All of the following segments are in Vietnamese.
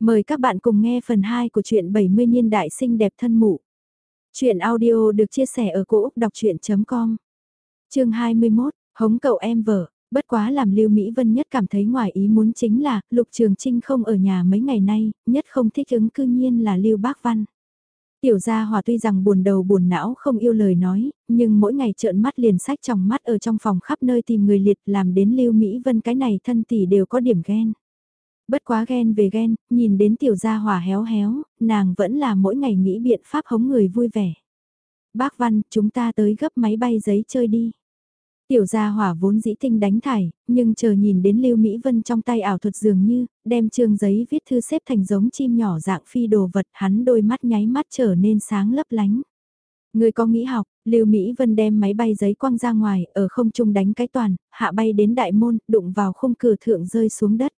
Mời các bạn cùng nghe phần 2 của truyện 70 niên đại sinh đẹp thân mụ. Chuyện audio được chia sẻ ở cỗ đọc chuyện.com Chương 21, hống cậu em vợ, bất quá làm Lưu Mỹ Vân nhất cảm thấy ngoài ý muốn chính là Lục Trường Trinh không ở nhà mấy ngày nay, nhất không thích ứng cư nhiên là Lưu Bác Văn. Tiểu gia hòa tuy rằng buồn đầu buồn não không yêu lời nói, nhưng mỗi ngày trợn mắt liền sách trong mắt ở trong phòng khắp nơi tìm người liệt làm đến Lưu Mỹ Vân cái này thân tỷ đều có điểm ghen. Bất quá ghen về ghen, nhìn đến tiểu gia hỏa héo héo, nàng vẫn là mỗi ngày nghĩ biện pháp hống người vui vẻ. Bác Văn, chúng ta tới gấp máy bay giấy chơi đi. Tiểu gia hỏa vốn dĩ tinh đánh thải, nhưng chờ nhìn đến Lưu Mỹ Vân trong tay ảo thuật dường như, đem trường giấy viết thư xếp thành giống chim nhỏ dạng phi đồ vật, hắn đôi mắt nháy mắt trở nên sáng lấp lánh. Người có nghĩ học, Lưu Mỹ Vân đem máy bay giấy quăng ra ngoài, ở không trung đánh cái toàn, hạ bay đến đại môn, đụng vào khung cửa thượng rơi xuống đất.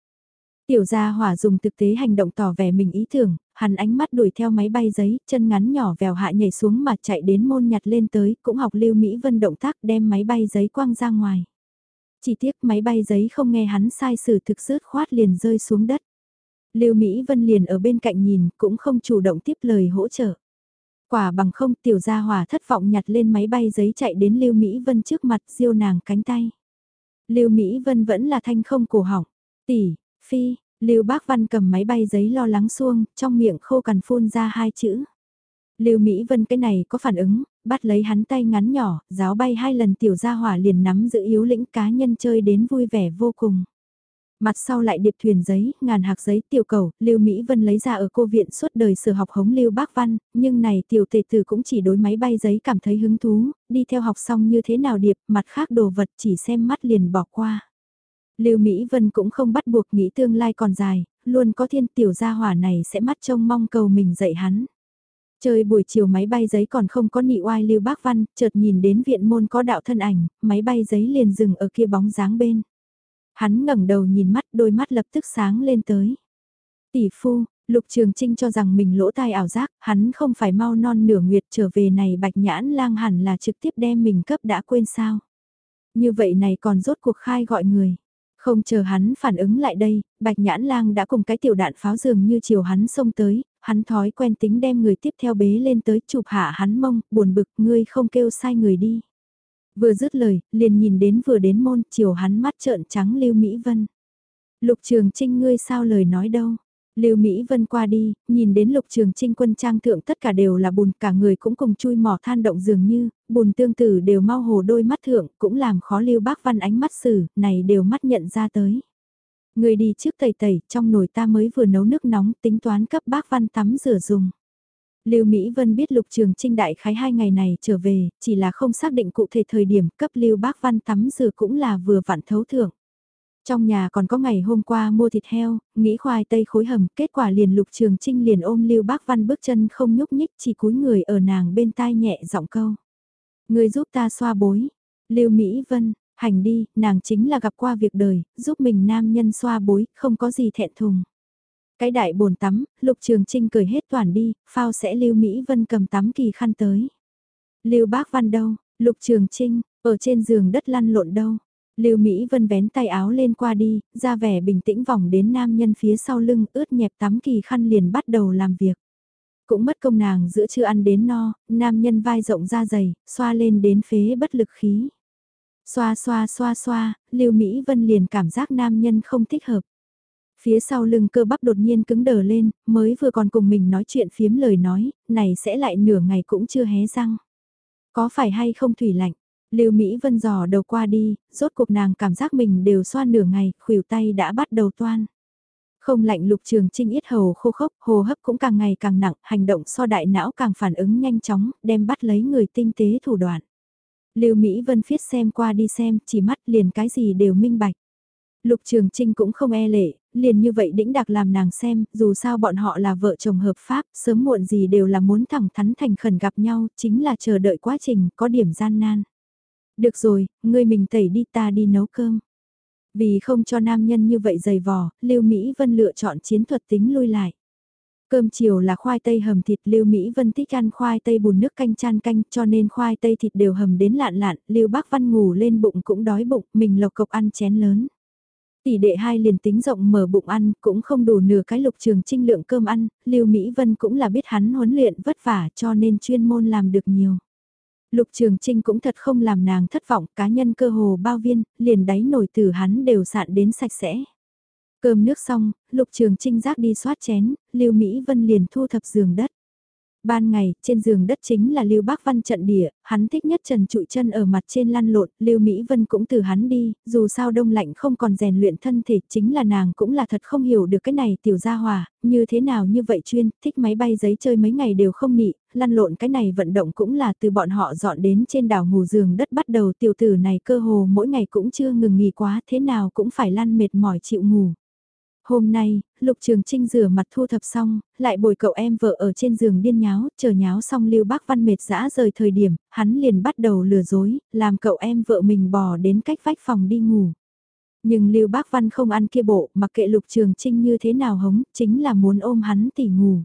Tiểu gia hỏa dùng thực tế hành động tỏ vẻ mình ý tưởng, hắn ánh mắt đuổi theo máy bay giấy, chân ngắn nhỏ vèo hạ nhảy xuống mà chạy đến môn nhặt lên tới, cũng học lưu Mỹ Vân động tác đem máy bay giấy quăng ra ngoài. Chỉ tiếc máy bay giấy không nghe hắn sai sử thực sứt khoát liền rơi xuống đất. Lưu Mỹ Vân liền ở bên cạnh nhìn, cũng không chủ động tiếp lời hỗ trợ. Quả bằng không tiểu gia hỏa thất vọng nhặt lên máy bay giấy chạy đến Lưu Mỹ Vân trước mặt diêu nàng cánh tay. Lưu Mỹ Vân vẫn là thanh không cổ họng. Tỷ, Phi, Lưu Bác Văn cầm máy bay giấy lo lắng xuông, trong miệng khô cằn phun ra hai chữ. Lưu Mỹ Vân cái này có phản ứng, bắt lấy hắn tay ngắn nhỏ, giáo bay hai lần tiểu gia hỏa liền nắm giữ yếu lĩnh cá nhân chơi đến vui vẻ vô cùng. Mặt sau lại điệp thuyền giấy, ngàn hạc giấy tiểu cầu, Lưu Mỹ Vân lấy ra ở cô viện suốt đời sở học hống Lưu Bác Văn, nhưng này tiểu tề tử cũng chỉ đối máy bay giấy cảm thấy hứng thú, đi theo học xong như thế nào điệp, mặt khác đồ vật chỉ xem mắt liền bỏ qua. Lưu Mỹ Vân cũng không bắt buộc nghĩ tương lai còn dài, luôn có thiên tiểu gia hỏa này sẽ mắt trông mong cầu mình dạy hắn. Chơi buổi chiều máy bay giấy còn không có nị oai Lưu Bác Văn, chợt nhìn đến viện môn có đạo thân ảnh, máy bay giấy liền dừng ở kia bóng dáng bên. Hắn ngẩng đầu nhìn mắt, đôi mắt lập tức sáng lên tới. Tỷ phu, Lục Trường Trinh cho rằng mình lỗ tai ảo giác, hắn không phải mau non nửa nguyệt trở về này bạch nhãn lang hẳn là trực tiếp đem mình cấp đã quên sao. Như vậy này còn rốt cuộc khai gọi người. Không chờ hắn phản ứng lại đây, bạch nhãn lang đã cùng cái tiểu đạn pháo dường như chiều hắn xông tới, hắn thói quen tính đem người tiếp theo bế lên tới chụp hạ hắn mông, buồn bực, ngươi không kêu sai người đi. Vừa dứt lời, liền nhìn đến vừa đến môn, chiều hắn mắt trợn trắng Lưu Mỹ Vân. Lục Trường Trinh ngươi sao lời nói đâu, Lưu Mỹ Vân qua đi, nhìn đến lục trường trinh quân trang thượng tất cả đều là bùn, cả người cũng cùng chui mỏ than động dường như, bùn tương tử đều mau hồ đôi mắt thượng, cũng làm khó Lưu Bác Văn ánh mắt xử, này đều mắt nhận ra tới. Người đi trước tẩy tẩy, trong nồi ta mới vừa nấu nước nóng, tính toán cấp bác Văn tắm rửa dùng. Lưu Mỹ Vân biết Lục Trường Trinh đại khái hai ngày này trở về, chỉ là không xác định cụ thể thời điểm cấp Lưu Bác Văn tắm rửa cũng là vừa vặn thấu thưởng. Trong nhà còn có ngày hôm qua mua thịt heo, nghĩ khoai tây khối hầm, kết quả liền lục trường trinh liền ôm Lưu Bác Văn bước chân không nhúc nhích chỉ cúi người ở nàng bên tai nhẹ giọng câu. Người giúp ta xoa bối. Lưu Mỹ Vân, hành đi, nàng chính là gặp qua việc đời, giúp mình nam nhân xoa bối, không có gì thẹn thùng. Cái đại bồn tắm, lục trường trinh cười hết toàn đi, phao sẽ Lưu Mỹ Vân cầm tắm kỳ khăn tới. Lưu Bác Văn đâu, lục trường trinh, ở trên giường đất lăn lộn đâu. Lưu Mỹ Vân vén tay áo lên qua đi, ra vẻ bình tĩnh vòng đến nam nhân phía sau lưng ướt nhẹp tắm kỳ khăn liền bắt đầu làm việc. Cũng mất công nàng giữa chưa ăn đến no, nam nhân vai rộng ra dày, xoa lên đến phế bất lực khí. Xoa xoa xoa xoa, Lưu Mỹ Vân liền cảm giác nam nhân không thích hợp. Phía sau lưng cơ bắp đột nhiên cứng đờ lên, mới vừa còn cùng mình nói chuyện phiếm lời nói, này sẽ lại nửa ngày cũng chưa hé răng. Có phải hay không thủy lạnh? Lưu Mỹ Vân dò đầu qua đi, rốt cuộc nàng cảm giác mình đều xoa nửa ngày, khuỷu tay đã bắt đầu toan. Không lạnh lục trường trinh ít hầu khô khốc, hồ hấp cũng càng ngày càng nặng, hành động so đại não càng phản ứng nhanh chóng, đem bắt lấy người tinh tế thủ đoạn. Lưu Mỹ Vân phiết xem qua đi xem, chỉ mắt liền cái gì đều minh bạch. Lục Trường Trinh cũng không e lệ, liền như vậy đĩnh đặc làm nàng xem, dù sao bọn họ là vợ chồng hợp pháp, sớm muộn gì đều là muốn thẳng thắn thành khẩn gặp nhau, chính là chờ đợi quá trình, có điểm gian nan. Được rồi, ngươi mình tẩy đi ta đi nấu cơm. Vì không cho nam nhân như vậy dày vò, Lưu Mỹ Vân lựa chọn chiến thuật tính lui lại. Cơm chiều là khoai tây hầm thịt Lưu Mỹ Vân thích ăn khoai tây bùn nước canh chan canh cho nên khoai tây thịt đều hầm đến lạn lạn, Lưu Bác Văn ngủ lên bụng cũng đói bụng, mình lộc cộc ăn chén lớn. Tỷ đệ hai liền tính rộng mở bụng ăn, cũng không đủ nửa cái lục trường trinh lượng cơm ăn, Lưu Mỹ Vân cũng là biết hắn huấn luyện vất vả cho nên chuyên môn làm được nhiều. Lục Trường Trinh cũng thật không làm nàng thất vọng, cá nhân cơ hồ bao viên, liền đáy nổi từ hắn đều sạn đến sạch sẽ. Cơm nước xong, Lục Trường Trinh rác đi xoát chén, Lưu Mỹ Vân liền thu thập giường đất. Ban ngày, trên giường đất chính là Lưu Bác Văn trận địa, hắn thích nhất Trần trụi chân ở mặt trên lăn lộn, Lưu Mỹ Vân cũng từ hắn đi, dù sao đông lạnh không còn rèn luyện thân thể, chính là nàng cũng là thật không hiểu được cái này tiểu gia hòa, như thế nào như vậy chuyên, thích máy bay giấy chơi mấy ngày đều không nị, lăn lộn cái này vận động cũng là từ bọn họ dọn đến trên đảo ngủ giường đất bắt đầu tiểu tử này cơ hồ mỗi ngày cũng chưa ngừng nghỉ quá, thế nào cũng phải lăn mệt mỏi chịu ngủ. Hôm nay, Lục Trường Trinh rửa mặt thu thập xong, lại bồi cậu em vợ ở trên giường điên nháo, chờ nháo xong Lưu Bác Văn mệt dã rời thời điểm, hắn liền bắt đầu lừa dối, làm cậu em vợ mình bò đến cách vách phòng đi ngủ. Nhưng Lưu Bác Văn không ăn kia bộ, mặc kệ Lục Trường Trinh như thế nào hống, chính là muốn ôm hắn tỉ ngủ.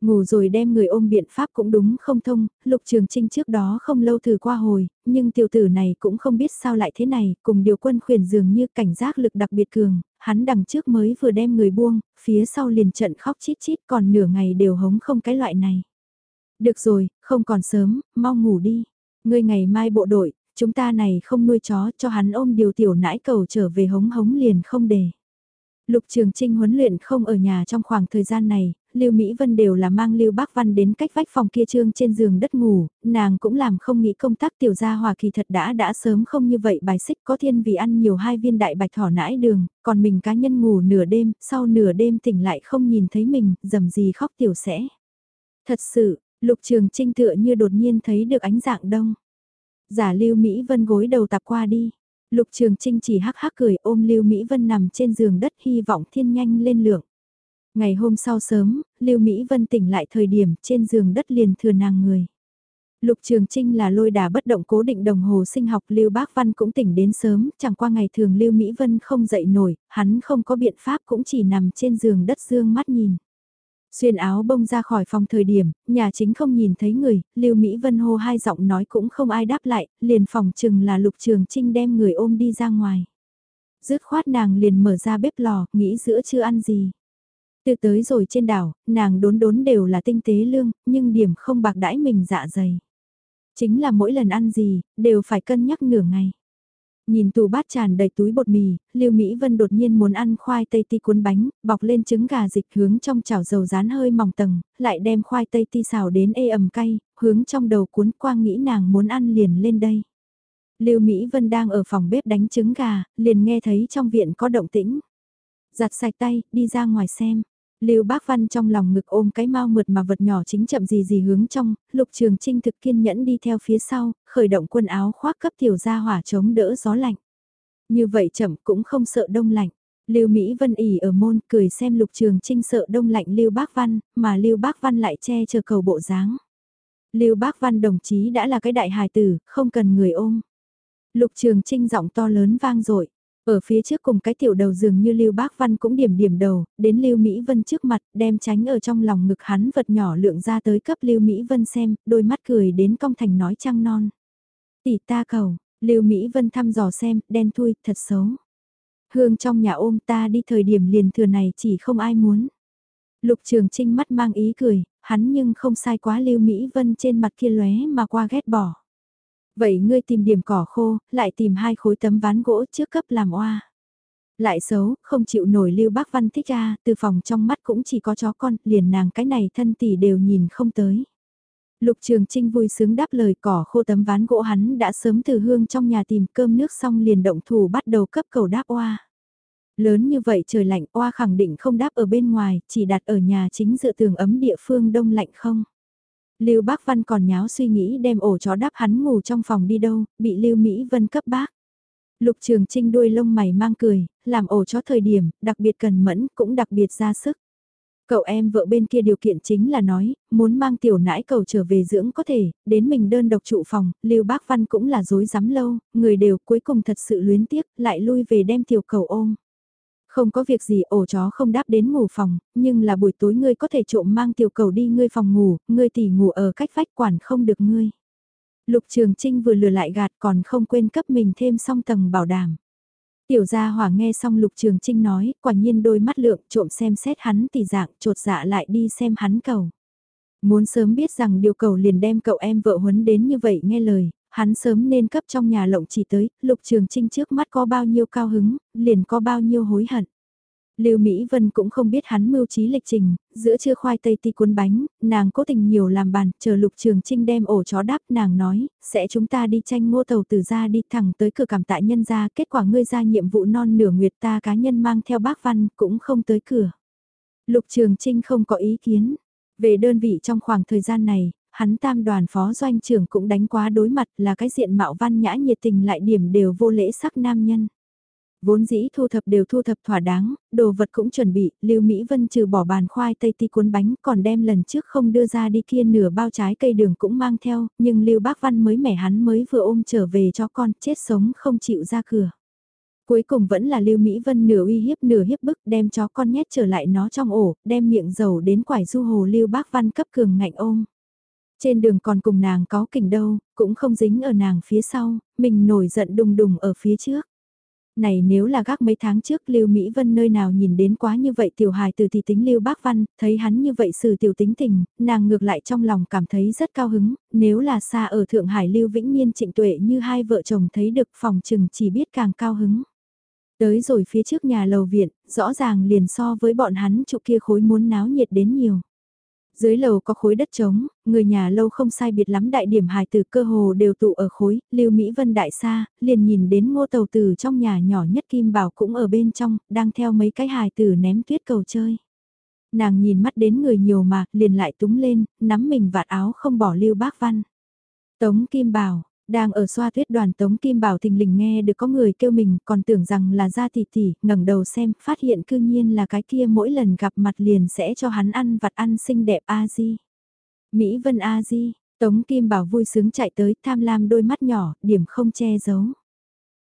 Ngủ rồi đem người ôm biện pháp cũng đúng không thông, Lục Trường Trinh trước đó không lâu thử qua hồi, nhưng tiểu tử này cũng không biết sao lại thế này, cùng điều quân khuyển dường như cảnh giác lực đặc biệt cường, hắn đằng trước mới vừa đem người buông, phía sau liền trận khóc chít chít còn nửa ngày đều hống không cái loại này. Được rồi, không còn sớm, mau ngủ đi. Ngươi ngày mai bộ đội, chúng ta này không nuôi chó cho hắn ôm điều tiểu nãi cầu trở về hống hống liền không để. Lục Trường Trinh huấn luyện không ở nhà trong khoảng thời gian này, Lưu Mỹ Vân đều là mang Lưu Bác Văn đến cách vách phòng kia trương trên giường đất ngủ, nàng cũng làm không nghĩ công tác tiểu gia hòa kỳ thật đã đã sớm không như vậy bài xích có thiên vì ăn nhiều hai viên đại bạch thỏ nãi đường, còn mình cá nhân ngủ nửa đêm, sau nửa đêm tỉnh lại không nhìn thấy mình, dầm gì khóc tiểu sẽ. Thật sự, Lục Trường Trinh tựa như đột nhiên thấy được ánh dạng đông. Giả Lưu Mỹ Vân gối đầu tạp qua đi. Lục Trường Trinh chỉ hắc hắc cười ôm Lưu Mỹ Vân nằm trên giường đất hy vọng thiên nhanh lên lượng. Ngày hôm sau sớm, Lưu Mỹ Vân tỉnh lại thời điểm trên giường đất liền thừa nàng người. Lục Trường Trinh là lôi đà bất động cố định đồng hồ sinh học Lưu Bác Văn cũng tỉnh đến sớm, chẳng qua ngày thường Lưu Mỹ Vân không dậy nổi, hắn không có biện pháp cũng chỉ nằm trên giường đất dương mắt nhìn. Xuyên áo bông ra khỏi phòng thời điểm, nhà chính không nhìn thấy người, Lưu Mỹ Vân hô hai giọng nói cũng không ai đáp lại, liền phòng chừng là Lục Trường Trinh đem người ôm đi ra ngoài. Dứt khoát nàng liền mở ra bếp lò, nghĩ giữa chưa ăn gì. Từ tới rồi trên đảo, nàng đốn đốn đều là tinh tế lương, nhưng điểm không bạc đãi mình dạ dày. Chính là mỗi lần ăn gì, đều phải cân nhắc nửa ngày. Nhìn tủ bát tràn đầy túi bột mì, Lưu Mỹ Vân đột nhiên muốn ăn khoai tây ti cuốn bánh, bọc lên trứng gà dịch hướng trong chảo dầu rán hơi mỏng tầng, lại đem khoai tây ti xào đến ê ẩm cay, hướng trong đầu cuốn quang nghĩ nàng muốn ăn liền lên đây. Lưu Mỹ Vân đang ở phòng bếp đánh trứng gà, liền nghe thấy trong viện có động tĩnh. Giặt sạch tay, đi ra ngoài xem. Lưu Bác Văn trong lòng ngực ôm cái mau mượt mà vật nhỏ chính chậm gì gì hướng trong, Lục Trường Trinh thực kiên nhẫn đi theo phía sau, khởi động quần áo khoác cấp tiểu gia hỏa chống đỡ gió lạnh. Như vậy chậm cũng không sợ đông lạnh. Lưu Mỹ Vân ỉ ở môn cười xem Lục Trường Trinh sợ đông lạnh Lưu Bác Văn, mà Lưu Bác Văn lại che chờ cầu bộ dáng. Lưu Bác Văn đồng chí đã là cái đại hài tử, không cần người ôm. Lục Trường Trinh giọng to lớn vang dội ở phía trước cùng cái tiểu đầu dường như Lưu Bác Văn cũng điểm điểm đầu, đến Lưu Mỹ Vân trước mặt, đem tránh ở trong lòng ngực hắn vật nhỏ lượng ra tới cấp Lưu Mỹ Vân xem, đôi mắt cười đến cong thành nói trăng non. Tỷ ta cầu, Lưu Mỹ Vân thăm dò xem, đen thui, thật xấu. Hương trong nhà ôm ta đi thời điểm liền thừa này chỉ không ai muốn. Lục Trường Trinh mắt mang ý cười, hắn nhưng không sai quá Lưu Mỹ Vân trên mặt kia lóe mà qua ghét bỏ. Vậy ngươi tìm điểm cỏ khô, lại tìm hai khối tấm ván gỗ trước cấp làm oa. Lại xấu, không chịu nổi lưu bác văn thích ra, từ phòng trong mắt cũng chỉ có chó con, liền nàng cái này thân tỷ đều nhìn không tới. Lục Trường Trinh vui sướng đáp lời cỏ khô tấm ván gỗ hắn đã sớm từ hương trong nhà tìm cơm nước xong liền động thủ bắt đầu cấp cầu đáp oa. Lớn như vậy trời lạnh oa khẳng định không đáp ở bên ngoài, chỉ đặt ở nhà chính dựa tường ấm địa phương đông lạnh không. Lưu Bác Văn còn nháo suy nghĩ đem ổ chó đáp hắn ngủ trong phòng đi đâu, bị Lưu Mỹ Vân cấp bác. Lục Trường Trinh đuôi lông mày mang cười, làm ổ chó thời điểm, đặc biệt cần mẫn, cũng đặc biệt ra sức. Cậu em vợ bên kia điều kiện chính là nói, muốn mang tiểu nãi cầu trở về dưỡng có thể, đến mình đơn độc trụ phòng, Lưu Bác Văn cũng là dối rắm lâu, người đều cuối cùng thật sự luyến tiếc, lại lui về đem tiểu cầu ôm. Không có việc gì ổ chó không đáp đến ngủ phòng, nhưng là buổi tối ngươi có thể trộm mang tiểu cầu đi ngươi phòng ngủ, ngươi tỉ ngủ ở cách vách quản không được ngươi. Lục Trường Trinh vừa lừa lại gạt còn không quên cấp mình thêm song tầng bảo đảm. Tiểu gia hỏa nghe xong Lục Trường Trinh nói, quả nhiên đôi mắt lượng trộm xem xét hắn tỷ dạng, trột dạ lại đi xem hắn cầu. Muốn sớm biết rằng điều cầu liền đem cậu em vợ huấn đến như vậy nghe lời, hắn sớm nên cấp trong nhà lộng chỉ tới, Lục Trường Trinh trước mắt có bao nhiêu cao hứng, liền có bao nhiêu hối hận. Lưu Mỹ Vân cũng không biết hắn mưu trí lịch trình, giữa trưa khoai tây ti cuốn bánh, nàng cố tình nhiều làm bàn, chờ Lục Trường Trinh đem ổ chó đáp nàng nói, sẽ chúng ta đi tranh ngô tàu từ ra đi thẳng tới cửa cảm tại nhân gia kết quả ngươi ra nhiệm vụ non nửa nguyệt ta cá nhân mang theo bác văn cũng không tới cửa. Lục Trường Trinh không có ý kiến. Về đơn vị trong khoảng thời gian này, hắn tam đoàn phó doanh trưởng cũng đánh quá đối mặt là cái diện mạo văn nhã nhiệt tình lại điểm đều vô lễ sắc nam nhân. Vốn dĩ thu thập đều thu thập thỏa đáng, đồ vật cũng chuẩn bị, Lưu Mỹ Vân trừ bỏ bàn khoai tây ti cuốn bánh còn đem lần trước không đưa ra đi kia nửa bao trái cây đường cũng mang theo, nhưng Lưu Bác Văn mới mẻ hắn mới vừa ôm trở về cho con chết sống không chịu ra cửa. Cuối cùng vẫn là Lưu Mỹ Vân nửa uy hiếp nửa hiếp bức đem chó con nhét trở lại nó trong ổ, đem miệng dầu đến quải du hồ Lưu Bác Văn cấp cường ngạnh ôm. Trên đường còn cùng nàng có kỉnh đâu, cũng không dính ở nàng phía sau, mình nổi giận đùng đùng ở phía trước. Này nếu là gác mấy tháng trước Lưu Mỹ Vân nơi nào nhìn đến quá như vậy tiểu hài từ thì tính Lưu Bác Văn, thấy hắn như vậy xử tiểu tính tình, nàng ngược lại trong lòng cảm thấy rất cao hứng, nếu là xa ở Thượng Hải Lưu Vĩnh Nhiên trịnh tuệ như hai vợ chồng thấy được phòng trừng chỉ biết càng cao hứng. Tới rồi phía trước nhà lầu viện, rõ ràng liền so với bọn hắn trụ kia khối muốn náo nhiệt đến nhiều. Dưới lầu có khối đất trống, người nhà lâu không sai biệt lắm đại điểm hài từ cơ hồ đều tụ ở khối, Lưu Mỹ Vân đại xa, liền nhìn đến ngô tàu từ trong nhà nhỏ nhất Kim Bảo cũng ở bên trong, đang theo mấy cái hài tử ném tuyết cầu chơi. Nàng nhìn mắt đến người nhiều mà, liền lại túng lên, nắm mình vạt áo không bỏ Lưu Bác Văn. Tống Kim Bảo, đang ở xoa tuyết đoàn Tống Kim Bảo thình lình nghe được có người kêu mình còn tưởng rằng là gia tỷ tỷ, ngẩng đầu xem, phát hiện cư nhiên là cái kia mỗi lần gặp mặt liền sẽ cho hắn ăn vặt ăn xinh đẹp A-di. Mỹ Vân A-di, Tống Kim Bảo vui sướng chạy tới tham lam đôi mắt nhỏ, điểm không che giấu.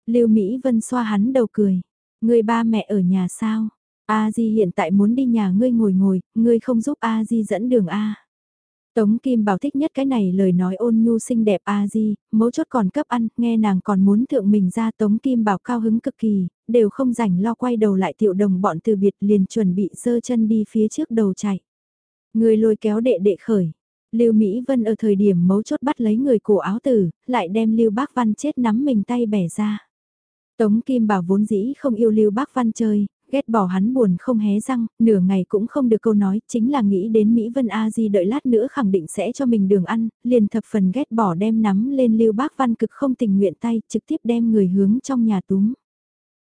Lưu Mỹ Vân xoa hắn đầu cười, người ba mẹ ở nhà sao? A-di hiện tại muốn đi nhà ngươi ngồi ngồi, ngươi không giúp A-di dẫn đường A. Tống Kim Bảo thích nhất cái này lời nói ôn nhu xinh đẹp a di, mấu chốt còn cấp ăn, nghe nàng còn muốn thượng mình ra Tống Kim Bảo cao hứng cực kỳ, đều không rảnh lo quay đầu lại tiểu đồng bọn từ biệt liền chuẩn bị dơ chân đi phía trước đầu chạy. Người lôi kéo đệ đệ khởi. Lưu Mỹ Vân ở thời điểm mấu chốt bắt lấy người cổ áo tử, lại đem Lưu Bác Văn chết nắm mình tay bẻ ra. Tống Kim Bảo vốn dĩ không yêu Lưu Bác Văn chơi, ghét bỏ hắn buồn không hé răng, nửa ngày cũng không được câu nói, chính là nghĩ đến Mỹ Vân A Di đợi lát nữa khẳng định sẽ cho mình đường ăn, liền thập phần ghét bỏ đem nắm lên lưu bác văn cực không tình nguyện tay, trực tiếp đem người hướng trong nhà túm.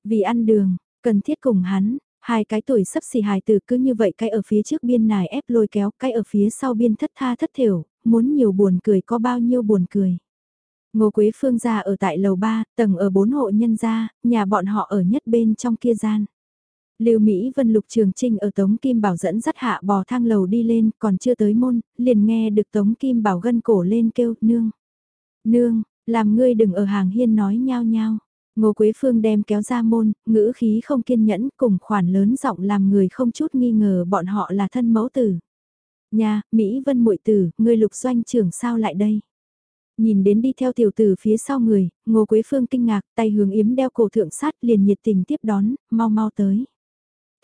Vì ăn đường, cần thiết cùng hắn, hai cái tuổi sắp xì hài từ cứ như vậy cái ở phía trước biên nài ép lôi kéo, cái ở phía sau biên thất tha thất thiểu, muốn nhiều buồn cười có bao nhiêu buồn cười. Ngô Quế Phương gia ở tại lầu 3, tầng ở 4 hộ nhân gia, nhà bọn họ ở nhất bên trong kia gian. Lưu Mỹ Vân Lục Trường Trinh ở Tống Kim Bảo dẫn dắt hạ bò thang lầu đi lên, còn chưa tới môn, liền nghe được Tống Kim Bảo gân cổ lên kêu, nương. Nương, làm ngươi đừng ở hàng hiên nói nhao nhao. Ngô Quế Phương đem kéo ra môn, ngữ khí không kiên nhẫn, cùng khoản lớn giọng làm người không chút nghi ngờ bọn họ là thân mẫu tử. Nhà, Mỹ Vân muội tử, ngươi lục doanh trưởng sao lại đây? Nhìn đến đi theo tiểu tử phía sau người, Ngô Quế Phương kinh ngạc, tay hướng yếm đeo cổ thượng sát liền nhiệt tình tiếp đón, mau mau tới.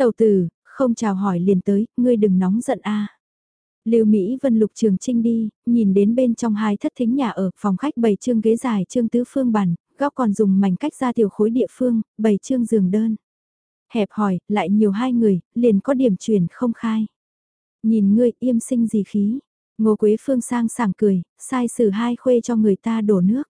Tàu tử, không chào hỏi liền tới, ngươi đừng nóng giận a. Lưu Mỹ Vân Lục Trường Trinh đi, nhìn đến bên trong hai thất thính nhà ở, phòng khách bày trương ghế dài trương tứ phương bàn, góc còn dùng mảnh cách ra tiểu khối địa phương, bày trương giường đơn. Hẹp hỏi, lại nhiều hai người, liền có điểm chuyển không khai. Nhìn ngươi im sinh gì khí. Ngô Quế Phương sang sảng cười, sai sử hai khuê cho người ta đổ nước.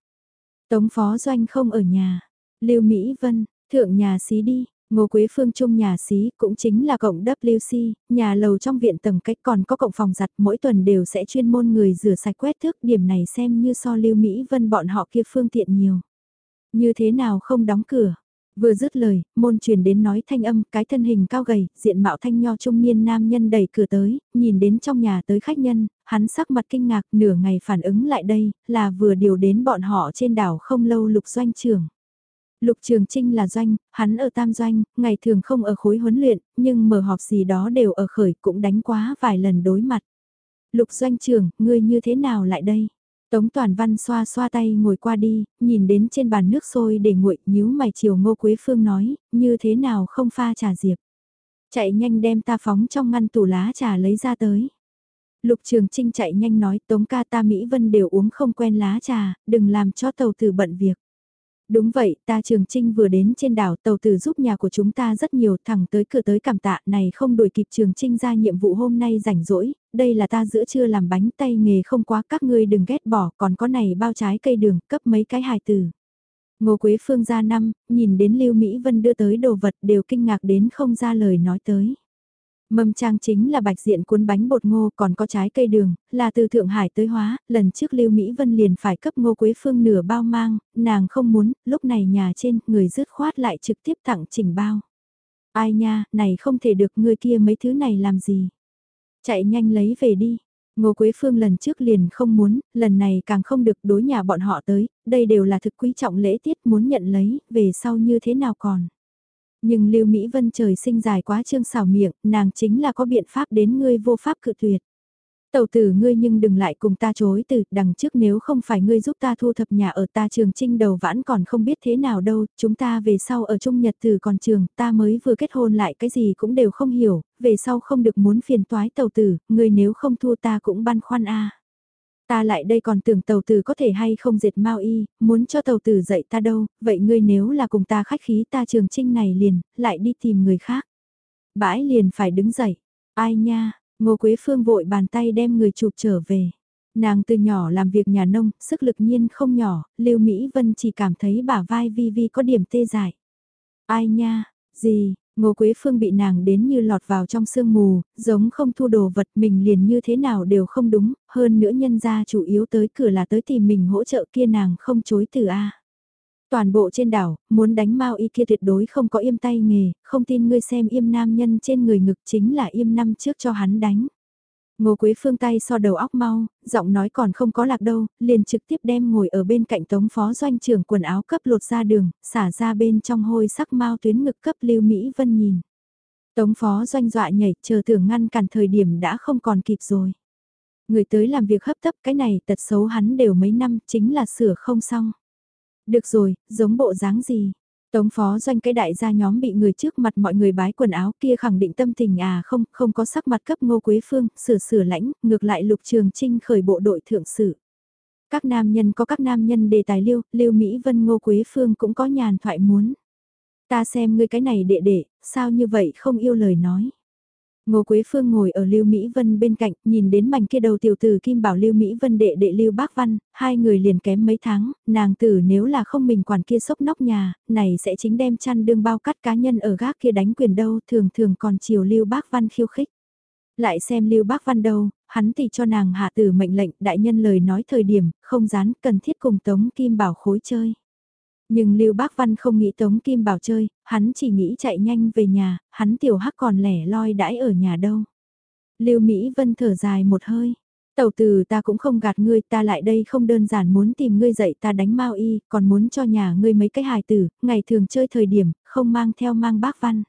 Tống phó doanh không ở nhà. Lưu Mỹ Vân, thượng nhà xí đi, Ngô Quế Phương chung nhà xí cũng chính là cộng WC, nhà lầu trong viện tầng cách còn có cộng phòng giặt mỗi tuần đều sẽ chuyên môn người rửa sạch quét thước điểm này xem như so lưu Mỹ Vân bọn họ kia phương tiện nhiều. Như thế nào không đóng cửa? Vừa dứt lời, môn truyền đến nói thanh âm, cái thân hình cao gầy, diện mạo thanh nho trung niên nam nhân đẩy cửa tới, nhìn đến trong nhà tới khách nhân, hắn sắc mặt kinh ngạc nửa ngày phản ứng lại đây, là vừa điều đến bọn họ trên đảo không lâu lục doanh trưởng. Lục Trường Trinh là doanh, hắn ở tam doanh, ngày thường không ở khối huấn luyện, nhưng mở họp gì đó đều ở khởi cũng đánh quá vài lần đối mặt. Lục doanh trưởng, ngươi như thế nào lại đây? Tống Toàn Văn xoa xoa tay ngồi qua đi, nhìn đến trên bàn nước sôi để nguội, nhíu mày chiều Ngô Quế Phương nói, như thế nào không pha trà diệp. Chạy nhanh đem ta phóng trong ngăn tủ lá trà lấy ra tới. Lục Trường Trinh chạy nhanh nói Tống ca ta Mỹ Vân đều uống không quen lá trà, đừng làm cho tàu tử bận việc. Đúng vậy, ta Trường Trinh vừa đến trên đảo tàu tử giúp nhà của chúng ta rất nhiều thẳng tới cửa tới cảm tạ này không đuổi kịp Trường Trinh ra nhiệm vụ hôm nay rảnh rỗi, đây là ta giữa trưa làm bánh tay nghề không quá các ngươi đừng ghét bỏ còn có này bao trái cây đường cấp mấy cái hài tử. Ngô Quế Phương ra năm, nhìn đến Lưu Mỹ Vân đưa tới đồ vật đều kinh ngạc đến không ra lời nói tới. Mâm trang chính là bạch diện cuốn bánh bột ngô còn có trái cây đường, là từ Thượng Hải tới hóa, lần trước Lưu Mỹ Vân liền phải cấp ngô quế phương nửa bao mang, nàng không muốn, lúc này nhà trên, người rứt khoát lại trực tiếp tặng chỉnh bao. Ai nha, này không thể được người kia mấy thứ này làm gì. Chạy nhanh lấy về đi. Ngô Quế Phương lần trước liền không muốn, lần này càng không được đối nhà bọn họ tới, đây đều là thực quý trọng lễ tiết muốn nhận lấy, về sau như thế nào còn. Nhưng Lưu Mỹ Vân trời sinh dài quá trương xảo miệng, nàng chính là có biện pháp đến ngươi vô pháp cự tuyệt. Tẩu tử ngươi nhưng đừng lại cùng ta chối từ, đằng trước nếu không phải ngươi giúp ta thu thập nhà ở ta trường trinh đầu vãn còn không biết thế nào đâu, chúng ta về sau ở Trung Nhật từ còn trường, ta mới vừa kết hôn lại cái gì cũng đều không hiểu, về sau không được muốn phiền toái tàu tử, ngươi nếu không thua ta cũng băn khoăn a. Ta lại đây còn tưởng tàu tử có thể hay không diệt mau y, muốn cho tàu tử dạy ta đâu, vậy ngươi nếu là cùng ta khách khí ta trường trinh này liền, lại đi tìm người khác. Bãi liền phải đứng dậy, ai nha, ngô quế phương vội bàn tay đem người chụp trở về. Nàng từ nhỏ làm việc nhà nông, sức lực nhiên không nhỏ, Lưu Mỹ Vân chỉ cảm thấy bả vai vi vi có điểm tê dại. Ai nha, gì, Ngô Quế Phương bị nàng đến như lọt vào trong sương mù, giống không thu đồ vật mình liền như thế nào đều không đúng, hơn nữa nhân gia chủ yếu tới cửa là tới tìm mình hỗ trợ kia nàng không chối từ A. Toàn bộ trên đảo, muốn đánh mau y kia tuyệt đối không có im tay nghề, không tin ngươi xem im nam nhân trên người ngực chính là im năm trước cho hắn đánh. Ngô Quế Phương tay so đầu óc mau, giọng nói còn không có lạc đâu, liền trực tiếp đem ngồi ở bên cạnh tống phó doanh trưởng quần áo cấp lột ra đường, xả ra bên trong hôi sắc mau tuyến ngực cấp Lưu Mỹ Vân nhìn. Tống phó doanh dọa nhảy, chờ tưởng ngăn cản thời điểm đã không còn kịp rồi. Người tới làm việc hấp tấp cái này tật xấu hắn đều mấy năm chính là sửa không xong. Được rồi, giống bộ dáng gì, Tống phó doanh cái đại gia nhóm bị người trước mặt mọi người bái quần áo kia khẳng định tâm tình à không, không có sắc mặt cấp ngô quế phương, sửa sửa lãnh, ngược lại lục trường trinh khởi bộ đội thượng sử. Các nam nhân có các nam nhân đề tài lưu lưu Mỹ Vân ngô quế phương cũng có nhàn thoại muốn. Ta xem ngươi cái này đệ đệ, sao như vậy không yêu lời nói. Ngô Quế Phương ngồi ở Lưu Mỹ Vân bên cạnh, nhìn đến mảnh kia đầu tiểu tử Kim Bảo Lưu Mỹ Vân đệ đệ Lưu Bác Văn, hai người liền kém mấy tháng, nàng tử nếu là không mình quản kia sốc nóc nhà, này sẽ chính đem chăn đương bao cắt cá nhân ở gác kia đánh quyền đâu, thường thường còn chiều Lưu Bác Văn khiêu khích. Lại xem Lưu Bác Văn đâu, hắn thì cho nàng hạ tử mệnh lệnh, đại nhân lời nói thời điểm, không dán, cần thiết cùng Tống Kim Bảo khối chơi. Nhưng Lưu Bác Văn không nghĩ Tống Kim Bảo chơi, hắn chỉ nghĩ chạy nhanh về nhà, hắn tiểu hắc còn lẻ loi đãi ở nhà đâu. Lưu Mỹ Vân thở dài một hơi. Tẩu từ ta cũng không gạt ngươi, ta lại đây không đơn giản muốn tìm ngươi dạy ta đánh mau y, còn muốn cho nhà ngươi mấy cái hài tử, ngày thường chơi thời điểm, không mang theo mang bác văn.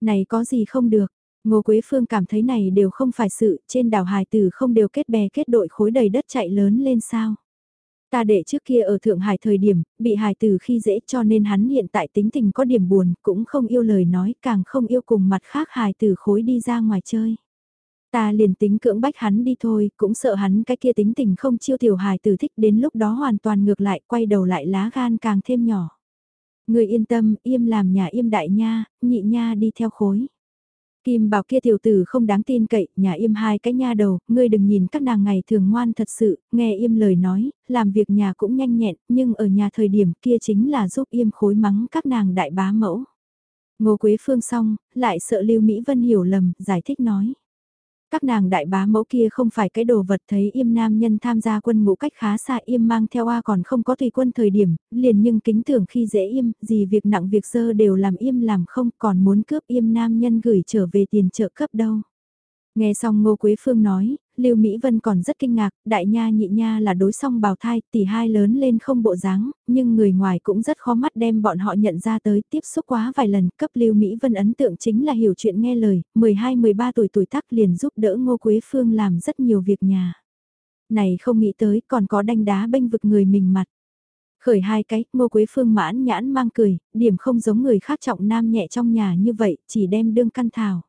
Này có gì không được, Ngô Quế Phương cảm thấy này đều không phải sự, trên đảo hài tử không đều kết bè kết đội khối đầy đất chạy lớn lên sao. Ta đệ trước kia ở Thượng Hải thời điểm, bị hài từ khi dễ cho nên hắn hiện tại tính tình có điểm buồn, cũng không yêu lời nói, càng không yêu cùng mặt khác hài từ khối đi ra ngoài chơi. Ta liền tính cưỡng bách hắn đi thôi, cũng sợ hắn cái kia tính tình không chiêu tiểu hài từ thích đến lúc đó hoàn toàn ngược lại, quay đầu lại lá gan càng thêm nhỏ. Người yên tâm, im làm nhà im đại nha, nhị nha đi theo khối. Kim bảo kia tiểu tử không đáng tin cậy, nhà im hai cái nha đầu, ngươi đừng nhìn các nàng ngày thường ngoan thật sự, nghe im lời nói, làm việc nhà cũng nhanh nhẹn, nhưng ở nhà thời điểm kia chính là giúp im khối mắng các nàng đại bá mẫu. Ngô Quế Phương xong, lại sợ Lưu Mỹ Vân hiểu lầm, giải thích nói. Các nàng đại bá mẫu kia không phải cái đồ vật thấy im nam nhân tham gia quân ngũ cách khá xa im mang theo A còn không có tùy quân thời điểm, liền nhưng kính tưởng khi dễ im, gì việc nặng việc dơ đều làm im làm không còn muốn cướp im nam nhân gửi trở về tiền trợ cấp đâu. Nghe xong Ngô Quế Phương nói, Lưu Mỹ Vân còn rất kinh ngạc, đại nha nhị nha là đối song bào thai, tỷ hai lớn lên không bộ dáng, nhưng người ngoài cũng rất khó mắt đem bọn họ nhận ra tới, tiếp xúc quá vài lần, cấp Lưu Mỹ Vân ấn tượng chính là hiểu chuyện nghe lời, 12-13 tuổi tuổi tác liền giúp đỡ Ngô Quế Phương làm rất nhiều việc nhà. Này không nghĩ tới còn có đanh đá bênh vực người mình mặt. Khởi hai cái, ngô quế phương mãn nhãn mang cười, điểm không giống người khác trọng nam nhẹ trong nhà như vậy, chỉ đem đương căn thảo.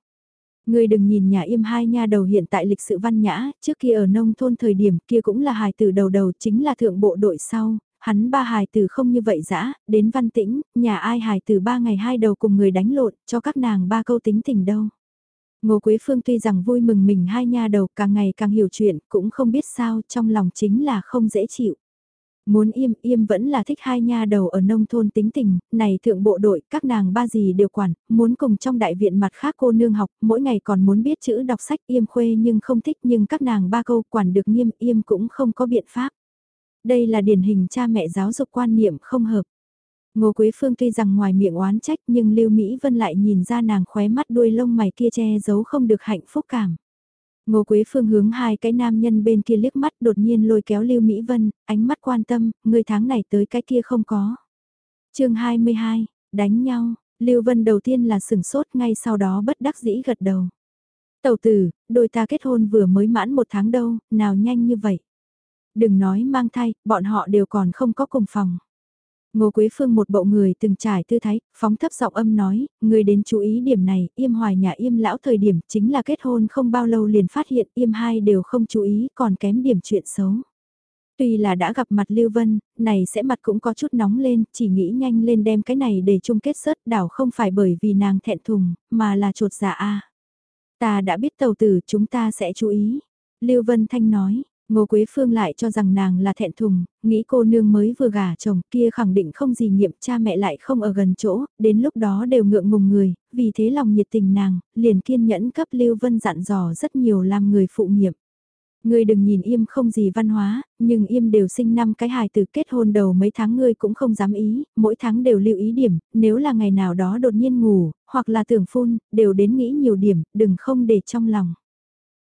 Người đừng nhìn nhà im hai nha đầu hiện tại lịch sự văn nhã, trước kia ở nông thôn thời điểm kia cũng là hài tử đầu đầu chính là thượng bộ đội sau, hắn ba hài tử không như vậy dã đến văn tĩnh, nhà ai hài tử ba ngày hai đầu cùng người đánh lộn, cho các nàng ba câu tính tình đâu. Ngô Quế Phương tuy rằng vui mừng mình hai nha đầu càng ngày càng hiểu chuyện, cũng không biết sao trong lòng chính là không dễ chịu. Muốn im, im vẫn là thích hai nha đầu ở nông thôn tính tình, này thượng bộ đội, các nàng ba gì đều quản, muốn cùng trong đại viện mặt khác cô nương học, mỗi ngày còn muốn biết chữ đọc sách im khuê nhưng không thích nhưng các nàng ba câu quản được nghiêm im cũng không có biện pháp. Đây là điển hình cha mẹ giáo dục quan niệm không hợp. Ngô Quế Phương tuy rằng ngoài miệng oán trách nhưng Lưu Mỹ Vân lại nhìn ra nàng khóe mắt đuôi lông mày kia che giấu không được hạnh phúc cảm. Ngô Quế Phương hướng hai cái nam nhân bên kia liếc mắt đột nhiên lôi kéo Lưu Mỹ Vân, ánh mắt quan tâm, người tháng này tới cái kia không có. chương 22, đánh nhau, Lưu Vân đầu tiên là sừng sốt ngay sau đó bất đắc dĩ gật đầu. Tầu tử, đôi ta kết hôn vừa mới mãn một tháng đâu, nào nhanh như vậy. Đừng nói mang thai, bọn họ đều còn không có cùng phòng. Ngô Quế Phương một bộ người từng trải tư thái, phóng thấp giọng âm nói, người đến chú ý điểm này, im hoài nhà im lão thời điểm chính là kết hôn không bao lâu liền phát hiện im hai đều không chú ý còn kém điểm chuyện xấu. Tuy là đã gặp mặt Lưu Vân, này sẽ mặt cũng có chút nóng lên, chỉ nghĩ nhanh lên đem cái này để chung kết sớt đảo không phải bởi vì nàng thẹn thùng, mà là trột dạ a. Ta đã biết tàu tử chúng ta sẽ chú ý. Lưu Vân Thanh nói, Ngô Quế Phương lại cho rằng nàng là thẹn thùng, nghĩ cô nương mới vừa gả chồng kia khẳng định không gì nghiệm cha mẹ lại không ở gần chỗ, đến lúc đó đều ngượng ngùng người, vì thế lòng nhiệt tình nàng, liền kiên nhẫn cấp Lưu Vân dặn dò rất nhiều làm người phụ nghiệm. Ngươi đừng nhìn im không gì văn hóa, nhưng im đều sinh năm cái hài từ kết hôn đầu mấy tháng ngươi cũng không dám ý, mỗi tháng đều lưu ý điểm, nếu là ngày nào đó đột nhiên ngủ, hoặc là tưởng phun, đều đến nghĩ nhiều điểm, đừng không để trong lòng.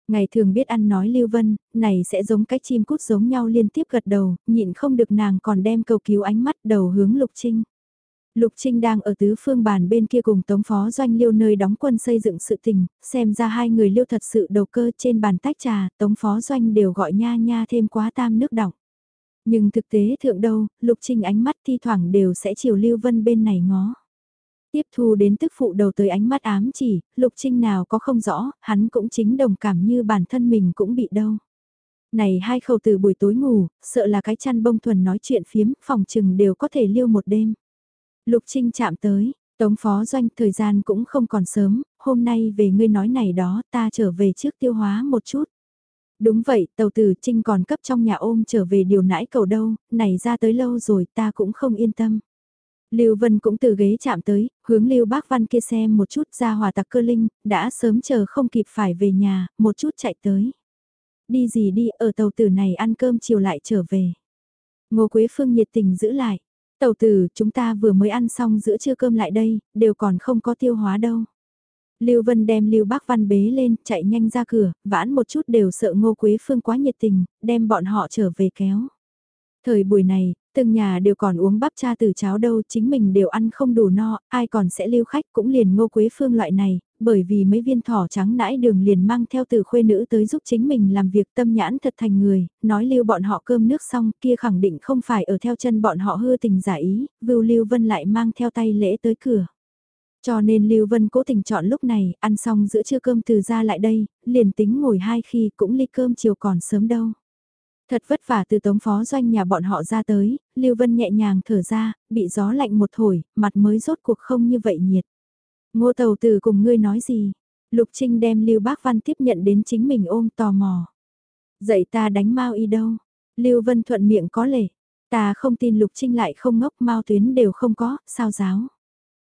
Ngày thường biết ăn nói Lưu Vân, này sẽ giống cái chim cút giống nhau liên tiếp gật đầu, nhịn không được nàng còn đem cầu cứu ánh mắt đầu hướng Lục Trinh. Lục Trinh đang ở tứ phương bàn bên kia cùng Tống Phó Doanh Liêu nơi đóng quân xây dựng sự tình, xem ra hai người Liêu thật sự đầu cơ trên bàn tách trà, Tống Phó Doanh đều gọi nha nha thêm quá tam nước đọng. Nhưng thực tế thượng đâu, Lục Trinh ánh mắt thi thoảng đều sẽ chiều Lưu Vân bên này ngó. Tiếp thu đến tức phụ đầu tới ánh mắt ám chỉ, Lục Trinh nào có không rõ, hắn cũng chính đồng cảm như bản thân mình cũng bị đâu. Này hai khẩu từ buổi tối ngủ, sợ là cái chăn bông thuần nói chuyện phiếm, phòng trừng đều có thể lưu một đêm. Lục Trinh chạm tới, Tống phó doanh thời gian cũng không còn sớm, hôm nay về ngươi nói này đó ta trở về trước tiêu hóa một chút. Đúng vậy, tàu tử Trinh còn cấp trong nhà ôm trở về điều nãi cầu đâu, này ra tới lâu rồi ta cũng không yên tâm. Lưu Vân cũng từ ghế chạm tới, hướng Lưu Bác Văn kia xem một chút ra hòa tặc cơ linh, đã sớm chờ không kịp phải về nhà, một chút chạy tới. Đi gì đi, ở tàu tử này ăn cơm chiều lại trở về. Ngô Quế Phương nhiệt tình giữ lại. Tàu tử, chúng ta vừa mới ăn xong giữa trưa cơm lại đây, đều còn không có tiêu hóa đâu. Lưu Vân đem Lưu Bác Văn bế lên, chạy nhanh ra cửa, vãn một chút đều sợ Ngô Quế Phương quá nhiệt tình, đem bọn họ trở về kéo. Thời buổi này, từng nhà đều còn uống bắp cha từ cháo đâu, chính mình đều ăn không đủ no, ai còn sẽ lưu khách cũng liền ngô quế phương loại này, bởi vì mấy viên thỏ trắng nãi đường liền mang theo từ khuê nữ tới giúp chính mình làm việc tâm nhãn thật thành người, nói lưu bọn họ cơm nước xong kia khẳng định không phải ở theo chân bọn họ hư tình giả ý, vưu lưu vân lại mang theo tay lễ tới cửa. Cho nên Lưu Vân cố tình chọn lúc này, ăn xong giữa trưa cơm từ ra lại đây, liền tính ngồi hai khi cũng ly cơm chiều còn sớm đâu. Thật vất vả từ tống phó doanh nhà bọn họ ra tới, Lưu Vân nhẹ nhàng thở ra, bị gió lạnh một thổi, mặt mới rốt cuộc không như vậy nhiệt. Ngô tàu từ cùng ngươi nói gì? Lục Trinh đem Lưu Bác Văn tiếp nhận đến chính mình ôm tò mò. Dậy ta đánh Mao y đâu? Lưu Vân thuận miệng có lệ. Ta không tin Lục Trinh lại không ngốc Mao tuyến đều không có, sao giáo?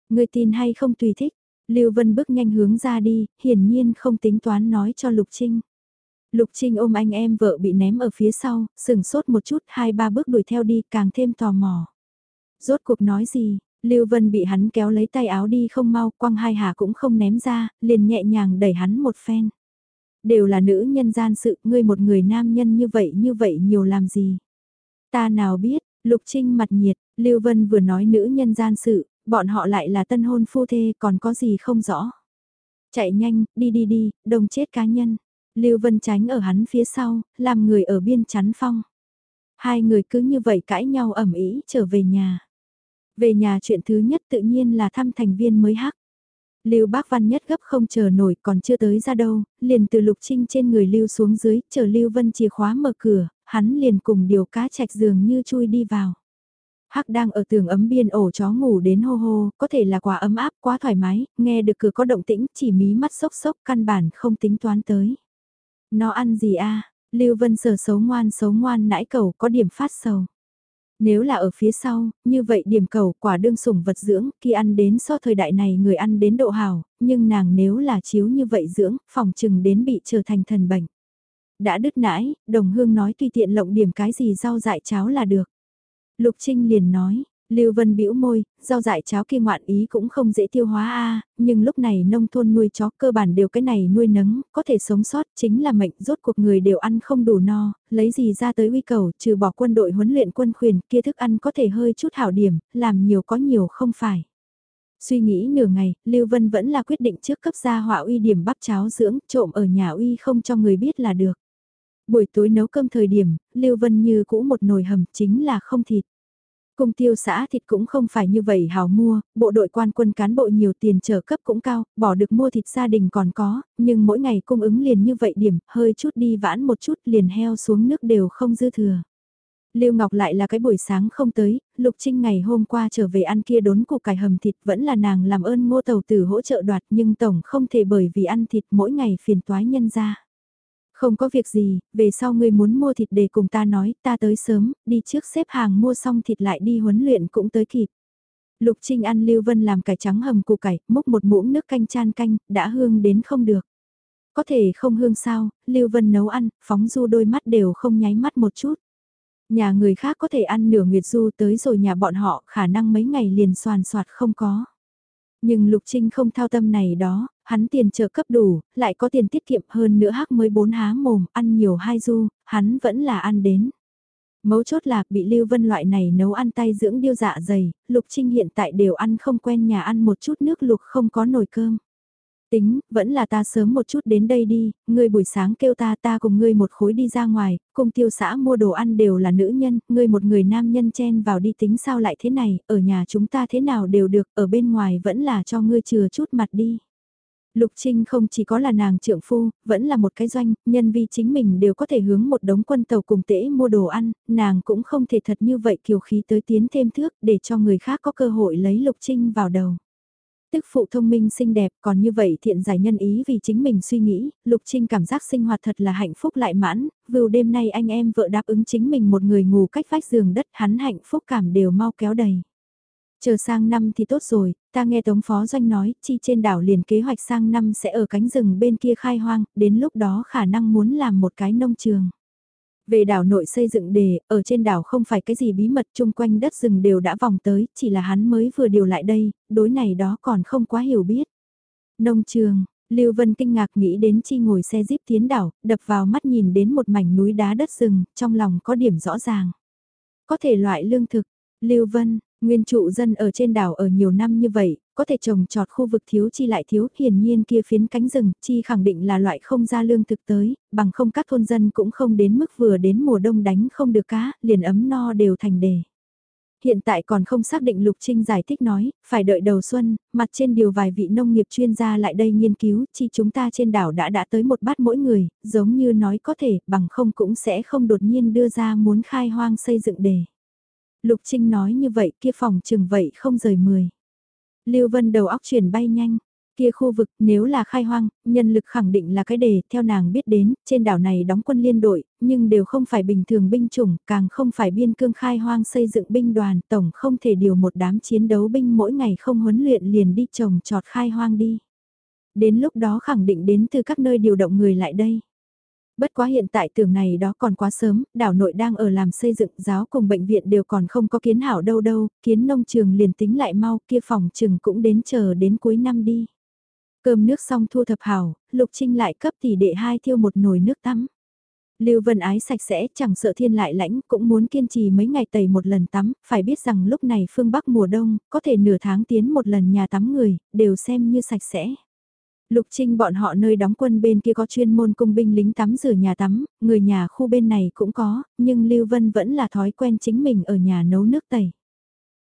Ngươi tin hay không tùy thích? Lưu Vân bước nhanh hướng ra đi, hiển nhiên không tính toán nói cho Lục Trinh. Lục Trinh ôm anh em vợ bị ném ở phía sau, sừng sốt một chút hai ba bước đuổi theo đi càng thêm tò mò. Rốt cuộc nói gì, Lưu Vân bị hắn kéo lấy tay áo đi không mau, quăng hai hà cũng không ném ra, liền nhẹ nhàng đẩy hắn một phen. Đều là nữ nhân gian sự, ngươi một người nam nhân như vậy như vậy nhiều làm gì. Ta nào biết, Lục Trinh mặt nhiệt, Lưu Vân vừa nói nữ nhân gian sự, bọn họ lại là tân hôn phu thê còn có gì không rõ. Chạy nhanh, đi đi đi, đồng chết cá nhân. Lưu Vân tránh ở hắn phía sau, làm người ở biên chắn phong. Hai người cứ như vậy cãi nhau ẩm ý trở về nhà. Về nhà chuyện thứ nhất tự nhiên là thăm thành viên mới hắc. Lưu Bác Văn nhất gấp không chờ nổi còn chưa tới ra đâu, liền từ Lục Trinh trên người Lưu xuống dưới, chờ Lưu Vân chìa khóa mở cửa, hắn liền cùng điều cá chạch giường như chui đi vào. Hắc đang ở tường ấm biên ổ chó ngủ đến hô hô, có thể là quá ấm áp, quá thoải mái, nghe được cửa có động tĩnh, chỉ mí mắt sốc sốc, căn bản không tính toán tới. Nó ăn gì a? Lưu Vân sờ xấu ngoan xấu ngoan nãi cầu có điểm phát sầu. Nếu là ở phía sau, như vậy điểm cầu quả đương sủng vật dưỡng, khi ăn đến so thời đại này người ăn đến độ hào, nhưng nàng nếu là chiếu như vậy dưỡng, phòng chừng đến bị trở thành thần bệnh. Đã đứt nãi, đồng hương nói tùy tiện lộng điểm cái gì rau dại cháo là được. Lục Trinh liền nói, Lưu Vân bĩu môi, rau dại cháo kia ngoạn ý cũng không dễ tiêu hóa a, nhưng lúc này nông thôn nuôi chó cơ bản đều cái này nuôi nấng, có thể sống sót chính là mệnh rốt cuộc người đều ăn không đủ no, lấy gì ra tới uy cầu, trừ bỏ quân đội huấn luyện quân khuyển, kia thức ăn có thể hơi chút hảo điểm, làm nhiều có nhiều không phải. Suy nghĩ nửa ngày, Lưu Vân vẫn là quyết định trước cấp gia họa uy điểm bắp cháo dưỡng, trộm ở nhà uy không cho người biết là được. Buổi tối nấu cơm thời điểm, Lưu Vân như cũ một nồi hầm chính là không thịt. Cung tiêu xã thịt cũng không phải như vậy hào mua, bộ đội quan quân cán bộ nhiều tiền trợ cấp cũng cao, bỏ được mua thịt gia đình còn có, nhưng mỗi ngày cung ứng liền như vậy điểm, hơi chút đi vãn một chút liền heo xuống nước đều không dư thừa. Lưu Ngọc lại là cái buổi sáng không tới, Lục Trinh ngày hôm qua trở về ăn kia đốn củ cải hầm thịt vẫn là nàng làm ơn ngô tàu tử hỗ trợ đoạt nhưng tổng không thể bởi vì ăn thịt mỗi ngày phiền toái nhân ra. Không có việc gì, về sau ngươi muốn mua thịt để cùng ta nói, ta tới sớm, đi trước xếp hàng mua xong thịt lại đi huấn luyện cũng tới kịp. Lục Trinh ăn Lưu Vân làm cải trắng hầm củ cải, múc một muỗng nước canh chan canh, đã hương đến không được. Có thể không hương sao, Lưu Vân nấu ăn, phóng du đôi mắt đều không nháy mắt một chút. Nhà người khác có thể ăn nửa nguyệt du tới rồi nhà bọn họ khả năng mấy ngày liền soàn soạt không có. Nhưng Lục Trinh không thao tâm này đó, hắn tiền trợ cấp đủ, lại có tiền tiết kiệm hơn nữa hắc mới bốn há mồm, ăn nhiều hai du, hắn vẫn là ăn đến. Mấu chốt là bị Lưu Vân loại này nấu ăn tay dưỡng điêu dạ dày, Lục Trinh hiện tại đều ăn không quen nhà ăn một chút nước lục không có nồi cơm. Tính, vẫn là ta sớm một chút đến đây đi, ngươi buổi sáng kêu ta ta cùng ngươi một khối đi ra ngoài, cùng tiêu xã mua đồ ăn đều là nữ nhân, ngươi một người nam nhân chen vào đi tính sao lại thế này, ở nhà chúng ta thế nào đều được, ở bên ngoài vẫn là cho ngươi chừa chút mặt đi. Lục Trinh không chỉ có là nàng trượng phu, vẫn là một cái doanh, nhân vi chính mình đều có thể hướng một đống quân tàu cùng tễ mua đồ ăn, nàng cũng không thể thật như vậy kiều khí tới tiến thêm thước để cho người khác có cơ hội lấy Lục Trinh vào đầu. Tức phụ thông minh xinh đẹp còn như vậy thiện giải nhân ý vì chính mình suy nghĩ, Lục Trinh cảm giác sinh hoạt thật là hạnh phúc lại mãn, vưu đêm nay anh em vợ đáp ứng chính mình một người ngủ cách vách giường đất hắn hạnh phúc cảm đều mau kéo đầy. Chờ sang năm thì tốt rồi, ta nghe Tống Phó Doanh nói, chi trên đảo liền kế hoạch sang năm sẽ ở cánh rừng bên kia khai hoang, đến lúc đó khả năng muốn làm một cái nông trường. Về đảo nội xây dựng đề, ở trên đảo không phải cái gì bí mật chung quanh đất rừng đều đã vòng tới, chỉ là hắn mới vừa điều lại đây, đối này đó còn không quá hiểu biết. Nông trường, Lưu Vân kinh ngạc nghĩ đến chi ngồi xe jeep tiến đảo, đập vào mắt nhìn đến một mảnh núi đá đất rừng, trong lòng có điểm rõ ràng. Có thể loại lương thực, Lưu Vân, Nguyên trụ dân ở trên đảo ở nhiều năm như vậy, có thể trồng trọt khu vực thiếu chi lại thiếu, hiển nhiên kia phiến cánh rừng, chi khẳng định là loại không ra lương thực tới, bằng không các thôn dân cũng không đến mức vừa đến mùa đông đánh không được cá, liền ấm no đều thành đề. Hiện tại còn không xác định Lục Trinh giải thích nói, phải đợi đầu xuân, mặt trên điều vài vị nông nghiệp chuyên gia lại đây nghiên cứu, chi chúng ta trên đảo đã đã tới một bát mỗi người, giống như nói có thể, bằng không cũng sẽ không đột nhiên đưa ra muốn khai hoang xây dựng đề. Lục Trinh nói như vậy kia phòng chừng vậy không rời mười. Lưu Vân đầu óc chuyển bay nhanh. Kia khu vực nếu là khai hoang, nhân lực khẳng định là cái đề, theo nàng biết đến, trên đảo này đóng quân liên đội, nhưng đều không phải bình thường binh chủng, càng không phải biên cương khai hoang xây dựng binh đoàn, tổng không thể điều một đám chiến đấu binh mỗi ngày không huấn luyện liền đi trồng trọt khai hoang đi. Đến lúc đó khẳng định đến từ các nơi điều động người lại đây. Bất quá hiện tại tưởng này đó còn quá sớm, đảo nội đang ở làm xây dựng giáo cùng bệnh viện đều còn không có kiến hảo đâu đâu, kiến nông trường liền tính lại mau kia phòng trường cũng đến chờ đến cuối năm đi. Cơm nước xong thu thập hảo, Lục Trinh lại cấp tỷ đệ hai thiêu một nồi nước tắm. Lưu Vân Ái sạch sẽ, chẳng sợ thiên lại lãnh, cũng muốn kiên trì mấy ngày tẩy một lần tắm, phải biết rằng lúc này phương Bắc mùa đông, có thể nửa tháng tiến một lần nhà tắm người, đều xem như sạch sẽ. Lục Trinh bọn họ nơi đóng quân bên kia có chuyên môn cung binh lính tắm rửa nhà tắm, người nhà khu bên này cũng có, nhưng Lưu Vân vẫn là thói quen chính mình ở nhà nấu nước tẩy.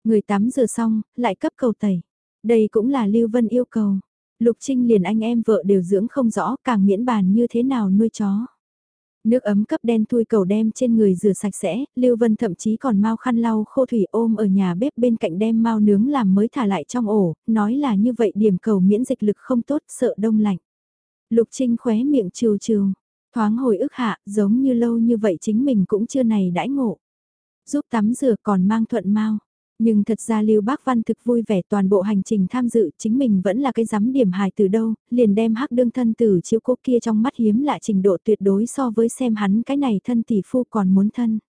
Người tắm rửa xong, lại cấp cầu tẩy. Đây cũng là Lưu Vân yêu cầu. Lục Trinh liền anh em vợ đều dưỡng không rõ càng miễn bàn như thế nào nuôi chó. Nước ấm cấp đen thui cầu đem trên người rửa sạch sẽ, Lưu Vân thậm chí còn mau khăn lau khô thủy ôm ở nhà bếp bên cạnh đem mau nướng làm mới thả lại trong ổ, nói là như vậy điểm cầu miễn dịch lực không tốt sợ đông lạnh. Lục Trinh khóe miệng trừ trừ, thoáng hồi ức hạ giống như lâu như vậy chính mình cũng chưa này đãi ngộ. Giúp tắm rửa còn mang thuận mau. Nhưng thật ra Lưu Bác Văn thực vui vẻ toàn bộ hành trình tham dự chính mình vẫn là cái giám điểm hài từ đâu, liền đem hắc đương thân tử chiếu cố kia trong mắt hiếm lạ trình độ tuyệt đối so với xem hắn cái này thân tỷ phu còn muốn thân.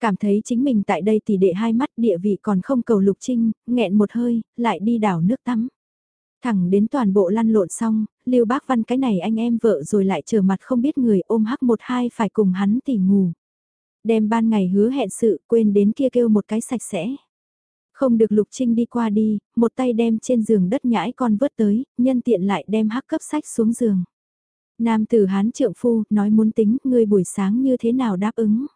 Cảm thấy chính mình tại đây tỷ đệ hai mắt địa vị còn không cầu lục trinh, nghẹn một hơi, lại đi đảo nước tắm. Thẳng đến toàn bộ lăn lộn xong, Lưu Bác Văn cái này anh em vợ rồi lại trở mặt không biết người ôm hắc một hai phải cùng hắn tỉ ngủ. Đem ban ngày hứa hẹn sự quên đến kia kêu một cái sạch sẽ. Không được Lục Trinh đi qua đi, một tay đem trên giường đất nhãi con vớt tới, nhân tiện lại đem hắc cấp sách xuống giường. Nam tử hán trượng phu, nói muốn tính, ngươi buổi sáng như thế nào đáp ứng.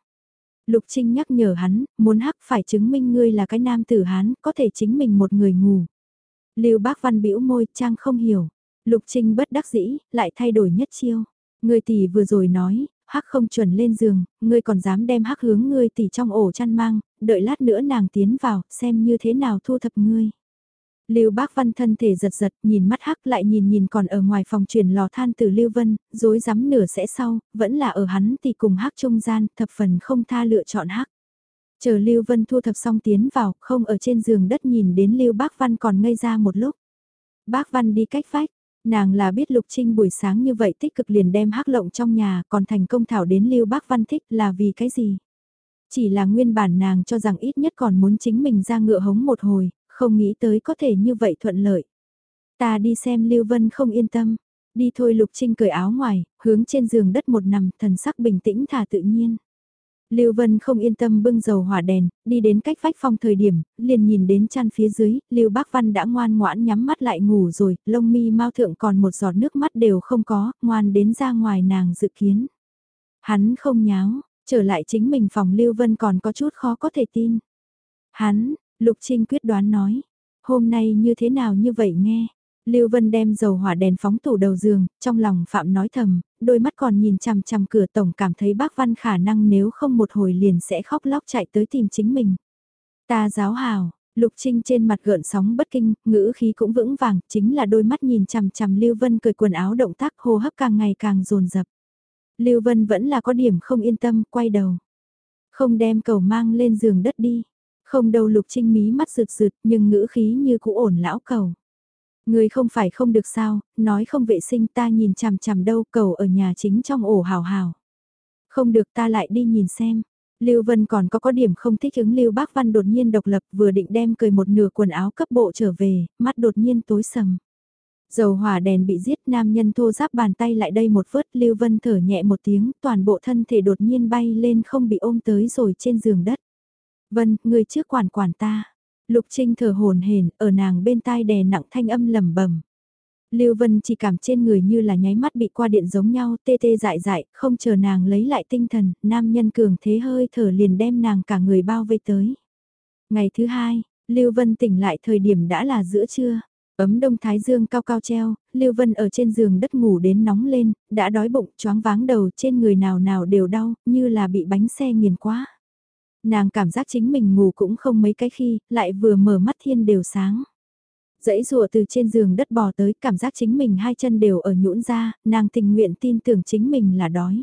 Lục Trinh nhắc nhở hắn, muốn hắc phải chứng minh ngươi là cái nam tử hán, có thể chính mình một người ngủ. Lưu Bác Văn bĩu môi, trang không hiểu. Lục Trinh bất đắc dĩ, lại thay đổi nhất chiêu. Ngươi tỷ vừa rồi nói, hắc không chuẩn lên giường, ngươi còn dám đem hắc hướng ngươi tỉ trong ổ chăn mang, đợi lát nữa nàng tiến vào, xem như thế nào thu thập ngươi. Lưu Bác Văn thân thể giật giật, nhìn mắt hắc lại nhìn nhìn còn ở ngoài phòng truyền lò than từ Lưu Vân, dối rắm nửa sẽ sau, vẫn là ở hắn thì cùng hắc trung gian, thập phần không tha lựa chọn hắc. Chờ Lưu Vân thu thập xong tiến vào, không ở trên giường đất nhìn đến Lưu Bác Văn còn ngây ra một lúc. Bác Văn đi cách vách, Nàng là biết Lục Trinh buổi sáng như vậy tích cực liền đem hắc lộng trong nhà còn thành công thảo đến Lưu Bác Văn thích là vì cái gì? Chỉ là nguyên bản nàng cho rằng ít nhất còn muốn chính mình ra ngựa hống một hồi, không nghĩ tới có thể như vậy thuận lợi. Ta đi xem Lưu Vân không yên tâm. Đi thôi Lục Trinh cởi áo ngoài, hướng trên giường đất một nằm, thần sắc bình tĩnh thả tự nhiên. Lưu Vân không yên tâm bưng dầu hỏa đèn, đi đến cách vách phòng thời điểm, liền nhìn đến chăn phía dưới, Lưu Bác Văn đã ngoan ngoãn nhắm mắt lại ngủ rồi, lông mi mau thượng còn một giọt nước mắt đều không có, ngoan đến ra ngoài nàng dự kiến. Hắn không nháo, trở lại chính mình phòng Lưu Vân còn có chút khó có thể tin. Hắn, Lục Trinh quyết đoán nói, hôm nay như thế nào như vậy nghe, Lưu Vân đem dầu hỏa đèn phóng tủ đầu giường, trong lòng Phạm nói thầm, đôi mắt còn nhìn chằm chằm cửa tổng cảm thấy bác Văn khả năng nếu không một hồi liền sẽ khóc lóc chạy tới tìm chính mình. Ta giáo hào, Lục Trinh trên mặt gợn sóng bất kinh, ngữ khí cũng vững vàng, chính là đôi mắt nhìn chằm chằm Lưu Vân cười quần áo động tác hô hấp càng ngày càng dồn dập. Lưu Vân vẫn là có điểm không yên tâm, quay đầu. Không đem cầu mang lên giường đất đi. Không đâu Lục Trinh mí mắt rượt rượt nhưng ngữ khí như cũ ổn lão cầu. Người không phải không được sao, nói không vệ sinh ta nhìn chằm chằm đâu cầu ở nhà chính trong ổ hào hào. Không được ta lại đi nhìn xem. Lưu Vân còn có có điểm không thích ứng Lưu Bác Văn đột nhiên độc lập vừa định đem cười một nửa quần áo cấp bộ trở về, mắt đột nhiên tối sầm. Dầu hỏa đèn bị giết nam nhân thô giáp bàn tay lại đây một vớt Lưu Vân thở nhẹ một tiếng toàn bộ thân thể đột nhiên bay lên không bị ôm tới rồi trên giường đất. Vân, người trước quản quản ta. Lục Trinh thở hồn hển, ở nàng bên tai đè nặng thanh âm lầm bẩm. Lưu Vân chỉ cảm trên người như là nháy mắt bị qua điện giống nhau, tê tê dại dại, không chờ nàng lấy lại tinh thần, nam nhân cường thế hơi thở liền đem nàng cả người bao vây tới. Ngày thứ hai, Lưu Vân tỉnh lại thời điểm đã là giữa trưa. Ấm đông thái dương cao cao treo, Lưu Vân ở trên giường đất ngủ đến nóng lên, đã đói bụng, choáng váng đầu trên người nào nào đều đau, như là bị bánh xe nghiền quá. Nàng cảm giác chính mình ngủ cũng không mấy cái khi, lại vừa mở mắt thiên đều sáng. Dãy rùa từ trên giường đất bò tới, cảm giác chính mình hai chân đều ở nhũn ra, nàng tình nguyện tin tưởng chính mình là đói.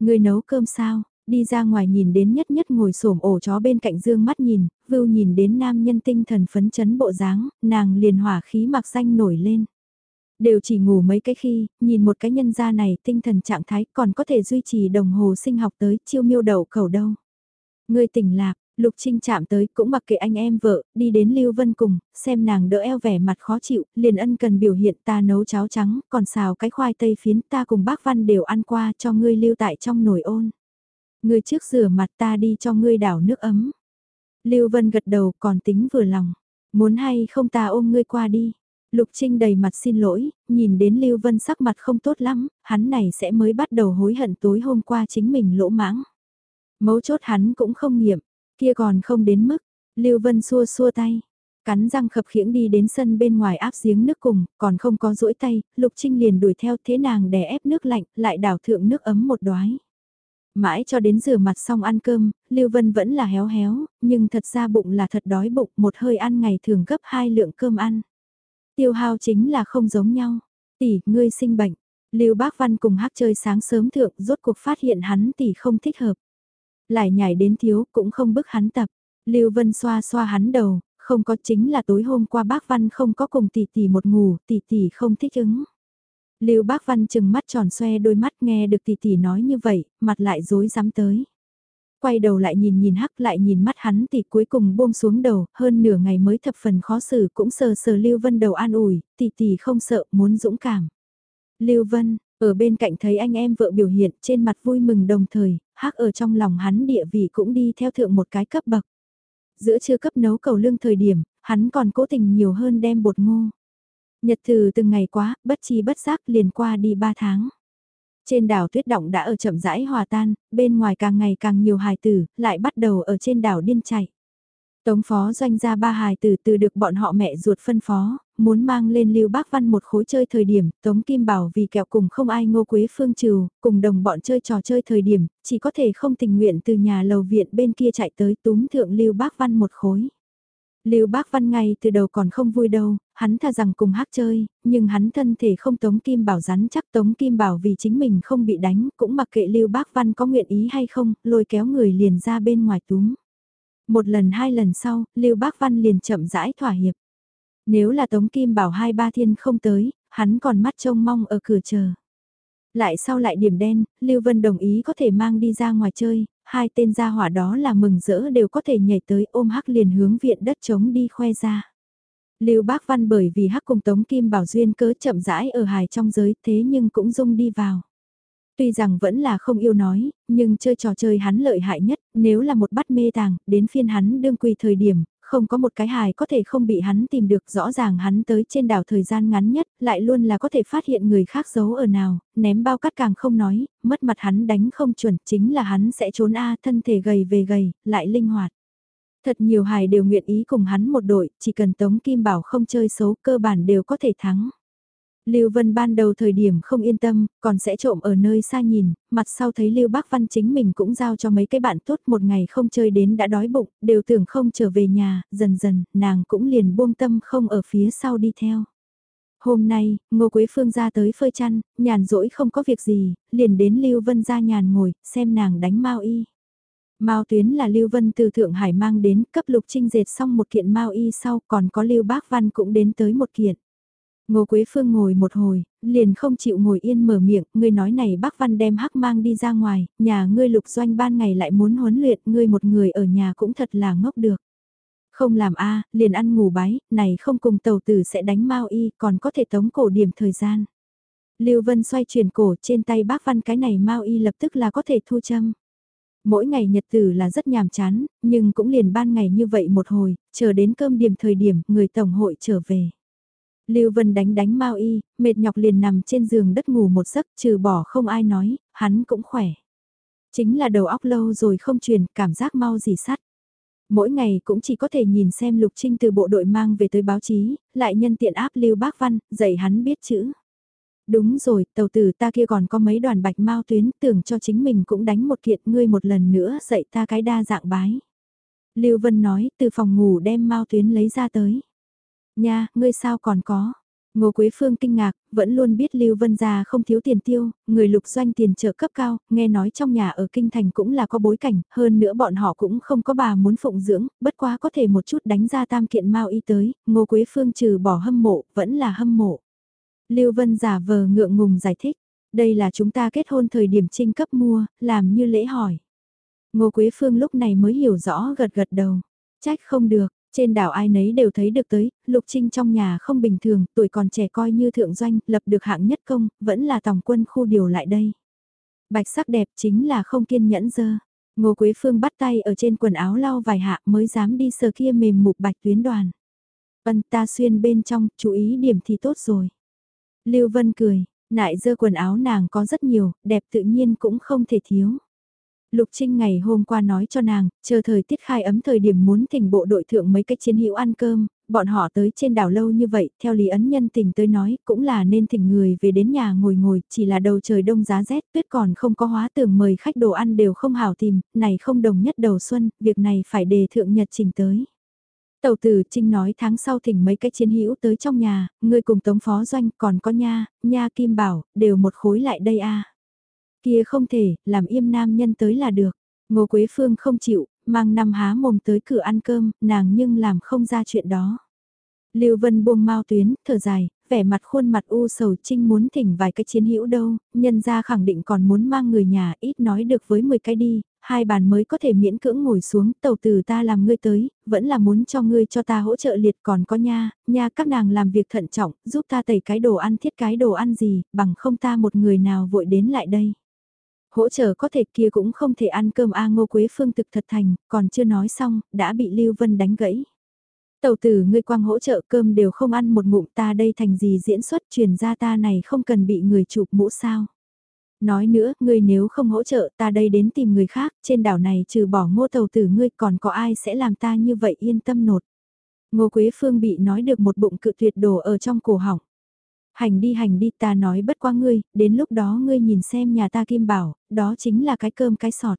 Người nấu cơm sao, đi ra ngoài nhìn đến nhất nhất ngồi xổm ổ chó bên cạnh dương mắt nhìn, vưu nhìn đến nam nhân tinh thần phấn chấn bộ dáng, nàng liền hỏa khí mặc xanh nổi lên. Đều chỉ ngủ mấy cái khi, nhìn một cái nhân gia này tinh thần trạng thái còn có thể duy trì đồng hồ sinh học tới chiêu miêu đầu cầu đâu. Người tỉnh lạc, Lục Trinh chạm tới cũng mặc kệ anh em vợ, đi đến Lưu Vân cùng, xem nàng đỡ eo vẻ mặt khó chịu, liền ân cần biểu hiện ta nấu cháo trắng, còn xào cái khoai tây phiến ta cùng bác Văn đều ăn qua cho ngươi lưu tại trong nồi ôn. Ngươi trước rửa mặt ta đi cho ngươi đảo nước ấm. Lưu Vân gật đầu còn tính vừa lòng, muốn hay không ta ôm ngươi qua đi. Lục Trinh đầy mặt xin lỗi, nhìn đến Lưu Vân sắc mặt không tốt lắm, hắn này sẽ mới bắt đầu hối hận tối hôm qua chính mình lỗ mãng. Mấu chốt hắn cũng không nghiệm, kia còn không đến mức, Lưu Vân xua xua tay. Cắn răng khập khiễng đi đến sân bên ngoài áp giếng nước cùng, còn không có duỗi tay, Lục Trinh liền đuổi theo thế nàng đè ép nước lạnh, lại đảo thượng nước ấm một đói. Mãi cho đến rửa mặt xong ăn cơm, Lưu Vân vẫn là héo héo, nhưng thật ra bụng là thật đói bụng, một hơi ăn ngày thường gấp hai lượng cơm ăn. Tiêu hao chính là không giống nhau. Tỷ, ngươi sinh bệnh. Lưu Bác Văn cùng hát chơi sáng sớm thượng, rốt cuộc phát hiện hắn tỷ không thích hợp. Lại nhảy đến thiếu, cũng không bức hắn tập. Lưu Vân xoa xoa hắn đầu, không có chính là tối hôm qua bác Văn không có cùng tỷ tỷ một ngủ, tỷ tỷ không thích ứng. Lưu Bác Văn chừng mắt tròn xoe đôi mắt nghe được tỷ tỷ nói như vậy, mặt lại rối rắm tới. Quay đầu lại nhìn nhìn hắc lại nhìn mắt hắn thì cuối cùng buông xuống đầu, hơn nửa ngày mới thập phần khó xử cũng sờ sờ Lưu Vân đầu an ủi, tỷ tỷ không sợ, muốn dũng cảm. Lưu Vân, ở bên cạnh thấy anh em vợ biểu hiện trên mặt vui mừng đồng thời, hắc ở trong lòng hắn địa vị cũng đi theo thượng một cái cấp bậc. Giữa trưa cấp nấu cầu lương thời điểm, hắn còn cố tình nhiều hơn đem bột ngô. Nhật từ từng ngày quá, bất chi bất giác liền qua đi ba tháng. Trên đảo tuyết động đã ở chậm rãi hòa tan, bên ngoài càng ngày càng nhiều hài tử, lại bắt đầu ở trên đảo điên chạy. Tống phó doanh ra ba hài từ từ được bọn họ mẹ ruột phân phó, muốn mang lên Lưu Bác Văn một khối chơi thời điểm, Tống Kim Bảo vì kẹo cùng không ai ngô quế phương trừ, cùng đồng bọn chơi trò chơi thời điểm, chỉ có thể không tình nguyện từ nhà lầu viện bên kia chạy tới túm thượng Lưu Bác Văn một khối. Lưu Bác Văn ngay từ đầu còn không vui đâu, hắn tha rằng cùng hát chơi, nhưng hắn thân thể không Tống Kim Bảo rắn chắc Tống Kim Bảo vì chính mình không bị đánh, cũng mặc kệ Lưu Bác Văn có nguyện ý hay không, lôi kéo người liền ra bên ngoài túm. Một lần hai lần sau, Lưu Bác Văn liền chậm rãi thỏa hiệp. Nếu là Tống Kim Bảo hai ba thiên không tới, hắn còn mắt trông mong ở cửa chờ. Lại sau lại điểm đen, Lưu Vân đồng ý có thể mang đi ra ngoài chơi, hai tên gia hỏa đó là mừng rỡ đều có thể nhảy tới ôm hắc liền hướng viện đất trống đi khoe ra. Lưu Bác Văn bởi vì hắc cùng Tống Kim Bảo duyên cớ chậm rãi ở hài trong giới thế nhưng cũng dung đi vào. Tuy rằng vẫn là không yêu nói, nhưng chơi trò chơi hắn lợi hại nhất, nếu là một bắt mê tàng, đến phiên hắn đương quỳ thời điểm, không có một cái hài có thể không bị hắn tìm được rõ ràng hắn tới trên đảo thời gian ngắn nhất, lại luôn là có thể phát hiện người khác giấu ở nào, ném bao cắt càng không nói, mất mặt hắn đánh không chuẩn, chính là hắn sẽ trốn A thân thể gầy về gầy, lại linh hoạt. Thật nhiều hài đều nguyện ý cùng hắn một đội, chỉ cần Tống Kim Bảo không chơi xấu cơ bản đều có thể thắng. Lưu Vân ban đầu thời điểm không yên tâm, còn sẽ trộm ở nơi xa nhìn, mặt sau thấy Lưu Bác Văn chính mình cũng giao cho mấy cái bạn tốt một ngày không chơi đến đã đói bụng, đều tưởng không trở về nhà, dần dần, nàng cũng liền buông tâm không ở phía sau đi theo. Hôm nay, Ngô Quế Phương ra tới phơi chăn, nhàn rỗi không có việc gì, liền đến Lưu Vân ra nhàn ngồi, xem nàng đánh Mao Y. Mao Tuyến là Lưu Vân từ Thượng Hải mang đến, cấp Lục Trinh dệt xong một kiện Mao Y sau, còn có Lưu Bác Văn cũng đến tới một kiện. Ngô Quế Phương ngồi một hồi, liền không chịu ngồi yên mở miệng, ngươi nói này bác Văn đem hắc mang đi ra ngoài, nhà ngươi lục doanh ban ngày lại muốn huấn luyện, ngươi một người ở nhà cũng thật là ngốc được. Không làm a liền ăn ngủ bái, này không cùng tàu tử sẽ đánh mau y, còn có thể tống cổ điểm thời gian. Lưu Vân xoay chuyển cổ trên tay bác Văn cái này mau y lập tức là có thể thu châm. Mỗi ngày nhật tử là rất nhàm chán, nhưng cũng liền ban ngày như vậy một hồi, chờ đến cơm điểm thời điểm người tổng hội trở về. Lưu Vân đánh đánh Mao Y, mệt nhọc liền nằm trên giường đất ngủ một giấc, trừ bỏ không ai nói, hắn cũng khỏe. Chính là đầu óc lâu rồi không truyền, cảm giác mau gì sắt. Mỗi ngày cũng chỉ có thể nhìn xem Lục Trinh từ bộ đội mang về tới báo chí, lại nhân tiện áp Lưu Bác Văn, dạy hắn biết chữ. Đúng rồi, tàu tử ta kia còn có mấy đoàn bạch mau tuyến, tưởng cho chính mình cũng đánh một kiện ngươi một lần nữa dạy ta cái đa dạng bái. Lưu Vân nói, từ phòng ngủ đem mau tuyến lấy ra tới. Nha, ngươi sao còn có? Ngô Quế Phương kinh ngạc, vẫn luôn biết Lưu Vân Gia không thiếu tiền tiêu, người lục doanh tiền trợ cấp cao, nghe nói trong nhà ở Kinh Thành cũng là có bối cảnh, hơn nữa bọn họ cũng không có bà muốn phụng dưỡng, bất quá có thể một chút đánh ra tam kiện mau y tới, Ngô Quế Phương trừ bỏ hâm mộ, vẫn là hâm mộ. Lưu Vân giả vờ ngượng ngùng giải thích, đây là chúng ta kết hôn thời điểm trinh cấp mua, làm như lễ hỏi. Ngô Quế Phương lúc này mới hiểu rõ gật gật đầu, trách không được, trên đảo ai nấy đều thấy được tới, Lục Trinh trong nhà không bình thường, tuổi còn trẻ coi như thượng doanh, lập được hạng nhất công, vẫn là tổng quân khu điều lại đây. Bạch sắc đẹp chính là không kiên nhẫn dơ. Ngô Quế Phương bắt tay ở trên quần áo lau vài hạ mới dám đi sờ kia mềm mục bạch tuyến đoàn. vân ta xuyên bên trong, chú ý điểm thì tốt rồi. Lưu Vân cười, nại dơ quần áo nàng có rất nhiều, đẹp tự nhiên cũng không thể thiếu. Lục Trinh ngày hôm qua nói cho nàng, chờ thời tiết khai ấm thời điểm muốn thỉnh bộ đội thượng mấy cái chiến hữu ăn cơm, bọn họ tới trên đảo lâu như vậy, theo lý ấn nhân tình tới nói, cũng là nên thỉnh người về đến nhà ngồi ngồi, chỉ là đầu trời đông giá rét, tuyết còn không có hóa tường mời khách đồ ăn đều không hảo tìm, này không đồng nhất đầu xuân, việc này phải đề thượng nhật trình tới. Tàu tử Trinh nói tháng sau thỉnh mấy cái chiến hữu tới trong nhà, người cùng tống phó doanh còn có nha, nha kim bảo, đều một khối lại đây a Kia không thể, làm im nam nhân tới là được. Ngô Quế Phương không chịu, mang năm há mồm tới cửa ăn cơm, nàng nhưng làm không ra chuyện đó. Lưu Vân buông mau tuyến, thở dài, vẻ mặt khuôn mặt u sầu trinh muốn thỉnh vài cái chiến hữu đâu, nhân ra khẳng định còn muốn mang người nhà ít nói được với 10 cái đi, hai bàn mới có thể miễn cưỡng ngồi xuống, tàu từ ta làm ngươi tới, vẫn là muốn cho ngươi cho ta hỗ trợ liệt còn có nha, nha các nàng làm việc thận trọng, giúp ta tẩy cái đồ ăn thiết cái đồ ăn gì, bằng không ta một người nào vội đến lại đây hỗ trợ có thể kia cũng không thể ăn cơm A Ngô Quế Phương thực thật thành, còn chưa nói xong, đã bị Lưu Vân đánh gãy. Tàu tử ngươi quang hỗ trợ cơm đều không ăn một ngụm ta đây thành gì diễn xuất truyền ra ta này không cần bị người chụp mũ sao. Nói nữa, ngươi nếu không hỗ trợ ta đây đến tìm người khác, trên đảo này trừ bỏ ngô tàu tử ngươi còn có ai sẽ làm ta như vậy yên tâm nột. Ngô Quế Phương bị nói được một bụng cự tuyệt đồ ở trong cổ họng. Hành đi hành đi ta nói bất qua ngươi, đến lúc đó ngươi nhìn xem nhà ta kim bảo, đó chính là cái cơm cái sọt.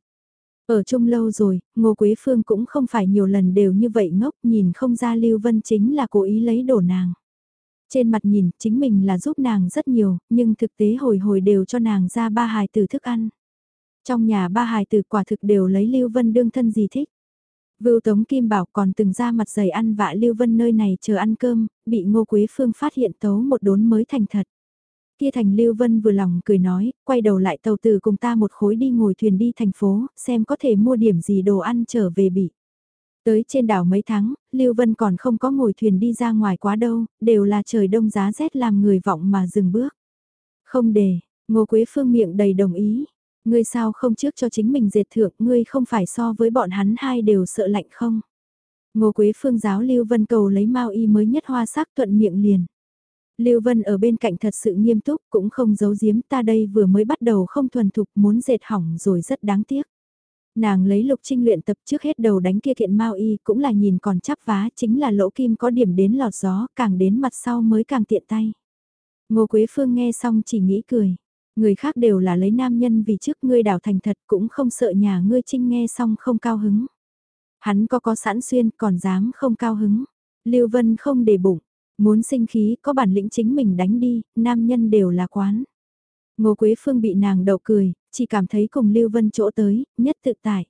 Ở chung lâu rồi, Ngô Quế Phương cũng không phải nhiều lần đều như vậy ngốc nhìn không ra Lưu Vân chính là cố ý lấy đổ nàng. Trên mặt nhìn, chính mình là giúp nàng rất nhiều, nhưng thực tế hồi hồi đều cho nàng ra ba hài tử thức ăn. Trong nhà ba hài tử quả thực đều lấy Lưu Vân đương thân gì thích. Vưu Tống Kim Bảo còn từng ra mặt dày ăn vạ Lưu Vân nơi này chờ ăn cơm, bị Ngô Quế Phương phát hiện tấu một đốn mới thành thật. Kia thành Lưu Vân vừa lòng cười nói, quay đầu lại tàu tử cùng ta một khối đi ngồi thuyền đi thành phố, xem có thể mua điểm gì đồ ăn trở về bị. Tới trên đảo mấy tháng, Lưu Vân còn không có ngồi thuyền đi ra ngoài quá đâu, đều là trời đông giá rét làm người vọng mà dừng bước. Không để, Ngô Quế Phương miệng đầy đồng ý, Ngươi sao không trước cho chính mình dệt thượng, ngươi không phải so với bọn hắn hai đều sợ lạnh không? Ngô Quế Phương giáo Lưu Vân cầu lấy Mao y mới nhất hoa sắc thuận miệng liền. Lưu Vân ở bên cạnh thật sự nghiêm túc, cũng không giấu giếm ta đây vừa mới bắt đầu không thuần thục muốn dệt hỏng rồi rất đáng tiếc. Nàng lấy lục trinh luyện tập trước hết đầu đánh kia kiện Mao y cũng là nhìn còn chắp vá chính là lỗ kim có điểm đến lọt gió, càng đến mặt sau mới càng tiện tay. Ngô Quế Phương nghe xong chỉ nghĩ cười. Người khác đều là lấy nam nhân vì trước ngươi đảo thành thật cũng không sợ nhà ngươi trinh nghe xong không cao hứng. Hắn có có sẵn xuyên còn dám không cao hứng. Lưu Vân không để bụng, muốn sinh khí có bản lĩnh chính mình đánh đi, nam nhân đều là quán. Ngô Quế Phương bị nàng đậu cười, chỉ cảm thấy cùng Lưu Vân chỗ tới, nhất tự tại.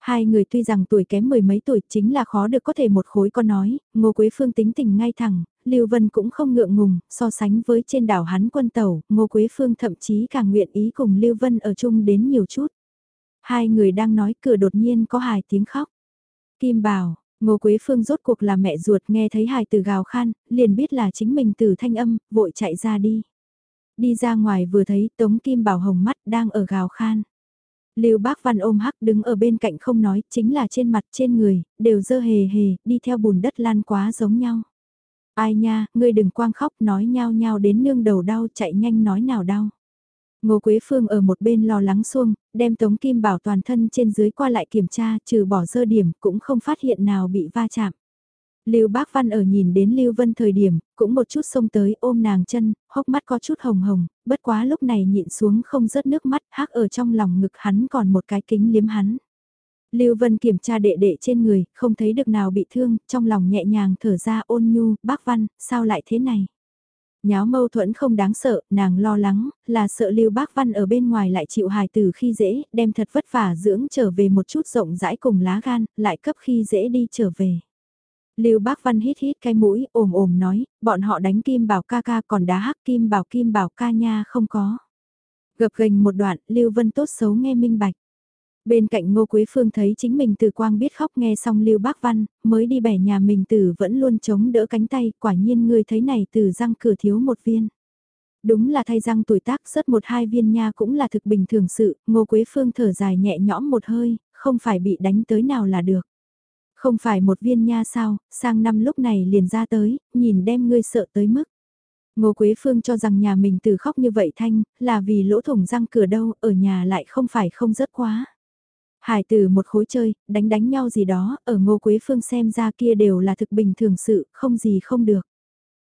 Hai người tuy rằng tuổi kém mười mấy tuổi chính là khó được có thể một khối con nói, Ngô Quế Phương tính tình ngay thẳng, Lưu Vân cũng không ngượng ngùng, so sánh với trên đảo hắn quân tàu, Ngô Quế Phương thậm chí càng nguyện ý cùng Lưu Vân ở chung đến nhiều chút. Hai người đang nói cửa đột nhiên có hài tiếng khóc. Kim bảo, Ngô Quế Phương rốt cuộc là mẹ ruột nghe thấy hài từ gào khan, liền biết là chính mình từ thanh âm, vội chạy ra đi. Đi ra ngoài vừa thấy Tống Kim Bảo hồng mắt đang ở gào khan. Lưu Bác Văn ôm hắc đứng ở bên cạnh không nói, chính là trên mặt trên người, đều dơ hề hề, đi theo bùn đất lan quá giống nhau. Ai nha, ngươi đừng quang khóc nói nhau nhau đến nương đầu đau chạy nhanh nói nào đau. Ngô Quế Phương ở một bên lo lắng xuông, đem Tống Kim Bảo toàn thân trên dưới qua lại kiểm tra, trừ bỏ dơ điểm, cũng không phát hiện nào bị va chạm. Lưu Bác Văn ở nhìn đến Lưu Vân thời điểm, cũng một chút xông tới ôm nàng chân, hốc mắt có chút hồng hồng, bất quá lúc này nhịn xuống không rớt nước mắt, hắc ở trong lòng ngực hắn còn một cái kính liếm hắn. Lưu Vân kiểm tra đệ đệ trên người, không thấy được nào bị thương, trong lòng nhẹ nhàng thở ra ôn nhu, bác Văn, sao lại thế này? Nháo mâu thuẫn không đáng sợ, nàng lo lắng, là sợ Lưu Bác Văn ở bên ngoài lại chịu hài từ khi dễ, đem thật vất vả dưỡng trở về một chút rộng rãi cùng lá gan, lại cấp khi dễ đi trở về. Lưu Bác Văn hít hít cái mũi, ồm ồm nói, bọn họ đánh Kim Bảo ca ca còn đá hắc Kim Bảo Kim Bảo ca nha không có. Gập gành một đoạn, Lưu Vân tốt xấu nghe minh bạch. Bên cạnh Ngô Quế Phương thấy chính mình từ quang biết khóc nghe xong Lưu Bác Văn, mới đi bẻ nhà mình từ vẫn luôn chống đỡ cánh tay, quả nhiên người thấy này từ răng cửa thiếu một viên. Đúng là thay răng tuổi tác rất một hai viên nha cũng là thực bình thường sự, Ngô Quế Phương thở dài nhẹ nhõm một hơi, không phải bị đánh tới nào là được. Không phải một viên nha sao, sang năm lúc này liền ra tới, nhìn đem ngươi sợ tới mức. Ngô Quế Phương cho rằng nhà mình từ khóc như vậy thanh, là vì lỗ thủng răng cửa đâu, ở nhà lại không phải không rất quá. Hải từ một khối chơi, đánh đánh nhau gì đó, ở Ngô Quế Phương xem ra kia đều là thực bình thường sự, không gì không được.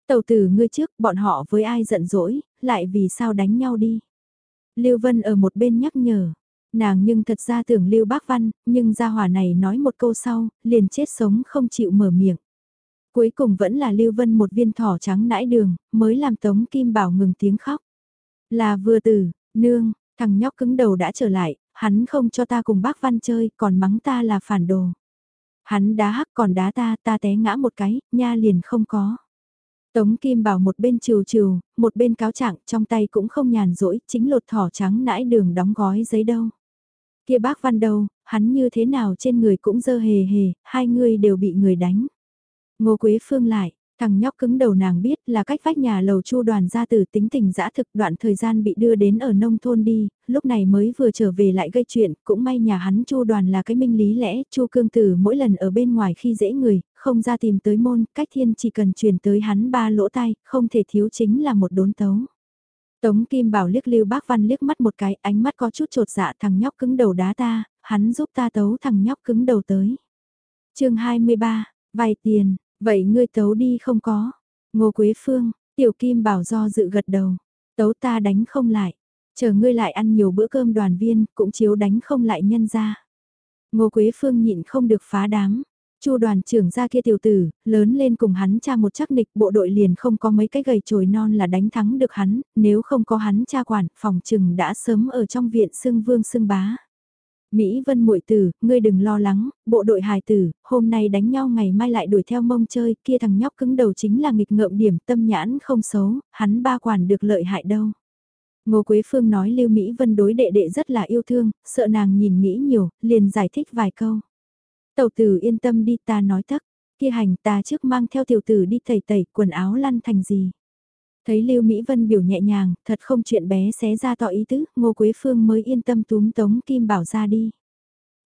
Tàu tử ngươi trước, bọn họ với ai giận dỗi, lại vì sao đánh nhau đi. Lưu Vân ở một bên nhắc nhở, nàng nhưng thật ra tưởng Lưu Bác Văn, nhưng gia hỏa này nói một câu sau, liền chết sống không chịu mở miệng. Cuối cùng vẫn là Lưu Vân một viên thỏ trắng nãi đường, mới làm Tống Kim Bảo ngừng tiếng khóc. Là vừa tử, nương, thằng nhóc cứng đầu đã trở lại, hắn không cho ta cùng bác Văn chơi, còn mắng ta là phản đồ. Hắn đá hắc còn đá ta, ta té ngã một cái, nha liền không có. Tống Kim Bảo một bên trừ trừ, một bên cáo trạng, trong tay cũng không nhàn rỗi, chính lột thỏ trắng nãi đường đóng gói giấy đâu. Kia bác Văn đâu, hắn như thế nào trên người cũng dơ hề hề, hai người đều bị người đánh. Ngô Quế Phương lại, thằng nhóc cứng đầu nàng biết là cách vách nhà lầu chu đoàn ra từ tính tình dã thực đoạn thời gian bị đưa đến ở nông thôn đi, lúc này mới vừa trở về lại gây chuyện, cũng may nhà hắn chu đoàn là cái minh lý lẽ, chu cương tử mỗi lần ở bên ngoài khi dễ người, không ra tìm tới môn, cách thiên chỉ cần truyền tới hắn ba lỗ tai, không thể thiếu chính là một đốn tấu. Tống Kim Bảo liếc Lưu Bác Văn liếc mắt một cái, ánh mắt có chút trột dạ thằng nhóc cứng đầu đá ta, hắn giúp ta tấu thằng nhóc cứng đầu tới. chương 23, vay tiền, Vậy ngươi tấu đi không có. Ngô Quế Phương, Tiểu Kim bảo do dự gật đầu. Tấu ta đánh không lại. Chờ ngươi lại ăn nhiều bữa cơm đoàn viên, cũng chiếu đánh không lại nhân ra. Ngô Quế Phương nhịn không được phá đám. Chu đoàn trưởng ra kia tiểu tử, lớn lên cùng hắn cha một chắc nịch bộ đội liền không có mấy cái gầy trồi non là đánh thắng được hắn, nếu không có hắn cha quản, phòng trừng đã sớm ở trong viện xưng vương xưng bá. Mỹ Vân muội tử, ngươi đừng lo lắng, bộ đội hài tử, hôm nay đánh nhau ngày mai lại đuổi theo mông chơi, kia thằng nhóc cứng đầu chính là nghịch ngợm điểm tâm nhãn không xấu, hắn ba quản được lợi hại đâu. Ngô Quế Phương nói Lưu Mỹ Vân đối đệ đệ rất là yêu thương, sợ nàng nhìn nghĩ nhiều, liền giải thích vài câu. Tẩu tử yên tâm đi ta nói thắc, kia hành ta trước mang theo tiểu tử đi tẩy tẩy quần áo lăn thành gì. Thấy Lưu Mỹ Vân biểu nhẹ nhàng, thật không chuyện bé xé ra tỏ ý tứ, Ngô Quế Phương mới yên tâm túm Tống Kim Bảo ra đi.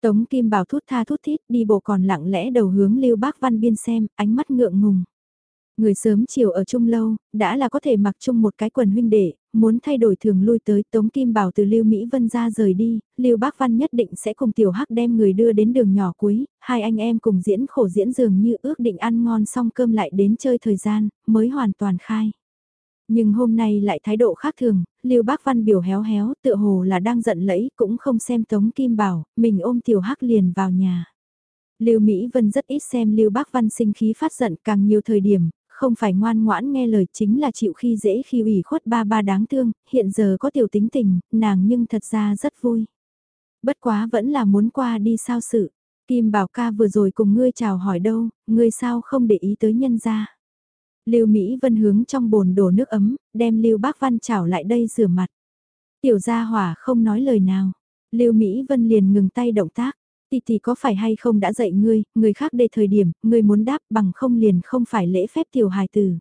Tống Kim Bảo thút tha thút thít đi bộ còn lặng lẽ đầu hướng Lưu Bác Văn Biên xem, ánh mắt ngượng ngùng. Người sớm chiều ở chung lâu, đã là có thể mặc chung một cái quần huynh đệ, muốn thay đổi thường lui tới Tống Kim Bảo từ Lưu Mỹ Vân ra rời đi, Lưu Bác Văn nhất định sẽ cùng Tiểu Hắc đem người đưa đến đường nhỏ cuối, hai anh em cùng diễn khổ diễn dường như ước định ăn ngon xong cơm lại đến chơi thời gian, mới hoàn toàn khai. Nhưng hôm nay lại thái độ khác thường, Lưu Bác Văn biểu héo héo, tựa hồ là đang giận lẫy, cũng không xem Tống Kim Bảo, mình ôm Tiểu Hắc liền vào nhà. Lưu Mỹ Vân rất ít xem Lưu Bác Văn sinh khí phát giận càng nhiều thời điểm, không phải ngoan ngoãn nghe lời chính là chịu khi dễ khi ủy khuất ba ba đáng thương, hiện giờ có tiểu tính tình, nàng nhưng thật ra rất vui. Bất quá vẫn là muốn qua đi sao sự. Kim Bảo ca vừa rồi cùng ngươi chào hỏi đâu, ngươi sao không để ý tới nhân gia. Lưu Mỹ Vân hướng trong bồn đổ nước ấm, đem Lưu Bác Văn chảo lại đây rửa mặt. Tiểu gia hỏa không nói lời nào. Lưu Mỹ Vân liền ngừng tay động tác. Tì tì có phải hay không đã dạy ngươi, người khác để thời điểm, ngươi muốn đáp bằng không liền không phải lễ phép tiểu hài tử.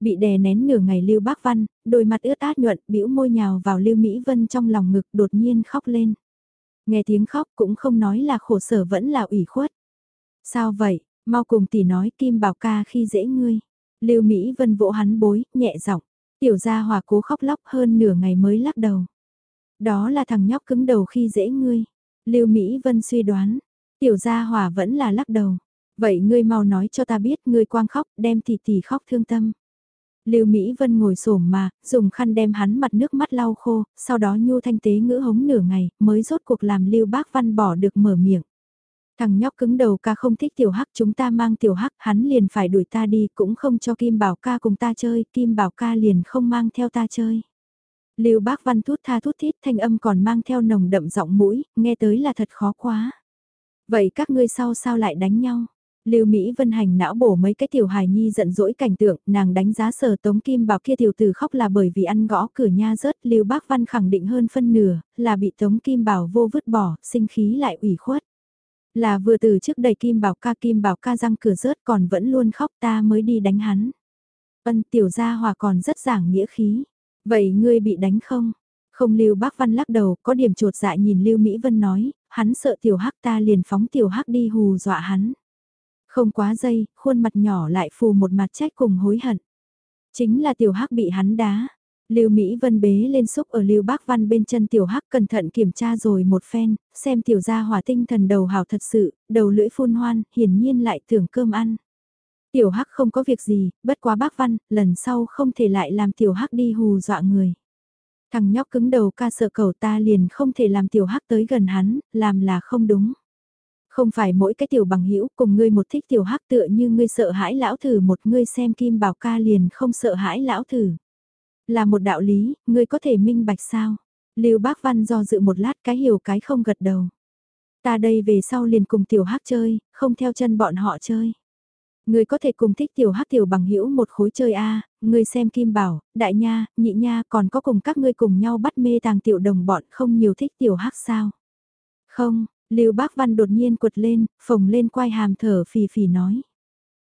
Bị đè nén nửa ngày Lưu Bác Văn, đôi mặt ướt át nhuận, bĩu môi nhào vào Lưu Mỹ Vân trong lòng ngực đột nhiên khóc lên. Nghe tiếng khóc cũng không nói là khổ sở vẫn là ủy khuất. Sao vậy, mau cùng tỷ nói Kim Bảo ca khi dễ ngươi. Lưu Mỹ Vân vỗ hắn bối, nhẹ giọng. Tiểu gia hòa cố khóc lóc hơn nửa ngày mới lắc đầu. Đó là thằng nhóc cứng đầu khi dễ ngươi. Lưu Mỹ Vân suy đoán. Tiểu gia hòa vẫn là lắc đầu. Vậy ngươi mau nói cho ta biết ngươi quang khóc, đem tỷ tỷ khóc thương tâm. Lưu Mỹ Vân ngồi xổm mà, dùng khăn đem hắn mặt nước mắt lau khô, sau đó nhu thanh tế ngữ hống nửa ngày, mới rốt cuộc làm Lưu Bác Văn bỏ được mở miệng. Thằng nhóc cứng đầu ca không thích tiểu hắc chúng ta mang tiểu hắc hắn liền phải đuổi ta đi cũng không cho Kim Bảo ca cùng ta chơi, Kim Bảo ca liền không mang theo ta chơi. Lưu bác văn thút tha thút thít thanh âm còn mang theo nồng đậm giọng mũi, nghe tới là thật khó quá. Vậy các ngươi sau sao lại đánh nhau? Lưu Mỹ Vân Hành não bổ mấy cái tiểu hài nhi giận dỗi cảnh tượng, nàng đánh giá sở Tống Kim Bảo kia tiểu tử khóc là bởi vì ăn gõ cửa nha rớt, Lưu Bác Văn khẳng định hơn phân nửa, là bị Tống Kim Bảo vô vứt bỏ, sinh khí lại ủy khuất. Là vừa từ trước đầy Kim Bảo ca Kim Bảo ca răng cửa rớt còn vẫn luôn khóc ta mới đi đánh hắn. Ân tiểu gia hòa còn rất giảng nghĩa khí. Vậy ngươi bị đánh không? Không Lưu Bác Văn lắc đầu, có điểm chuột dạ nhìn Lưu Mỹ Vân nói, hắn sợ tiểu hắc ta liền phóng tiểu hắc đi hù dọa hắn. Không quá giây, khuôn mặt nhỏ lại phù một mặt trách cùng hối hận. Chính là tiểu hắc bị hắn đá. Lưu Mỹ Vân bế lên xúc ở Lưu Bác Văn bên chân tiểu hắc cẩn thận kiểm tra rồi một phen, xem tiểu gia hỏa tinh thần đầu hào thật sự, đầu lưỡi phun hoan, hiển nhiên lại tưởng cơm ăn. Tiểu hắc không có việc gì, bất quá bác Văn, lần sau không thể lại làm tiểu hắc đi hù dọa người. Thằng nhóc cứng đầu ca sợ cầu ta liền không thể làm tiểu hắc tới gần hắn, làm là không đúng. Không phải mỗi cái tiểu bằng hữu cùng ngươi một thích tiểu hắc tựa như ngươi sợ hãi lão thử một ngươi xem kim bảo ca liền không sợ hãi lão thử. Là một đạo lý, ngươi có thể minh bạch sao? Lưu Bác Văn do dự một lát cái hiểu cái không gật đầu. Ta đây về sau liền cùng tiểu hắc chơi, không theo chân bọn họ chơi. Ngươi có thể cùng thích tiểu hắc tiểu bằng hữu một khối chơi a, ngươi xem Kim Bảo, Đại Nha, Nhị Nha còn có cùng các ngươi cùng nhau bắt mê tàng tiểu đồng bọn không nhiều thích tiểu hắc sao? Không, Lưu Bác Văn đột nhiên quật lên, phồng lên quai hàm thở phì phì nói.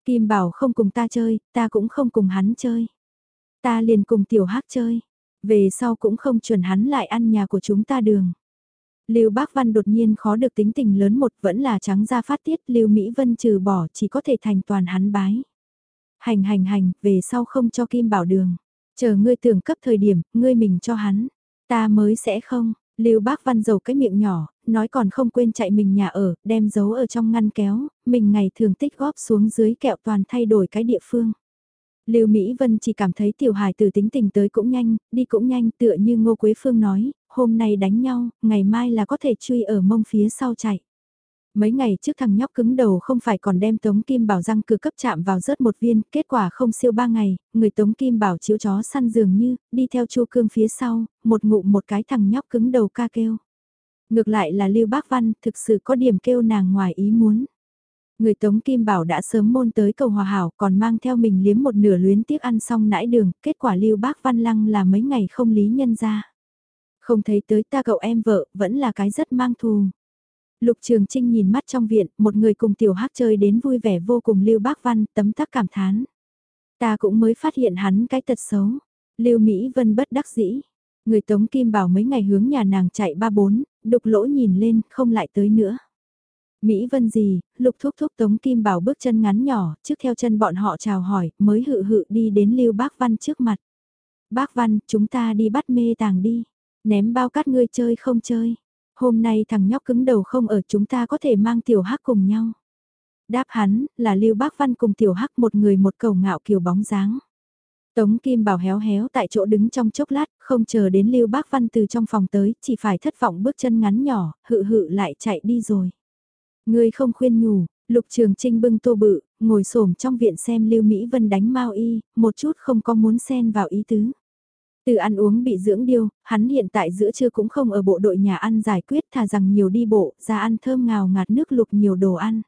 Kim Bảo không cùng ta chơi, ta cũng không cùng hắn chơi. Ta liền cùng tiểu hắc chơi, về sau cũng không chuẩn hắn lại ăn nhà của chúng ta đường. Lưu Bác Văn đột nhiên khó được tính tình lớn một vẫn là trắng ra phát tiết Lưu Mỹ Vân trừ bỏ chỉ có thể thành toàn hắn bái. Hành hành hành, về sau không cho Kim Bảo đường. Chờ ngươi tưởng cấp thời điểm, ngươi mình cho hắn. Ta mới sẽ không, Lưu Bác Văn giấu cái miệng nhỏ, nói còn không quên chạy mình nhà ở, đem giấu ở trong ngăn kéo, mình ngày thường tích góp xuống dưới kẹo toàn thay đổi cái địa phương. Lưu Mỹ Vân chỉ cảm thấy tiểu hài từ tính tình tới cũng nhanh, đi cũng nhanh tựa như Ngô Quế Phương nói, hôm nay đánh nhau, ngày mai là có thể truy ở mông phía sau chạy. Mấy ngày trước thằng nhóc cứng đầu không phải còn đem Tống Kim Bảo răng cửa cấp chạm vào rớt một viên, kết quả không siêu ba ngày, người Tống Kim Bảo chiếu chó săn dường như, đi theo chu cương phía sau, một ngụ một cái thằng nhóc cứng đầu ca kêu. Ngược lại là Lưu Bác Văn thực sự có điểm kêu nàng ngoài ý muốn. Người Tống Kim Bảo đã sớm môn tới cầu hòa hảo còn mang theo mình liếm một nửa luyến tiếc ăn xong nãi đường, kết quả Lưu Bác Văn Lăng là mấy ngày không lý nhân ra. Không thấy tới ta cậu em vợ, vẫn là cái rất mang thù. Lục Trường Trinh nhìn mắt trong viện, một người cùng tiểu hắc chơi đến vui vẻ vô cùng Lưu Bác Văn, tấm tắc cảm thán. Ta cũng mới phát hiện hắn cái tật xấu. Lưu Mỹ Vân bất đắc dĩ. Người Tống Kim Bảo mấy ngày hướng nhà nàng chạy ba bốn, đục lỗ nhìn lên, không lại tới nữa. Mỹ Vân gì, lục thúc thúc Tống Kim Bảo bước chân ngắn nhỏ, trước theo chân bọn họ chào hỏi, mới hự hự đi đến Lưu Bác Văn trước mặt. Bác Văn, chúng ta đi bắt mê tàng đi. Ném bao cát ngươi chơi không chơi. Hôm nay thằng nhóc cứng đầu không ở chúng ta có thể mang tiểu hắc cùng nhau. Đáp hắn, là Lưu Bác Văn cùng tiểu hắc một người một cầu ngạo kiều bóng dáng. Tống Kim Bảo héo héo tại chỗ đứng trong chốc lát, không chờ đến Lưu Bác Văn từ trong phòng tới, chỉ phải thất vọng bước chân ngắn nhỏ, hự hự lại chạy đi rồi. Ngươi không khuyên nhủ, Lục Trường Trinh bưng tô bự, ngồi xổm trong viện xem Lưu Mỹ Vân đánh Mao Y, một chút không có muốn xen vào ý tứ. Từ ăn uống bị dưỡng điêu, hắn hiện tại giữa trưa cũng không ở bộ đội nhà ăn giải quyết thà rằng nhiều đi bộ, ra ăn thơm ngào ngạt nước lục nhiều đồ ăn.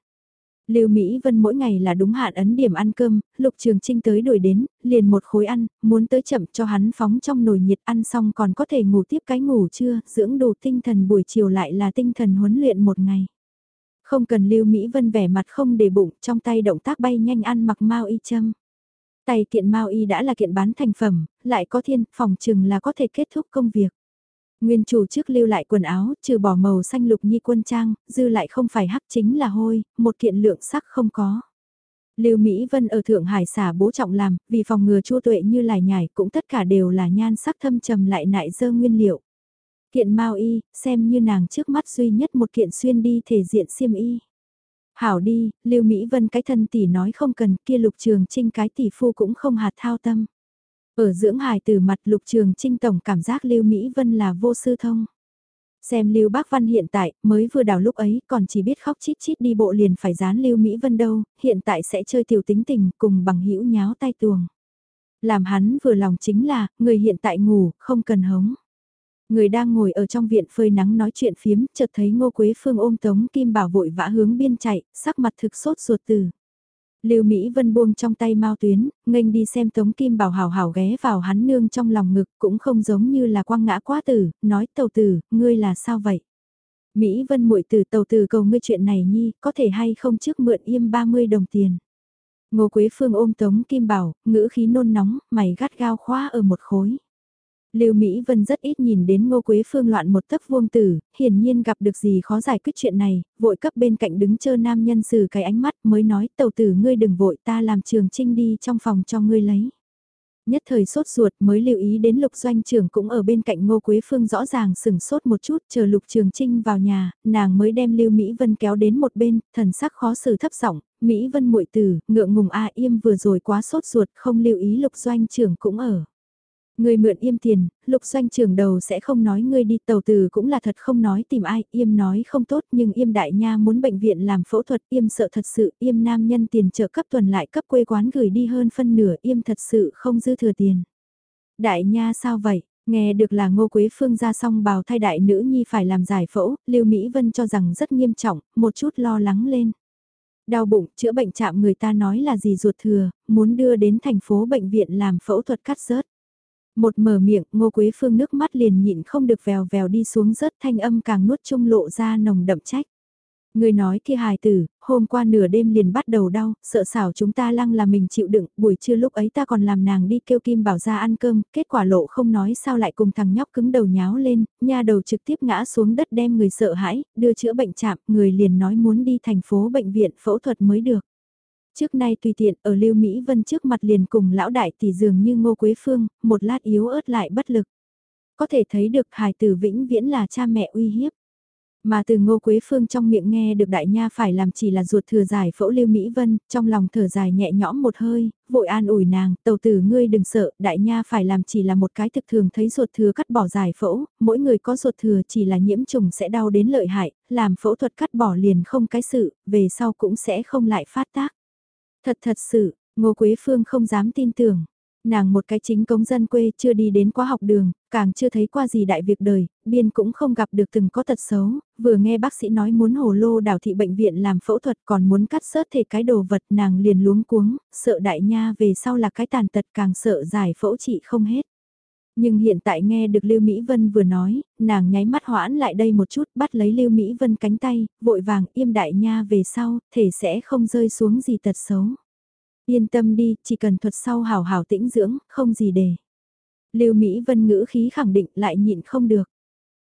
Lưu Mỹ Vân mỗi ngày là đúng hạn ấn điểm ăn cơm, Lục Trường Trinh tới đuổi đến, liền một khối ăn, muốn tới chậm cho hắn phóng trong nồi nhiệt ăn xong còn có thể ngủ tiếp cái ngủ trưa, dưỡng đủ tinh thần buổi chiều lại là tinh thần huấn luyện một ngày. Không cần Lưu Mỹ Vân vẻ mặt không để bụng, trong tay động tác bay nhanh ăn mặc mau y châm. Tay kiện mao y đã là kiện bán thành phẩm, lại có thiên, phòng chừng là có thể kết thúc công việc. Nguyên chủ trước lưu lại quần áo, trừ bỏ màu xanh lục nhi quân trang, dư lại không phải hắc chính là hôi, một kiện lượng sắc không có. Lưu Mỹ Vân ở Thượng Hải xả bố trọng làm, vì phòng ngừa chua tuệ như lải nhải cũng tất cả đều là nhan sắc thâm trầm lại nại dơ nguyên liệu. Kiện mau y, xem như nàng trước mắt duy nhất một kiện xuyên đi thể diện xiêm y. Hảo đi, Lưu Mỹ Vân cái thân tỷ nói không cần kia lục trường trinh cái tỷ phu cũng không hạt thao tâm. Ở dưỡng hài từ mặt lục trường trinh tổng cảm giác Lưu Mỹ Vân là vô sư thông. Xem Lưu Bác Văn hiện tại, mới vừa đào lúc ấy còn chỉ biết khóc chít chít đi bộ liền phải dán Lưu Mỹ Vân đâu, hiện tại sẽ chơi tiểu tính tình cùng bằng hữu nháo tay tuồng. Làm hắn vừa lòng chính là, người hiện tại ngủ, không cần hống. Người đang ngồi ở trong viện phơi nắng nói chuyện phiếm, chợt thấy Ngô Quế Phương ôm Tống Kim Bảo vội vã hướng biên chạy, sắc mặt thực sốt ruột từ. Lưu Mỹ Vân buông trong tay Mao Tuyến, nghênh đi xem Tống Kim Bảo hào hào ghé vào hắn nương trong lòng ngực, cũng không giống như là quang ngã quá tử, nói tàu tử, ngươi là sao vậy? Mỹ Vân muội từ tàu tử cầu ngươi chuyện này nhi, có thể hay không trước mượn im 30 đồng tiền. Ngô Quế Phương ôm Tống Kim Bảo, ngữ khí nôn nóng, mày gắt gao khóa ở một khối. Lưu Mỹ Vân rất ít nhìn đến Ngô Quế Phương loạn một tấc vuông tử, hiển nhiên gặp được gì khó giải quyết chuyện này, vội cấp bên cạnh đứng chơ nam nhân sử cái ánh mắt mới nói tàu tử ngươi đừng vội ta làm trường trinh đi trong phòng cho ngươi lấy. Nhất thời sốt ruột mới lưu ý đến lục doanh trưởng cũng ở bên cạnh Ngô Quế Phương rõ ràng sừng sốt một chút chờ lục trường trinh vào nhà, nàng mới đem Lưu Mỹ Vân kéo đến một bên, thần sắc khó xử thấp giọng Mỹ Vân muội tử, ngượng ngùng a im vừa rồi quá sốt ruột không lưu ý lục doanh trưởng cũng ở. Người mượn im tiền, lục doanh trường đầu sẽ không nói ngươi đi tàu từ cũng là thật không nói tìm ai, im nói không tốt nhưng im đại nha muốn bệnh viện làm phẫu thuật, im sợ thật sự, im nam nhân tiền trợ cấp tuần lại cấp quê quán gửi đi hơn phân nửa, im thật sự không dư thừa tiền. Đại nha sao vậy? Nghe được là Ngô Quế Phương ra xong bào thai đại nữ nhi phải làm giải phẫu, Lưu Mỹ Vân cho rằng rất nghiêm trọng, một chút lo lắng lên. Đau bụng, chữa bệnh chạm người ta nói là gì ruột thừa, muốn đưa đến thành phố bệnh viện làm phẫu thuật cắt rớt. Một mở miệng, Ngô Quế Phương nước mắt liền nhịn không được vèo vèo đi xuống rớt thanh âm càng nuốt chung lộ ra nồng đậm trách. Người nói kia hài tử, hôm qua nửa đêm liền bắt đầu đau, sợ xảo chúng ta lăng là mình chịu đựng, buổi trưa lúc ấy ta còn làm nàng đi kêu Kim Bảo ra ăn cơm, kết quả lộ không nói sao lại cùng thằng nhóc cứng đầu nháo lên, nha đầu trực tiếp ngã xuống đất đem người sợ hãi, đưa chữa bệnh chạm, người liền nói muốn đi thành phố bệnh viện phẫu thuật mới được. Trước nay tùy tiện ở Lưu Mỹ Vân trước mặt liền cùng lão đại tỷ dường như Ngô Quế Phương, một lát yếu ớt lại bất lực. Có thể thấy được hài tử vĩnh viễn là cha mẹ uy hiếp. Mà từ Ngô Quế Phương trong miệng nghe được đại nha phải làm chỉ là ruột thừa giải phẫu Lưu Mỹ Vân, trong lòng thở dài nhẹ nhõm một hơi, vội an ủi nàng, tàu tử ngươi đừng sợ, đại nha phải làm chỉ là một cái thực thường thấy ruột thừa cắt bỏ giải phẫu, mỗi người có ruột thừa chỉ là nhiễm trùng sẽ đau đến lợi hại, làm phẫu thuật cắt bỏ liền không cái sự, về sau cũng sẽ không lại phát tác. Thật thật sự, Ngô Quế Phương không dám tin tưởng. Nàng một cái chính công dân quê chưa đi đến quá học đường, càng chưa thấy qua gì đại việc đời, biên cũng không gặp được từng có tật xấu, vừa nghe bác sĩ nói muốn hồ lô đảo thị bệnh viện làm phẫu thuật còn muốn cắt sớt thể cái đồ vật nàng liền luống cuống, sợ đại nha về sau là cái tàn tật càng sợ giải phẫu trị không hết. Nhưng hiện tại nghe được Lưu Mỹ Vân vừa nói, nàng nháy mắt hoãn lại đây một chút bắt lấy Lưu Mỹ Vân cánh tay, vội vàng im đại nha về sau, thể sẽ không rơi xuống gì tật xấu. Yên tâm đi, chỉ cần thuật sau hào hào tĩnh dưỡng, không gì để. Lưu Mỹ Vân ngữ khí khẳng định lại nhịn không được.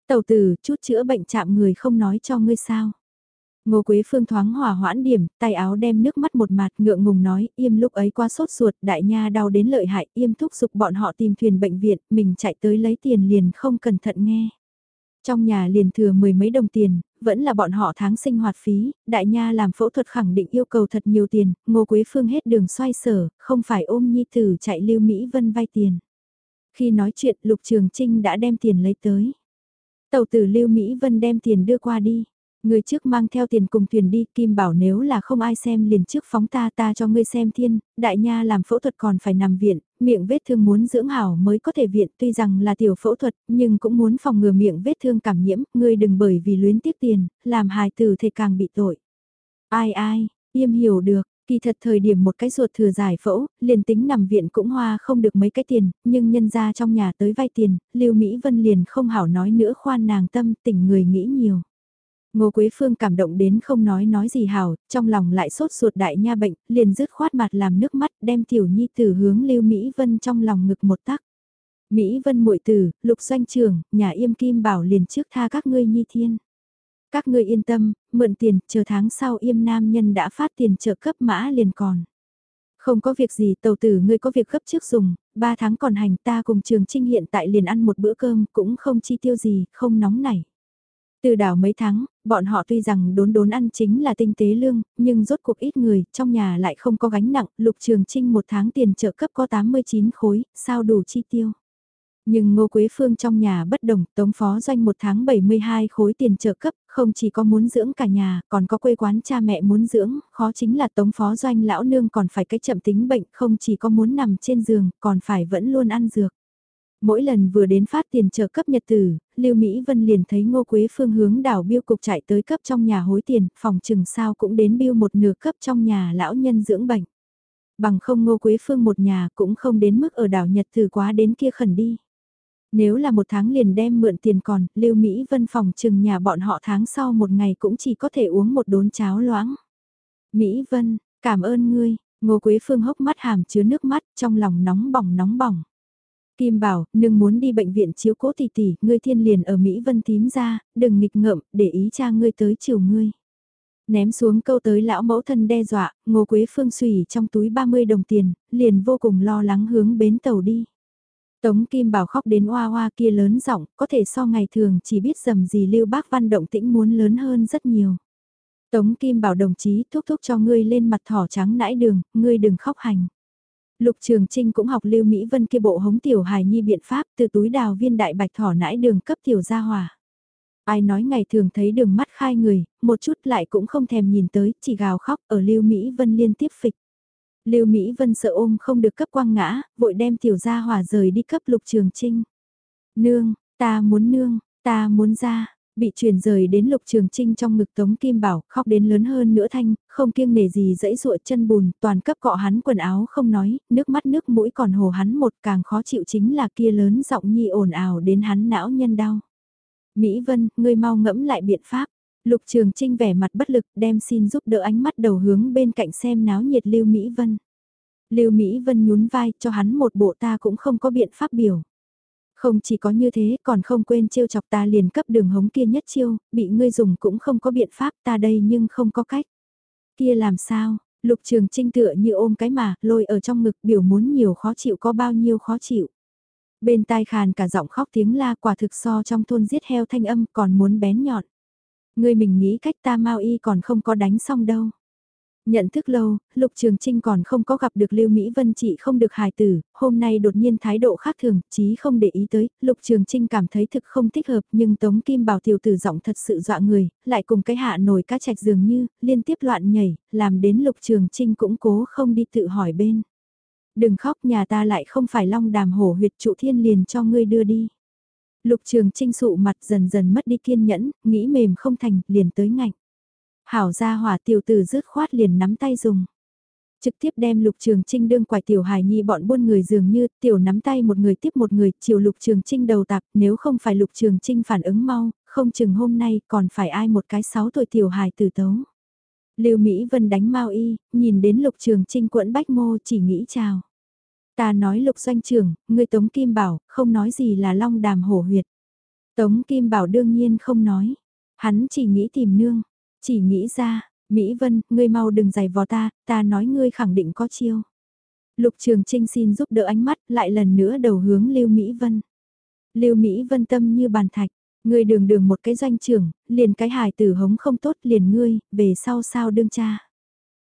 Tầu tử, chút chữa bệnh chạm người không nói cho ngươi sao. Ngô Quế Phương thoáng hỏa hoãn điểm, tay áo đem nước mắt một mặt ngượng ngùng nói, im lúc ấy qua sốt ruột, đại nha đau đến lợi hại, im thúc giục bọn họ tìm thuyền bệnh viện, mình chạy tới lấy tiền liền không cẩn thận nghe. Trong nhà liền thừa mười mấy đồng tiền, vẫn là bọn họ tháng sinh hoạt phí, đại nha làm phẫu thuật khẳng định yêu cầu thật nhiều tiền, Ngô Quế Phương hết đường xoay sở, không phải ôm nhi tử chạy lưu Mỹ Vân vay tiền. Khi nói chuyện Lục Trường Trinh đã đem tiền lấy tới. Tàu tử lưu Mỹ Vân đem tiền đưa qua đi. Người trước mang theo tiền cùng thuyền đi, Kim bảo nếu là không ai xem liền trước phóng ta ta cho ngươi xem thiên, đại nha làm phẫu thuật còn phải nằm viện, miệng vết thương muốn dưỡng hảo mới có thể viện, tuy rằng là tiểu phẫu thuật, nhưng cũng muốn phòng ngừa miệng vết thương cảm nhiễm, ngươi đừng bởi vì luyến tiếc tiền, làm hài tử thể càng bị tội. Ai ai, yêm hiểu được, Kỳ thật thời điểm một cái ruột thừa giải phẫu, liền tính nằm viện cũng hoa không được mấy cái tiền, nhưng nhân ra trong nhà tới vay tiền, Lưu Mỹ Vân liền không hảo nói nữa khoan nàng tâm tỉnh người nghĩ nhiều. Ngô Quế Phương cảm động đến không nói nói gì hảo, trong lòng lại sốt ruột đại nha bệnh, liền dứt khoát mặt làm nước mắt đem tiểu nhi tử hướng Lưu Mỹ Vân trong lòng ngực một tắc. Mỹ Vân muội tử, lục doanh trưởng nhà yêm kim bảo liền trước tha các ngươi nhi thiên. Các ngươi yên tâm, mượn tiền, chờ tháng sau yêm nam nhân đã phát tiền trợ cấp mã liền còn. Không có việc gì tàu tử ngươi có việc gấp trước dùng, ba tháng còn hành ta cùng trường trinh hiện tại liền ăn một bữa cơm cũng không chi tiêu gì, không nóng nảy. Từ đảo mấy tháng, bọn họ tuy rằng đốn đốn ăn chính là tinh tế lương, nhưng rốt cuộc ít người, trong nhà lại không có gánh nặng, lục trường trinh một tháng tiền trợ cấp có 89 khối, sao đủ chi tiêu. Nhưng Ngô Quế Phương trong nhà bất đồng, tống phó doanh một tháng 72 khối tiền trợ cấp, không chỉ có muốn dưỡng cả nhà, còn có quê quán cha mẹ muốn dưỡng, khó chính là tống phó doanh lão nương còn phải cái chậm tính bệnh, không chỉ có muốn nằm trên giường, còn phải vẫn luôn ăn dược. Mỗi lần vừa đến phát tiền trợ cấp nhật tử, Lưu Mỹ Vân liền thấy Ngô Quế Phương hướng đảo biêu cục chạy tới cấp trong nhà hối tiền, phòng chừng sao cũng đến biêu một nửa cấp trong nhà lão nhân dưỡng bệnh. Bằng không Ngô Quế Phương một nhà cũng không đến mức ở đảo Nhật Tử quá đến kia khẩn đi. Nếu là một tháng liền đem mượn tiền còn, Lưu Mỹ Vân phòng chừng nhà bọn họ tháng sau một ngày cũng chỉ có thể uống một đốn cháo loãng. Mỹ Vân, cảm ơn ngươi, Ngô Quế Phương hốc mắt hàm chứa nước mắt trong lòng nóng bỏng nóng bỏng. Kim bảo, nương muốn đi bệnh viện chiếu cố tỷ tỷ, ngươi thiên liền ở Mỹ Vân tím ra, đừng nghịch ngợm, để ý cha ngươi tới chiều ngươi. Ném xuống câu tới lão mẫu thân đe dọa, ngô quế phương xùy trong túi 30 đồng tiền, liền vô cùng lo lắng hướng bến tàu đi. Tống Kim Bảo khóc đến oa oa kia lớn giọng, có thể so ngày thường chỉ biết dầm gì lưu bác văn động tĩnh muốn lớn hơn rất nhiều. Tống Kim Bảo đồng chí thúc thúc cho ngươi lên mặt thỏ trắng nãi đường, ngươi đừng khóc hành. Lục Trường Trinh cũng học Lưu Mỹ Vân kia bộ hống tiểu hài nhi biện pháp từ túi đào viên đại bạch thỏ nãi đường cấp tiểu gia hòa. Ai nói ngày thường thấy đường mắt khai người, một chút lại cũng không thèm nhìn tới, chỉ gào khóc ở Lưu Mỹ Vân liên tiếp phịch. Lưu Mỹ Vân sợ ôm không được cấp quang ngã, vội đem tiểu gia hòa rời đi cấp Lục Trường Trinh. Nương, ta muốn nương, ta muốn ra, bị truyền rời đến lục trường trinh trong ngực tống kim bảo, khóc đến lớn hơn nữa thanh, không kiêng nề gì dẫy ruột chân bùn, toàn cấp cọ hắn quần áo không nói, nước mắt nước mũi còn hồ hắn một càng khó chịu chính là kia lớn giọng nhi ồn ào đến hắn não nhân đau. Mỹ Vân, ngươi mau ngẫm lại biện pháp. Lục Trường Trinh vẻ mặt bất lực đem xin giúp đỡ ánh mắt đầu hướng bên cạnh xem náo nhiệt Lưu Mỹ Vân. Lưu Mỹ Vân nhún vai cho hắn một bộ ta cũng không có biện pháp biểu. Không chỉ có như thế còn không quên chiêu chọc ta liền cấp đường hống kia nhất chiêu, bị ngươi dùng cũng không có biện pháp ta đây nhưng không có cách. Kia làm sao, lục trường trinh tựa như ôm cái mà, lôi ở trong ngực biểu muốn nhiều khó chịu có bao nhiêu khó chịu. Bên tai khàn cả giọng khóc tiếng la quả thực so trong thôn giết heo thanh âm còn muốn bén nhọn. Ngươi mình nghĩ cách ta mau y còn không có đánh xong đâu. Nhận thức lâu, Lục Trường Trinh còn không có gặp được Lưu Mỹ Vân chị không được hài tử, hôm nay đột nhiên thái độ khác thường, chí không để ý tới, Lục Trường Trinh cảm thấy thực không thích hợp nhưng Tống Kim Bảo tiểu tử giọng thật sự dọa người, lại cùng cái hạ nổi cá trạch dường như, liên tiếp loạn nhảy, làm đến Lục Trường Trinh cũng cố không đi tự hỏi bên. Đừng khóc nhà ta lại không phải long đàm hổ huyệt trụ thiên liền cho ngươi đưa đi. Lục Trường Trinh sụ mặt dần dần mất đi kiên nhẫn, nghĩ mềm không thành, liền tới ngạnh. Hảo ra hỏa tiểu tử rứt khoát liền nắm tay dùng. Trực tiếp đem lục trường trinh đương quải tiểu hài nhi bọn buôn người dường như tiểu nắm tay một người tiếp một người chiều lục trường trinh đầu tạp nếu không phải lục trường trinh phản ứng mau, không chừng hôm nay còn phải ai một cái sáu tuổi tiểu hài tử tấu. Lưu Mỹ Vân đánh mau y, nhìn đến lục trường trinh quẫn bách mô chỉ nghĩ chào. Ta nói lục doanh trưởng, người Tống Kim Bảo, không nói gì là long đàm hổ huyệt. Tống Kim Bảo đương nhiên không nói. Hắn chỉ nghĩ tìm nương. Chỉ nghĩ ra, Mỹ Vân, ngươi mau đừng giày vò ta, ta nói ngươi khẳng định có chiêu. Lục Trường Trinh xin giúp đỡ ánh mắt, lại lần nữa đầu hướng Lưu Mỹ Vân. Lưu Mỹ Vân tâm như bàn thạch, ngươi đường đường một cái doanh trưởng, liền cái hài tử hống không tốt liền ngươi, về sau sao đương cha.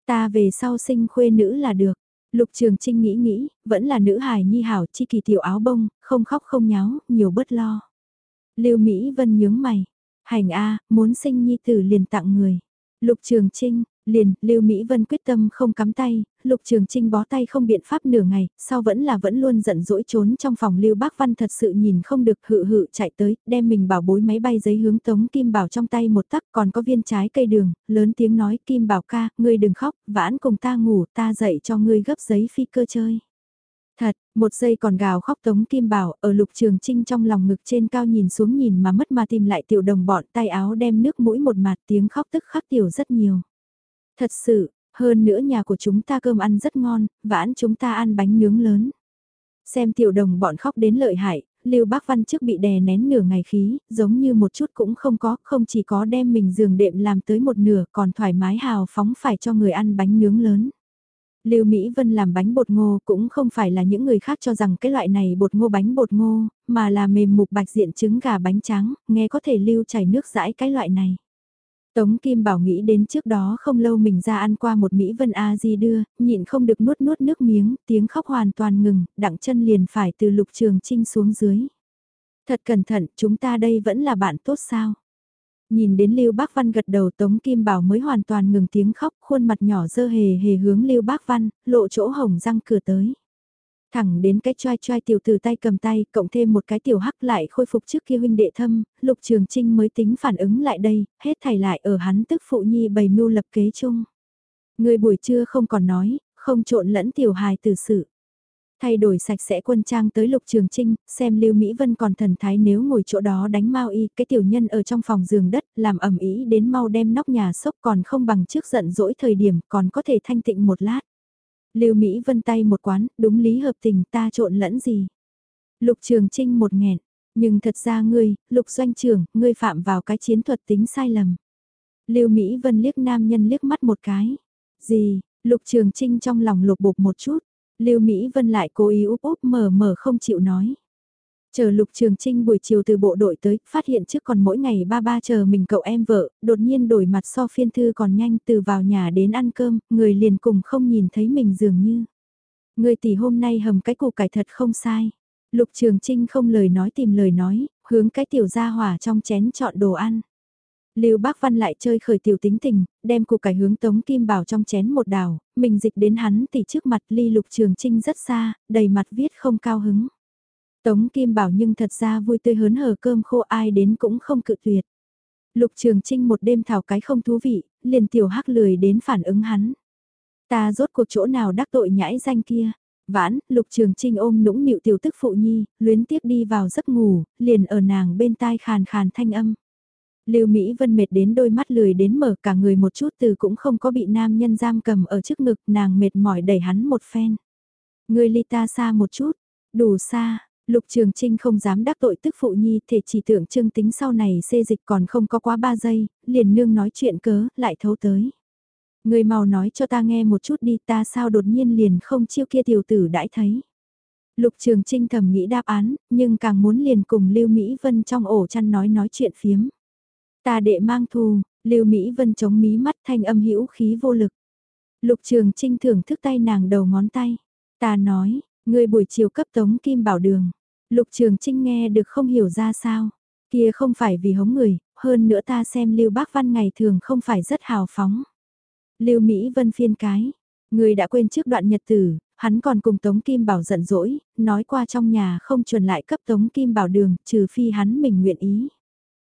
Ta về sau sinh khuê nữ là được. Lục Trường Trinh nghĩ nghĩ, vẫn là nữ hài nhi hảo chi kỳ tiểu áo bông, không khóc không nháo, nhiều bất lo. Lưu Mỹ Vân nhướng mày, Hành A, muốn sinh nhi tử liền tặng người. Lục Trường Trinh, liền, Lưu Mỹ Vân quyết tâm không cắm tay, Lục Trường Trinh bó tay không biện pháp nửa ngày, sau vẫn là vẫn luôn giận dỗi trốn trong phòng Lưu Bác Văn thật sự nhìn không được hự hự chạy tới, đem mình bảo bối máy bay giấy hướng Tống Kim Bảo trong tay một tắc còn có viên trái cây đường, lớn tiếng nói Kim Bảo ca, ngươi đừng khóc, vãn cùng ta ngủ, ta dậy cho ngươi gấp giấy phi cơ chơi. Thật, một giây còn gào khóc Tống Kim Bảo ở lục trường trinh trong lòng ngực trên cao nhìn xuống nhìn mà mất mà tìm lại tiểu đồng bọn tay áo đem nước mũi một mặt tiếng khóc tức khắc tiểu rất nhiều. Thật sự, hơn nữa nhà của chúng ta cơm ăn rất ngon, vãn chúng ta ăn bánh nướng lớn. Xem tiểu đồng bọn khóc đến lợi hại, Lưu Bác Văn trước bị đè nén nửa ngày khí, giống như một chút cũng không có, không chỉ có đem mình giường đệm làm tới một nửa còn thoải mái hào phóng phải cho người ăn bánh nướng lớn. Lưu Mỹ Vân làm bánh bột ngô cũng không phải là những người khác cho rằng cái loại này bột ngô bánh bột ngô, mà là mềm mục bạch diện trứng gà bánh trắng, nghe có thể lưu chảy nước dãi cái loại này. Tống Kim Bảo nghĩ đến trước đó không lâu mình ra ăn qua một Mỹ Vân A Di đưa, nhịn không được nuốt nuốt nước miếng, tiếng khóc hoàn toàn ngừng, đặng chân liền phải từ lục trường trinh xuống dưới. Thật cẩn thận, chúng ta đây vẫn là bạn tốt sao? Nhìn đến Lưu Bác Văn gật đầu Tống Kim Bảo mới hoàn toàn ngừng tiếng khóc, khuôn mặt nhỏ dơ hề hề hướng Lưu Bác Văn, lộ chỗ hồng răng cửa tới. Thẳng đến cái choai choai tiểu từ tay cầm tay, cộng thêm một cái tiểu hắc lại khôi phục trước kia huynh đệ thâm, Lục Trường Trinh mới tính phản ứng lại đây, hết thảy lại ở hắn tức phụ nhi bày mưu lập kế chung. Người buổi trưa không còn nói, không trộn lẫn tiểu hài từ sự. Thay đổi sạch sẽ quân trang tới lục trường trinh, xem Lưu Mỹ Vân còn thần thái nếu ngồi chỗ đó đánh mau y, cái tiểu nhân ở trong phòng giường đất, làm ẩm ý đến mau đem nóc nhà sốc còn không bằng trước giận dỗi thời điểm còn có thể thanh tịnh một lát. Lưu Mỹ Vân tay một quán, đúng lý hợp tình ta trộn lẫn gì. Lục Trường Trinh một nghẹn, nhưng thật ra ngươi, Lục Doanh trưởng, ngươi phạm vào cái chiến thuật tính sai lầm. Lưu Mỹ Vân liếc nam nhân liếc mắt một cái. Gì, Lục Trường Trinh trong lòng lục bục một chút. Lưu Mỹ Vân lại cố ý úp úp mở mở không chịu nói. Chờ Lục Trường Trinh buổi chiều từ bộ đội tới, phát hiện trước còn mỗi ngày ba ba chờ mình cậu em vợ, đột nhiên đổi mặt so phiên thư còn nhanh từ vào nhà đến ăn cơm, người liền cùng không nhìn thấy mình dường như. Người tỷ hôm nay hầm cái củ cải thật không sai. Lục Trường Trinh không lời nói tìm lời nói, hướng cái tiểu gia hỏa trong chén chọn đồ ăn. Lưu Bác Văn lại chơi khởi tiểu tính tình, đem củ cải hướng Tống Kim Bảo trong chén một đào, mình dịch đến hắn thì trước mặt ly Lục Trường Trinh rất xa, đầy mặt viết không cao hứng. Tống Kim Bảo nhưng thật ra vui tươi hớn hở cơm khô ai đến cũng không cự tuyệt. Lục Trường Trinh một đêm thảo cái không thú vị, liền tiểu hắc lười đến phản ứng hắn. Ta rốt cuộc chỗ nào đắc tội nhãi danh kia. Vãn, Lục Trường Trinh ôm nũng nịu tiểu tức phụ nhi, luyến tiếc đi vào giấc ngủ, liền ở nàng bên tai khàn khàn thanh âm. Lưu Mỹ Vân mệt đến đôi mắt lười đến mở cả người một chút từ cũng không có bị nam nhân giam cầm ở trước ngực, nàng mệt mỏi đẩy hắn một phen. Người ly ta xa một chút, đủ xa, Lục Trường Trinh không dám đắc tội tức phụ nhi thể chỉ tưởng trương tính sau này xê dịch còn không có quá ba giây, liền nương nói chuyện cớ, lại thấu tới. Người mau nói cho ta nghe một chút đi ta sao đột nhiên liền không chiêu kia tiểu tử đãi thấy. Lục Trường Trinh thầm nghĩ đáp án, nhưng càng muốn liền cùng Lưu Mỹ Vân trong ổ chăn nói nói chuyện phiếm. Ta đệ mang thù, Lưu Mỹ Vân chống mí mắt thanh âm hữu khí vô lực. Lục Trường Trinh thưởng thức tay nàng đầu ngón tay. Ta nói, Người buổi chiều cấp tống kim bảo đường. Lục Trường Trinh nghe được không hiểu ra sao. Kia không phải vì hống người, hơn nữa ta xem Lưu Bác Văn ngày thường không phải rất hào phóng. Lưu Mỹ Vân phiên cái. Người đã quên trước đoạn nhật tử, hắn còn cùng Tống Kim Bảo giận dỗi, nói qua trong nhà không chuẩn lại cấp Tống Kim Bảo đường, trừ phi hắn mình nguyện ý.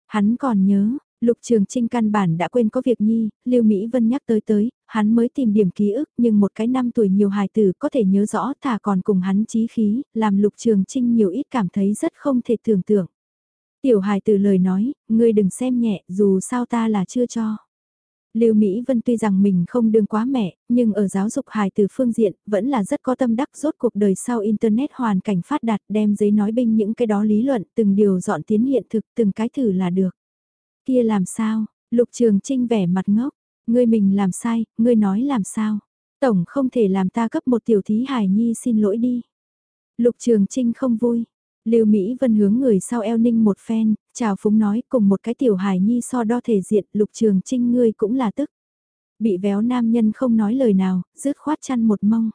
Hắn còn nhớ, Lục Trường Trinh căn bản đã quên có việc nhi, Lưu Mỹ Vân nhắc tới tới, hắn mới tìm điểm ký ức nhưng một cái năm tuổi nhiều hài tử có thể nhớ rõ thà còn cùng hắn chí khí, làm Lục Trường Trinh nhiều ít cảm thấy rất không thể tưởng tượng. Tiểu hài tử lời nói, ngươi đừng xem nhẹ dù sao ta là chưa cho. Lưu Mỹ Vân tuy rằng mình không đương quá mẹ, nhưng ở giáo dục hài từ phương diện, vẫn là rất có tâm đắc rốt cuộc đời sau Internet hoàn cảnh phát đạt đem giấy nói binh những cái đó lý luận từng điều dọn tiến hiện thực từng cái thử là được. Kia làm sao, Lục Trường Trinh vẻ mặt ngốc, ngươi mình làm sai, ngươi nói làm sao. Tổng không thể làm ta cấp một tiểu thí hài nhi xin lỗi đi. Lục Trường Trinh không vui. Lưu Mỹ Vân hướng người sau eo ninh một phen, chào phúng nói cùng một cái tiểu hài nhi so đo thể diện, Lục Trường Trinh ngươi cũng là tức. Bị véo nam nhân không nói lời nào, rứt khoát chăn một mông.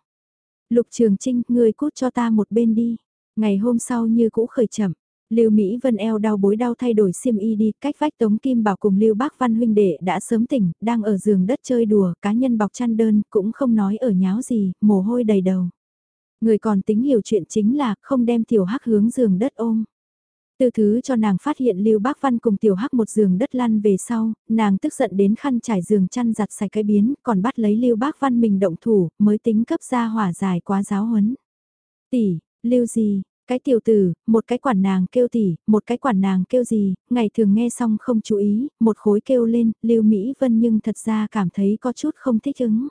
Lục Trường Trinh, ngươi cút cho ta một bên đi. Ngày hôm sau như cũ khởi chậm, Lưu Mỹ Vân eo đau bối đau thay đổi xiêm y đi, cách vách Tống Kim Bảo cùng Lưu Bác Văn huynh đệ đã sớm tỉnh, đang ở giường đất chơi đùa, cá nhân bọc chăn đơn, cũng không nói ở nháo gì, mồ hôi đầy đầu. Người còn tính hiểu chuyện chính là không đem tiểu hắc hướng giường đất ôm. Từ thứ cho nàng phát hiện Lưu Bác Văn cùng tiểu hắc một giường đất lăn về sau, nàng tức giận đến khăn trải giường chăn giặt sạch cái biến, còn bắt lấy Lưu Bác Văn mình động thủ, mới tính cấp ra hỏa dài quá giáo huấn. Tỷ, Lưu gì, cái tiểu tử, một cái quản nàng kêu tỷ, một cái quản nàng kêu gì, ngày thường nghe xong không chú ý, một khối kêu lên, Lưu Mỹ Vân nhưng thật ra cảm thấy có chút không thích ứng.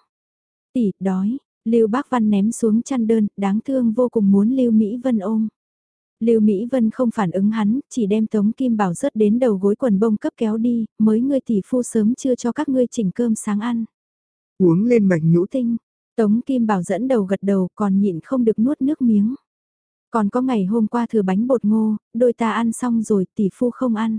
Tỷ, đói, Lưu Bác Văn ném xuống chăn đơn, đáng thương vô cùng muốn Lưu Mỹ Vân ôm. Lưu Mỹ Vân không phản ứng hắn, chỉ đem Tống Kim Bảo rớt đến đầu gối quần bông cấp kéo đi, mới ngươi tỷ phu sớm chưa cho các ngươi chỉnh cơm sáng ăn. Uống lên mạch nhũ tinh, Tống Kim Bảo dẫn đầu gật đầu còn nhịn không được nuốt nước miếng. Còn có ngày hôm qua thừa bánh bột ngô, đôi ta ăn xong rồi tỷ phu không ăn.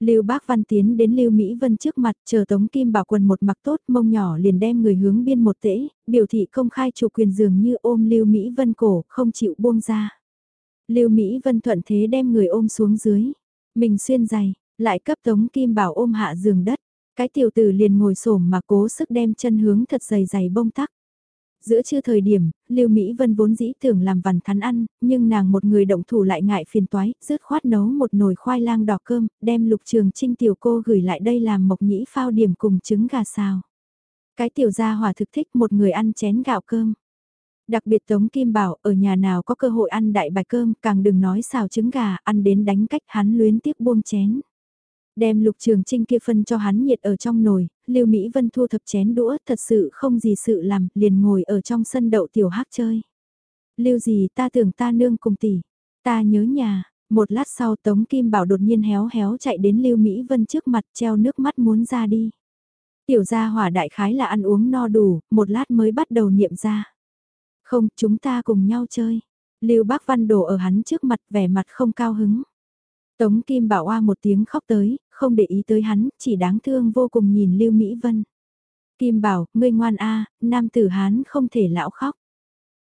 Lưu Bác Văn tiến đến Lưu Mỹ Vân trước mặt, chờ Tống Kim Bảo quần một mặc tốt, mông nhỏ liền đem người hướng biên một tễ, biểu thị công khai chủ quyền dường như ôm Lưu Mỹ Vân cổ, không chịu buông ra. Lưu Mỹ Vân thuận thế đem người ôm xuống dưới, mình xuyên giày, lại cấp Tống Kim Bảo ôm hạ giường đất, cái tiểu tử liền ngồi xổm mà cố sức đem chân hướng thật dày dày bông tắc. Giữa trưa thời điểm, Lưu Mỹ Vân vốn dĩ tưởng làm vằn thắn ăn, nhưng nàng một người động thủ lại ngại phiền toái, rứt khoát nấu một nồi khoai lang đỏ cơm, đem lục trường trinh tiểu cô gửi lại đây làm mộc nhĩ phao điểm cùng trứng gà xào. Cái tiểu gia hòa thực thích một người ăn chén gạo cơm. Đặc biệt Tống Kim Bảo ở nhà nào có cơ hội ăn đại bài cơm càng đừng nói xào trứng gà ăn đến đánh cách hắn luyến tiếc buông chén. Đem lục trường trinh kia phân cho hắn nhiệt ở trong nồi, Lưu Mỹ Vân thu thập chén đũa thật sự không gì sự làm, liền ngồi ở trong sân đậu tiểu hắc chơi. Lưu gì ta tưởng ta nương cùng tỷ. Ta nhớ nhà, một lát sau Tống Kim Bảo đột nhiên héo héo chạy đến Lưu Mỹ Vân trước mặt treo nước mắt muốn ra đi. Tiểu gia hỏa đại khái là ăn uống no đủ, một lát mới bắt đầu niệm ra. Không, chúng ta cùng nhau chơi. Lưu Bác Văn đổ ở hắn trước mặt vẻ mặt không cao hứng. Tống Kim Bảo oa một tiếng khóc tới, không để ý tới hắn, chỉ đáng thương vô cùng nhìn Lưu Mỹ Vân. Kim Bảo, ngươi ngoan a, nam tử hán không thể lão khóc.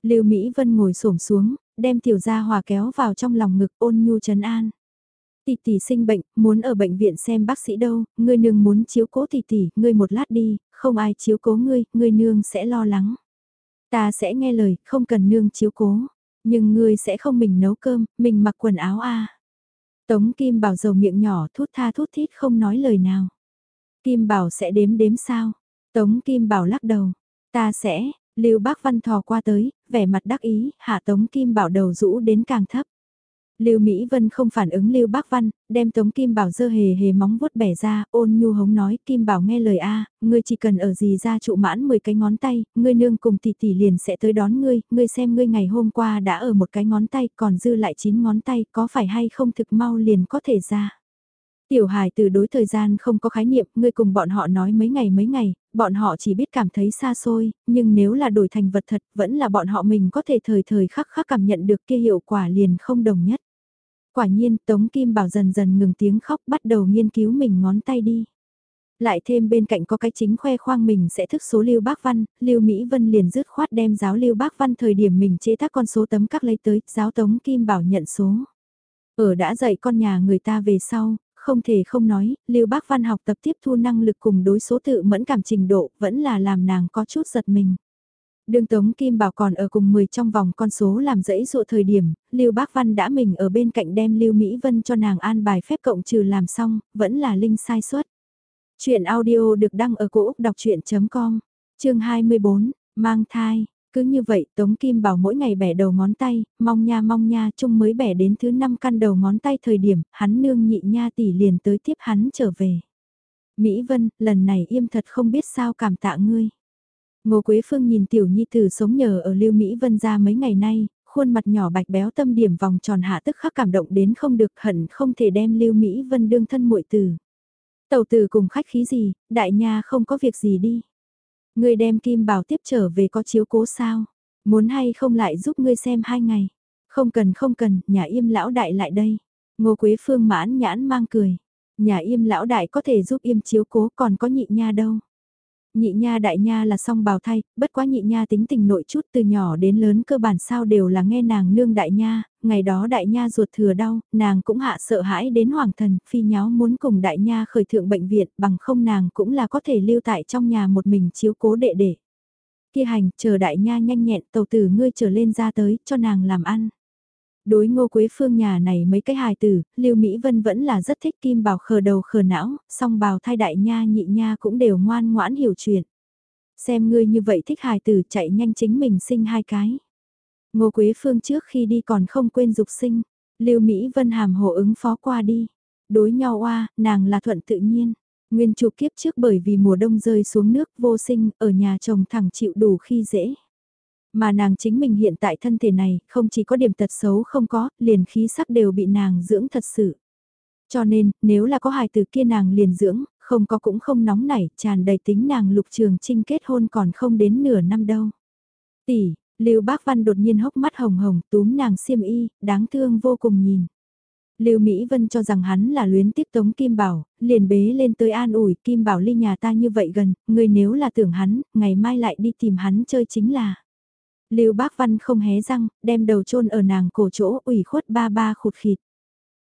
Lưu Mỹ Vân ngồi xổm xuống, đem tiểu gia hòa kéo vào trong lòng ngực ôn nhu trấn an. Tỷ tỷ sinh bệnh, muốn ở bệnh viện xem bác sĩ đâu, ngươi nương muốn chiếu cố tỷ tỷ, ngươi một lát đi, không ai chiếu cố ngươi, ngươi nương sẽ lo lắng. Ta sẽ nghe lời, không cần nương chiếu cố, nhưng ngươi sẽ không mình nấu cơm, mình mặc quần áo a. Tống Kim Bảo dầu miệng nhỏ thút tha thút thít không nói lời nào. Kim Bảo sẽ đếm đếm sao? Tống Kim Bảo lắc đầu. Ta sẽ, Lưu Bác Văn thò qua tới, vẻ mặt đắc ý, hạ Tống Kim Bảo đầu rũ đến càng thấp. Lưu Mỹ Vân không phản ứng Lưu Bác Văn, đem Tống Kim Bảo dơ hề hề móng vuốt bẻ ra, ôn nhu hống nói, Kim Bảo nghe lời a, ngươi chỉ cần ở gì ra trụ mãn 10 cái ngón tay, ngươi nương cùng tỷ tỷ liền sẽ tới đón ngươi, ngươi xem ngươi ngày hôm qua đã ở một cái ngón tay, còn dư lại 9 ngón tay, có phải hay không thực mau liền có thể ra. Tiểu hài từ đối thời gian không có khái niệm, ngươi cùng bọn họ nói mấy ngày mấy ngày, bọn họ chỉ biết cảm thấy xa xôi, nhưng nếu là đổi thành vật thật, vẫn là bọn họ mình có thể thời thời khắc khắc cảm nhận được kia hiệu quả liền không đồng nhất. Quả nhiên, Tống Kim Bảo dần dần ngừng tiếng khóc bắt đầu nghiên cứu mình ngón tay đi. Lại thêm bên cạnh có cái chính khoe khoang mình sẽ thức số Lưu Bác Văn, Lưu Mỹ Vân liền dứt khoát đem giáo Lưu Bác Văn thời điểm mình chế tác con số tấm các lấy tới, giáo Tống Kim Bảo nhận số. Ở đã dạy con nhà người ta về sau, không thể không nói, Lưu Bác Văn học tập tiếp thu năng lực cùng đối số tự mẫn cảm trình độ vẫn là làm nàng có chút giật mình. Đường Tống Kim Bảo còn ở cùng 10 trong vòng con số làm dãy dụ thời điểm, Lưu Bác Văn đã mình ở bên cạnh đem Lưu Mỹ Vân cho nàng an bài phép cộng trừ làm xong, vẫn là linh sai suất. Chuyện audio được đăng ở cổ Úc đọc chuyện.com, chương 24, mang thai. Cứ như vậy Tống Kim Bảo mỗi ngày bẻ đầu ngón tay, mong nha mong nha chung mới bẻ đến thứ 5 căn đầu ngón tay thời điểm, hắn nương nhị nha tỷ liền tới tiếp hắn trở về. Mỹ Vân, lần này im thật không biết sao cảm tạ ngươi. Ngô Quế Phương nhìn tiểu nhi tử sống nhờ ở Lưu Mỹ Vân ra mấy ngày nay, khuôn mặt nhỏ bạch béo tâm điểm vòng tròn hạ tức khắc cảm động đến không được hận không thể đem Lưu Mỹ Vân đương thân muội tử. Tàu tử cùng khách khí gì, đại nha không có việc gì đi. Ngươi đem Kim Bảo tiếp trở về có chiếu cố sao? Muốn hay không lại giúp ngươi xem hai ngày? Không cần không cần, nhà im lão đại lại đây. Ngô Quế Phương mãn nhãn mang cười. Nhà im lão đại có thể giúp im chiếu cố còn có nhị nha đâu. Nhị nha đại nha là song bào thay, bất quá nhị nha tính tình nội chút từ nhỏ đến lớn cơ bản sao đều là nghe nàng nương đại nha, ngày đó đại nha ruột thừa đau, nàng cũng hạ sợ hãi đến hoàng thần, phi nháo muốn cùng đại nha khởi thượng bệnh viện bằng không nàng cũng là có thể lưu tại trong nhà một mình chiếu cố đệ đệ. Kia hành, chờ đại nha nhanh nhẹn tàu tử ngươi trở lên ra tới, cho nàng làm ăn. Đối ngô quế phương nhà này mấy cái hài tử, Lưu Mỹ Vân vẫn là rất thích kim bào khờ đầu khờ não, song bào thai đại nha nhị nha cũng đều ngoan ngoãn hiểu chuyện. Xem ngươi như vậy thích hài tử chạy nhanh chính mình sinh hai cái. Ngô Quế Phương trước khi đi còn không quên dục sinh, Lưu Mỹ Vân hàm hộ ứng phó qua đi. Đối nhau oa, nàng là thuận tự nhiên. Nguyên chủ kiếp trước bởi vì mùa đông rơi xuống nước vô sinh, ở nhà chồng thẳng chịu đủ khi dễ. Mà nàng chính mình hiện tại thân thể này, không chỉ có điểm tật xấu không có, liền khí sắc đều bị nàng dưỡng thật sự. Cho nên, nếu là có hài từ kia nàng liền dưỡng, không có cũng không nóng nảy, tràn đầy tính nàng lục trường trinh kết hôn còn không đến nửa năm đâu. Tỷ, Lưu Bác Văn đột nhiên hốc mắt hồng hồng, túm nàng xiêm y, đáng thương vô cùng nhìn. Lưu Mỹ Vân cho rằng hắn là luyến tiếp Tống Kim Bảo, liền bế lên tới an ủi Kim Bảo ly nhà ta như vậy gần, người nếu là tưởng hắn, ngày mai lại đi tìm hắn chơi chính là. Lưu Bác Văn không hé răng, đem đầu chôn ở nàng cổ chỗ ủy khuất ba ba khụt khịt.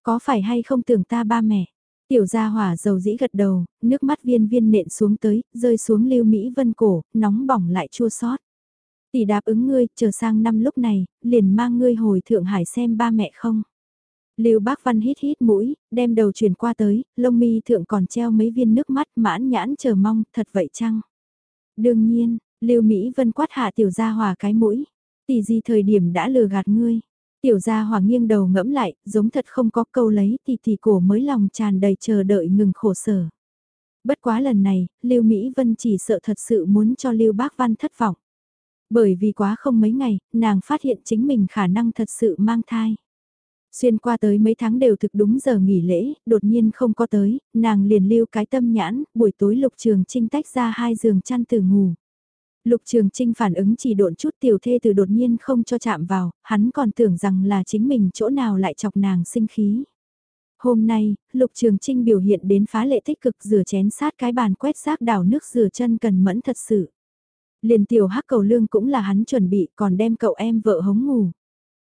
Có phải hay không tưởng ta ba mẹ? Tiểu gia hỏa dầu dĩ gật đầu, nước mắt viên viên nện xuống tới, rơi xuống Lưu Mỹ Vân cổ, nóng bỏng lại chua xót. Tỷ đáp ứng ngươi, chờ sang năm lúc này, liền mang ngươi hồi Thượng Hải xem ba mẹ không. Lưu Bác Văn hít hít mũi, đem đầu chuyển qua tới, lông mi thượng còn treo mấy viên nước mắt mãn nhãn chờ mong, thật vậy chăng? Đương nhiên, Lưu Mỹ Vân quát hạ tiểu gia hòa cái mũi, tỷ gì thời điểm đã lừa gạt ngươi. Tiểu gia hòa nghiêng đầu ngẫm lại, giống thật không có câu lấy thì thì cổ mới lòng tràn đầy chờ đợi ngừng khổ sở. Bất quá lần này, Lưu Mỹ Vân chỉ sợ thật sự muốn cho Lưu Bác Văn thất vọng. Bởi vì quá không mấy ngày, nàng phát hiện chính mình khả năng thật sự mang thai. Xuyên qua tới mấy tháng đều thực đúng giờ nghỉ lễ, đột nhiên không có tới, nàng liền lưu cái tâm nhãn, buổi tối lục trường trinh tách ra hai giường chăn từ ngủ. Lục Trường Trinh phản ứng chỉ độn chút tiểu thê từ đột nhiên không cho chạm vào, hắn còn tưởng rằng là chính mình chỗ nào lại chọc nàng sinh khí. Hôm nay, Lục Trường Trinh biểu hiện đến phá lệ tích cực rửa chén sát cái bàn quét rác đảo nước rửa chân cần mẫn thật sự. Liền tiểu hắc cầu lương cũng là hắn chuẩn bị còn đem cậu em vợ hống ngủ.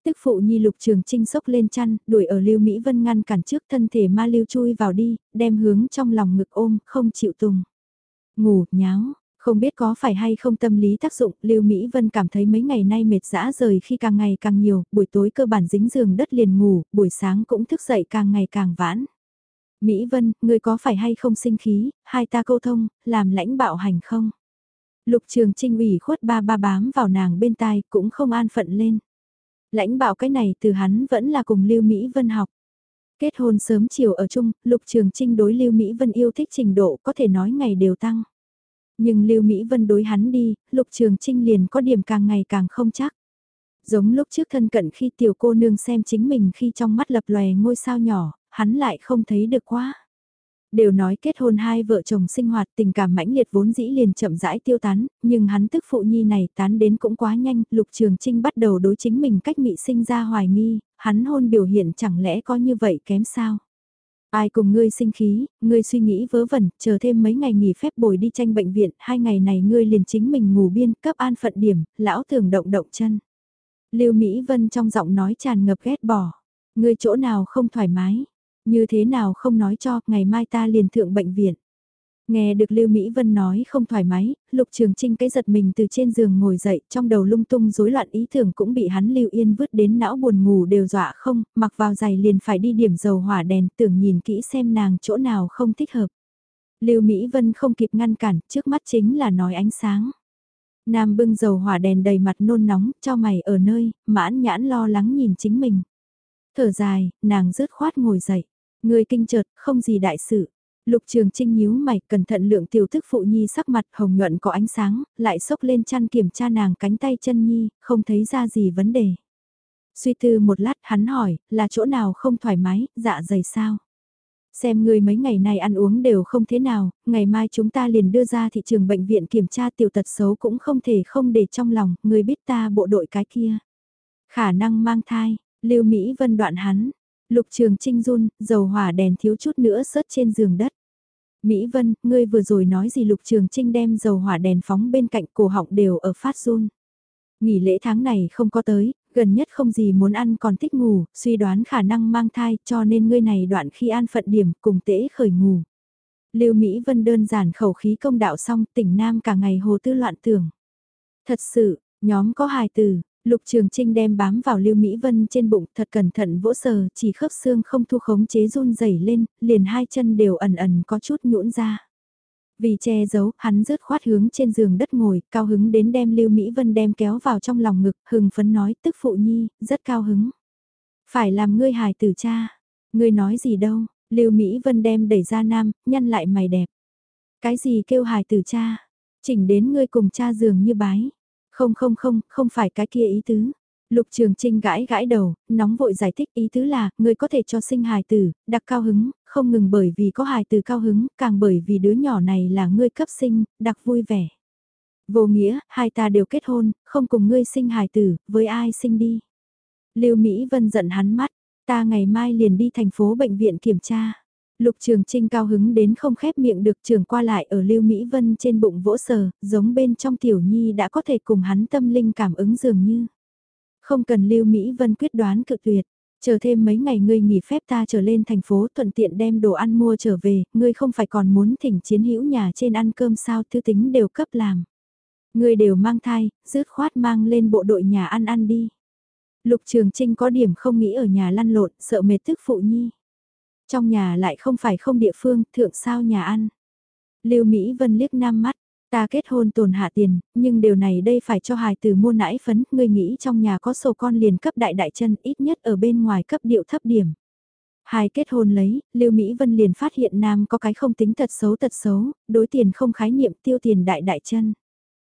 Tức phụ nhi lục trường trinh sốc lên chăn, đuổi ở Lưu Mỹ Vân ngăn cản trước thân thể ma lưu chui vào đi, đem hướng trong lòng ngực ôm, không chịu tùng. Ngủ, nháo, không biết có phải hay không tâm lý tác dụng, Lưu Mỹ Vân cảm thấy mấy ngày nay mệt dã rời khi càng ngày càng nhiều, buổi tối cơ bản dính giường đất liền ngủ, buổi sáng cũng thức dậy càng ngày càng vãn. Mỹ Vân, người có phải hay không sinh khí, hai ta câu thông, làm lãnh bạo hành không? Lục trường trinh ủy khuất ba ba bám vào nàng bên tai cũng không an phận lên. Lãnh bạo cái này từ hắn vẫn là cùng Lưu Mỹ Vân học. Kết hôn sớm chiều ở chung, Lục Trường Trinh đối Lưu Mỹ Vân yêu thích trình độ có thể nói ngày đều tăng. Nhưng Lưu Mỹ Vân đối hắn đi, Lục Trường Trinh liền có điểm càng ngày càng không chắc. Giống lúc trước thân cận khi tiểu cô nương xem chính mình khi trong mắt lập lòe ngôi sao nhỏ, hắn lại không thấy được quá. Đều nói kết hôn hai vợ chồng sinh hoạt tình cảm mãnh liệt vốn dĩ liền chậm rãi tiêu tán, nhưng hắn tức phụ nhi này tán đến cũng quá nhanh, Lục Trường Trinh bắt đầu đối chính mình cách mị sinh ra hoài nghi, hắn hôn biểu hiện chẳng lẽ có như vậy kém sao? Ai cùng ngươi sinh khí, ngươi suy nghĩ vớ vẩn, chờ thêm mấy ngày nghỉ phép bồi đi tranh bệnh viện, hai ngày này ngươi liền chính mình ngủ biên, cấp an phận điểm, lão thường động động chân. Lưu Mỹ Vân trong giọng nói tràn ngập ghét bỏ, ngươi chỗ nào không thoải mái, như thế nào không nói cho, ngày mai ta liền thượng bệnh viện. Nghe được Lưu Mỹ Vân nói không thoải mái, Lục Trường Trinh cái giật mình từ trên giường ngồi dậy, trong đầu lung tung rối loạn ý tưởng cũng bị hắn Lưu Yên vứt đến não buồn ngủ đều dọa không, mặc vào giày liền phải đi điểm dầu hỏa đèn, tưởng nhìn kỹ xem nàng chỗ nào không thích hợp. Lưu Mỹ Vân không kịp ngăn cản, trước mắt chính là nói ánh sáng. Nam bưng dầu hỏa đèn đầy mặt nôn nóng, cho mày ở nơi, mãn nhãn lo lắng nhìn chính mình. Thở dài, nàng rứt khoát ngồi dậy. Người kinh chợt, không gì đại sự. Lục Trường Trinh nhíu mày, cẩn thận lượng tiểu thức phụ nhi sắc mặt hồng nhuận có ánh sáng, lại xốc lên chăn kiểm tra nàng cánh tay chân nhi, không thấy ra gì vấn đề. Suy tư một lát hắn hỏi, là chỗ nào không thoải mái, dạ dày sao? Xem ngươi mấy ngày này ăn uống đều không thế nào, ngày mai chúng ta liền đưa ra thị trường bệnh viện kiểm tra tiểu tật xấu cũng không thể không để trong lòng, người biết ta bộ đội cái kia. Khả năng mang thai, Lưu Mỹ Vân đoạn hắn, Lục Trường Trinh run, dầu hỏa đèn thiếu chút nữa sớt trên giường đất. Mỹ Vân, ngươi vừa rồi nói gì Lục Trường Trinh đem dầu hỏa đèn phóng bên cạnh cổ họng đều ở phát run. Nghỉ lễ tháng này không có tới, gần nhất không gì muốn ăn còn thích ngủ, suy đoán khả năng mang thai cho nên ngươi này đoạn khi an phận điểm cùng tễ khởi ngủ. Lưu Mỹ Vân đơn giản khẩu khí công đạo xong tỉnh Nam cả ngày hồ tư loạn tưởng. Thật sự, nhóm có hài từ, Lục Trường Trinh đem bám vào Lưu Mỹ Vân trên bụng thật cẩn thận vỗ sờ, chỉ khớp xương không thu khống chế run rẩy lên, liền hai chân đều ẩn ẩn có chút nhũn ra. Vì che giấu, hắn rớt khoát hướng trên giường đất ngồi, cao hứng đến đem Lưu Mỹ Vân đem kéo vào trong lòng ngực, hừng phấn nói tức phụ nhi, rất cao hứng. Phải làm ngươi hài tử cha. Ngươi nói gì đâu, Lưu Mỹ Vân đem đẩy ra nam, nhăn lại mày đẹp. Cái gì kêu hài tử cha? Chỉnh đến ngươi cùng cha giường như bái. Không không không, không phải cái kia ý tứ. Lục Trường Trinh gãi gãi đầu, nóng vội giải thích ý tứ là, người có thể cho sinh hài tử, đặc cao hứng, không ngừng bởi vì có hài tử cao hứng, càng bởi vì đứa nhỏ này là ngươi cấp sinh, đặc vui vẻ. Vô nghĩa, hai ta đều kết hôn, không cùng ngươi sinh hài tử, với ai sinh đi. Lưu Mỹ Vân giận hắn mắt, ta ngày mai liền đi thành phố bệnh viện kiểm tra. Lục Trường Trinh cao hứng đến không khép miệng được trường qua lại ở Lưu Mỹ Vân trên bụng vỗ sờ, giống bên trong Tiểu Nhi đã có thể cùng hắn tâm linh cảm ứng dường như. Không cần Lưu Mỹ Vân quyết đoán cự tuyệt, chờ thêm mấy ngày ngươi nghỉ phép ta trở lên thành phố thuận tiện đem đồ ăn mua trở về, ngươi không phải còn muốn thỉnh chiến hữu nhà trên ăn cơm sao thư tính đều cấp làm. Ngươi đều mang thai, rứt khoát mang lên bộ đội nhà ăn ăn đi. Lục Trường Trinh có điểm không nghĩ ở nhà lăn lộn, sợ mệt tức phụ nhi. Trong nhà lại không phải không địa phương, thượng sao nhà ăn. Lưu Mỹ Vân liếc nam mắt, ta kết hôn tồn hạ tiền, nhưng điều này đây phải cho hài tử mua nãi phấn, ngươi nghĩ trong nhà có sổ con liền cấp đại đại chân ít nhất ở bên ngoài cấp điệu thấp điểm. Hai kết hôn lấy, Lưu Mỹ Vân liền phát hiện nam có cái không tính thật xấu thật xấu, đối tiền không khái niệm tiêu tiền đại đại chân.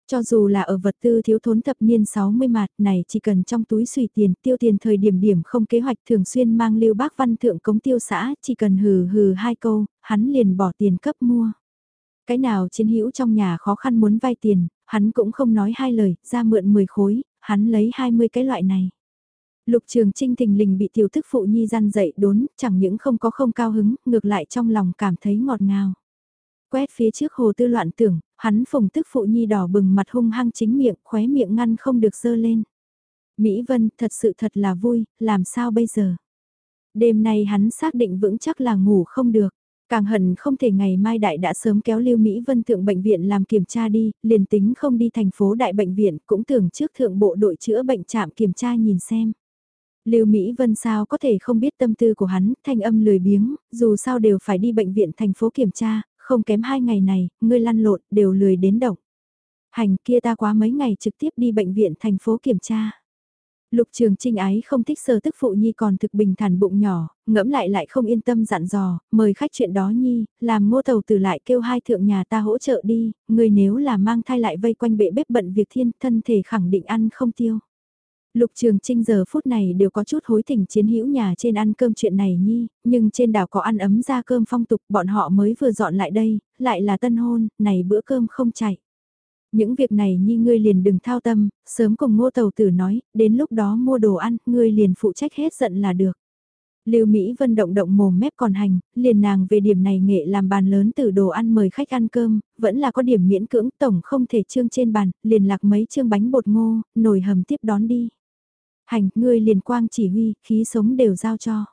Cho dù là ở vật tư thiếu thốn thập niên 60 mạt này chỉ cần trong túi xùy tiền tiêu tiền thời điểm điểm không kế hoạch thường xuyên mang lưu bác văn thượng cống tiêu xã chỉ cần hừ hừ hai câu, hắn liền bỏ tiền cấp mua. Cái nào chiến hữu trong nhà khó khăn muốn vay tiền, hắn cũng không nói hai lời, ra mượn 10 khối, hắn lấy 20 cái loại này. Lục Trường Trinh thình lình bị tiểu thức phụ nhi gian dậy đốn, chẳng những không có không cao hứng, ngược lại trong lòng cảm thấy ngọt ngào. Quét phía trước hồ tư loạn tưởng, hắn phùng tức phụ nhi đỏ bừng mặt hung hăng chính miệng, khóe miệng ngăn không được dơ lên. Mỹ Vân thật sự thật là vui, làm sao bây giờ? Đêm nay hắn xác định vững chắc là ngủ không được. Càng hận không thể ngày mai đại đã sớm kéo Lưu Mỹ Vân thượng bệnh viện làm kiểm tra đi, liền tính không đi thành phố đại bệnh viện cũng tưởng trước thượng bộ đội chữa bệnh trạm kiểm tra nhìn xem. Lưu Mỹ Vân sao có thể không biết tâm tư của hắn, thanh âm lười biếng, dù sao đều phải đi bệnh viện thành phố kiểm tra, không kém hai ngày này, ngươi lăn lộn, đều lười đến động. Hành kia ta quá mấy ngày trực tiếp đi bệnh viện thành phố kiểm tra. Lục trường trinh ái không thích sơ tức phụ nhi còn thực bình thản bụng nhỏ, ngẫm lại lại không yên tâm dặn dò, mời khách chuyện đó nhi, làm ngô tàu từ lại kêu hai thượng nhà ta hỗ trợ đi, người nếu là mang thai lại vây quanh bệ bếp bận việc thiên thân thể khẳng định ăn không tiêu. Lục Trường Trinh giờ phút này đều có chút hối thỉnh chiến hữu nhà trên ăn cơm chuyện này nhi, nhưng trên đảo có ăn ấm ra cơm phong tục bọn họ mới vừa dọn lại đây, lại là tân hôn, này bữa cơm không chạy. Những việc này nhi ngươi liền đừng thao tâm, sớm cùng ngô tàu tử nói, đến lúc đó mua đồ ăn, ngươi liền phụ trách hết giận là được. Lưu Mỹ Vân động động mồm mép còn hành, liền nàng về điểm này nghệ làm bàn lớn từ đồ ăn mời khách ăn cơm, vẫn là có điểm miễn cưỡng tổng không thể trương trên bàn, liền lạc mấy trương bánh bột ngô, nồi hầm tiếp đón đi. Hành, ngươi liền quang chỉ huy, khí sống đều giao cho.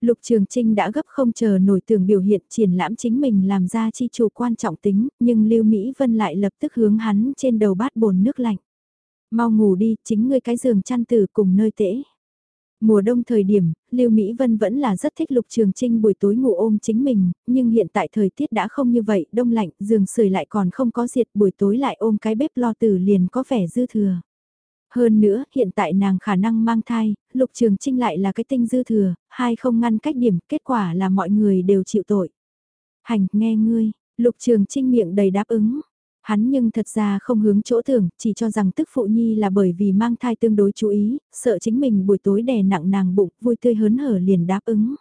Lục Trường Trinh đã gấp không chờ nổi tưởng biểu hiện triển lãm chính mình làm ra chi chủ quan trọng tính, nhưng Lưu Mỹ Vân lại lập tức hướng hắn trên đầu bát bồn nước lạnh. Mau ngủ đi, chính ngươi cái giường chăn tử cùng nơi tễ. Mùa đông thời điểm, Lưu Mỹ Vân vẫn là rất thích Lục Trường Trinh buổi tối ngủ ôm chính mình, nhưng hiện tại thời tiết đã không như vậy, đông lạnh, giường sưởi lại còn không có diệt, buổi tối lại ôm cái bếp lo tử liền có vẻ dư thừa. Hơn nữa, hiện tại nàng khả năng mang thai, lục trường trinh lại là cái tinh dư thừa, hai không ngăn cách điểm, kết quả là mọi người đều chịu tội. Hành, nghe ngươi, lục trường trinh miệng đầy đáp ứng. Hắn nhưng thật ra không hướng chỗ tưởng, chỉ cho rằng tức phụ nhi là bởi vì mang thai tương đối chú ý, sợ chính mình buổi tối đè nặng nàng bụng, vui tươi hớn hở liền đáp ứng.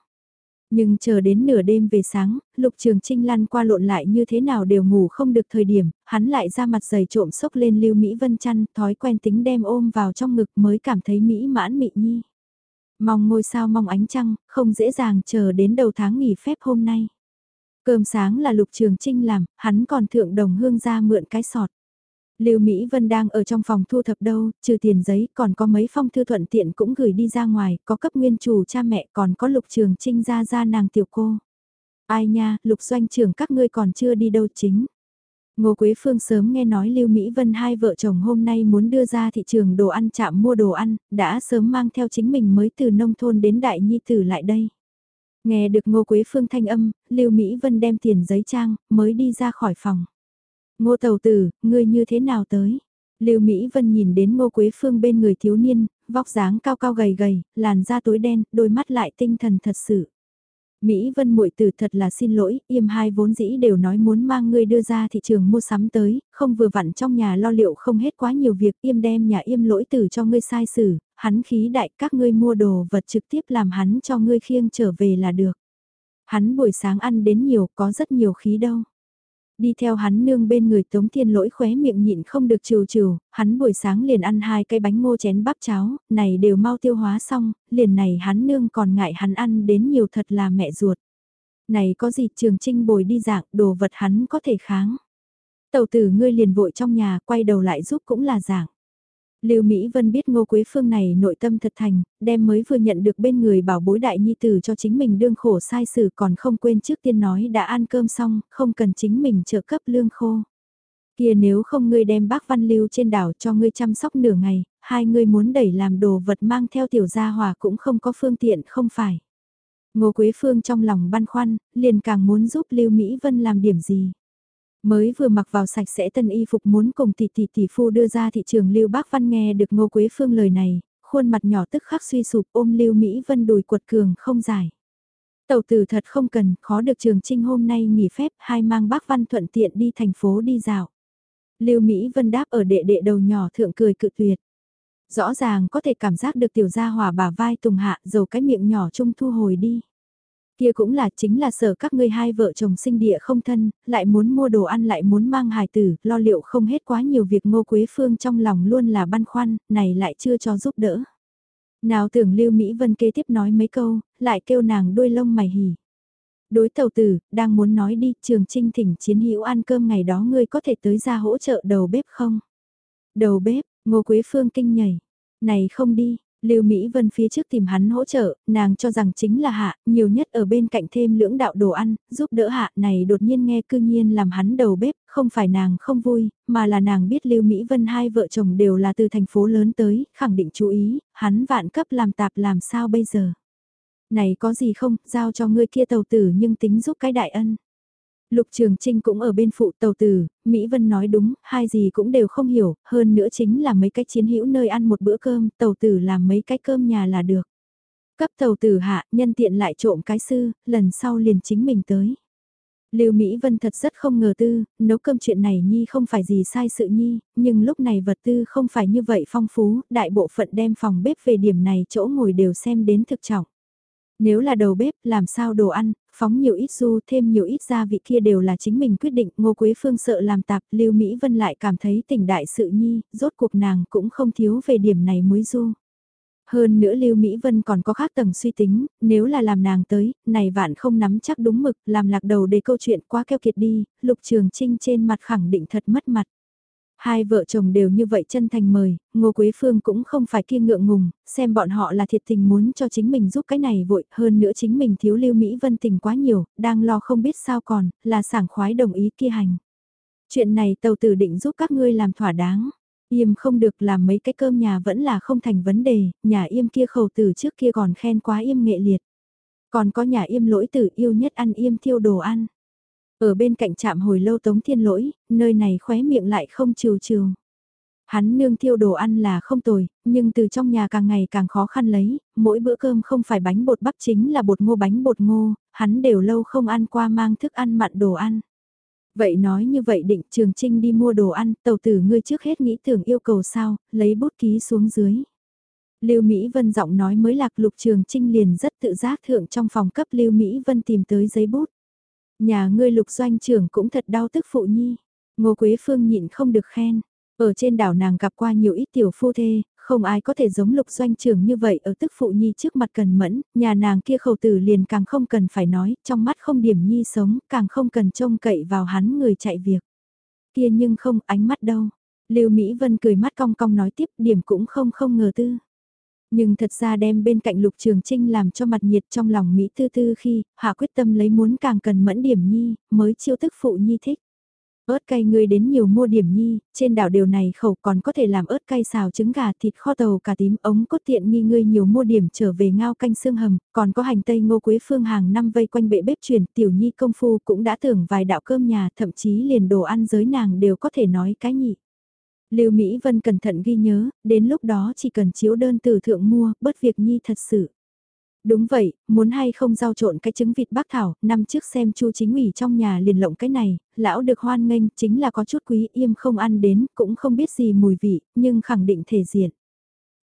Nhưng chờ đến nửa đêm về sáng, lục trường trinh lăn qua lộn lại như thế nào đều ngủ không được thời điểm, hắn lại ra mặt giày trộm sốc lên lưu Mỹ Vân chăn, thói quen tính đem ôm vào trong ngực mới cảm thấy Mỹ mãn mị nhi. Mong ngôi sao mong ánh trăng, không dễ dàng chờ đến đầu tháng nghỉ phép hôm nay. Cơm sáng là lục trường trinh làm, hắn còn thượng đồng hương ra mượn cái sọt. Lưu Mỹ Vân đang ở trong phòng thu thập đâu, trừ tiền giấy còn có mấy phong thư thuận tiện cũng gửi đi ra ngoài, có cấp nguyên chủ cha mẹ còn có lục trường trinh ra ra nàng tiểu cô. Ai nha, lục doanh trưởng các ngươi còn chưa đi đâu chính. Ngô Quế Phương sớm nghe nói Lưu Mỹ Vân hai vợ chồng hôm nay muốn đưa ra thị trường đồ ăn chạm mua đồ ăn, đã sớm mang theo chính mình mới từ nông thôn đến Đại Nhi Tử lại đây. Nghe được Ngô Quế Phương thanh âm, Lưu Mỹ Vân đem tiền giấy trang, mới đi ra khỏi phòng. Ngô Tầu Tử, ngươi như thế nào tới? Lưu Mỹ Vân nhìn đến Ngô Quế Phương bên người thiếu niên, vóc dáng cao cao gầy gầy, làn da tối đen, đôi mắt lại tinh thần thật sự. Mỹ Vân muội tử thật là xin lỗi, yêm hai vốn dĩ đều nói muốn mang ngươi đưa ra thị trường mua sắm tới, không vừa vặn trong nhà lo liệu không hết quá nhiều việc, yêm đem nhà yêm lỗi tử cho ngươi sai xử, hắn khí đại các ngươi mua đồ vật trực tiếp làm hắn cho ngươi khiêng trở về là được. Hắn buổi sáng ăn đến nhiều, có rất nhiều khí đâu. Đi theo hắn nương bên người Tống Thiên Lỗi khóe miệng nhịn không được trừ trừ, hắn buổi sáng liền ăn hai cái bánh ngô chén bắp cháo, này đều mau tiêu hóa xong, liền này hắn nương còn ngại hắn ăn đến nhiều thật là mẹ ruột. Này có gì trường trinh bồi đi dạng, đồ vật hắn có thể kháng. Tàu tử ngươi liền vội trong nhà, quay đầu lại giúp cũng là dạng. Lưu Mỹ Vân biết Ngô Quế Phương này nội tâm thật thành, đem mới vừa nhận được bên người bảo bối đại nhi tử cho chính mình đương khổ sai xử còn không quên trước tiên nói đã ăn cơm xong, không cần chính mình trợ cấp lương khô. Kia nếu không ngươi đem bác Văn Lưu trên đảo cho ngươi chăm sóc nửa ngày, hai ngươi muốn đẩy làm đồ vật mang theo tiểu gia hòa cũng không có phương tiện không phải. Ngô Quế Phương trong lòng băn khoăn, liền càng muốn giúp Lưu Mỹ Vân làm điểm gì. Mới vừa mặc vào sạch sẽ tân y phục muốn cùng tỷ tỷ tỷ phu đưa ra thị trường Lưu Bác Văn nghe được Ngô Quế Phương lời này, khuôn mặt nhỏ tức khắc suy sụp ôm Lưu Mỹ Vân đùi quật cường không giải. Tàu tử thật không cần, khó được trường trinh hôm nay nghỉ phép, hai mang bác Văn thuận tiện đi thành phố đi dạo. Lưu Mỹ Vân đáp ở đệ đệ đầu nhỏ thượng cười cự tuyệt. Rõ ràng có thể cảm giác được tiểu gia hỏa bà vai tùng hạ dầu cái miệng nhỏ trung thu hồi đi. Kia cũng là chính là sở các ngươi hai vợ chồng sinh địa không thân, lại muốn mua đồ ăn lại muốn mang hài tử, lo liệu không hết quá nhiều việc ngô quế phương trong lòng luôn là băn khoăn, này lại chưa cho giúp đỡ. Nào tưởng Lưu Mỹ Vân kế tiếp nói mấy câu, lại kêu nàng đuôi lông mày hỉ. Đối tàu tử, đang muốn nói đi, trường trinh thỉnh chiến hữu ăn cơm ngày đó ngươi có thể tới ra hỗ trợ đầu bếp không? Đầu bếp, Ngô Quế Phương kinh nhảy. Này không đi, Lưu Mỹ Vân phía trước tìm hắn hỗ trợ, nàng cho rằng chính là hạ, nhiều nhất ở bên cạnh thêm lưỡng đạo đồ ăn, giúp đỡ hạ này đột nhiên nghe cư nhiên làm hắn đầu bếp, không phải nàng không vui, mà là nàng biết Lưu Mỹ Vân hai vợ chồng đều là từ thành phố lớn tới, khẳng định chú ý, hắn vạn cấp làm tạp làm sao bây giờ. Này có gì không, giao cho ngươi kia tàu tử nhưng tính giúp cái đại ân. Lục Trường Trinh cũng ở bên phụ tàu tử, Mỹ Vân nói đúng, hai gì cũng đều không hiểu, hơn nữa chính là mấy cái chiến hữu nơi ăn một bữa cơm, tàu tử làm mấy cái cơm nhà là được. Cấp tàu tử hạ, nhân tiện lại trộm cái sư, lần sau liền chính mình tới. Lưu Mỹ Vân thật rất không ngờ tư, nấu cơm chuyện này Nhi không phải gì sai sự Nhi, nhưng lúc này vật tư không phải như vậy phong phú, đại bộ phận đem phòng bếp về điểm này chỗ ngồi đều xem đến thực trọng. Nếu là đầu bếp, làm sao đồ ăn, phóng nhiều ít du thêm nhiều ít gia vị kia đều là chính mình quyết định. Ngô Quế Phương sợ làm tạp, Lưu Mỹ Vân lại cảm thấy tỉnh đại sự nhi, rốt cuộc nàng cũng không thiếu về điểm này mới du. Hơn nữa Lưu Mỹ Vân còn có khác tầng suy tính, nếu là làm nàng tới, này vạn không nắm chắc đúng mực, làm lạc đầu để câu chuyện quá keo kiệt đi, Lục Trường Trinh trên mặt khẳng định thật mất mặt. Hai vợ chồng đều như vậy chân thành mời, Ngô Quế Phương cũng không phải kiêng ngượng ngùng, xem bọn họ là thiệt tình muốn cho chính mình giúp cái này vội, hơn nữa chính mình thiếu lưu Mỹ Vân tình quá nhiều, đang lo không biết sao còn, là sảng khoái đồng ý kia hành. Chuyện này tàu tử định giúp các ngươi làm thỏa đáng. Yêm không được làm mấy cái cơm nhà vẫn là không thành vấn đề, nhà yêm kia khẩu tử trước kia còn khen quá yêm nghệ liệt. Còn có nhà yêm lỗi tử yêu nhất ăn yêm thiêu đồ ăn. Ở bên cạnh trạm hồi lâu tống thiên lỗi, nơi này khóe miệng lại không trừ trừ. Hắn nương thiêu đồ ăn là không tồi, nhưng từ trong nhà càng ngày càng khó khăn lấy, mỗi bữa cơm không phải bánh bột bắp chính là bột ngô bánh bột ngô, hắn đều lâu không ăn qua mang thức ăn mặn đồ ăn. Vậy nói như vậy định Trường Trinh đi mua đồ ăn, tàu tử ngươi trước hết nghĩ tưởng yêu cầu sao, lấy bút ký xuống dưới. Lưu Mỹ Vân giọng nói mới lạc lục Trường Trinh liền rất tự giác thượng trong phòng cấp Lưu Mỹ Vân tìm tới giấy bút. Nhà ngươi lục doanh trưởng cũng thật đau tức phụ nhi. Ngô Quế Phương nhịn không được khen. Ở trên đảo nàng gặp qua nhiều ít tiểu phu thê, không ai có thể giống lục doanh trưởng như vậy ở tức phụ nhi trước mặt cần mẫn, nhà nàng kia khẩu tử liền càng không cần phải nói, trong mắt không điểm nhi sống, càng không cần trông cậy vào hắn người chạy việc. Kia nhưng không, ánh mắt đâu. Lưu Mỹ Vân cười mắt cong cong nói tiếp điểm cũng không không ngờ tư. Nhưng thật ra đem bên cạnh Lục Trường Trinh làm cho mặt nhiệt trong lòng Mỹ tư tư khi, hạ quyết tâm lấy muốn càng cần mẫn điểm nhi, mới chiêu tức phụ nhi thích. ớt cay ngươi đến nhiều mua điểm nhi, trên đảo điều này khẩu còn có thể làm ớt cay xào trứng gà thịt kho tàu cà tím ống cốt tiện nghi ngươi nhiều mua điểm trở về ngao canh xương hầm, còn có hành tây ngô quế phương hàng năm vây quanh bệ bếp truyền tiểu nhi công phu cũng đã tưởng vài đạo cơm nhà thậm chí liền đồ ăn giới nàng đều có thể nói cái nhị. Lưu Mỹ Vân cẩn thận ghi nhớ, đến lúc đó chỉ cần chiếu đơn từ thượng mua, bớt việc nhi thật sự. Đúng vậy, muốn hay không giao trộn cái trứng vịt bác thảo, năm trước xem chu chính ủy trong nhà liền lộng cái này, lão được hoan nghênh, chính là có chút quý im không ăn đến, cũng không biết gì mùi vị, nhưng khẳng định thể diện.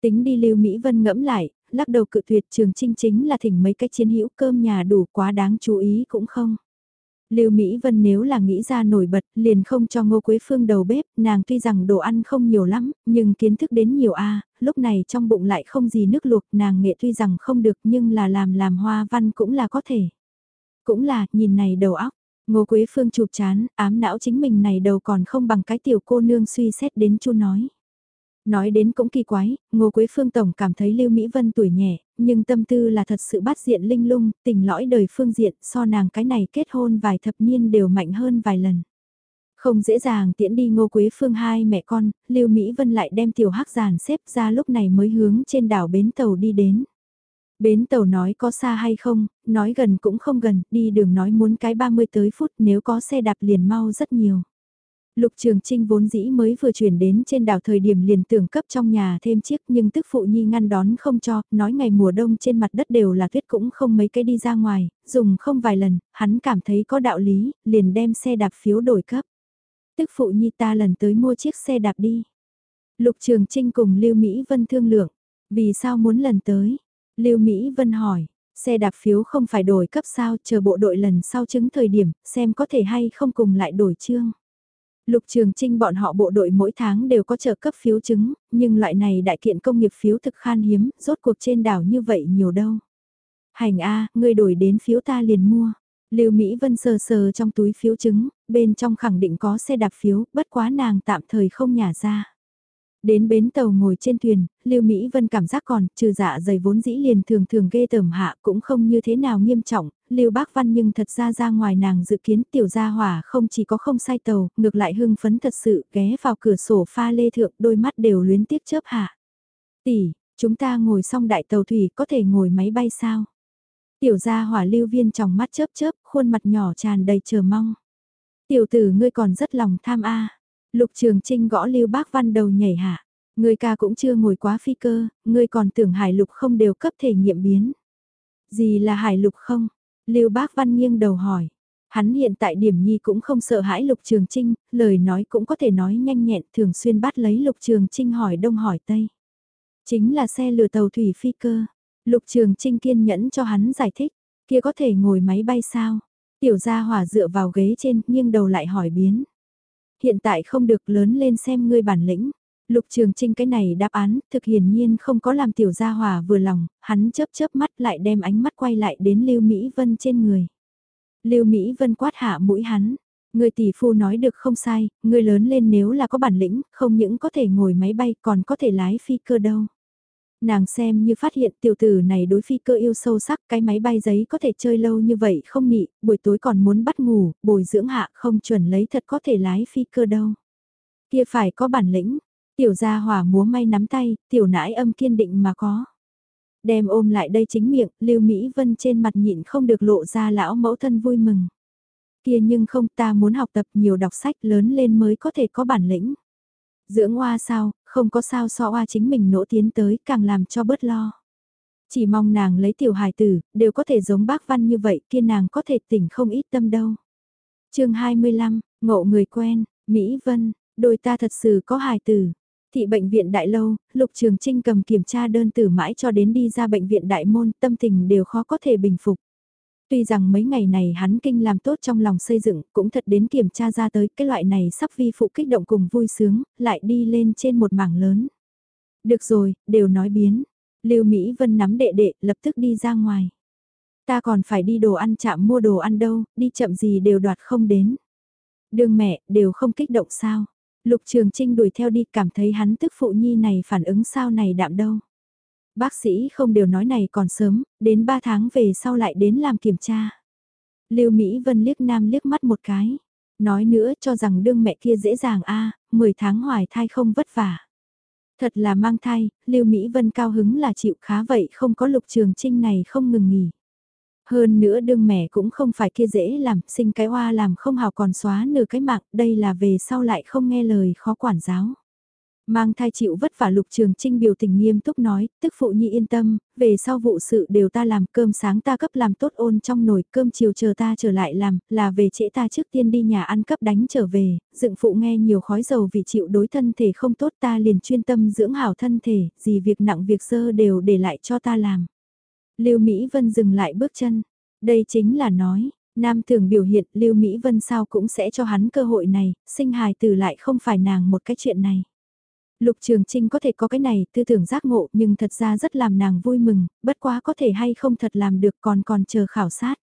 Tính đi Lưu Mỹ Vân ngẫm lại, lắc đầu cự tuyệt trường trinh chính là thỉnh mấy cái chiến hữu cơm nhà đủ quá đáng chú ý cũng không. Lưu Mỹ Vân nếu là nghĩ ra nổi bật, liền không cho Ngô Quế Phương đầu bếp, nàng tuy rằng đồ ăn không nhiều lắm, nhưng kiến thức đến nhiều a, lúc này trong bụng lại không gì nước luộc, nàng nghệ tuy rằng không được nhưng là làm làm hoa văn cũng là có thể. Cũng là, nhìn này đầu óc, Ngô Quế Phương chụp chán, ám não chính mình này đầu còn không bằng cái tiểu cô nương suy xét đến chu nói. Nói đến cũng kỳ quái, Ngô Quế Phương Tổng cảm thấy Lưu Mỹ Vân tuổi nhẹ, nhưng tâm tư là thật sự bắt diện linh lung, tình lõi đời phương diện so nàng cái này kết hôn vài thập niên đều mạnh hơn vài lần. Không dễ dàng tiễn đi Ngô Quế Phương hai mẹ con, Lưu Mỹ Vân lại đem tiểu hắc giàn xếp ra lúc này mới hướng trên đảo bến tàu đi đến. Bến tàu nói có xa hay không, nói gần cũng không gần, đi đường nói muốn cái 30 tới phút nếu có xe đạp liền mau rất nhiều. Lục Trường Trinh vốn dĩ mới vừa chuyển đến trên đảo thời điểm liền tưởng cấp trong nhà thêm chiếc nhưng tức phụ nhi ngăn đón không cho, nói ngày mùa đông trên mặt đất đều là tuyết cũng không mấy cái đi ra ngoài, dùng không vài lần, hắn cảm thấy có đạo lý, liền đem xe đạp phiếu đổi cấp. Tức phụ nhi ta lần tới mua chiếc xe đạp đi. Lục Trường Trinh cùng Lưu Mỹ Vân thương lượng, vì sao muốn lần tới? Lưu Mỹ Vân hỏi, xe đạp phiếu không phải đổi cấp sao chờ bộ đội lần sau chứng thời điểm, xem có thể hay không cùng lại đổi chương. Lục Trường Trinh bọn họ bộ đội mỗi tháng đều có trợ cấp phiếu chứng, nhưng loại này đại kiện công nghiệp phiếu thực khan hiếm, rốt cuộc trên đảo như vậy nhiều đâu. Hành A, ngươi đổi đến phiếu ta liền mua. Lưu Mỹ Vân sờ sờ trong túi phiếu chứng, bên trong khẳng định có xe đạp phiếu, bất quá nàng tạm thời không nhả ra. Đến bến tàu ngồi trên thuyền, Lưu Mỹ Vân cảm giác còn, trừ dạ dày vốn dĩ liền thường thường ghê tởm hạ cũng không như thế nào nghiêm trọng, Lưu Bác Văn nhưng thật ra ra ngoài nàng dự kiến tiểu gia hỏa không chỉ có không sai tàu, ngược lại hưng phấn thật sự, ghé vào cửa sổ pha lê thượng đôi mắt đều luyến tiếc chớp hạ. Tỷ, chúng ta ngồi xong đại tàu thủy có thể ngồi máy bay sao? Tiểu gia hỏa lưu viên trong mắt chớp chớp, khuôn mặt nhỏ tràn đầy chờ mong. Tiểu tử ngươi còn rất lòng tham a Lục Trường Trinh gõ Lưu Bác Văn đầu nhảy hạ. Người ca cũng chưa ngồi quá phi cơ, ngươi còn tưởng hải lục không đều cấp thể nghiệm biến. Gì là hải lục không? Lưu Bác Văn nghiêng đầu hỏi. Hắn hiện tại điểm nhi cũng không sợ hãi Lục Trường Trinh, lời nói cũng có thể nói nhanh nhẹn thường xuyên bắt lấy Lục Trường Trinh hỏi đông hỏi tây. Chính là xe lừa tàu thủy phi cơ. Lục Trường Trinh kiên nhẫn cho hắn giải thích, kia có thể ngồi máy bay sao? Tiểu gia hỏa dựa vào ghế trên, nghiêng đầu lại hỏi biến hiện tại không được lớn lên xem ngươi bản lĩnh. Lục Trường Trinh cái này đáp án, thực hiển nhiên không có làm tiểu gia hòa vừa lòng, hắn chớp chớp mắt lại đem ánh mắt quay lại đến Lưu Mỹ Vân trên người. Lưu Mỹ Vân quát hạ mũi hắn, người tỷ phu nói được không sai, người lớn lên nếu là có bản lĩnh, không những có thể ngồi máy bay còn có thể lái phi cơ đâu. Nàng xem như phát hiện tiểu tử này đối phi cơ yêu sâu sắc cái máy bay giấy có thể chơi lâu như vậy không nị, buổi tối còn muốn bắt ngủ, bồi dưỡng hạ không chuẩn lấy thật có thể lái phi cơ đâu. Kia phải có bản lĩnh, tiểu gia hỏa múa may nắm tay, tiểu nãi âm kiên định mà có. Đem ôm lại đây chính miệng, Lưu Mỹ Vân trên mặt nhịn không được lộ ra lão mẫu thân vui mừng. Kia nhưng không ta muốn học tập nhiều đọc sách lớn lên mới có thể có bản lĩnh. Dưỡng hoa sao, không có sao so hoa chính mình nỗ tiến tới càng làm cho bớt lo. Chỉ mong nàng lấy tiểu hài tử, đều có thể giống bác văn như vậy kia nàng có thể tỉnh không ít tâm đâu. chương 25, ngộ người quen, Mỹ Vân, đôi ta thật sự có hài tử. Thị bệnh viện đại lâu, Lục Trường Trinh cầm kiểm tra đơn tử mãi cho đến đi ra bệnh viện đại môn, tâm tình đều khó có thể bình phục. Tuy rằng mấy ngày này hắn kinh làm tốt trong lòng xây dựng, cũng thật đến kiểm tra ra tới cái loại này sắp vi phụ kích động cùng vui sướng, lại đi lên trên một mảng lớn. Được rồi, đều nói biến. Lưu Mỹ Vân nắm đệ đệ, lập tức đi ra ngoài. Ta còn phải đi đồ ăn chạm mua đồ ăn đâu, đi chậm gì đều đoạt không đến. Đường mẹ, đều không kích động sao. Lục Trường Trinh đuổi theo đi cảm thấy hắn tức phụ nhi này phản ứng sao này đạm đâu. Bác sĩ không đều nói này còn sớm, đến 3 tháng về sau lại đến làm kiểm tra. Lưu Mỹ Vân liếc nam liếc mắt một cái. Nói nữa cho rằng đương mẹ kia dễ dàng a à, 10 tháng hoài thai không vất vả. Thật là mang thai, Lưu Mỹ Vân cao hứng là chịu khá vậy không có lục trường trinh này không ngừng nghỉ. Hơn nữa đương mẹ cũng không phải kia dễ làm, sinh cái hoa làm không hào còn xóa nửa cái mạng, đây là về sau lại không nghe lời khó quản giáo. Mang thai chịu vất vả lục trường trinh biểu tình nghiêm túc nói, tức phụ nhi yên tâm, về sau vụ sự đều ta làm cơm sáng ta cấp làm tốt ôn trong nồi cơm chiều chờ ta trở lại làm, là về trễ ta trước tiên đi nhà ăn cấp đánh trở về, dựng phụ nghe nhiều khói dầu vì chịu đối thân thể không tốt ta liền chuyên tâm dưỡng hảo thân thể, gì việc nặng việc sơ đều để lại cho ta làm. Lưu Mỹ Vân dừng lại bước chân, đây chính là nói, Nam thường biểu hiện Lưu Mỹ Vân sao cũng sẽ cho hắn cơ hội này, sinh hài từ lại không phải nàng một cái chuyện này. Lục Trường Trinh có thể có cái này tư tưởng giác ngộ nhưng thật ra rất làm nàng vui mừng, bất quá có thể hay không thật làm được còn còn chờ khảo sát.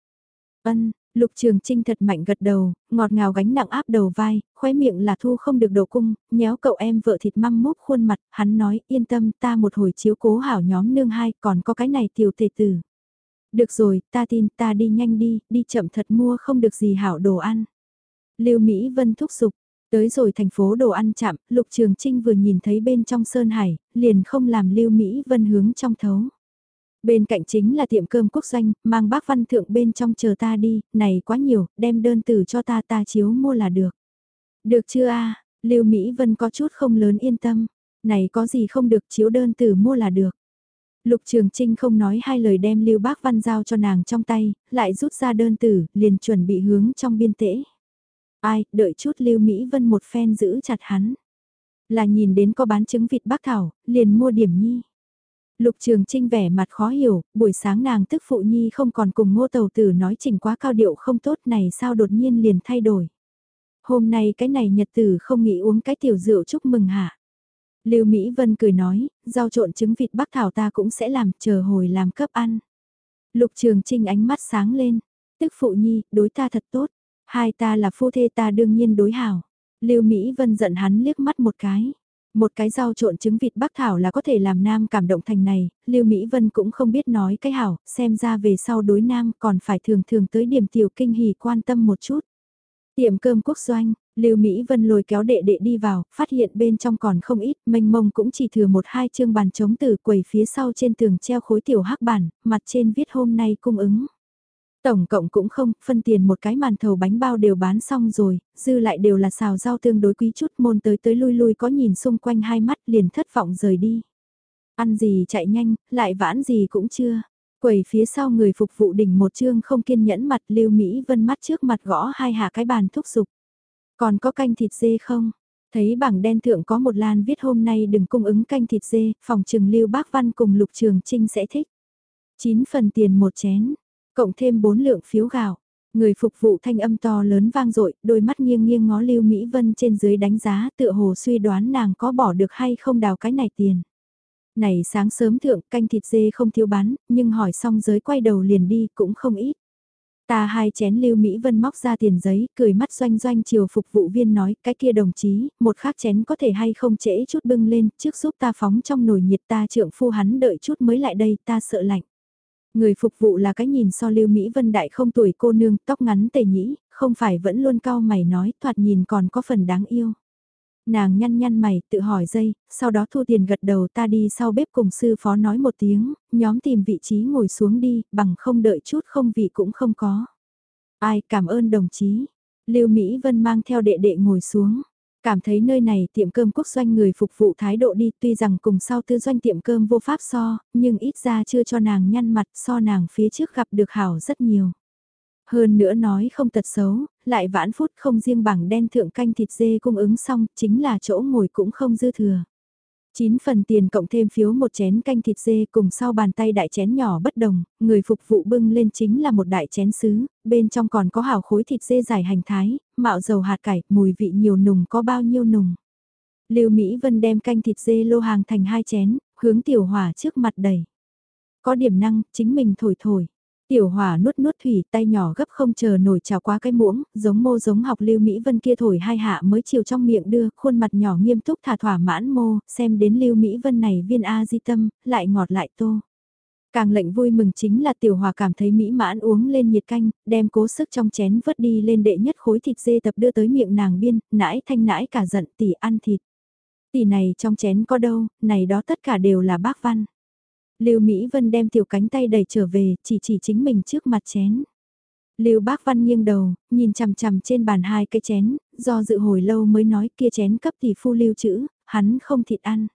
Ân, Lục Trường Trinh thật mạnh gật đầu, ngọt ngào gánh nặng áp đầu vai, khóe miệng là thu không được đầu cung, nhéo cậu em vợ thịt măng mốc khuôn mặt, hắn nói yên tâm ta một hồi chiếu cố hảo nhóm nương hai còn có cái này tiểu tề tử. Được rồi, ta tin ta đi nhanh đi, đi chậm thật mua không được gì hảo đồ ăn. Lưu Mỹ Vân thúc giục, Tới rồi thành phố đồ ăn chạm, Lục Trường Trinh vừa nhìn thấy bên trong Sơn Hải, liền không làm lưu Mỹ Vân hướng trong thấu. Bên cạnh chính là tiệm cơm quốc doanh, mang bác văn thượng bên trong chờ ta đi, này quá nhiều, đem đơn từ cho ta ta chiếu mua là được. Được chưa a lưu Mỹ Vân có chút không lớn yên tâm, này có gì không được chiếu đơn từ mua là được. Lục Trường Trinh không nói hai lời đem lưu bác văn giao cho nàng trong tay, lại rút ra đơn tử, liền chuẩn bị hướng trong biên tễ. Ai, đợi chút Lưu Mỹ Vân một phen giữ chặt hắn. Là nhìn đến có bán trứng vịt bác thảo, liền mua điểm nhi. Lục Trường Trinh vẻ mặt khó hiểu, buổi sáng nàng tức phụ nhi không còn cùng ngô tàu tử nói chỉnh quá cao điệu không tốt này sao đột nhiên liền thay đổi. Hôm nay cái này nhật tử không nghĩ uống cái tiểu rượu chúc mừng hả. Lưu Mỹ Vân cười nói, rau trộn trứng vịt bắc thảo ta cũng sẽ làm, chờ hồi làm cấp ăn. Lục Trường Trinh ánh mắt sáng lên, tức phụ nhi, đối ta thật tốt, hai ta là phu thê ta đương nhiên đối hảo. Lưu Mỹ Vân giận hắn liếc mắt một cái. Một cái rau trộn trứng vịt bắc thảo là có thể làm nam cảm động thành này, Lưu Mỹ Vân cũng không biết nói cái hảo, xem ra về sau đối nam còn phải thường thường tới điểm tiểu kinh hỉ quan tâm một chút. Tiệm cơm quốc doanh, Lưu Mỹ Vân lôi kéo đệ đệ đi vào, phát hiện bên trong còn không ít, mênh mông cũng chỉ thừa một hai chương bàn chống từ quầy phía sau trên tường treo khối tiểu hắc bản, mặt trên viết hôm nay cung ứng. Tổng cộng cũng không, phân tiền một cái màn thầu bánh bao đều bán xong rồi, dư lại đều là xào rau tương đối quý chút môn tới tới lui lui có nhìn xung quanh hai mắt liền thất vọng rời đi. Ăn gì chạy nhanh, lại vãn gì cũng chưa. Quầy phía sau người phục vụ đỉnh một chương không kiên nhẫn mặt lưu Mỹ vân mắt trước mặt gõ hai hạ cái bàn thúc giục. Còn có canh thịt dê không? Thấy bảng đen thượng có một lan viết hôm nay đừng cung ứng canh thịt dê, phòng trường lưu bác văn cùng lục trường trinh sẽ thích. 9 phần tiền một chén, cộng thêm 4 lượng phiếu gạo. Người phục vụ thanh âm to lớn vang dội, đôi mắt nghiêng nghiêng ngó Lưu Mỹ Vân trên dưới đánh giá tựa hồ suy đoán nàng có bỏ được hay không đào cái này tiền. Này sáng sớm thượng canh thịt dê không thiếu bán, nhưng hỏi xong giới quay đầu liền đi cũng không ít. Ta hai chén Lưu Mỹ Vân móc ra tiền giấy, cười mắt doanh doanh chiều phục vụ viên nói, cái kia đồng chí, một khác chén có thể hay không trễ chút bưng lên, trước giúp ta phóng trong nồi nhiệt ta trượng phu hắn đợi chút mới lại đây, ta sợ lạnh. Người phục vụ là cái nhìn so Lưu Mỹ Vân đại không tuổi cô nương, tóc ngắn tề nhĩ, không phải vẫn luôn cao mày nói, thoạt nhìn còn có phần đáng yêu. Nàng nhăn nhăn mày, tự hỏi dây, sau đó thu tiền gật đầu ta đi sau bếp cùng sư phó nói một tiếng, nhóm tìm vị trí ngồi xuống đi, bằng không đợi chút không vị cũng không có. Ai cảm ơn đồng chí. Lưu Mỹ Vân mang theo đệ đệ ngồi xuống. Cảm thấy nơi này tiệm cơm quốc doanh người phục vụ thái độ đi tuy rằng cùng sau tư doanh tiệm cơm vô pháp so, nhưng ít ra chưa cho nàng nhăn mặt so nàng phía trước gặp được hảo rất nhiều. Hơn nữa nói không tật xấu, lại vãn phút không riêng bằng đen thượng canh thịt dê cung ứng xong, chính là chỗ ngồi cũng không dư thừa. 9 phần tiền cộng thêm phiếu một chén canh thịt dê cùng sau bàn tay đại chén nhỏ bất đồng, người phục vụ bưng lên chính là một đại chén sứ, bên trong còn có hào khối thịt dê dài hành thái, mạo dầu hạt cải, mùi vị nhiều nùng có bao nhiêu nùng. Lưu Mỹ Vân đem canh thịt dê lô hàng thành hai chén, hướng tiểu hỏa trước mặt đầy. Có điểm năng, chính mình thổi thổi. Tiểu hỏa nuốt nuốt thủy tay nhỏ gấp không chờ nổi trào qua cái muỗng, giống mô giống học lưu Mỹ Vân kia thổi hai hạ mới chiều trong miệng đưa, khuôn mặt nhỏ nghiêm túc thả thỏa mãn mô, xem đến lưu Mỹ Vân này viên A di tâm, lại ngọt lại tô. Càng lệnh vui mừng chính là tiểu hòa cảm thấy mỹ mãn uống lên nhiệt canh, đem cố sức trong chén vớt đi lên đệ nhất khối thịt dê tập đưa tới miệng nàng biên, nãi thanh nãi cả giận tỷ ăn thịt. Tỷ này trong chén có đâu, này đó tất cả đều là bác văn. Lưu Mỹ Vân đem tiểu cánh tay đẩy trở về, chỉ chỉ chính mình trước mặt chén. Lưu Bác Văn nghiêng đầu, nhìn chằm chằm trên bàn hai cái chén, do dự hồi lâu mới nói kia chén cấp tỷ phu lưu chữ, hắn không thịt ăn.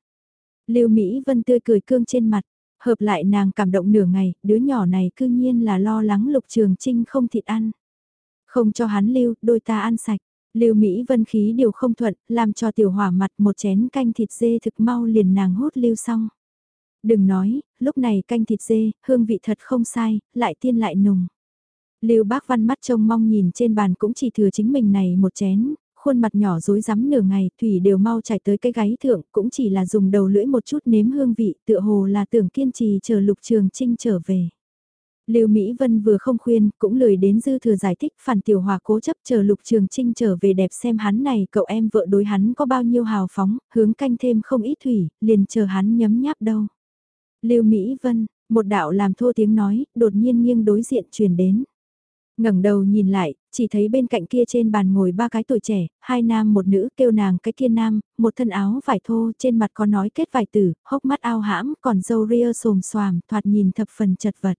Lưu Mỹ Vân tươi cười cương trên mặt, hợp lại nàng cảm động nửa ngày, đứa nhỏ này cư nhiên là lo lắng Lục Trường Trinh không thịt ăn. Không cho hắn lưu, đôi ta ăn sạch. Lưu Mỹ Vân khí điều không thuận, làm cho tiểu hỏa mặt một chén canh thịt dê thực mau liền nàng hút lưu xong. Đừng nói, lúc này canh thịt dê, hương vị thật không sai, lại tiên lại nùng. Lưu Bác Văn mắt trông mong nhìn trên bàn cũng chỉ thừa chính mình này một chén, khuôn mặt nhỏ rối rắm nửa ngày, thủy đều mau chảy tới cái gáy thượng, cũng chỉ là dùng đầu lưỡi một chút nếm hương vị, tựa hồ là tưởng kiên trì chờ Lục Trường Trinh trở về. Lưu Mỹ Vân vừa không khuyên, cũng lười đến dư thừa giải thích, phản tiểu hòa cố chấp chờ Lục Trường Trinh trở về đẹp xem hắn này, cậu em vợ đối hắn có bao nhiêu hào phóng, hướng canh thêm không ít thủy, liền chờ hắn nhấm nháp đâu. Lưu Mỹ Vân, một đạo làm thô tiếng nói, đột nhiên nghiêng đối diện truyền đến. ngẩng đầu nhìn lại, chỉ thấy bên cạnh kia trên bàn ngồi ba cái tuổi trẻ, hai nam một nữ kêu nàng cái kia nam, một thân áo vải thô trên mặt có nói kết vải tử, hốc mắt ao hãm, còn dâu ria xồm xoàm, thoạt nhìn thập phần chật vật.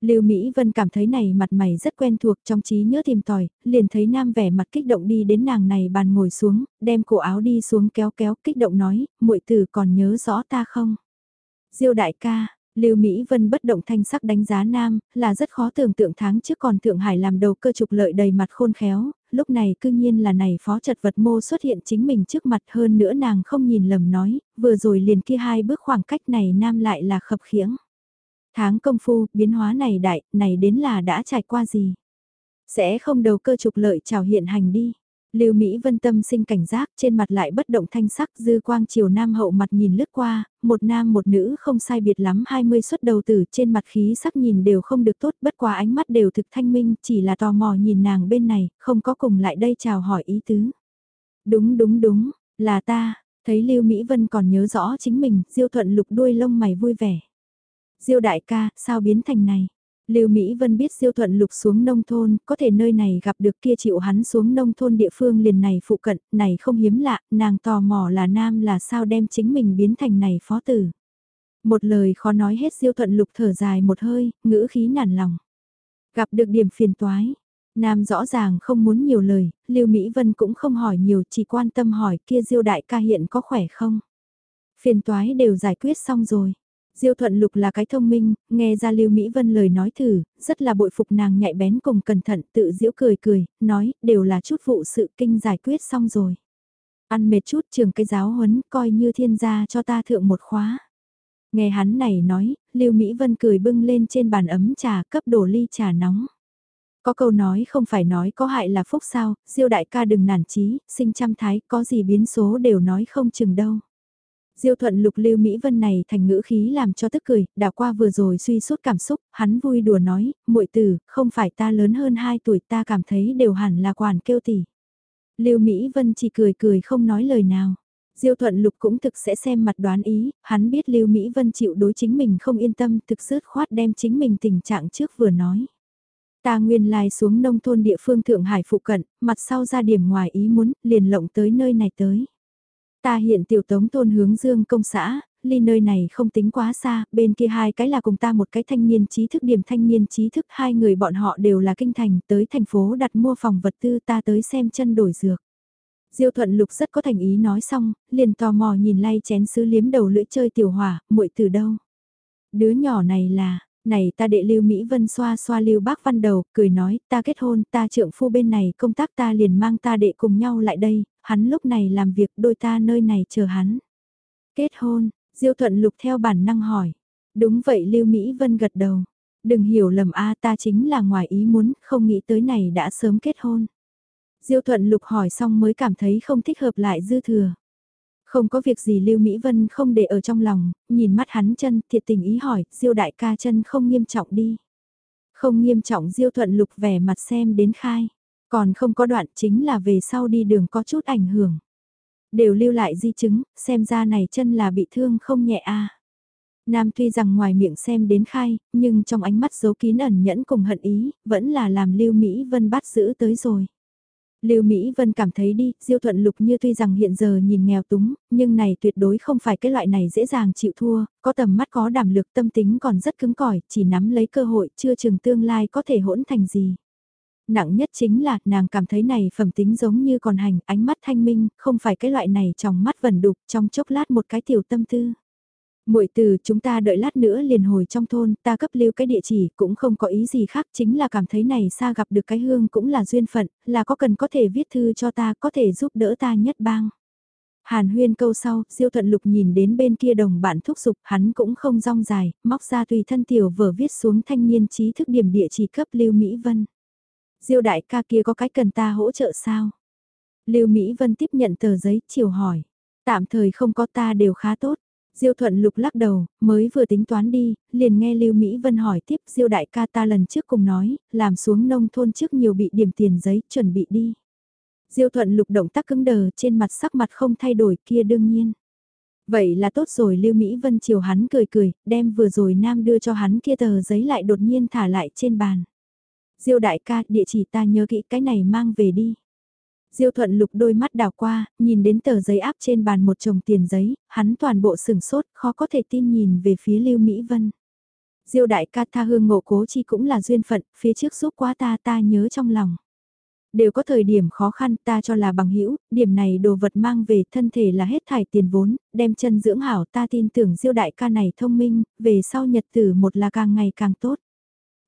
Lưu Mỹ Vân cảm thấy này mặt mày rất quen thuộc trong trí nhớ tìm tòi, liền thấy nam vẻ mặt kích động đi đến nàng này bàn ngồi xuống, đem cổ áo đi xuống kéo kéo kích động nói, muội tử còn nhớ rõ ta không? Diêu đại ca, Lưu Mỹ Vân bất động thanh sắc đánh giá nam, là rất khó tưởng tượng tháng trước còn Thượng Hải làm đầu cơ trục lợi đầy mặt khôn khéo, lúc này cư nhiên là này phó chật vật mô xuất hiện chính mình trước mặt hơn nữa nàng không nhìn lầm nói, vừa rồi liền kia hai bước khoảng cách này nam lại là khập khiễng. Tháng công phu, biến hóa này đại, này đến là đã trải qua gì? Sẽ không đầu cơ trục lợi trào hiện hành đi. Lưu Mỹ Vân tâm sinh cảnh giác, trên mặt lại bất động thanh sắc, dư quang chiều nam hậu mặt nhìn lướt qua, một nam một nữ không sai biệt lắm 20 xuất đầu tử, trên mặt khí sắc nhìn đều không được tốt, bất quá ánh mắt đều thực thanh minh, chỉ là tò mò nhìn nàng bên này, không có cùng lại đây chào hỏi ý tứ. Đúng đúng đúng, là ta, thấy Lưu Mỹ Vân còn nhớ rõ chính mình, Diêu Thuận lục đuôi lông mày vui vẻ. Diêu đại ca, sao biến thành này? Lưu Mỹ Vân biết Diêu Thuận Lục xuống nông thôn, có thể nơi này gặp được kia chịu hắn xuống nông thôn địa phương liền này phụ cận, này không hiếm lạ, nàng tò mò là nam là sao đem chính mình biến thành này phó tử. Một lời khó nói hết Diêu Thuận Lục thở dài một hơi, ngữ khí nản lòng. Gặp được điểm phiền toái, Nam rõ ràng không muốn nhiều lời, Lưu Mỹ Vân cũng không hỏi nhiều, chỉ quan tâm hỏi kia Diêu đại ca hiện có khỏe không. Phiền toái đều giải quyết xong rồi. Diêu Thuận Lục là cái thông minh, nghe ra Lưu Mỹ Vân lời nói thử, rất là bội phục nàng nhạy bén cùng cẩn thận tự diễu cười cười, nói, đều là chút vụ sự kinh giải quyết xong rồi. Ăn mệt chút trường cái giáo huấn, coi như thiên gia cho ta thượng một khóa. Nghe hắn này nói, Lưu Mỹ Vân cười bưng lên trên bàn ấm trà cấp đổ ly trà nóng. Có câu nói không phải nói có hại là phúc sao, Diêu đại ca đừng nản chí, sinh trăm thái, có gì biến số đều nói không chừng đâu. Diêu thuận lục lưu Mỹ Vân này thành ngữ khí làm cho tức cười, đảo qua vừa rồi suy sút cảm xúc, hắn vui đùa nói, muội tử, không phải ta lớn hơn 2 tuổi ta cảm thấy đều hẳn là quản kêu tỷ. lưu Mỹ Vân chỉ cười cười không nói lời nào. Diêu thuận lục cũng thực sẽ xem mặt đoán ý, hắn biết lưu Mỹ Vân chịu đối chính mình không yên tâm thực dứt khoát đem chính mình tình trạng trước vừa nói. Ta nguyên lai xuống nông thôn địa phương Thượng Hải phụ cận, mặt sau ra điểm ngoài ý muốn, liền lộng tới nơi này tới. Ta hiện tiểu tống thôn hướng dương công xã, ly nơi này không tính quá xa, bên kia hai cái là cùng ta một cái thanh niên trí thức điểm thanh niên trí thức hai người bọn họ đều là kinh thành tới thành phố đặt mua phòng vật tư ta tới xem chân đổi dược. Diêu thuận lục rất có thành ý nói xong, liền tò mò nhìn lay chén sứ liếm đầu lưỡi chơi tiểu hỏa, muội từ đâu. Đứa nhỏ này là, này ta đệ Lưu Mỹ Vân xoa xoa Lưu Bác Văn đầu, cười nói, ta kết hôn, ta trượng phu bên này công tác ta liền mang ta đệ cùng nhau lại đây, hắn lúc này làm việc đôi ta nơi này chờ hắn. Kết hôn, Diêu Thuận Lục theo bản năng hỏi. Đúng vậy Lưu Mỹ Vân gật đầu. Đừng hiểu lầm a ta chính là ngoài ý muốn, không nghĩ tới này đã sớm kết hôn. Diêu Thuận Lục hỏi xong mới cảm thấy không thích hợp lại dư thừa. Không có việc gì Lưu Mỹ Vân không để ở trong lòng, nhìn mắt hắn chân thiệt tình ý hỏi, Diêu đại ca chân không nghiêm trọng đi. Không nghiêm trọng Diêu Thuận Lục vẻ mặt xem đến khai. Còn không có đoạn chính là về sau đi đường có chút ảnh hưởng. Đều lưu lại di chứng, xem ra này chân là bị thương không nhẹ a. Nam tuy rằng ngoài miệng xem đến khai, nhưng trong ánh mắt giấu kín ẩn nhẫn cùng hận ý, vẫn là làm Lưu Mỹ Vân bắt giữ tới rồi. Lưu Mỹ Vân cảm thấy đi, Diêu Thuận Lục như tuy rằng hiện giờ nhìn nghèo túng, nhưng này tuyệt đối không phải cái loại này dễ dàng chịu thua, có tầm mắt có đảm lực tâm tính còn rất cứng cỏi, chỉ nắm lấy cơ hội, chưa chừng tương lai có thể hỗn thành gì. Nặng nhất chính là nàng cảm thấy này phẩm tính giống như còn hành, ánh mắt thanh minh, không phải cái loại này trong mắt vẩn đục, trong chốc lát một cái tiểu tâm tư muội từ chúng ta đợi lát nữa liền hồi trong thôn, ta cấp lưu cái địa chỉ cũng không có ý gì khác chính là cảm thấy này xa gặp được cái hương cũng là duyên phận, là có cần có thể viết thư cho ta có thể giúp đỡ ta nhất bang. Hàn huyên câu sau, siêu thuận lục nhìn đến bên kia đồng bạn thúc giục, hắn cũng không rong dài, móc ra tùy thân tiểu vở viết xuống thanh niên trí thức điểm địa chỉ cấp Lưu Mỹ Vân. Diêu đại ca kia có cái cần ta hỗ trợ sao? Lưu Mỹ Vân tiếp nhận tờ giấy, chiều hỏi. Tạm thời không có ta đều khá tốt. Diêu Thuận Lục lắc đầu, mới vừa tính toán đi, liền nghe Lưu Mỹ Vân hỏi tiếp Diêu đại ca ta lần trước cùng nói, làm xuống nông thôn trước nhiều bị điểm tiền giấy, chuẩn bị đi. Diêu Thuận Lục động tác cứng đờ, trên mặt sắc mặt không thay đổi kia đương nhiên. Vậy là tốt rồi Lưu Mỹ Vân chiều hắn cười cười, đem vừa rồi Nam đưa cho hắn kia tờ giấy lại đột nhiên thả lại trên bàn. Diêu đại ca, địa chỉ ta nhớ kỹ cái này mang về đi. Diêu thuận lục đôi mắt đào qua, nhìn đến tờ giấy áp trên bàn một chồng tiền giấy, hắn toàn bộ sừng sốt, khó có thể tin nhìn về phía Lưu Mỹ Vân. Diêu đại ca tha hương ngộ cố chi cũng là duyên phận, phía trước giúp quá ta ta nhớ trong lòng. Đều có thời điểm khó khăn ta cho là bằng hữu điểm này đồ vật mang về thân thể là hết thải tiền vốn, đem chân dưỡng hảo ta tin tưởng diêu đại ca này thông minh, về sau nhật tử một là càng ngày càng tốt.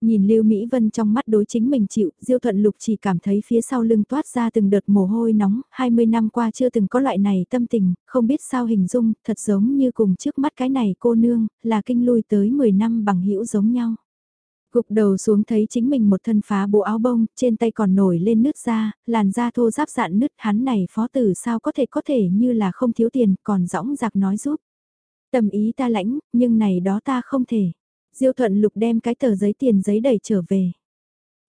Nhìn Lưu Mỹ Vân trong mắt đối chính mình chịu, Diêu Thuận Lục chỉ cảm thấy phía sau lưng toát ra từng đợt mồ hôi nóng, 20 năm qua chưa từng có loại này tâm tình, không biết sao hình dung, thật giống như cùng trước mắt cái này cô nương, là kinh lui tới 10 năm bằng hữu giống nhau. Gục đầu xuống thấy chính mình một thân phá bộ áo bông, trên tay còn nổi lên nước da, làn da thô giáp dạn nứt hắn này phó tử sao có thể có thể như là không thiếu tiền, còn rõng giặc nói giúp. Tầm ý ta lãnh, nhưng này đó ta không thể. Diêu thuận lục đem cái tờ giấy tiền giấy đẩy trở về.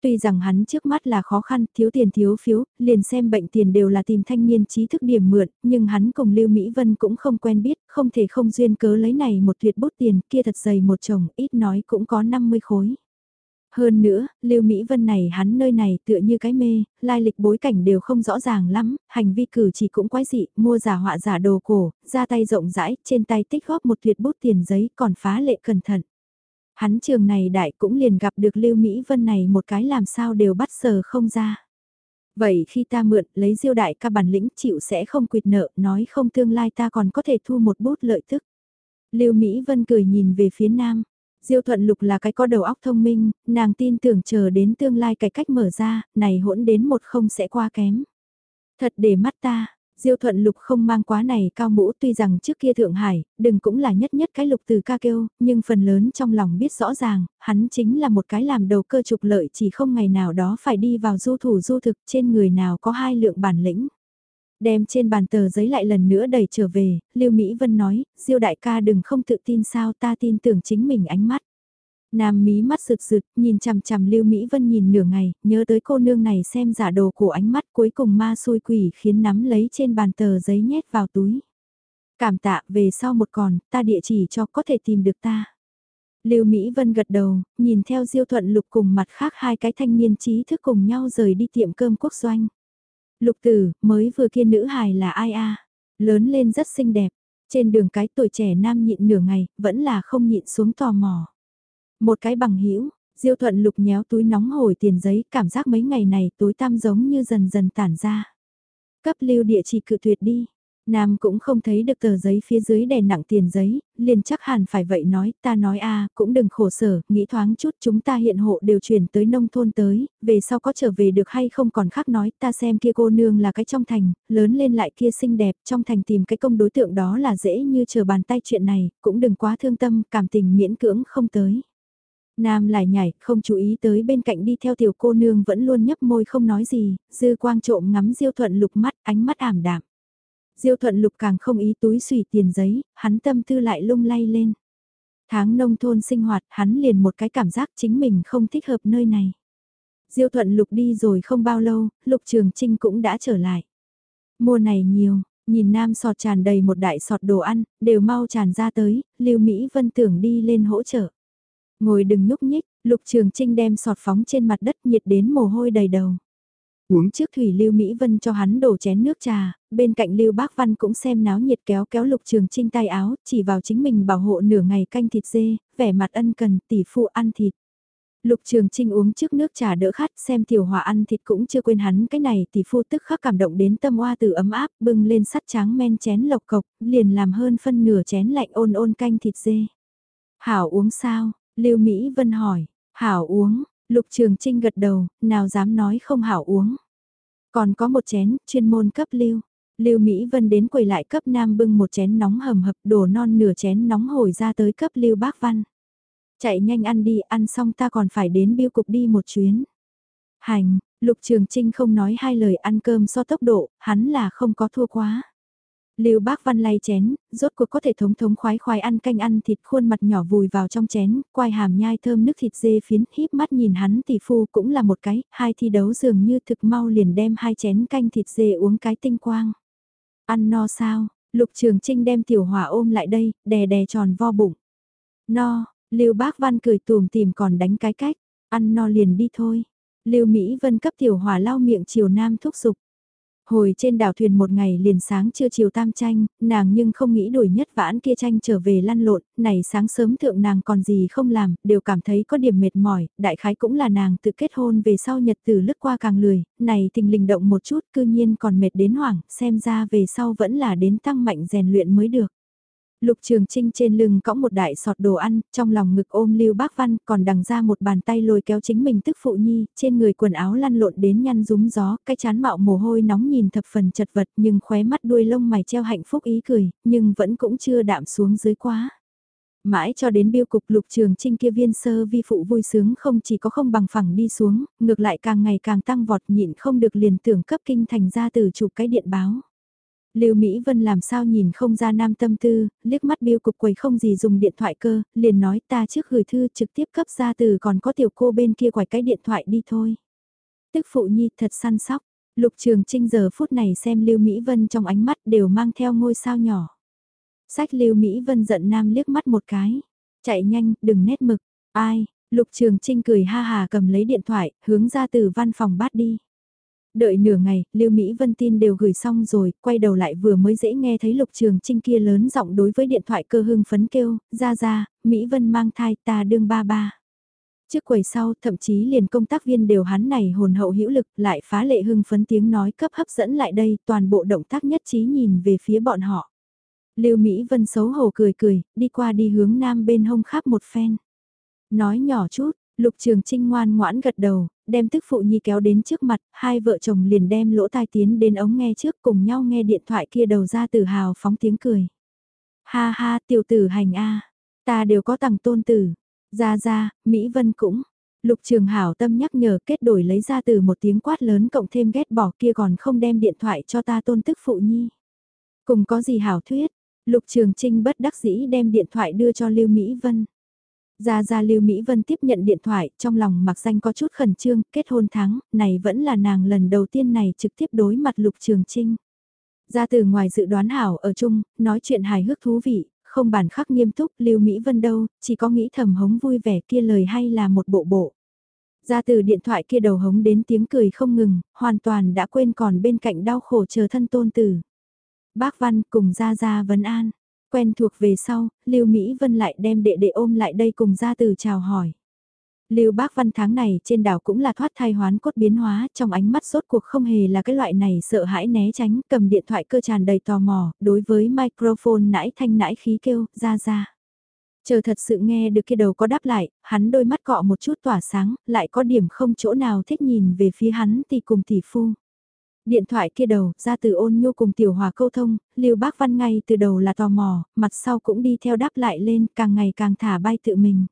Tuy rằng hắn trước mắt là khó khăn, thiếu tiền thiếu phiếu, liền xem bệnh tiền đều là tìm thanh niên trí thức điểm mượn, nhưng hắn cùng Lưu Mỹ Vân cũng không quen biết, không thể không duyên cớ lấy này một tuyệt bút tiền, kia thật dày một chồng, ít nói cũng có 50 khối. Hơn nữa, Lưu Mỹ Vân này hắn nơi này tựa như cái mê, lai lịch bối cảnh đều không rõ ràng lắm, hành vi cử chỉ cũng quái dị, mua giả họa giả đồ cổ, ra tay rộng rãi, trên tay tích góp một tuyệt bút tiền giấy còn phá lệ cẩn thận. Hắn trường này đại cũng liền gặp được Lưu Mỹ Vân này một cái làm sao đều bắt sờ không ra. Vậy khi ta mượn lấy diêu đại ca bản lĩnh chịu sẽ không quyệt nợ, nói không tương lai ta còn có thể thu một bút lợi tức. Lưu Mỹ Vân cười nhìn về phía nam, Diêu Thuận Lục là cái có đầu óc thông minh, nàng tin tưởng chờ đến tương lai cải cách mở ra, này hỗn đến một không sẽ qua kém. Thật để mắt ta, Diêu Thuận Lục không mang quá này cao mũ tuy rằng trước kia Thượng Hải, đừng cũng là nhất nhất cái lục từ ca kêu, nhưng phần lớn trong lòng biết rõ ràng, hắn chính là một cái làm đầu cơ trục lợi chỉ không ngày nào đó phải đi vào du thủ du thực trên người nào có hai lượng bản lĩnh. Đem trên bàn tờ giấy lại lần nữa đẩy trở về, Lưu Mỹ Vân nói, Diêu đại ca đừng không tự tin sao ta tin tưởng chính mình ánh mắt. Nam mí mắt rực rực, nhìn chằm chằm Lưu Mỹ Vân nhìn nửa ngày, nhớ tới cô nương này xem giả đồ của ánh mắt cuối cùng ma xui quỷ khiến nắm lấy trên bàn tờ giấy nhét vào túi. Cảm tạ về sau một còn, ta địa chỉ cho có thể tìm được ta. Lưu Mỹ Vân gật đầu, nhìn theo Diêu Thuận Lục cùng mặt khác hai cái thanh niên trí thức cùng nhau rời đi tiệm cơm quốc doanh. Lục tử, mới vừa kia nữ hài là ai a? Lớn lên rất xinh đẹp, trên đường cái tuổi trẻ nam nhịn nửa ngày, vẫn là không nhịn xuống tò mò. Một cái bằng hữu Diêu thuận lục nhéo túi nóng hổi tiền giấy, cảm giác mấy ngày này tối tăm giống như dần dần tản ra. Cấp lưu địa chỉ cự tuyệt đi. Nam cũng không thấy được tờ giấy phía dưới đè nặng tiền giấy, liền chắc hẳn phải vậy nói, ta nói a cũng đừng khổ sở, nghĩ thoáng chút chúng ta hiện hộ đều chuyển tới nông thôn tới, về sau có trở về được hay không còn khác nói, ta xem kia cô nương là cái trong thành, lớn lên lại kia xinh đẹp, trong thành tìm cái công đối tượng đó là dễ như chờ bàn tay chuyện này, cũng đừng quá thương tâm, cảm tình miễn cưỡng không tới. Nam lại nhảy, không chú ý tới bên cạnh đi theo tiểu cô nương vẫn luôn nhấp môi không nói gì, dư quang trộm ngắm diêu thuận lục mắt, ánh mắt ảm đạm. Diêu thuận lục càng không ý túi xùy tiền giấy, hắn tâm tư lại lung lay lên. Tháng nông thôn sinh hoạt, hắn liền một cái cảm giác chính mình không thích hợp nơi này. Diêu thuận lục đi rồi không bao lâu, lục trường trinh cũng đã trở lại. Mùa này nhiều, nhìn nam sọt tràn đầy một đại sọt đồ ăn, đều mau tràn ra tới, lưu Mỹ Vân tưởng đi lên hỗ trợ. Ngồi đừng nhúc nhích, lục trường trinh đem sọt phóng trên mặt đất nhiệt đến mồ hôi đầy đầu. Uống trước thủy Lưu Mỹ Vân cho hắn đổ chén nước trà, bên cạnh Lưu Bác Văn cũng xem náo nhiệt kéo kéo lục trường trinh tay áo, chỉ vào chính mình bảo hộ nửa ngày canh thịt dê, vẻ mặt ân cần tỷ phu ăn thịt. Lục Trường Trinh uống trước nước trà đỡ khát xem tiểu hòa ăn thịt cũng chưa quên hắn cái này tỷ phu tức khắc cảm động đến tâm oa từ ấm áp bưng lên sắt trắng men chén lộc cộc, liền làm hơn phân nửa chén lạnh ôn ôn canh thịt dê. Hảo uống sao, Lưu Mỹ Vân hỏi, hảo uống, Lục Trường Trinh gật đầu, nào dám nói không hảo uống. Còn có một chén, chuyên môn cấp Lưu. Lưu Mỹ Vân đến quầy lại cấp Nam bưng một chén nóng hầm hập đổ non nửa chén nóng hồi ra tới cấp Lưu Bác Văn. Chạy nhanh ăn đi, ăn xong ta còn phải đến biêu cục đi một chuyến. Hành, Lục Trường Trinh không nói hai lời ăn cơm so tốc độ, hắn là không có thua quá. Lưu Bác Văn lay chén, rốt cuộc có thể thống thống khoái khoái ăn canh ăn thịt khuôn mặt nhỏ vùi vào trong chén, quai hàm nhai thơm nước thịt dê phiến, híp mắt nhìn hắn tỷ phu cũng là một cái, hai thi đấu dường như thực mau liền đem hai chén canh thịt dê uống cái tinh quang. Ăn no sao? Lục Trường Trinh đem tiểu hỏa ôm lại đây, đè đè tròn vo bụng. No, Lưu Bác Văn cười tùm tìm còn đánh cái cách, ăn no liền đi thôi. Lưu Mỹ Vân cấp tiểu hỏa lau miệng chiều nam thúc giục. Hồi trên đảo thuyền một ngày liền sáng chưa chiều tam tranh, nàng nhưng không nghĩ đuổi nhất vãn kia tranh trở về lăn lộn, này sáng sớm thượng nàng còn gì không làm, đều cảm thấy có điểm mệt mỏi, đại khái cũng là nàng tự kết hôn về sau nhật từ lướt qua càng lười, này tình linh động một chút cư nhiên còn mệt đến hoảng, xem ra về sau vẫn là đến tăng mạnh rèn luyện mới được. Lục Trường Trinh trên lưng cõng một đại sọt đồ ăn, trong lòng ngực ôm Lưu Bác Văn, còn đằng ra một bàn tay lôi kéo chính mình tức phụ nhi, trên người quần áo lăn lộn đến nhăn rúm gió, cái chán mạo mồ hôi nóng nhìn thập phần chật vật nhưng khóe mắt đuôi lông mày treo hạnh phúc ý cười, nhưng vẫn cũng chưa đạm xuống dưới quá. Mãi cho đến biêu cục lục trường trinh kia viên sơ vi phụ vui sướng không chỉ có không bằng phẳng đi xuống, ngược lại càng ngày càng tăng vọt nhịn không được liền tưởng cấp kinh thành ra từ chụp cái điện báo. Lưu Mỹ Vân làm sao nhìn không ra nam tâm tư, liếc mắt biêu cục quầy không gì dùng điện thoại cơ, liền nói ta trước gửi thư trực tiếp cấp ra từ còn có tiểu cô bên kia quải cái điện thoại đi thôi. Tức phụ nhi thật săn sóc, lục trường trinh giờ phút này xem Lưu Mỹ Vân trong ánh mắt đều mang theo ngôi sao nhỏ. Sách Lưu Mỹ Vân giận nam liếc mắt một cái, chạy nhanh, đừng nét mực, ai, lục trường trinh cười ha hà cầm lấy điện thoại, hướng ra từ văn phòng bát đi. Đợi nửa ngày, Lưu Mỹ Vân tin đều gửi xong rồi, quay đầu lại vừa mới dễ nghe thấy Lục Trường Trinh kia lớn giọng đối với điện thoại cơ hưng phấn kêu, ra ra, Mỹ Vân mang thai ta đương ba ba. Trước quầy sau, thậm chí liền công tác viên đều hắn này hồn hậu hữu lực lại phá lệ hưng phấn tiếng nói cấp hấp dẫn lại đây, toàn bộ động tác nhất trí nhìn về phía bọn họ. Lưu Mỹ Vân xấu hổ cười cười, đi qua đi hướng nam bên hông khắp một phen. Nói nhỏ chút, Lục Trường Trinh ngoan ngoãn gật đầu, đem tức phụ nhi kéo đến trước mặt, hai vợ chồng liền đem lỗ tai tiến đến ống nghe trước cùng nhau nghe điện thoại kia đầu ra từ hào phóng tiếng cười. Ha ha tiểu tử hành a ta đều có tầng tôn tử. Ra ra, Mỹ Vân cũng. Lục Trường Hảo tâm nhắc nhở kết đổi lấy ra từ một tiếng quát lớn cộng thêm ghét bỏ kia còn không đem điện thoại cho ta tôn tức phụ nhi. Cùng có gì hảo thuyết, Lục Trường Trinh bất đắc dĩ đem điện thoại đưa cho Lưu Mỹ Vân. Gia Gia Lưu Mỹ Vân tiếp nhận điện thoại, trong lòng mặc danh có chút khẩn trương, kết hôn tháng, này vẫn là nàng lần đầu tiên này trực tiếp đối mặt Lục Trường Trinh. gia từ ngoài dự đoán hảo ở chung, nói chuyện hài hước thú vị, không bản khắc nghiêm túc, Lưu Mỹ Vân đâu, chỉ có nghĩ thầm hống vui vẻ kia lời hay là một bộ bộ. gia từ điện thoại kia đầu hống đến tiếng cười không ngừng, hoàn toàn đã quên còn bên cạnh đau khổ chờ thân tôn tử. Bác Văn cùng Gia Gia vấn an, Quen thuộc về sau, Lưu Mỹ Vân lại đem đệ đệ ôm lại đây cùng ra từ chào hỏi. Lưu Bác Văn tháng này trên đảo cũng là thoát thai hoán cốt biến hóa, trong ánh mắt sốt cuộc không hề là cái loại này sợ hãi né tránh, cầm điện thoại cơ tràn đầy tò mò, đối với microphone nãi thanh nãi khí kêu, ra ra. Chờ thật sự nghe được kia đầu có đáp lại, hắn đôi mắt cọ một chút tỏa sáng, lại có điểm không chỗ nào thích nhìn về phía hắn thì cùng tỷ phu. Điện thoại kia đầu, ra từ ôn nhu cùng tiểu hòa câu thông, Lưu Bác Văn ngay từ đầu là tò mò, mặt sau cũng đi theo đáp lại lên, càng ngày càng thả bay tự mình.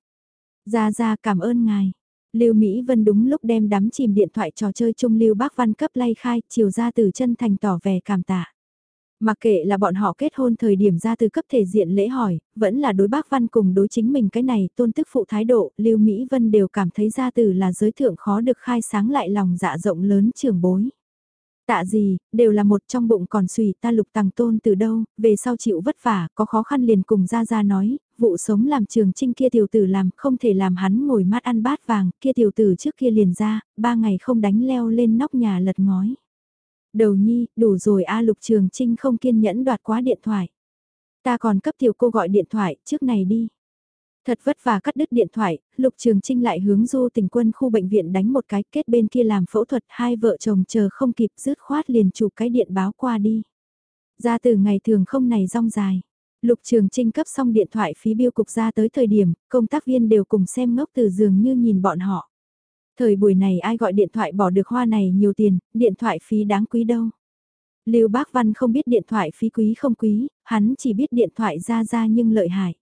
Ra ra cảm ơn ngài. Lưu Mỹ Vân đúng lúc đem đắm chìm điện thoại trò chơi chung Lưu Bác Văn cấp lay khai, chiều ra từ chân thành tỏ vẻ cảm tạ. Mặc kệ là bọn họ kết hôn thời điểm ra từ cấp thể diện lễ hỏi, vẫn là đối bác văn cùng đối chính mình cái này tôn tức phụ thái độ, Lưu Mỹ Vân đều cảm thấy ra từ là giới thượng khó được khai sáng lại lòng dạ rộng lớn trường bối. Tạ gì, đều là một trong bụng còn suy ta lục tàng tôn từ đâu, về sau chịu vất vả, có khó khăn liền cùng ra ra nói, vụ sống làm trường trinh kia tiểu tử làm, không thể làm hắn ngồi mát ăn bát vàng, kia tiểu tử trước kia liền ra, ba ngày không đánh leo lên nóc nhà lật ngói. Đầu nhi, đủ rồi a lục trường trinh không kiên nhẫn đoạt quá điện thoại. Ta còn cấp tiểu cô gọi điện thoại, trước này đi. Thật vất vả cắt đứt điện thoại, Lục Trường Trinh lại hướng du tình quân khu bệnh viện đánh một cái kết bên kia làm phẫu thuật hai vợ chồng chờ không kịp rứt khoát liền chụp cái điện báo qua đi. Ra từ ngày thường không này rong dài. Lục Trường Trinh cấp xong điện thoại phí biêu cục ra tới thời điểm, công tác viên đều cùng xem ngốc từ giường như nhìn bọn họ. Thời buổi này ai gọi điện thoại bỏ được hoa này nhiều tiền, điện thoại phí đáng quý đâu. Lưu Bác Văn không biết điện thoại phí quý không quý, hắn chỉ biết điện thoại ra ra nhưng lợi hại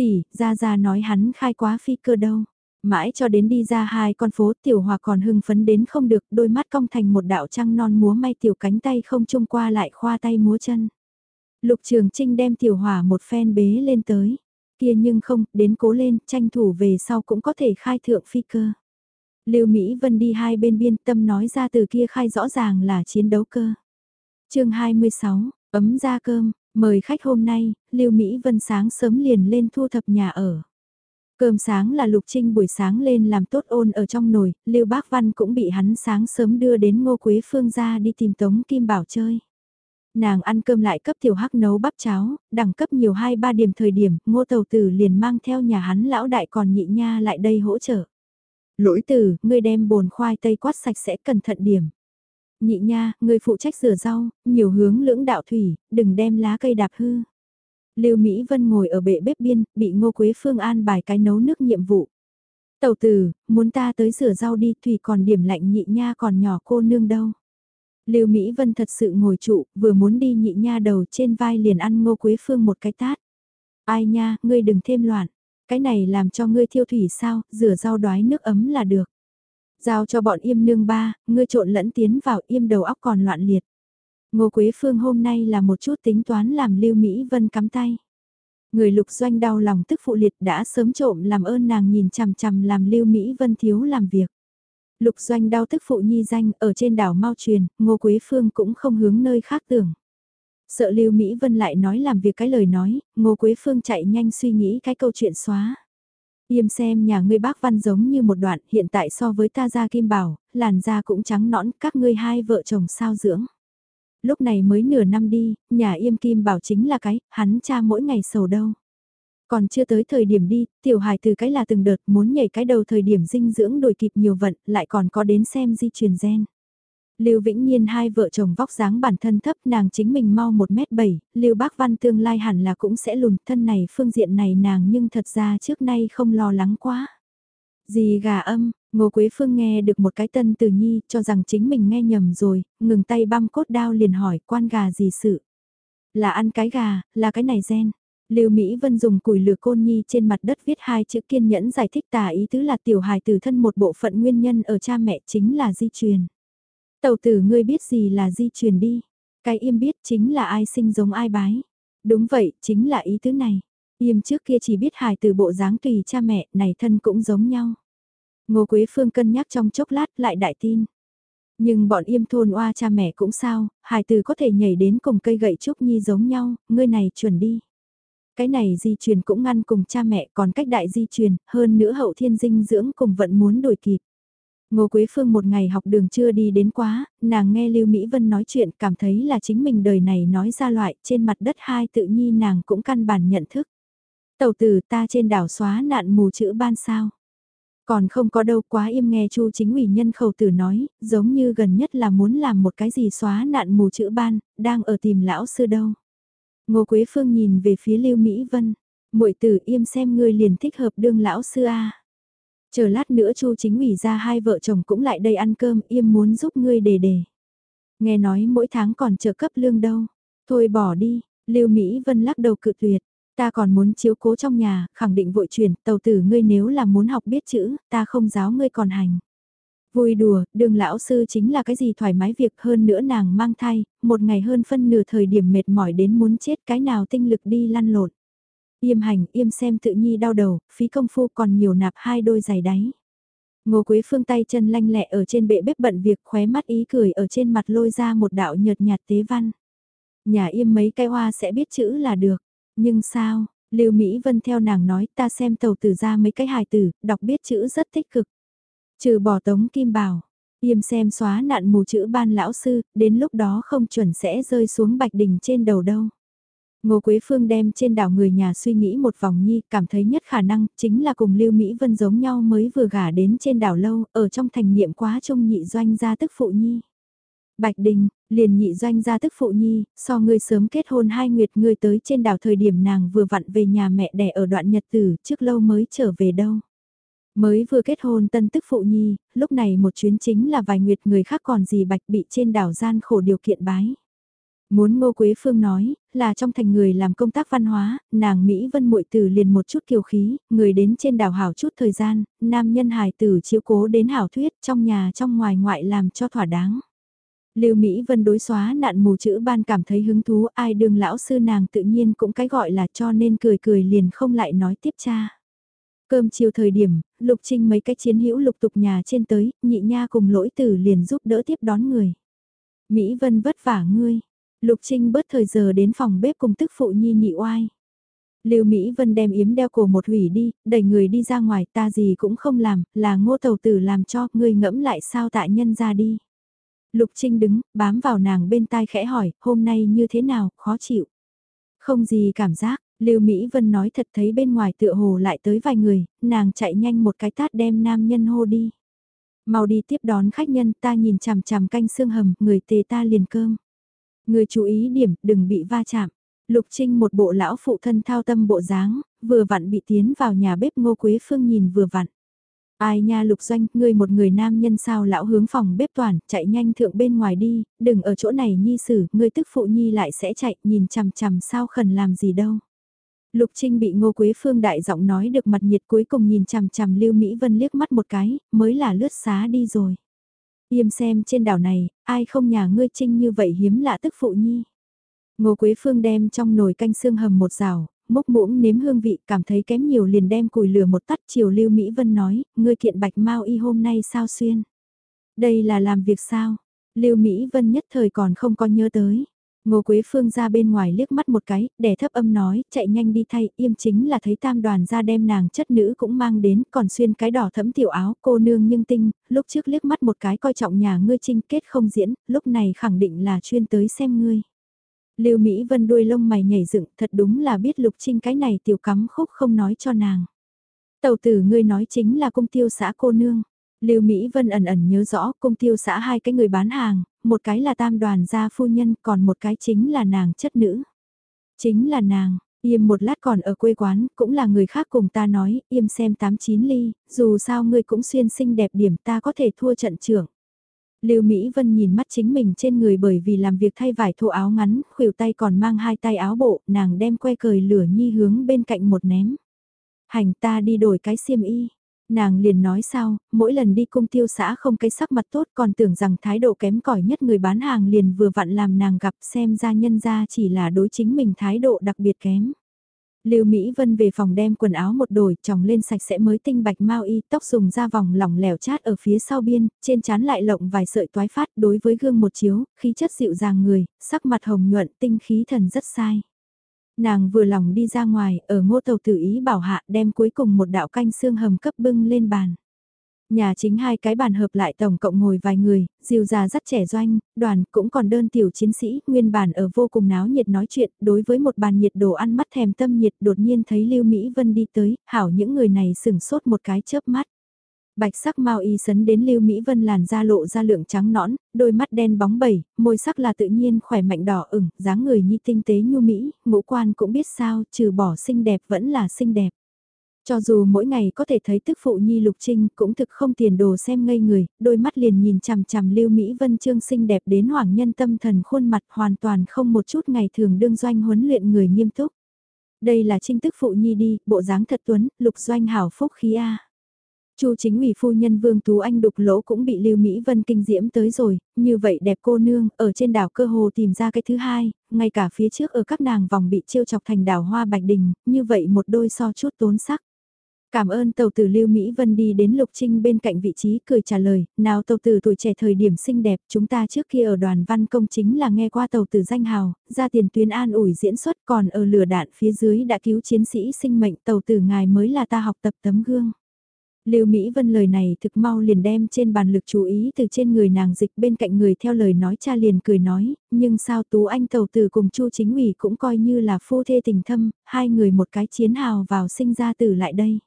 tỷ, ra ra nói hắn khai quá phi cơ đâu. Mãi cho đến đi ra hai con phố tiểu hòa còn hưng phấn đến không được, đôi mắt cong thành một đạo trăng non múa may tiểu cánh tay không trung qua lại khoa tay múa chân. Lục Trường Trinh đem tiểu hòa một phen bế lên tới. Kia nhưng không, đến cố lên, tranh thủ về sau cũng có thể khai thượng phi cơ. Lưu Mỹ Vân đi hai bên biên tâm nói ra từ kia khai rõ ràng là chiến đấu cơ. chương 26, ấm ra cơm, Mời khách hôm nay, Lưu Mỹ Vân sáng sớm liền lên thu thập nhà ở. Cơm sáng là Lục Trinh buổi sáng lên làm tốt ôn ở trong nồi, Lưu Bác Văn cũng bị hắn sáng sớm đưa đến Ngô Quế Phương ra đi tìm Tống Kim Bảo chơi. Nàng ăn cơm lại cấp tiểu hắc nấu bắp cháo, đẳng cấp nhiều hai ba điểm thời điểm, Ngô Tầu Tử liền mang theo nhà hắn lão đại còn nhị nha lại đây hỗ trợ. Lỗi tử, ngươi đem bồn khoai tây quát sạch sẽ cẩn thận điểm nhị nha, người phụ trách rửa rau, nhiều hướng lưỡng đạo thủy, đừng đem lá cây đạp hư. Lưu Mỹ Vân ngồi ở bệ bếp biên, bị Ngô Quế Phương an bài cái nấu nước nhiệm vụ. Tẩu tử, muốn ta tới rửa rau đi, thủy còn điểm lạnh nhị nha còn nhỏ cô nương đâu. Lưu Mỹ Vân thật sự ngồi trụ, vừa muốn đi nhị nha đầu trên vai liền ăn Ngô Quế Phương một cái tát. Ai nha, ngươi đừng thêm loạn, cái này làm cho ngươi thiêu thủy sao, rửa rau đoái nước ấm là được. Giao cho bọn im nương ba, ngươi trộn lẫn tiến vào im đầu óc còn loạn liệt. Ngô Quế Phương hôm nay là một chút tính toán làm Lưu Mỹ Vân cắm tay. Người lục doanh đau lòng tức phụ liệt đã sớm trộm làm ơn nàng nhìn chằm chằm làm Lưu Mỹ Vân thiếu làm việc. Lục doanh đau tức phụ nhi danh ở trên đảo Mao Truyền, Ngô Quế Phương cũng không hướng nơi khác tưởng. Sợ Lưu Mỹ Vân lại nói làm việc cái lời nói, Ngô Quế Phương chạy nhanh suy nghĩ cái câu chuyện xóa. Yêm xem nhà ngươi bác văn giống như một đoạn, hiện tại so với ta ra kim bảo, làn da cũng trắng nõn, các ngươi hai vợ chồng sao dưỡng. Lúc này mới nửa năm đi, nhà yêm kim bảo chính là cái, hắn cha mỗi ngày sầu đâu. Còn chưa tới thời điểm đi, tiểu hài từ cái là từng đợt muốn nhảy cái đầu thời điểm dinh dưỡng đổi kịp nhiều vận, lại còn có đến xem di truyền gen. Lưu Vĩnh Nhiên hai vợ chồng vóc dáng bản thân thấp nàng chính mình mau 1m7, Lưu Bác Văn tương lai hẳn là cũng sẽ lùn thân này phương diện này nàng nhưng thật ra trước nay không lo lắng quá. Gì gà âm, Ngô Quế Phương nghe được một cái tân từ nhi cho rằng chính mình nghe nhầm rồi, ngừng tay băm cốt đao liền hỏi quan gà gì sự. Là ăn cái gà, là cái này gen. Lưu Mỹ Vân dùng củi lửa côn nhi trên mặt đất viết hai chữ kiên nhẫn giải thích tả ý tứ là tiểu hài từ thân một bộ phận nguyên nhân ở cha mẹ chính là di truyền. Tàu tử ngươi biết gì là di truyền đi. Cái im biết chính là ai sinh giống ai bái. Đúng vậy, chính là ý tứ này. Im trước kia chỉ biết hài từ bộ dáng tùy cha mẹ, này thân cũng giống nhau. Ngô Quế Phương cân nhắc trong chốc lát lại đại tin. Nhưng bọn im thôn oa cha mẹ cũng sao, hài từ có thể nhảy đến cùng cây gậy trúc nhi giống nhau, ngươi này chuẩn đi. Cái này di truyền cũng ngăn cùng cha mẹ còn cách đại di truyền, hơn nữa hậu thiên dinh dưỡng cùng vận muốn đổi kịp. Ngô Quế Phương một ngày học đường chưa đi đến quá, nàng nghe Lưu Mỹ Vân nói chuyện cảm thấy là chính mình đời này nói ra loại trên mặt đất hai tự nhi nàng cũng căn bản nhận thức. Tàu tử ta trên đảo xóa nạn mù chữ ban sao. Còn không có đâu quá im nghe Chu chính ủy nhân khẩu tử nói, giống như gần nhất là muốn làm một cái gì xóa nạn mù chữ ban, đang ở tìm lão sư đâu. Ngô Quế Phương nhìn về phía Lưu Mỹ Vân, muội tử im xem ngươi liền thích hợp đương lão sư a. Chờ lát nữa Chu chính ủy ra hai vợ chồng cũng lại đây ăn cơm, im muốn giúp ngươi đề đề. Nghe nói mỗi tháng còn trợ cấp lương đâu. Thôi bỏ đi, Lưu Mỹ Vân lắc đầu cự tuyệt. Ta còn muốn chiếu cố trong nhà, khẳng định vội chuyển, tàu tử ngươi nếu là muốn học biết chữ, ta không giáo ngươi còn hành. Vui đùa, đường lão sư chính là cái gì thoải mái việc hơn nữa nàng mang thai, một ngày hơn phân nửa thời điểm mệt mỏi đến muốn chết cái nào tinh lực đi lăn lộn. Yêm hành, yêm xem tự nhi đau đầu, phí công phu còn nhiều nạp hai đôi giày đáy. Ngô Quế Phương tay chân lanh lẹ ở trên bệ bếp bận việc khóe mắt ý cười ở trên mặt lôi ra một đạo nhợt nhạt tế văn. Nhà yêm mấy cái hoa sẽ biết chữ là được. Nhưng sao, Lưu Mỹ Vân theo nàng nói ta xem tàu tử ra mấy cái hài tử, đọc biết chữ rất tích cực. Trừ bỏ tống kim bảo, yêm xem xóa nạn mù chữ ban lão sư, đến lúc đó không chuẩn sẽ rơi xuống bạch đỉnh trên đầu đâu. Ngô Quế Phương đem trên đảo người nhà suy nghĩ một vòng nhi, cảm thấy nhất khả năng chính là cùng Lưu Mỹ Vân giống nhau mới vừa gả đến trên đảo lâu, ở trong thành niệm quá trông nhị doanh gia tức phụ nhi. Bạch Đình, liền nhị doanh gia tức phụ nhi, so người sớm kết hôn hai nguyệt người tới trên đảo thời điểm nàng vừa vặn về nhà mẹ đẻ ở đoạn nhật tử trước lâu mới trở về đâu. Mới vừa kết hôn tân tức phụ nhi, lúc này một chuyến chính là vài nguyệt người khác còn gì bạch bị trên đảo gian khổ điều kiện bái. Muốn Ngô Quế Phương nói, là trong thành người làm công tác văn hóa, nàng Mỹ Vân muội tử liền một chút kiều khí, người đến trên đảo hảo chút thời gian, nam nhân hài tử chiếu cố đến hảo thuyết trong nhà trong ngoài ngoại làm cho thỏa đáng. Lưu Mỹ Vân đối xóa nạn mù chữ ban cảm thấy hứng thú ai đường lão sư nàng tự nhiên cũng cái gọi là cho nên cười cười liền không lại nói tiếp cha. Cơm chiều thời điểm, Lục Trinh mấy cái chiến hữu lục tục nhà trên tới, nhị nha cùng lỗi tử liền giúp đỡ tiếp đón người. Mỹ Vân vất vả ngươi, Lục Trinh bớt thời giờ đến phòng bếp cùng tức phụ nhi nhị oai. Lưu Mỹ Vân đem yếm đeo cổ một hủy đi, đẩy người đi ra ngoài ta gì cũng không làm, là ngô tàu tử làm cho, ngươi ngẫm lại sao tại nhân ra đi. Lục Trinh đứng, bám vào nàng bên tai khẽ hỏi, hôm nay như thế nào, khó chịu. Không gì cảm giác, Lưu Mỹ Vân nói thật thấy bên ngoài tựa hồ lại tới vài người, nàng chạy nhanh một cái tát đem nam nhân hô đi. Mau đi tiếp đón khách nhân ta nhìn chằm chằm canh xương hầm, người tề ta liền cơm. Người chú ý điểm, đừng bị va chạm. Lục Trinh một bộ lão phụ thân thao tâm bộ dáng, vừa vặn bị tiến vào nhà bếp Ngô Quế Phương nhìn vừa vặn. Ai nha Lục Doanh, ngươi một người nam nhân sao lão hướng phòng bếp toàn, chạy nhanh thượng bên ngoài đi, đừng ở chỗ này nhi xử, ngươi tức phụ nhi lại sẽ chạy, nhìn chằm chằm sao khẩn làm gì đâu. Lục Trinh bị Ngô Quế Phương đại giọng nói được mặt nhiệt cuối cùng nhìn chằm chằm Lưu Mỹ Vân liếc mắt một cái, mới là lướt xá đi rồi. Yêm xem trên đảo này, ai không nhà ngươi Trinh như vậy hiếm lạ tức phụ nhi. Ngô Quế Phương đem trong nồi canh xương hầm một rào, mốc muỗng nếm hương vị cảm thấy kém nhiều liền đem củi lửa một tắt chiều Lưu Mỹ Vân nói, ngươi kiện bạch mau y hôm nay sao xuyên. Đây là làm việc sao? Lưu Mỹ Vân nhất thời còn không có nhớ tới. Ngô Quế Phương ra bên ngoài liếc mắt một cái, đè thấp âm nói, chạy nhanh đi thay, im chính là thấy tam đoàn ra đem nàng chất nữ cũng mang đến, còn xuyên cái đỏ thẫm tiểu áo, cô nương nhưng tinh, lúc trước liếc mắt một cái coi trọng nhà ngươi trinh kết không diễn, lúc này khẳng định là chuyên tới xem ngươi. Lưu Mỹ Vân đuôi lông mày nhảy dựng, thật đúng là biết Lục Trinh cái này tiểu cắm khúc không nói cho nàng. Tàu tử ngươi nói chính là công tiêu xã cô nương. Lưu Mỹ Vân ẩn ẩn nhớ rõ cung tiêu xã hai cái người bán hàng, một cái là tam đoàn gia phu nhân còn một cái chính là nàng chất nữ. Chính là nàng, Yêm một lát còn ở quê quán, cũng là người khác cùng ta nói, Yêm xem 89 ly, dù sao ngươi cũng xuyên xinh đẹp điểm ta có thể thua trận trưởng. Lưu Mỹ Vân nhìn mắt chính mình trên người bởi vì làm việc thay vải thô áo ngắn, khuỷu tay còn mang hai tay áo bộ, nàng đem que cười lửa nhi hướng bên cạnh một ném. Hành ta đi đổi cái xiêm y. Nàng liền nói sao, mỗi lần đi cung tiêu xã không cái sắc mặt tốt còn tưởng rằng thái độ kém cỏi nhất người bán hàng liền vừa vặn làm nàng gặp xem ra nhân ra chỉ là đối chính mình thái độ đặc biệt kém. Lưu Mỹ Vân về phòng đem quần áo một đổi, tròng lên sạch sẽ mới tinh bạch mau y, tóc dùng ra vòng lỏng lẻo chát ở phía sau biên, trên trán lại lộng vài sợi toái phát đối với gương một chiếu, khí chất dịu dàng người, sắc mặt hồng nhuận, tinh khí thần rất sai. Nàng vừa lòng đi ra ngoài, ở ngô tàu tự ý bảo hạ đem cuối cùng một đạo canh xương hầm cấp bưng lên bàn. Nhà chính hai cái bàn hợp lại tổng cộng ngồi vài người, diều già rất trẻ doanh, đoàn cũng còn đơn tiểu chiến sĩ, nguyên bản ở vô cùng náo nhiệt nói chuyện, đối với một bàn nhiệt đồ ăn mắt thèm tâm nhiệt đột nhiên thấy Lưu Mỹ Vân đi tới, hảo những người này sừng sốt một cái chớp mắt. Bạch sắc mau y sấn đến Lưu Mỹ Vân làn da lộ ra lượng trắng nõn, đôi mắt đen bóng bẩy, môi sắc là tự nhiên khỏe mạnh đỏ ửng, dáng người nhi tinh tế nhu mỹ, ngũ quan cũng biết sao, trừ bỏ xinh đẹp vẫn là xinh đẹp. Cho dù mỗi ngày có thể thấy tức phụ nhi lục trinh cũng thực không tiền đồ xem ngây người, đôi mắt liền nhìn chằm chằm lưu Mỹ Vân Trương xinh đẹp đến hoàng nhân tâm thần khuôn mặt hoàn toàn không một chút ngày thường đương doanh huấn luyện người nghiêm túc. Đây là trinh tức phụ nhi đi, bộ dáng thật tuấn, lục doanh hảo phúc khí A. Chu chính ủy phu nhân Vương Tú Anh đục lỗ cũng bị Lưu Mỹ Vân kinh diễm tới rồi, như vậy đẹp cô nương, ở trên đảo cơ hồ tìm ra cái thứ hai, ngay cả phía trước ở các nàng vòng bị chiêu chọc thành đảo hoa bạch đình, như vậy một đôi so chút tốn sắc. Cảm ơn tàu tử Lưu Mỹ Vân đi đến Lục Trinh bên cạnh vị trí cười trả lời, nào tàu tử tuổi trẻ thời điểm xinh đẹp, chúng ta trước kia ở đoàn văn công chính là nghe qua tàu tử danh hào, ra tiền tuyến an ủi diễn xuất còn ở lửa đạn phía dưới đã cứu chiến sĩ sinh mệnh tàu tử ngài mới là ta học tập tấm gương. Lưu Mỹ Vân lời này thực mau liền đem trên bàn lực chú ý từ trên người nàng dịch bên cạnh người theo lời nói cha liền cười nói, nhưng sao Tú Anh Tầu tử cùng Chu Chính ủy cũng coi như là phu thê tình thâm, hai người một cái chiến hào vào sinh ra tử lại đây.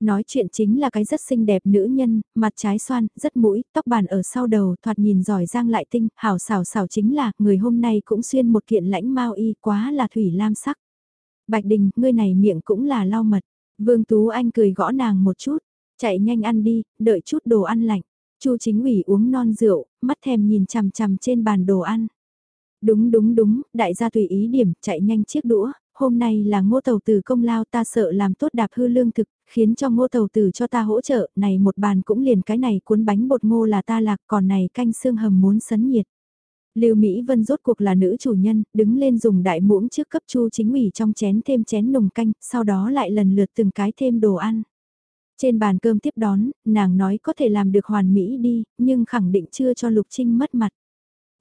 Nói chuyện chính là cái rất xinh đẹp nữ nhân, mặt trái xoan, rất mũi, tóc bàn ở sau đầu, thoạt nhìn giỏi giang lại tinh, hảo xảo xảo chính là, người hôm nay cũng xuyên một kiện lãnh mau y quá là thủy lam sắc. Bạch Đình, ngươi này miệng cũng là lau mật. Vương Tú Anh cười gõ nàng một chút, chạy nhanh ăn đi, đợi chút đồ ăn lạnh. Chu chính ủy uống non rượu, mắt thèm nhìn chằm chằm trên bàn đồ ăn. Đúng đúng đúng, đại gia tùy ý điểm, chạy nhanh chiếc đũa, hôm nay là ngô tàu tử công lao ta sợ làm tốt đạp hư lương thực, khiến cho ngô tàu tử cho ta hỗ trợ, này một bàn cũng liền cái này cuốn bánh bột ngô là ta lạc, còn này canh xương hầm muốn sấn nhiệt. Lưu Mỹ Vân rốt cuộc là nữ chủ nhân, đứng lên dùng đại muỗng trước cấp chu chính ủy trong chén thêm chén nồng canh, sau đó lại lần lượt từng cái thêm đồ ăn. Trên bàn cơm tiếp đón, nàng nói có thể làm được hoàn mỹ đi, nhưng khẳng định chưa cho Lục Trinh mất mặt.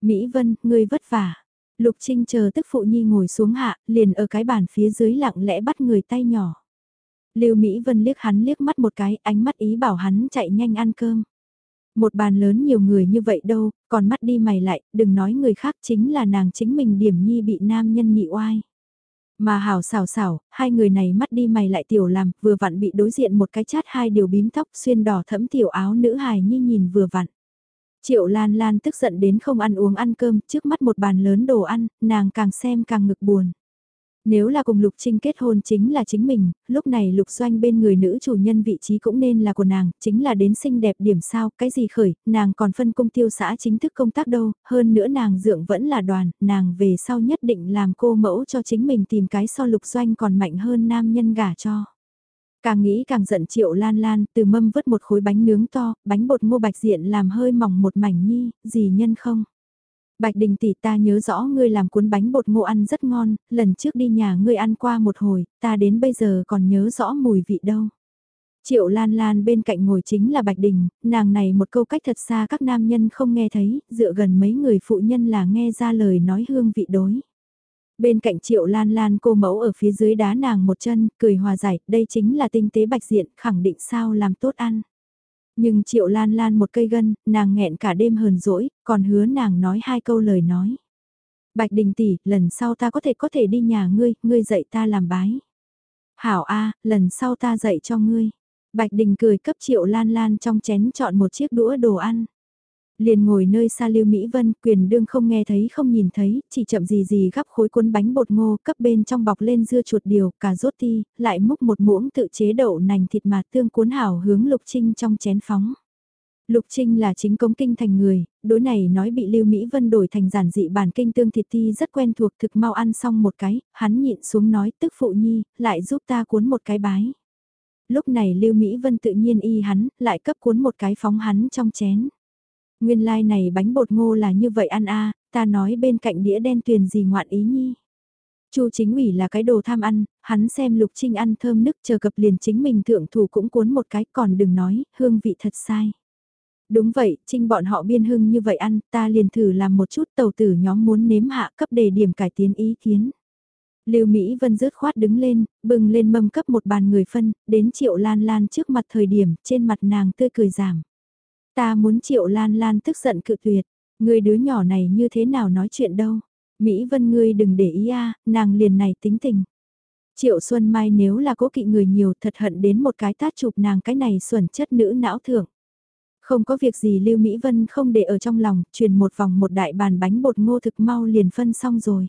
Mỹ Vân, ngươi vất vả. Lục Trinh chờ tức phụ nhi ngồi xuống hạ, liền ở cái bàn phía dưới lặng lẽ bắt người tay nhỏ. Lưu Mỹ Vân liếc hắn liếc mắt một cái, ánh mắt ý bảo hắn chạy nhanh ăn cơm. Một bàn lớn nhiều người như vậy đâu, còn mắt đi mày lại, đừng nói người khác chính là nàng chính mình điểm nhi bị nam nhân nhị oai. Mà hảo xảo xảo, hai người này mắt đi mày lại tiểu làm, vừa vặn bị đối diện một cái chát hai điều bím tóc xuyên đỏ thẫm tiểu áo nữ hài nhi nhìn vừa vặn. Triệu Lan Lan tức giận đến không ăn uống ăn cơm, trước mắt một bàn lớn đồ ăn, nàng càng xem càng ngực buồn. Nếu là cùng Lục Trinh kết hôn chính là chính mình, lúc này Lục Doanh bên người nữ chủ nhân vị trí cũng nên là của nàng, chính là đến xinh đẹp điểm sao, cái gì khởi, nàng còn phân công tiêu xã chính thức công tác đâu, hơn nữa nàng dượng vẫn là đoàn, nàng về sau nhất định làm cô mẫu cho chính mình tìm cái so Lục Doanh còn mạnh hơn nam nhân gả cho. Càng nghĩ càng giận triệu lan lan, từ mâm vứt một khối bánh nướng to, bánh bột ngô bạch diện làm hơi mỏng một mảnh nhi, gì nhân không? Bạch Đình tỷ ta nhớ rõ ngươi làm cuốn bánh bột ngô ăn rất ngon, lần trước đi nhà ngươi ăn qua một hồi, ta đến bây giờ còn nhớ rõ mùi vị đâu. Triệu Lan Lan bên cạnh ngồi chính là Bạch Đình, nàng này một câu cách thật xa các nam nhân không nghe thấy, dựa gần mấy người phụ nhân là nghe ra lời nói hương vị đối. Bên cạnh Triệu Lan Lan cô mẫu ở phía dưới đá nàng một chân, cười hòa giải, đây chính là tinh tế bạch diện, khẳng định sao làm tốt ăn. Nhưng Triệu Lan Lan một cây gân, nàng nghẹn cả đêm hờn dỗi, còn hứa nàng nói hai câu lời nói. Bạch Đình tỷ, lần sau ta có thể có thể đi nhà ngươi, ngươi dạy ta làm bái. Hảo A, lần sau ta dạy cho ngươi. Bạch Đình cười cấp Triệu Lan Lan trong chén chọn một chiếc đũa đồ ăn. Liền ngồi nơi xa Lưu Mỹ Vân, quyền đương không nghe thấy không nhìn thấy, chỉ chậm gì gì gắp khối cuốn bánh bột ngô cấp bên trong bọc lên dưa chuột điều, cà rốt ti, lại múc một muỗng tự chế đậu nành thịt mạt tương cuốn hảo hướng Lục Trinh trong chén phóng. Lục Trinh là chính cống kinh thành người, đối này nói bị Lưu Mỹ Vân đổi thành giản dị bản kinh tương thịt ti rất quen thuộc thực mau ăn xong một cái, hắn nhịn xuống nói tức phụ nhi, lại giúp ta cuốn một cái bái. Lúc này Lưu Mỹ Vân tự nhiên y hắn, lại cấp cuốn một cái phóng hắn trong chén. Nguyên lai like này bánh bột ngô là như vậy ăn a ta nói bên cạnh đĩa đen tuyền gì ngoạn ý nhi. Chu chính ủy là cái đồ tham ăn, hắn xem lục trinh ăn thơm nức chờ cập liền chính mình thượng thủ cũng cuốn một cái còn đừng nói, hương vị thật sai. Đúng vậy, trinh bọn họ biên hưng như vậy ăn, ta liền thử làm một chút tàu tử nhóm muốn nếm hạ cấp đề điểm cải tiến ý kiến. Lưu Mỹ Vân rớt khoát đứng lên, bừng lên mâm cấp một bàn người phân, đến triệu lan lan trước mặt thời điểm, trên mặt nàng tươi cười giảm. Ta muốn triệu lan lan tức giận cự tuyệt, người đứa nhỏ này như thế nào nói chuyện đâu. Mỹ Vân ngươi đừng để ý a nàng liền này tính tình. Triệu Xuân Mai nếu là cố kỵ người nhiều thật hận đến một cái tát chụp nàng cái này xuẩn chất nữ não thượng. Không có việc gì Lưu Mỹ Vân không để ở trong lòng, truyền một vòng một đại bàn bánh bột ngô thực mau liền phân xong rồi.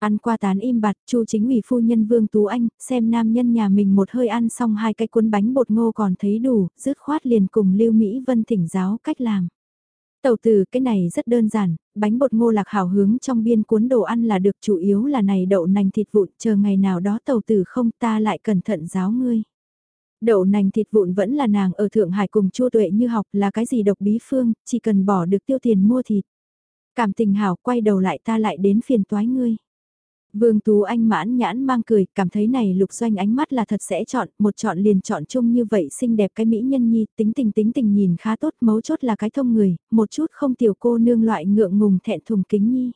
Ăn qua tán im bặt, Chu chính ủy phu nhân Vương Tú Anh, xem nam nhân nhà mình một hơi ăn xong hai cái cuốn bánh bột ngô còn thấy đủ, dứt khoát liền cùng Lưu Mỹ Vân thỉnh giáo cách làm. Tđầu từ cái này rất đơn giản, bánh bột ngô lạc hảo hướng trong biên cuốn đồ ăn là được chủ yếu là này đậu nành thịt vụn, chờ ngày nào đó tàu tử không ta lại cẩn thận giáo ngươi. Đậu nành thịt vụn vẫn là nàng ở Thượng Hải cùng chua tuệ như học là cái gì độc bí phương, chỉ cần bỏ được tiêu tiền mua thịt. Cảm tình hảo quay đầu lại ta lại đến phiền toái ngươi. Vương Tú Anh mãn nhãn mang cười, cảm thấy này lục doanh ánh mắt là thật sẽ chọn, một chọn liền chọn chung như vậy xinh đẹp cái mỹ nhân nhi, tính tình tính tình nhìn khá tốt, mấu chốt là cái thông người, một chút không tiểu cô nương loại ngượng ngùng thẹn thùng kính nhi.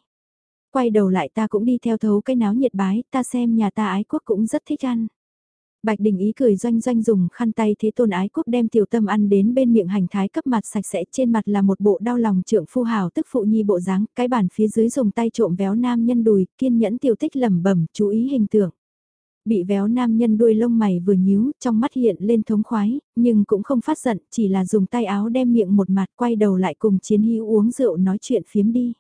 Quay đầu lại ta cũng đi theo thấu cái náo nhiệt bái, ta xem nhà ta ái quốc cũng rất thích ăn. Bạch Đình ý cười doanh doanh dùng khăn tay thế tôn ái quốc đem tiểu tâm ăn đến bên miệng hành thái cấp mặt sạch sẽ trên mặt là một bộ đau lòng trượng phu hào tức phụ nhi bộ dáng, cái bàn phía dưới dùng tay trộm véo nam nhân đùi, kiên nhẫn tiểu tích lẩm bẩm chú ý hình tượng. Bị véo nam nhân đuôi lông mày vừa nhíu, trong mắt hiện lên thống khoái, nhưng cũng không phát giận, chỉ là dùng tay áo đem miệng một mặt quay đầu lại cùng chiến hữu uống rượu nói chuyện phiếm đi.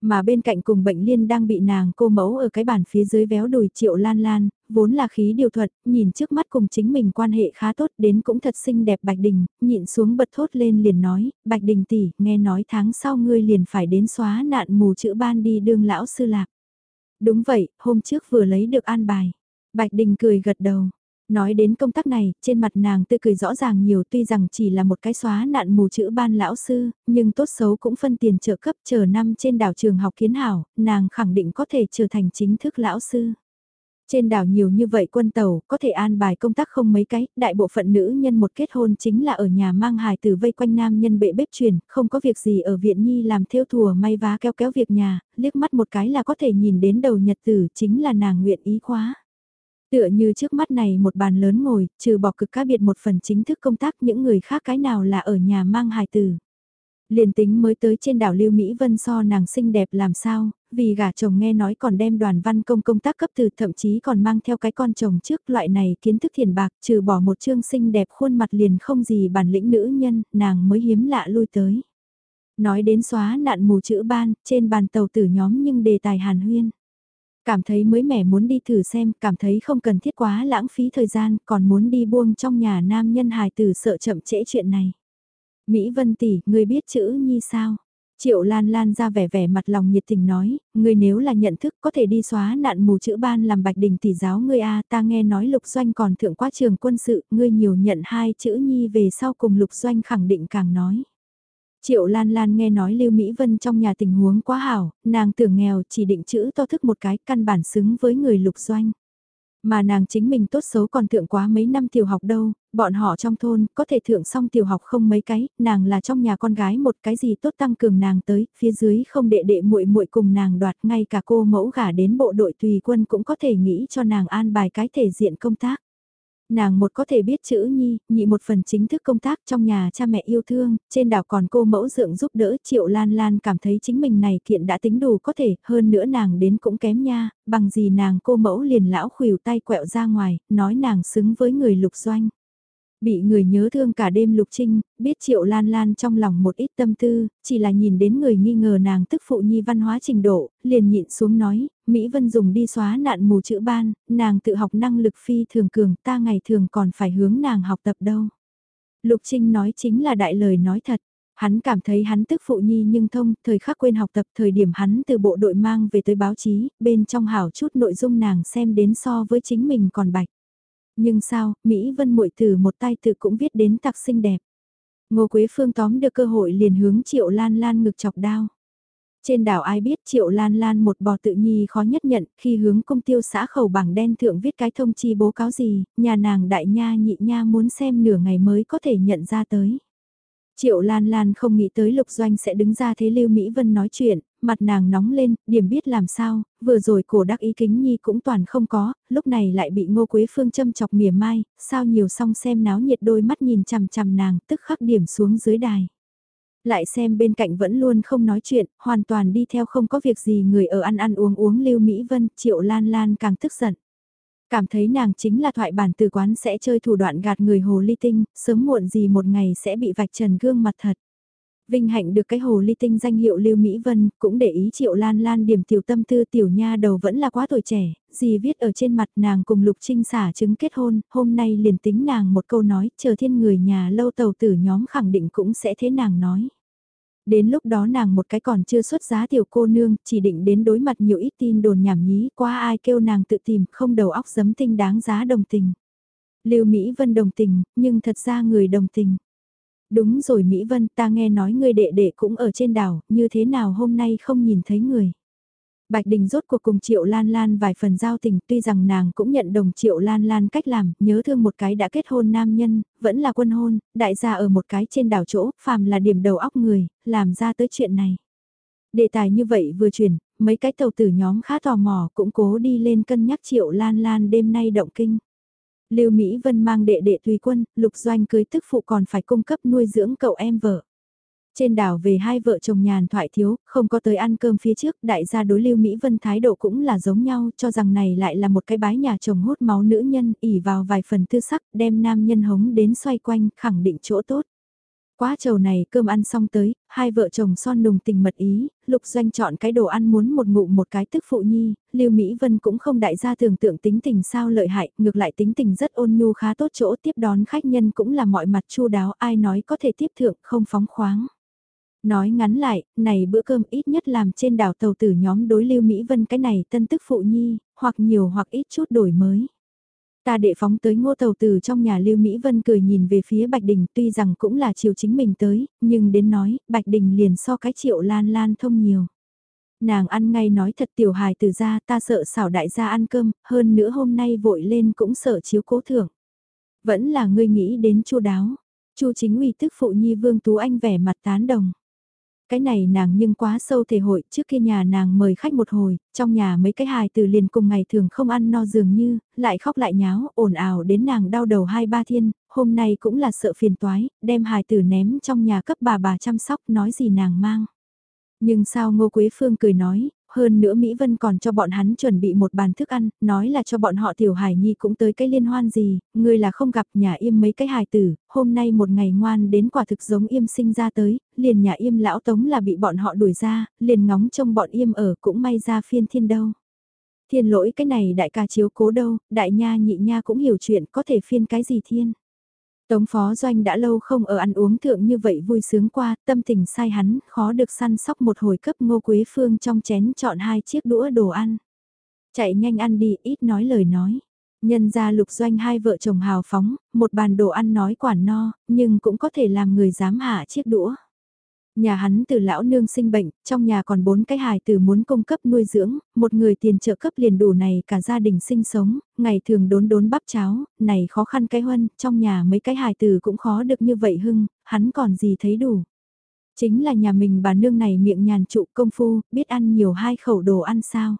Mà bên cạnh cùng bệnh liên đang bị nàng cô mẫu ở cái bàn phía dưới véo đùi triệu lan lan, vốn là khí điều thuật, nhìn trước mắt cùng chính mình quan hệ khá tốt đến cũng thật xinh đẹp Bạch Đình, nhịn xuống bật thốt lên liền nói, Bạch Đình tỷ, nghe nói tháng sau ngươi liền phải đến xóa nạn mù chữ ban đi đương lão sư lạc. Đúng vậy, hôm trước vừa lấy được an bài. Bạch Đình cười gật đầu, Nói đến công tác này, trên mặt nàng tươi cười rõ ràng nhiều tuy rằng chỉ là một cái xóa nạn mù chữ ban lão sư, nhưng tốt xấu cũng phân tiền trợ cấp chờ năm trên đảo trường học kiến hảo, nàng khẳng định có thể trở thành chính thức lão sư. Trên đảo nhiều như vậy quân tàu, có thể an bài công tác không mấy cái, đại bộ phận nữ nhân một kết hôn chính là ở nhà mang hài từ vây quanh nam nhân bệ bếp truyền, không có việc gì ở viện nhi làm theo thùa may vá kéo kéo việc nhà, liếc mắt một cái là có thể nhìn đến đầu nhật tử chính là nàng nguyện ý khóa. Tựa như trước mắt này một bàn lớn ngồi, trừ bỏ cực cá biệt một phần chính thức công tác những người khác cái nào là ở nhà mang hài tử. Liền tính mới tới trên đảo Lưu Mỹ Vân so nàng xinh đẹp làm sao, vì gả chồng nghe nói còn đem đoàn văn công công tác cấp từ thậm chí còn mang theo cái con chồng trước loại này kiến thức thiền bạc trừ bỏ một chương xinh đẹp khuôn mặt liền không gì bản lĩnh nữ nhân, nàng mới hiếm lạ lui tới. Nói đến xóa nạn mù chữ ban, trên bàn tàu tử nhóm nhưng đề tài hàn huyên. Cảm thấy mới mẻ muốn đi thử xem, cảm thấy không cần thiết quá lãng phí thời gian, còn muốn đi buông trong nhà nam nhân hài tử sợ chậm trễ chuyện này. Mỹ Vân tỷ, người biết chữ nhi sao? Triệu Lan Lan ra vẻ vẻ mặt lòng nhiệt tình nói, người nếu là nhận thức có thể đi xóa nạn mù chữ ban làm bạch đình tỷ giáo ngươi a ta nghe nói lục doanh còn thượng quá trường quân sự, ngươi nhiều nhận hai chữ nhi về sau cùng lục doanh khẳng định càng nói. Triệu Lan Lan nghe nói Lưu Mỹ Vân trong nhà tình huống quá hảo, nàng tưởng nghèo chỉ định chữ to thức một cái căn bản xứng với người lục doanh. Mà nàng chính mình tốt xấu còn thượng quá mấy năm tiểu học đâu, bọn họ trong thôn có thể thượng xong tiểu học không mấy cái, nàng là trong nhà con gái một cái gì tốt tăng cường nàng tới, phía dưới không đệ đệ muội muội cùng nàng đoạt ngay cả cô mẫu gả đến bộ đội tùy quân cũng có thể nghĩ cho nàng an bài cái thể diện công tác. Nàng một có thể biết chữ nhi, nhị một phần chính thức công tác trong nhà cha mẹ yêu thương, trên đảo còn cô mẫu dượng giúp đỡ triệu lan lan cảm thấy chính mình này kiện đã tính đủ có thể, hơn nữa nàng đến cũng kém nha, bằng gì nàng cô mẫu liền lão khuỷu tay quẹo ra ngoài, nói nàng xứng với người lục doanh. Bị người nhớ thương cả đêm Lục Trinh, biết Triệu Lan Lan trong lòng một ít tâm tư, chỉ là nhìn đến người nghi ngờ nàng tức phụ nhi văn hóa trình độ, liền nhịn xuống nói, Mỹ Vân dùng đi xóa nạn mù chữ ban, nàng tự học năng lực phi thường cường ta ngày thường còn phải hướng nàng học tập đâu. Lục Trinh nói chính là đại lời nói thật. Hắn cảm thấy hắn tức phụ nhi nhưng thông, thời khắc quên học tập thời điểm hắn từ bộ đội mang về tới báo chí, bên trong hảo chút nội dung nàng xem đến so với chính mình còn bạch. Nhưng sao, Mỹ Vân muội từ một tay từ cũng viết đến tặc xinh đẹp. Ngô Quế Phương tóm được cơ hội liền hướng Triệu Lan Lan ngực chọc đao. Trên đảo ai biết Triệu Lan Lan một bò tự nhi khó nhất nhận khi hướng công tiêu xã khẩu bảng đen thượng viết cái thông chi bố cáo gì, nhà nàng đại nha nhị nha muốn xem nửa ngày mới có thể nhận ra tới. Triệu Lan Lan không nghĩ tới Lục Doanh sẽ đứng ra thế Lưu Mỹ Vân nói chuyện, mặt nàng nóng lên, điểm biết làm sao, vừa rồi cổ đắc ý kính nhi cũng toàn không có, lúc này lại bị Ngô Quế Phương châm chọc mỉa mai, sao nhiều song xem náo nhiệt đôi mắt nhìn chằm chằm nàng, tức khắc điểm xuống dưới đài. Lại xem bên cạnh vẫn luôn không nói chuyện, hoàn toàn đi theo không có việc gì người ở ăn ăn uống uống Lưu Mỹ Vân, Triệu Lan Lan càng tức giận. Cảm thấy nàng chính là thoại bản từ quán sẽ chơi thủ đoạn gạt người hồ ly tinh, sớm muộn gì một ngày sẽ bị vạch trần gương mặt thật. Vinh hạnh được cái hồ ly tinh danh hiệu Lưu Mỹ Vân, cũng để ý triệu lan lan điểm tiểu tâm tư tiểu nha đầu vẫn là quá tuổi trẻ, gì viết ở trên mặt nàng cùng Lục Trinh xả chứng kết hôn, hôm nay liền tính nàng một câu nói, chờ thiên người nhà lâu tàu tử nhóm khẳng định cũng sẽ thế nàng nói. Đến lúc đó nàng một cái còn chưa xuất giá tiểu cô nương, chỉ định đến đối mặt nhiều ít tin đồn nhảm nhí qua ai kêu nàng tự tìm, không đầu óc giấm tinh đáng giá đồng tình. Lưu Mỹ Vân đồng tình, nhưng thật ra người đồng tình. Đúng rồi Mỹ Vân, ta nghe nói người đệ đệ cũng ở trên đảo, như thế nào hôm nay không nhìn thấy người. Bạch Đình rốt cuộc cùng Triệu Lan Lan vài phần giao tình, tuy rằng nàng cũng nhận đồng Triệu Lan Lan cách làm, nhớ thương một cái đã kết hôn nam nhân, vẫn là quân hôn, đại gia ở một cái trên đảo chỗ, phàm là điểm đầu óc người, làm ra tới chuyện này. Đề tài như vậy vừa chuyển, mấy cái tàu tử nhóm khá tò mò cũng cố đi lên cân nhắc Triệu Lan Lan đêm nay động kinh. Lưu Mỹ Vân mang đệ đệ tùy quân, lục doanh cưới tức phụ còn phải cung cấp nuôi dưỡng cậu em vợ. Trên đảo về hai vợ chồng nhàn thoại thiếu, không có tới ăn cơm phía trước, đại gia đối Lưu Mỹ Vân thái độ cũng là giống nhau, cho rằng này lại là một cái bái nhà chồng hút máu nữ nhân, ỉ vào vài phần tư sắc, đem nam nhân hống đến xoay quanh, khẳng định chỗ tốt. Quá trầu này cơm ăn xong tới, hai vợ chồng son nùng tình mật ý, lục doanh chọn cái đồ ăn muốn một ngụ một cái tức phụ nhi, Lưu Mỹ Vân cũng không đại gia tưởng tượng tính tình sao lợi hại, ngược lại tính tình rất ôn nhu khá tốt chỗ tiếp đón khách nhân cũng là mọi mặt chu đáo ai nói có thể tiếp thượng không phóng khoáng. Nói ngắn lại, này bữa cơm ít nhất làm trên đảo tàu tử nhóm đối Lưu Mỹ Vân cái này tân tức phụ nhi, hoặc nhiều hoặc ít chút đổi mới. Ta đệ phóng tới ngô tàu từ trong nhà Lưu Mỹ Vân cười nhìn về phía Bạch Đình tuy rằng cũng là chiều chính mình tới, nhưng đến nói, Bạch Đình liền so cái triệu lan lan thông nhiều. Nàng ăn ngay nói thật tiểu hài từ ra ta sợ xảo đại gia ăn cơm, hơn nữa hôm nay vội lên cũng sợ chiếu cố thưởng. Vẫn là ngươi nghĩ đến chu đáo. chu chính uy tức phụ nhi vương tú anh vẻ mặt tán đồng. Cái này nàng nhưng quá sâu thể hội, trước kia nhà nàng mời khách một hồi, trong nhà mấy cái hài từ liền cùng ngày thường không ăn no dường như, lại khóc lại nháo, ồn ào đến nàng đau đầu hai ba thiên, hôm nay cũng là sợ phiền toái, đem hài tử ném trong nhà cấp bà bà chăm sóc nói gì nàng mang. Nhưng sao Ngô Quế Phương cười nói, hơn nữa Mỹ Vân còn cho bọn hắn chuẩn bị một bàn thức ăn, nói là cho bọn họ tiểu hải nhi cũng tới cái liên hoan gì, người là không gặp nhà im mấy cái hài tử, hôm nay một ngày ngoan đến quả thực giống im sinh ra tới, liền nhà im lão tống là bị bọn họ đuổi ra, liền ngóng trông bọn im ở cũng may ra phiên thiên đâu. Thiên lỗi cái này đại ca chiếu cố đâu, đại nha nhị nha cũng hiểu chuyện có thể phiên cái gì thiên. Tống phó doanh đã lâu không ở ăn uống thượng như vậy vui sướng qua, tâm tình sai hắn, khó được săn sóc một hồi cấp ngô quế phương trong chén chọn hai chiếc đũa đồ ăn. Chạy nhanh ăn đi, ít nói lời nói. Nhân ra lục doanh hai vợ chồng hào phóng, một bàn đồ ăn nói quản no, nhưng cũng có thể làm người dám hạ chiếc đũa. Nhà hắn từ lão nương sinh bệnh, trong nhà còn bốn cái hài tử muốn cung cấp nuôi dưỡng, một người tiền trợ cấp liền đủ này cả gia đình sinh sống, ngày thường đốn đốn bắp cháo, này khó khăn cái huân, trong nhà mấy cái hài tử cũng khó được như vậy hưng, hắn còn gì thấy đủ. Chính là nhà mình bà nương này miệng nhàn trụ công phu, biết ăn nhiều hai khẩu đồ ăn sao.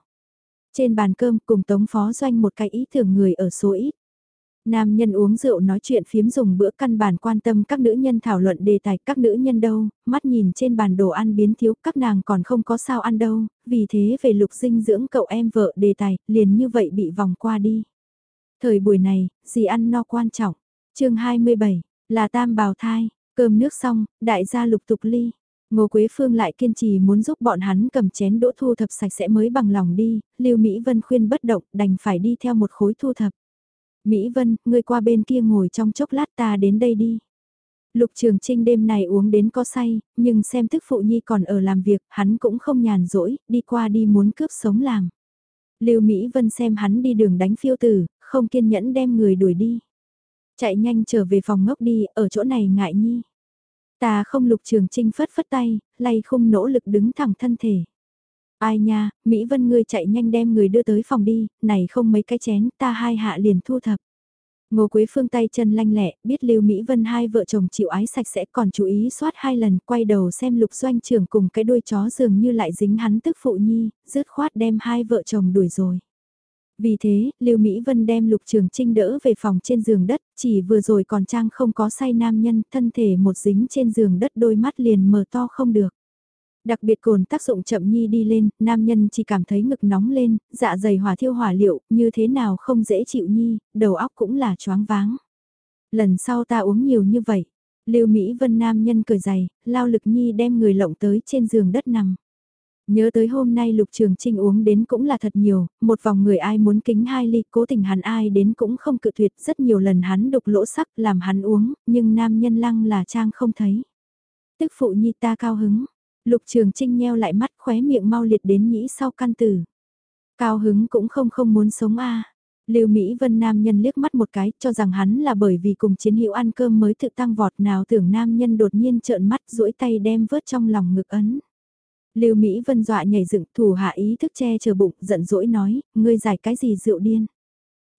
Trên bàn cơm cùng tống phó doanh một cái ý tưởng người ở số ít. Nam nhân uống rượu nói chuyện phiếm dùng bữa căn bản quan tâm các nữ nhân thảo luận đề tài các nữ nhân đâu, mắt nhìn trên bàn đồ ăn biến thiếu các nàng còn không có sao ăn đâu, vì thế về lục dinh dưỡng cậu em vợ đề tài, liền như vậy bị vòng qua đi. Thời buổi này, gì ăn no quan trọng. chương 27, là tam bào thai, cơm nước xong, đại gia lục tục ly. Ngô Quế Phương lại kiên trì muốn giúp bọn hắn cầm chén đỗ thu thập sạch sẽ mới bằng lòng đi, Lưu Mỹ Vân khuyên bất động đành phải đi theo một khối thu thập. Mỹ Vân, ngươi qua bên kia ngồi trong chốc lát ta đến đây đi. Lục Trường Trinh đêm này uống đến có say, nhưng xem thức phụ nhi còn ở làm việc, hắn cũng không nhàn rỗi, đi qua đi muốn cướp sống làm. Lưu Mỹ Vân xem hắn đi đường đánh phiêu tử, không kiên nhẫn đem người đuổi đi. Chạy nhanh trở về phòng ngốc đi, ở chỗ này ngại nhi. Ta không lục trường trinh phất phất tay, lay không nỗ lực đứng thẳng thân thể. Ai nha, Mỹ Vân ngươi chạy nhanh đem người đưa tới phòng đi, này không mấy cái chén, ta hai hạ liền thu thập. Ngô Quế Phương tay chân lanh lẹ, biết Lưu Mỹ Vân hai vợ chồng chịu ái sạch sẽ còn chú ý soát hai lần, quay đầu xem lục doanh trưởng cùng cái đuôi chó dường như lại dính hắn tức phụ nhi, rứt khoát đem hai vợ chồng đuổi rồi. Vì thế, Lưu Mỹ Vân đem Lục Trường Trinh đỡ về phòng trên giường đất, chỉ vừa rồi còn trang không có say nam nhân, thân thể một dính trên giường đất đôi mắt liền mở to không được. Đặc biệt cồn tác dụng chậm nhi đi lên, nam nhân chỉ cảm thấy ngực nóng lên, dạ dày hỏa thiêu hỏa liệu, như thế nào không dễ chịu nhi, đầu óc cũng là choáng váng. Lần sau ta uống nhiều như vậy, Lưu Mỹ Vân nam nhân cười dày, lao lực nhi đem người lộng tới trên giường đất nằm. Nhớ tới hôm nay Lục Trường Trinh uống đến cũng là thật nhiều, một vòng người ai muốn kính hai ly, cố tình hắn ai đến cũng không cự tuyệt, rất nhiều lần hắn đục lỗ sắc làm hắn uống, nhưng nam nhân lăng là trang không thấy. Tức phụ nhi ta cao hứng, Lục Trường Trinh nheo lại mắt khóe miệng mau liệt đến nhĩ sau căn tử. Cao hứng cũng không không muốn sống a. Lưu Mỹ Vân nam nhân liếc mắt một cái, cho rằng hắn là bởi vì cùng chiến hữu ăn cơm mới tự tăng vọt nào tưởng nam nhân đột nhiên trợn mắt duỗi tay đem vớt trong lòng ngực ấn. Lưu Mỹ Vân dọa nhảy dựng thủ hạ ý thức che chờ bụng, giận dỗi nói, ngươi giải cái gì rượu điên.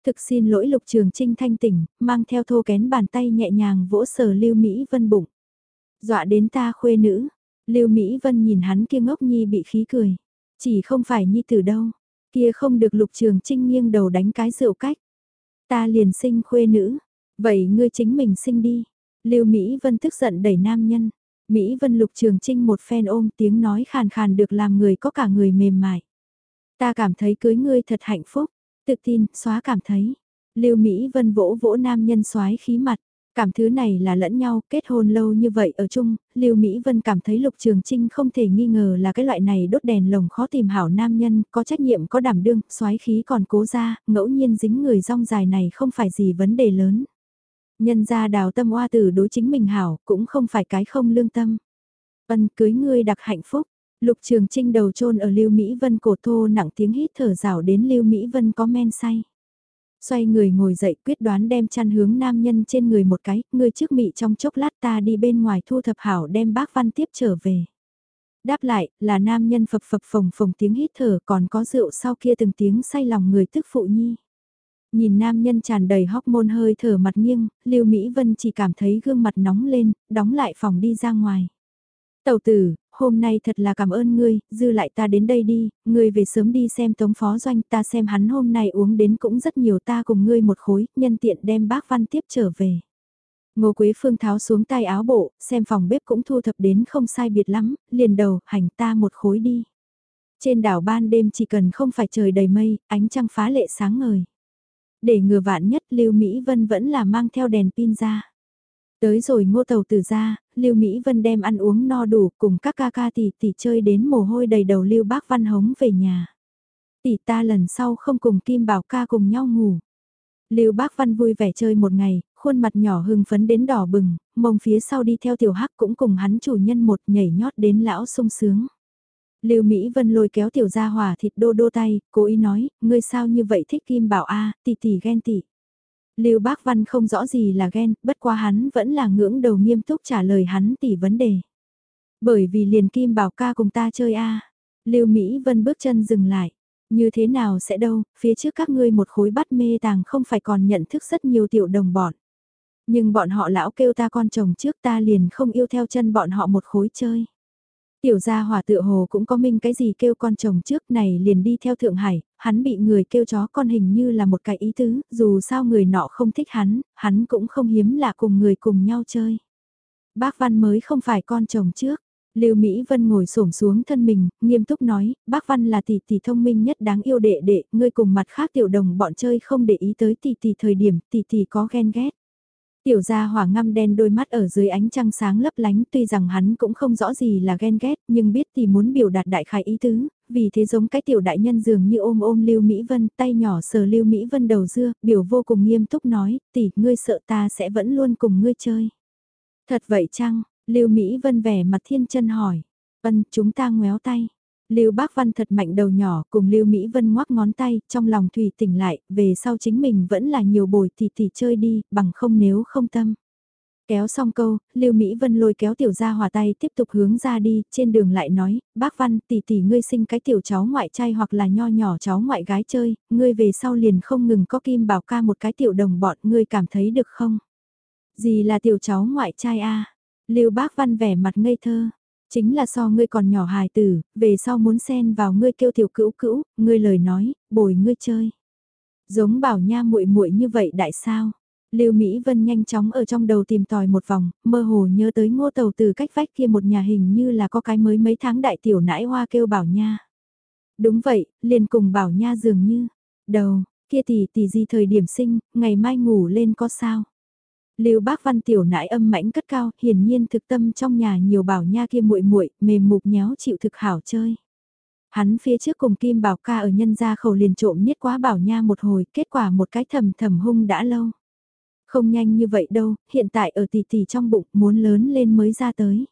Thực xin lỗi lục trường trinh thanh tỉnh, mang theo thô kén bàn tay nhẹ nhàng vỗ sờ Lưu Mỹ Vân bụng. Dọa đến ta khuê nữ, Lưu Mỹ Vân nhìn hắn kia ngốc nhi bị khí cười. Chỉ không phải nhi từ đâu, kia không được lục trường trinh nghiêng đầu đánh cái rượu cách. Ta liền sinh khuê nữ, vậy ngươi chính mình sinh đi. Lưu Mỹ Vân tức giận đẩy nam nhân. Mỹ Vân Lục Trường Trinh một phen ôm tiếng nói khàn khàn được làm người có cả người mềm mại. Ta cảm thấy cưới ngươi thật hạnh phúc, tự tin, xóa cảm thấy. Lưu Mỹ Vân vỗ vỗ nam nhân xoái khí mặt. Cảm thứ này là lẫn nhau, kết hôn lâu như vậy ở chung, Lưu Mỹ Vân cảm thấy Lục Trường Trinh không thể nghi ngờ là cái loại này đốt đèn lồng khó tìm hảo nam nhân, có trách nhiệm có đảm đương, xoái khí còn cố ra, ngẫu nhiên dính người rong dài này không phải gì vấn đề lớn. Nhân ra đào tâm oa tử đối chính mình hảo, cũng không phải cái không lương tâm. Ân cưới ngươi đặc hạnh phúc, lục trường trinh đầu trôn ở Lưu Mỹ Vân cổ thô nặng tiếng hít thở rào đến Lưu Mỹ Vân có men say. Xoay người ngồi dậy quyết đoán đem chăn hướng nam nhân trên người một cái, người trước mị trong chốc lát ta đi bên ngoài thu thập hảo đem bác văn tiếp trở về. Đáp lại, là nam nhân phập phập phồng phồng tiếng hít thở còn có rượu sau kia từng tiếng say lòng người tức phụ nhi. Nhìn nam nhân tràn đầy hormone hơi thở mặt nghiêng, Lưu Mỹ Vân chỉ cảm thấy gương mặt nóng lên, đóng lại phòng đi ra ngoài. Tàu tử, hôm nay thật là cảm ơn ngươi, dư lại ta đến đây đi, ngươi về sớm đi xem tống phó doanh ta xem hắn hôm nay uống đến cũng rất nhiều ta cùng ngươi một khối, nhân tiện đem bác văn tiếp trở về. Ngô Quế Phương tháo xuống tay áo bộ, xem phòng bếp cũng thu thập đến không sai biệt lắm, liền đầu, hành ta một khối đi. Trên đảo ban đêm chỉ cần không phải trời đầy mây, ánh trăng phá lệ sáng ngời. Để ngừa vạn nhất Lưu Mỹ Vân vẫn là mang theo đèn pin ra. Tới rồi ngô tàu từ ra, Lưu Mỹ Vân đem ăn uống no đủ cùng các ca ca tỷ tỷ chơi đến mồ hôi đầy đầu Lưu Bác Văn Hống về nhà. tỷ ta lần sau không cùng Kim Bảo ca cùng nhau ngủ. Lưu Bác Văn vui vẻ chơi một ngày, khuôn mặt nhỏ hưng phấn đến đỏ bừng, mông phía sau đi theo tiểu hắc cũng cùng hắn chủ nhân một nhảy nhót đến lão sung sướng. Lưu Mỹ Vân lôi kéo tiểu gia hòa thịt đô đô tay, cố ý nói, ngươi sao như vậy thích Kim Bảo a, tỷ tỷ ghen tỷ. Lưu Bác Văn không rõ gì là ghen, bất quá hắn vẫn là ngưỡng đầu nghiêm túc trả lời hắn tỉ vấn đề. Bởi vì liền Kim Bảo ca cùng ta chơi a. Lưu Mỹ Vân bước chân dừng lại. Như thế nào sẽ đâu, phía trước các ngươi một khối bắt mê tàng không phải còn nhận thức rất nhiều tiểu đồng bọn. Nhưng bọn họ lão kêu ta con chồng trước ta liền không yêu theo chân bọn họ một khối chơi. Tiểu gia hỏa tựa hồ cũng có minh cái gì kêu con chồng trước này liền đi theo Thượng Hải, hắn bị người kêu chó con hình như là một cái ý tứ, dù sao người nọ không thích hắn, hắn cũng không hiếm là cùng người cùng nhau chơi. Bác Văn mới không phải con chồng trước. Lưu Mỹ Vân ngồi xổm xuống thân mình, nghiêm túc nói, bác Văn là tỷ tỷ thông minh nhất đáng yêu đệ đệ, ngươi cùng mặt khác tiểu đồng bọn chơi không để ý tới tỷ tỷ thời điểm tỷ tỷ có ghen ghét. Tiểu gia hỏa ngăm đen đôi mắt ở dưới ánh trăng sáng lấp lánh tuy rằng hắn cũng không rõ gì là ghen ghét nhưng biết thì muốn biểu đạt đại khái ý tứ, vì thế giống cái tiểu đại nhân dường như ôm ôm Lưu Mỹ Vân tay nhỏ sờ Lưu Mỹ Vân đầu dưa, biểu vô cùng nghiêm túc nói, tỷ ngươi sợ ta sẽ vẫn luôn cùng ngươi chơi. Thật vậy chăng, Lưu Mỹ Vân vẻ mặt thiên chân hỏi, ân chúng ta ngoéo tay. Lưu Bác Văn thật mạnh đầu nhỏ cùng Lưu Mỹ Vân ngoắc ngón tay, trong lòng Thủy tỉnh lại, về sau chính mình vẫn là nhiều bồi thì thì chơi đi, bằng không nếu không tâm. Kéo xong câu, Lưu Mỹ Vân lôi kéo tiểu gia hòa tay tiếp tục hướng ra đi, trên đường lại nói, bác Văn tỷ tỷ ngươi sinh cái tiểu cháu ngoại trai hoặc là nho nhỏ cháu ngoại gái chơi, ngươi về sau liền không ngừng có kim bảo ca một cái tiểu đồng bọn, ngươi cảm thấy được không? Gì là tiểu cháu ngoại trai a Lưu bác Văn vẻ mặt ngây thơ, Chính là so ngươi còn nhỏ hài tử, về sau muốn xen vào ngươi kêu tiểu cữu cữu, ngươi lời nói, bồi ngươi chơi. Giống bảo nha muội muội như vậy đại sao? Lưu Mỹ Vân nhanh chóng ở trong đầu tìm tòi một vòng, mơ hồ nhớ tới ngô tàu từ cách vách kia một nhà hình như là có cái mới mấy tháng đại tiểu nãi hoa kêu bảo nha. Đúng vậy, liền cùng bảo nha dường như. Đầu, kia tỷ tỷ gì thời điểm sinh, ngày mai ngủ lên có sao? Lưu Bác Văn tiểu nãi âm mãnh cất cao, hiển nhiên thực tâm trong nhà nhiều bảo nha kia muội muội, mềm mục nhéo chịu thực hảo chơi. Hắn phía trước cùng Kim Bảo ca ở nhân gia khẩu liền trộm niết quá bảo nha một hồi, kết quả một cái thầm thầm hung đã lâu. Không nhanh như vậy đâu, hiện tại ở tỷ tỷ trong bụng, muốn lớn lên mới ra tới.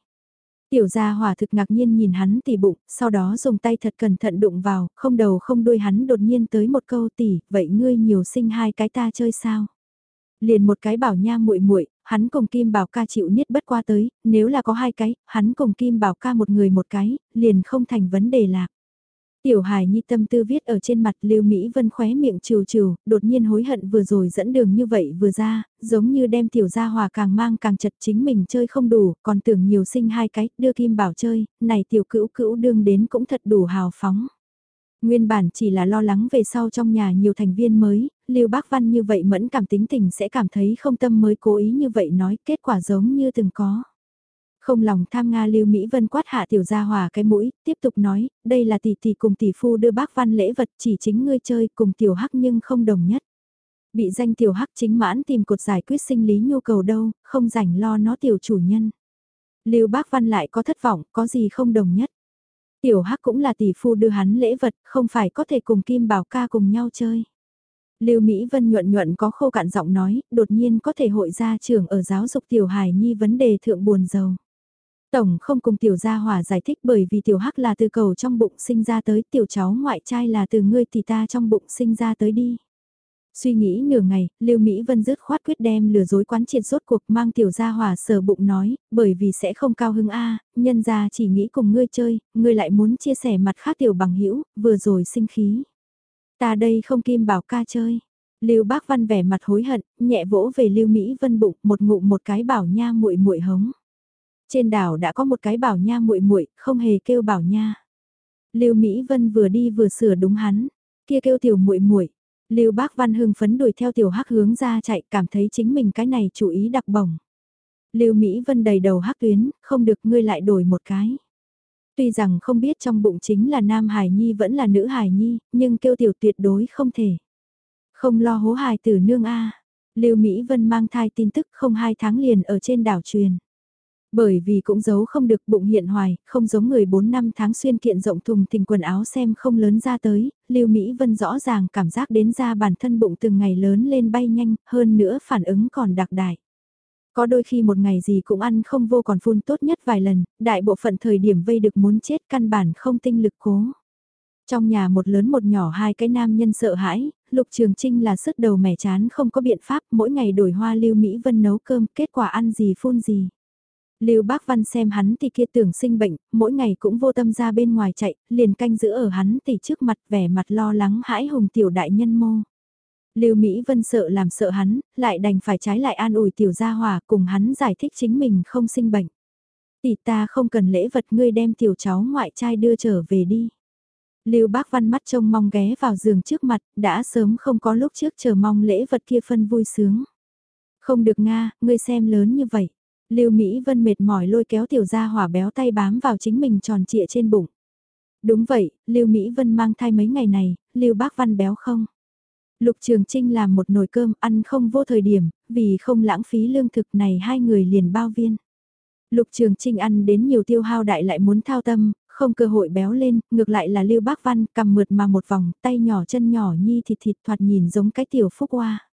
Tiểu gia hỏa thực ngạc nhiên nhìn hắn tỷ bụng, sau đó dùng tay thật cẩn thận đụng vào, không đầu không đuôi hắn đột nhiên tới một câu tỷ vậy ngươi nhiều sinh hai cái ta chơi sao? Liền một cái bảo nha muội muội, hắn cùng Kim Bảo ca chịu niết bất qua tới, nếu là có hai cái, hắn cùng Kim Bảo ca một người một cái, liền không thành vấn đề lạc. Tiểu hải nhi tâm tư viết ở trên mặt Lưu Mỹ Vân khóe miệng trừ trừ, đột nhiên hối hận vừa rồi dẫn đường như vậy vừa ra, giống như đem tiểu gia hòa càng mang càng chật chính mình chơi không đủ, còn tưởng nhiều sinh hai cái, đưa Kim Bảo chơi, này tiểu cữu cữu đương đến cũng thật đủ hào phóng. Nguyên bản chỉ là lo lắng về sau trong nhà nhiều thành viên mới, Lưu Bác Văn như vậy mẫn cảm tính tình sẽ cảm thấy không tâm mới cố ý như vậy nói kết quả giống như từng có. Không lòng tham Nga Lưu Mỹ Vân quát hạ tiểu gia hòa cái mũi, tiếp tục nói, đây là tỷ tỷ cùng tỷ phu đưa bác Văn lễ vật chỉ chính ngươi chơi cùng tiểu hắc nhưng không đồng nhất. Bị danh tiểu hắc chính mãn tìm cột giải quyết sinh lý nhu cầu đâu, không rảnh lo nó tiểu chủ nhân. Lưu Bác Văn lại có thất vọng, có gì không đồng nhất. Tiểu Hắc cũng là tỷ phu đưa hắn lễ vật, không phải có thể cùng Kim Bảo ca cùng nhau chơi. Lưu Mỹ Vân nhuận nhuận có khô cạn giọng nói, đột nhiên có thể hội gia trưởng ở giáo dục tiểu hài nhi vấn đề thượng buồn giàu. Tổng không cùng tiểu gia Hòa giải thích bởi vì tiểu hắc là từ cầu trong bụng sinh ra tới, tiểu cháu ngoại trai là từ ngươi thì ta trong bụng sinh ra tới đi. Suy nghĩ nửa ngày, Lưu Mỹ Vân dứt khoát quyết đem lừa dối quán triệt rốt cuộc mang tiểu gia hỏa sờ bụng nói, bởi vì sẽ không cao hứng a, nhân gia chỉ nghĩ cùng ngươi chơi, ngươi lại muốn chia sẻ mặt khác tiểu bằng hữu vừa rồi sinh khí. Ta đây không kim bảo ca chơi. Lưu Bác Văn vẻ mặt hối hận, nhẹ vỗ về Lưu Mỹ Vân bụng, một ngụm một cái bảo nha muội muội hống. Trên đảo đã có một cái bảo nha muội muội, không hề kêu bảo nha. Lưu Mỹ Vân vừa đi vừa sửa đúng hắn, kia kêu tiểu muội muội. Lưu Bác Văn hưng phấn đuổi theo tiểu hắc hướng ra chạy, cảm thấy chính mình cái này chủ ý đặc bổng. Lưu Mỹ Vân đầy đầu hắc tuyến, không được ngươi lại đổi một cái. Tuy rằng không biết trong bụng chính là nam hài nhi vẫn là nữ hài nhi, nhưng kêu tiểu tuyệt đối không thể. Không lo hố hài tử nương a. Lưu Mỹ Vân mang thai tin tức không hai tháng liền ở trên đảo truyền. Bởi vì cũng giấu không được bụng hiện hoài, không giống người 4 năm tháng xuyên kiện rộng thùng tình quần áo xem không lớn ra tới, Lưu Mỹ Vân rõ ràng cảm giác đến ra bản thân bụng từng ngày lớn lên bay nhanh, hơn nữa phản ứng còn đặc đại. Có đôi khi một ngày gì cũng ăn không vô còn phun tốt nhất vài lần, đại bộ phận thời điểm vây được muốn chết căn bản không tinh lực cố. Trong nhà một lớn một nhỏ hai cái nam nhân sợ hãi, Lục Trường Trinh là sức đầu mẻ chán không có biện pháp, mỗi ngày đổi hoa Lưu Mỹ Vân nấu cơm, kết quả ăn gì phun gì. Lưu Bác Văn xem hắn thì kia tưởng sinh bệnh, mỗi ngày cũng vô tâm ra bên ngoài chạy, liền canh giữ ở hắn thì trước mặt vẻ mặt lo lắng hãi hùng tiểu đại nhân mô. Lưu Mỹ Vân sợ làm sợ hắn, lại đành phải trái lại an ủi tiểu gia hòa cùng hắn giải thích chính mình không sinh bệnh. Tỷ ta không cần lễ vật ngươi đem tiểu cháu ngoại trai đưa trở về đi. Lưu Bác Văn mắt trông mong ghé vào giường trước mặt, đã sớm không có lúc trước chờ mong lễ vật kia phân vui sướng. Không được Nga, ngươi xem lớn như vậy. Lưu Mỹ Vân mệt mỏi lôi kéo tiểu gia hỏa béo tay bám vào chính mình tròn trịa trên bụng. Đúng vậy, Lưu Mỹ Vân mang thai mấy ngày này, Lưu Bác Văn béo không? Lục Trường Trinh làm một nồi cơm ăn không vô thời điểm, vì không lãng phí lương thực này hai người liền bao viên. Lục Trường Trinh ăn đến nhiều tiêu hao đại lại muốn thao tâm, không cơ hội béo lên, ngược lại là Lưu Bác Văn cầm mượt mà một vòng, tay nhỏ chân nhỏ nhi thịt thịt thoạt nhìn giống cái tiểu phúc hoa.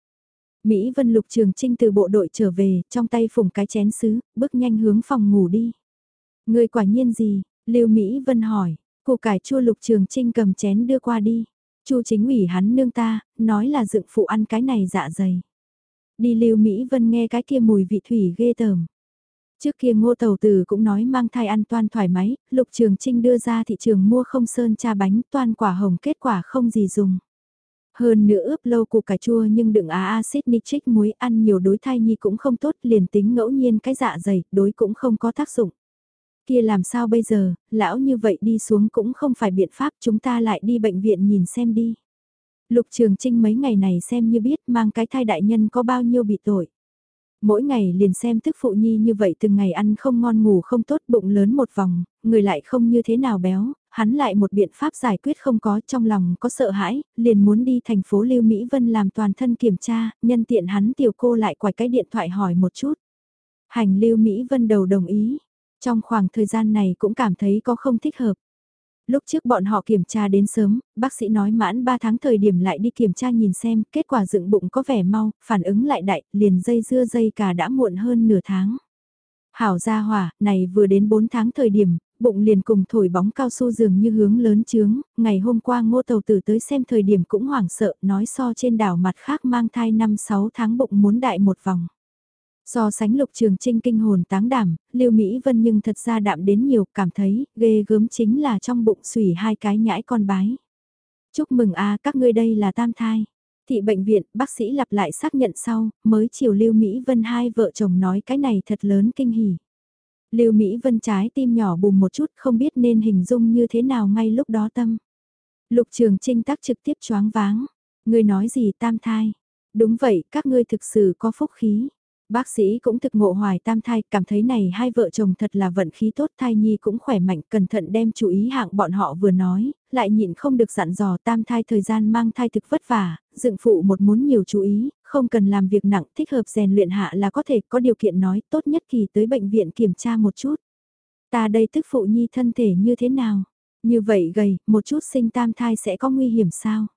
Mỹ Vân Lục Trường Trinh từ bộ đội trở về, trong tay phủng cái chén sứ, bước nhanh hướng phòng ngủ đi. Người quả nhiên gì? Lưu Mỹ Vân hỏi, Cô cải chua Lục Trường Trinh cầm chén đưa qua đi. Chu chính ủy hắn nương ta, nói là dựng phụ ăn cái này dạ dày. Đi Lưu Mỹ Vân nghe cái kia mùi vị thủy ghê tởm. Trước kia ngô tàu tử cũng nói mang thai ăn toan thoải mái, Lục Trường Trinh đưa ra thị trường mua không sơn cha bánh toan quả hồng kết quả không gì dùng. Hơn nữa ướp lâu củ cải chua nhưng đừng á axit nitric muối ăn nhiều đối thai nhi cũng không tốt liền tính ngẫu nhiên cái dạ dày, đối cũng không có tác dụng. Kia làm sao bây giờ, lão như vậy đi xuống cũng không phải biện pháp chúng ta lại đi bệnh viện nhìn xem đi. Lục Trường Trinh mấy ngày này xem như biết mang cái thai đại nhân có bao nhiêu bị tội. Mỗi ngày liền xem thức phụ nhi như vậy từng ngày ăn không ngon ngủ không tốt bụng lớn một vòng, người lại không như thế nào béo, hắn lại một biện pháp giải quyết không có trong lòng có sợ hãi, liền muốn đi thành phố Lưu Mỹ Vân làm toàn thân kiểm tra, nhân tiện hắn tiểu cô lại quài cái điện thoại hỏi một chút. Hành Lưu Mỹ Vân đầu đồng ý, trong khoảng thời gian này cũng cảm thấy có không thích hợp. Lúc trước bọn họ kiểm tra đến sớm, bác sĩ nói mãn 3 tháng thời điểm lại đi kiểm tra nhìn xem, kết quả dựng bụng có vẻ mau, phản ứng lại đại, liền dây dưa dây cả đã muộn hơn nửa tháng. Hảo gia hỏa, này vừa đến 4 tháng thời điểm, bụng liền cùng thổi bóng cao su dường như hướng lớn trướng, ngày hôm qua ngô tàu tử tới xem thời điểm cũng hoảng sợ, nói so trên đảo mặt khác mang thai 5-6 tháng bụng muốn đại một vòng. So sánh lục trường trinh kinh hồn táng đảm, Lưu Mỹ Vân nhưng thật ra đạm đến nhiều, cảm thấy, ghê gớm chính là trong bụng sủy hai cái nhãi con bái. Chúc mừng a các ngươi đây là tam thai. Thị bệnh viện, bác sĩ lặp lại xác nhận sau, mới chiều Lưu Mỹ Vân hai vợ chồng nói cái này thật lớn kinh hỉ. Lưu Mỹ Vân trái tim nhỏ bùm một chút không biết nên hình dung như thế nào ngay lúc đó tâm. Lục Trường Trinh tác trực tiếp choáng váng. Ngươi nói gì tam thai? Đúng vậy, các ngươi thực sự có phúc khí. Bác sĩ cũng thực ngộ hoài tam thai, cảm thấy này hai vợ chồng thật là vận khí tốt thai nhi cũng khỏe mạnh, cẩn thận đem chú ý hạng bọn họ vừa nói, lại nhịn không được dặn dò tam thai thời gian mang thai thực vất vả, dựng phụ một muốn nhiều chú ý, không cần làm việc nặng, thích hợp rèn luyện hạ là có thể có điều kiện nói tốt nhất kỳ tới bệnh viện kiểm tra một chút. Ta đây thức phụ nhi thân thể như thế nào? Như vậy gầy, một chút sinh tam thai sẽ có nguy hiểm sao?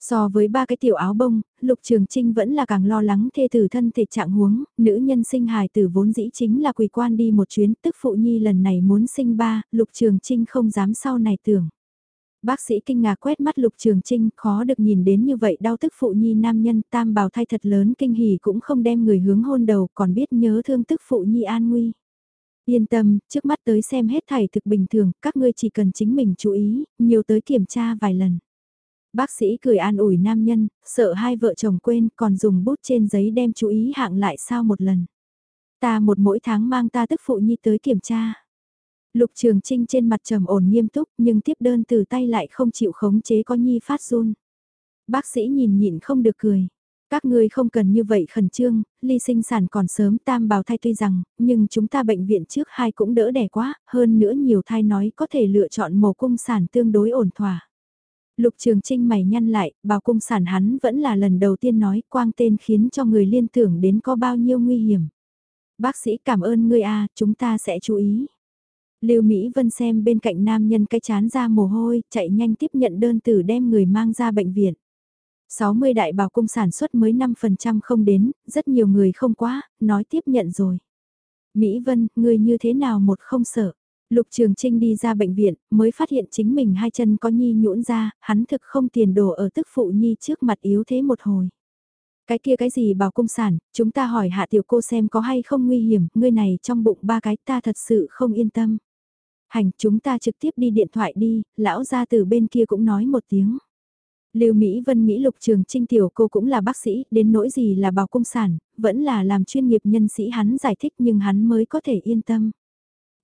So với ba cái tiểu áo bông, Lục Trường Trinh vẫn là càng lo lắng thê tử thân thể trạng huống, nữ nhân sinh hài tử vốn dĩ chính là quỳ quan đi một chuyến, tức phụ nhi lần này muốn sinh ba, Lục Trường Trinh không dám sau này tưởng. Bác sĩ kinh ngạc quét mắt Lục Trường Trinh, khó được nhìn đến như vậy đau tức phụ nhi nam nhân tam bào thai thật lớn kinh hỉ cũng không đem người hướng hôn đầu còn biết nhớ thương tức phụ nhi an nguy. Yên tâm, trước mắt tới xem hết thảy thực bình thường, các ngươi chỉ cần chính mình chú ý, nhiều tới kiểm tra vài lần. Bác sĩ cười an ủi nam nhân, sợ hai vợ chồng quên còn dùng bút trên giấy đem chú ý hạng lại sao một lần. Ta một mỗi tháng mang ta tức phụ nhi tới kiểm tra. Lục Trường Trinh trên mặt trầm ổn nghiêm túc nhưng tiếp đơn từ tay lại không chịu khống chế có nhi phát run. Bác sĩ nhìn nhịn không được cười. Các ngươi không cần như vậy khẩn trương, ly sinh sản còn sớm tam bào thai tuy rằng, nhưng chúng ta bệnh viện trước hai cũng đỡ đẻ quá, hơn nữa nhiều thai nói có thể lựa chọn mổ cung sản tương đối ổn thỏa. Lục Trường Trinh mày nhăn lại, bào cung sản hắn vẫn là lần đầu tiên nói quang tên khiến cho người liên tưởng đến có bao nhiêu nguy hiểm. Bác sĩ cảm ơn ngươi a, chúng ta sẽ chú ý. Lưu Mỹ Vân xem bên cạnh nam nhân cái chán ra mồ hôi, chạy nhanh tiếp nhận đơn tử đem người mang ra bệnh viện. 60 đại bào cung sản xuất mới 5% không đến, rất nhiều người không quá, nói tiếp nhận rồi. Mỹ Vân, ngươi như thế nào một không sợ? Lục Trường Trinh đi ra bệnh viện, mới phát hiện chính mình hai chân có nhi nhũn ra, hắn thực không tiền đồ ở tức phụ nhi trước mặt yếu thế một hồi. Cái kia cái gì bảo cung sản, chúng ta hỏi hạ tiểu cô xem có hay không nguy hiểm, ngươi này trong bụng ba cái ta thật sự không yên tâm. Hành, chúng ta trực tiếp đi điện thoại đi, lão ra từ bên kia cũng nói một tiếng. Lưu Mỹ Vân nghĩ Lục Trường Trinh tiểu cô cũng là bác sĩ, đến nỗi gì là bảo cung sản, vẫn là làm chuyên nghiệp nhân sĩ hắn giải thích nhưng hắn mới có thể yên tâm.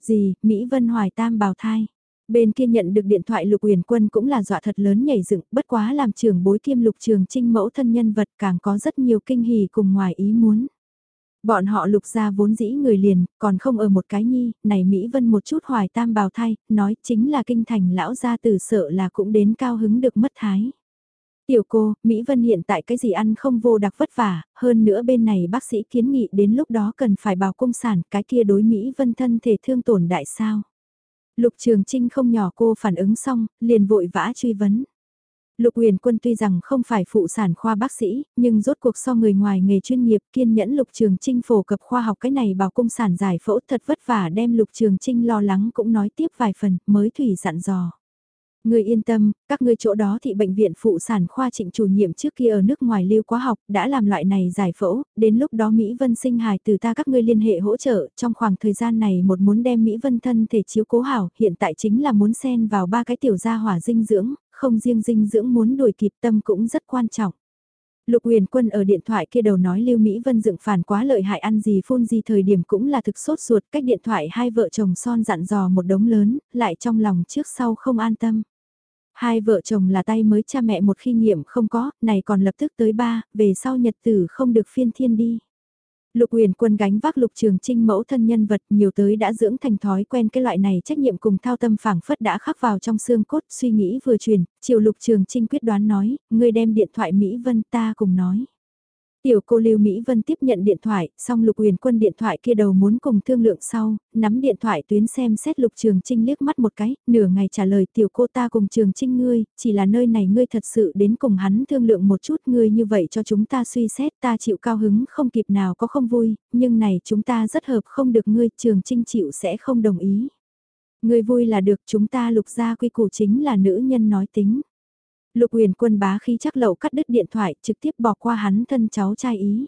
Gì, Mỹ Vân hoài tam bào thai. Bên kia nhận được điện thoại Lục Uyển Quân cũng là dọa thật lớn nhảy dựng, bất quá làm trưởng bối kiêm Lục Trường Trinh mẫu thân nhân vật càng có rất nhiều kinh hỉ cùng ngoài ý muốn. Bọn họ lục ra vốn dĩ người liền, còn không ở một cái nhi, này Mỹ Vân một chút hoài tam bào thai, nói chính là kinh thành lão gia tử sợ là cũng đến cao hứng được mất thái. Tiểu cô, Mỹ Vân hiện tại cái gì ăn không vô đặc vất vả, hơn nữa bên này bác sĩ kiến nghị đến lúc đó cần phải bào cung sản, cái kia đối Mỹ Vân thân thể thương tổn đại sao. Lục Trường Trinh không nhỏ cô phản ứng xong, liền vội vã truy vấn. Lục Huyền Quân tuy rằng không phải phụ sản khoa bác sĩ, nhưng rốt cuộc so người ngoài nghề chuyên nghiệp kiên nhẫn Lục Trường Trinh phổ cập khoa học cái này bảo cung sản giải phẫu thật vất vả đem Lục Trường Trinh lo lắng cũng nói tiếp vài phần mới thủy dặn dò. Người yên tâm, các ngươi chỗ đó thì bệnh viện phụ sản khoa trịnh chủ nhiệm trước kia ở nước ngoài lưu quá học đã làm loại này giải phẫu, đến lúc đó Mỹ Vân sinh hài từ ta các ngươi liên hệ hỗ trợ, trong khoảng thời gian này một muốn đem Mỹ Vân thân thể chiếu cố hảo, hiện tại chính là muốn xen vào ba cái tiểu gia hỏa dinh dưỡng, không riêng dinh dưỡng muốn đuổi kịp tâm cũng rất quan trọng. Lục Huyền Quân ở điện thoại kia đầu nói Lưu Mỹ Vân dựng phản quá lợi hại ăn gì phun gì thời điểm cũng là thực sốt ruột cách điện thoại hai vợ chồng son dặn dò một đống lớn, lại trong lòng trước sau không an tâm. Hai vợ chồng là tay mới cha mẹ một khi nghiệm không có, này còn lập tức tới ba, về sau nhật tử không được phiên thiên đi. Lục Uyển Quân gánh vác Lục Trường Trinh mẫu thân nhân vật nhiều tới đã dưỡng thành thói quen cái loại này trách nhiệm cùng thao tâm phảng phất đã khắc vào trong xương cốt suy nghĩ vừa truyền, chiều Lục Trường Trinh quyết đoán nói, người đem điện thoại Mỹ Vân ta cùng nói. Tiểu cô Lưu Mỹ Vân tiếp nhận điện thoại, xong Lục Huyền Quân điện thoại kia đầu muốn cùng thương lượng sau, nắm điện thoại tuyến xem xét Lục Trường Trinh liếc mắt một cái, nửa ngày trả lời tiểu cô ta cùng Trường Trinh ngươi, chỉ là nơi này ngươi thật sự đến cùng hắn thương lượng một chút ngươi như vậy cho chúng ta suy xét ta chịu cao hứng không kịp nào có không vui, nhưng này chúng ta rất hợp không được ngươi, Trường Trinh chịu sẽ không đồng ý. Ngươi vui là được chúng ta lục gia quy củ chính là nữ nhân nói tính. Lục huyền quân bá khí chắc lậu cắt đứt điện thoại trực tiếp bỏ qua hắn thân cháu trai ý.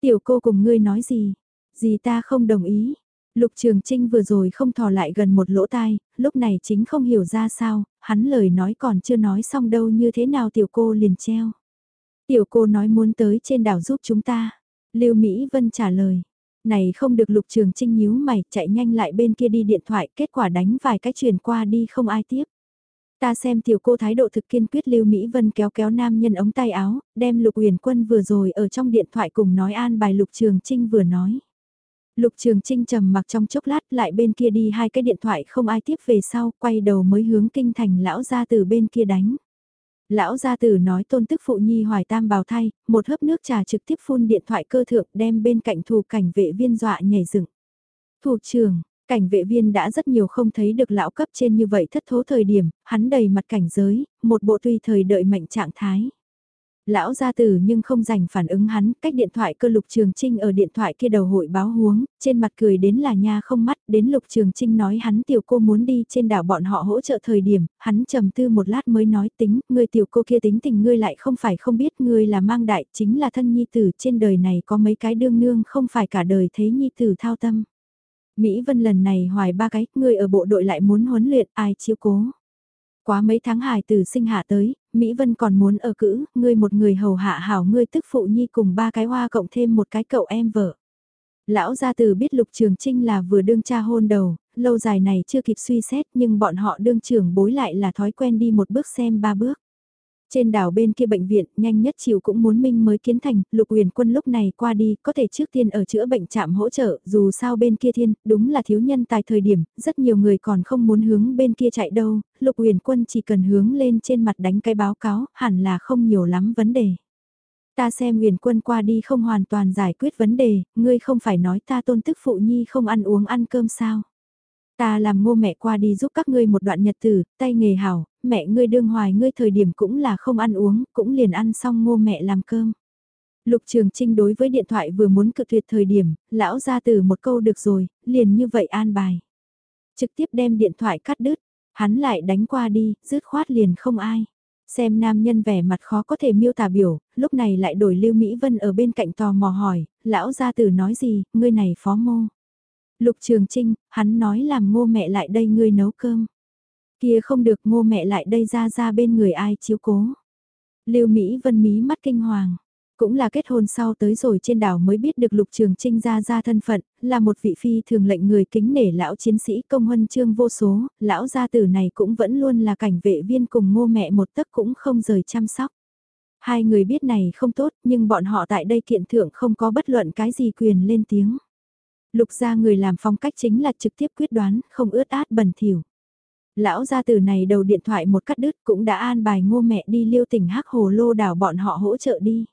Tiểu cô cùng ngươi nói gì? Gì ta không đồng ý. Lục Trường Trinh vừa rồi không thò lại gần một lỗ tai, lúc này chính không hiểu ra sao, hắn lời nói còn chưa nói xong đâu như thế nào tiểu cô liền treo. Tiểu cô nói muốn tới trên đảo giúp chúng ta. Lưu Mỹ Vân trả lời. Này không được Lục Trường Trinh nhíu mày chạy nhanh lại bên kia đi điện thoại kết quả đánh vài cái truyền qua đi không ai tiếp. Ta xem tiểu cô thái độ thực kiên quyết Lưu Mỹ Vân kéo kéo nam nhân ống tay áo, đem Lục Huyền Quân vừa rồi ở trong điện thoại cùng nói an bài Lục Trường Trinh vừa nói. Lục Trường Trinh trầm mặc trong chốc lát lại bên kia đi hai cái điện thoại không ai tiếp về sau, quay đầu mới hướng kinh thành lão ra từ bên kia đánh. Lão gia tử nói tôn tức phụ nhi hoài tam bào thai, một hớp nước trà trực tiếp phun điện thoại cơ thượng đem bên cạnh thủ cảnh vệ viên dọa nhảy dựng. Thủ trưởng, Cảnh vệ viên đã rất nhiều không thấy được lão cấp trên như vậy thất thố thời điểm, hắn đầy mặt cảnh giới, một bộ tùy thời đợi mệnh trạng thái. Lão gia tử nhưng không dành phản ứng hắn, cách điện thoại cơ lục trường trinh ở điện thoại kia đầu hội báo huống, trên mặt cười đến là nha không mắt, đến lục trường trinh nói hắn tiểu cô muốn đi trên đảo bọn họ hỗ trợ thời điểm, hắn trầm tư một lát mới nói tính, người tiểu cô kia tính tình ngươi lại không phải không biết ngươi là mang đại, chính là thân nhi tử trên đời này có mấy cái đương nương không phải cả đời thế nhi tử thao tâm. Mỹ Vân lần này hoài ba cái, người ở bộ đội lại muốn huấn luyện, ai chiếu cố. Quá mấy tháng hài từ sinh hạ tới, Mỹ Vân còn muốn ở cữ, ngươi một người hầu hạ hảo ngươi tức phụ nhi cùng ba cái hoa cộng thêm một cái cậu em vợ. Lão gia từ biết Lục Trường Trinh là vừa đương cha hôn đầu, lâu dài này chưa kịp suy xét nhưng bọn họ đương trưởng bối lại là thói quen đi một bước xem ba bước. Trên đảo bên kia bệnh viện, nhanh nhất chiều cũng muốn minh mới kiến thành, lục huyền quân lúc này qua đi, có thể trước tiên ở chữa bệnh trạm hỗ trợ, dù sao bên kia thiên, đúng là thiếu nhân tài thời điểm, rất nhiều người còn không muốn hướng bên kia chạy đâu, lục huyền quân chỉ cần hướng lên trên mặt đánh cái báo cáo, hẳn là không nhiều lắm vấn đề. Ta xem huyền quân qua đi không hoàn toàn giải quyết vấn đề, ngươi không phải nói ta tôn tức phụ nhi không ăn uống ăn cơm sao. Ta làm ngô mẹ qua đi giúp các ngươi một đoạn nhật tử, tay nghề hảo, mẹ ngươi đương hoài ngươi thời điểm cũng là không ăn uống, cũng liền ăn xong ngô mẹ làm cơm. Lục Trường Trinh đối với điện thoại vừa muốn cự tuyệt thời điểm, lão ra từ một câu được rồi, liền như vậy an bài. Trực tiếp đem điện thoại cắt đứt, hắn lại đánh qua đi, dứt khoát liền không ai. Xem nam nhân vẻ mặt khó có thể miêu tả biểu, lúc này lại đổi Lưu Mỹ Vân ở bên cạnh tò mò hỏi, lão gia tử nói gì, ngươi này phó mô. Lục Trường Trinh, hắn nói làm ngô mẹ lại đây ngươi nấu cơm. Kia không được ngô mẹ lại đây ra ra bên người ai chiếu cố. Lưu Mỹ Vân mí mắt kinh hoàng. Cũng là kết hôn sau tới rồi trên đảo mới biết được Lục Trường Trinh ra ra thân phận, là một vị phi thường lệnh người kính nể lão chiến sĩ công huân chương vô số, lão gia tử này cũng vẫn luôn là cảnh vệ viên cùng ngô mẹ một tấc cũng không rời chăm sóc. Hai người biết này không tốt nhưng bọn họ tại đây kiện thượng không có bất luận cái gì quyền lên tiếng. Lục gia người làm phong cách chính là trực tiếp quyết đoán, không ướt át bẩn thỉu. Lão gia tử này đầu điện thoại một cắt đứt cũng đã an bài ngô mẹ đi liêu tỉnh hắc hồ lô đảo bọn họ hỗ trợ đi.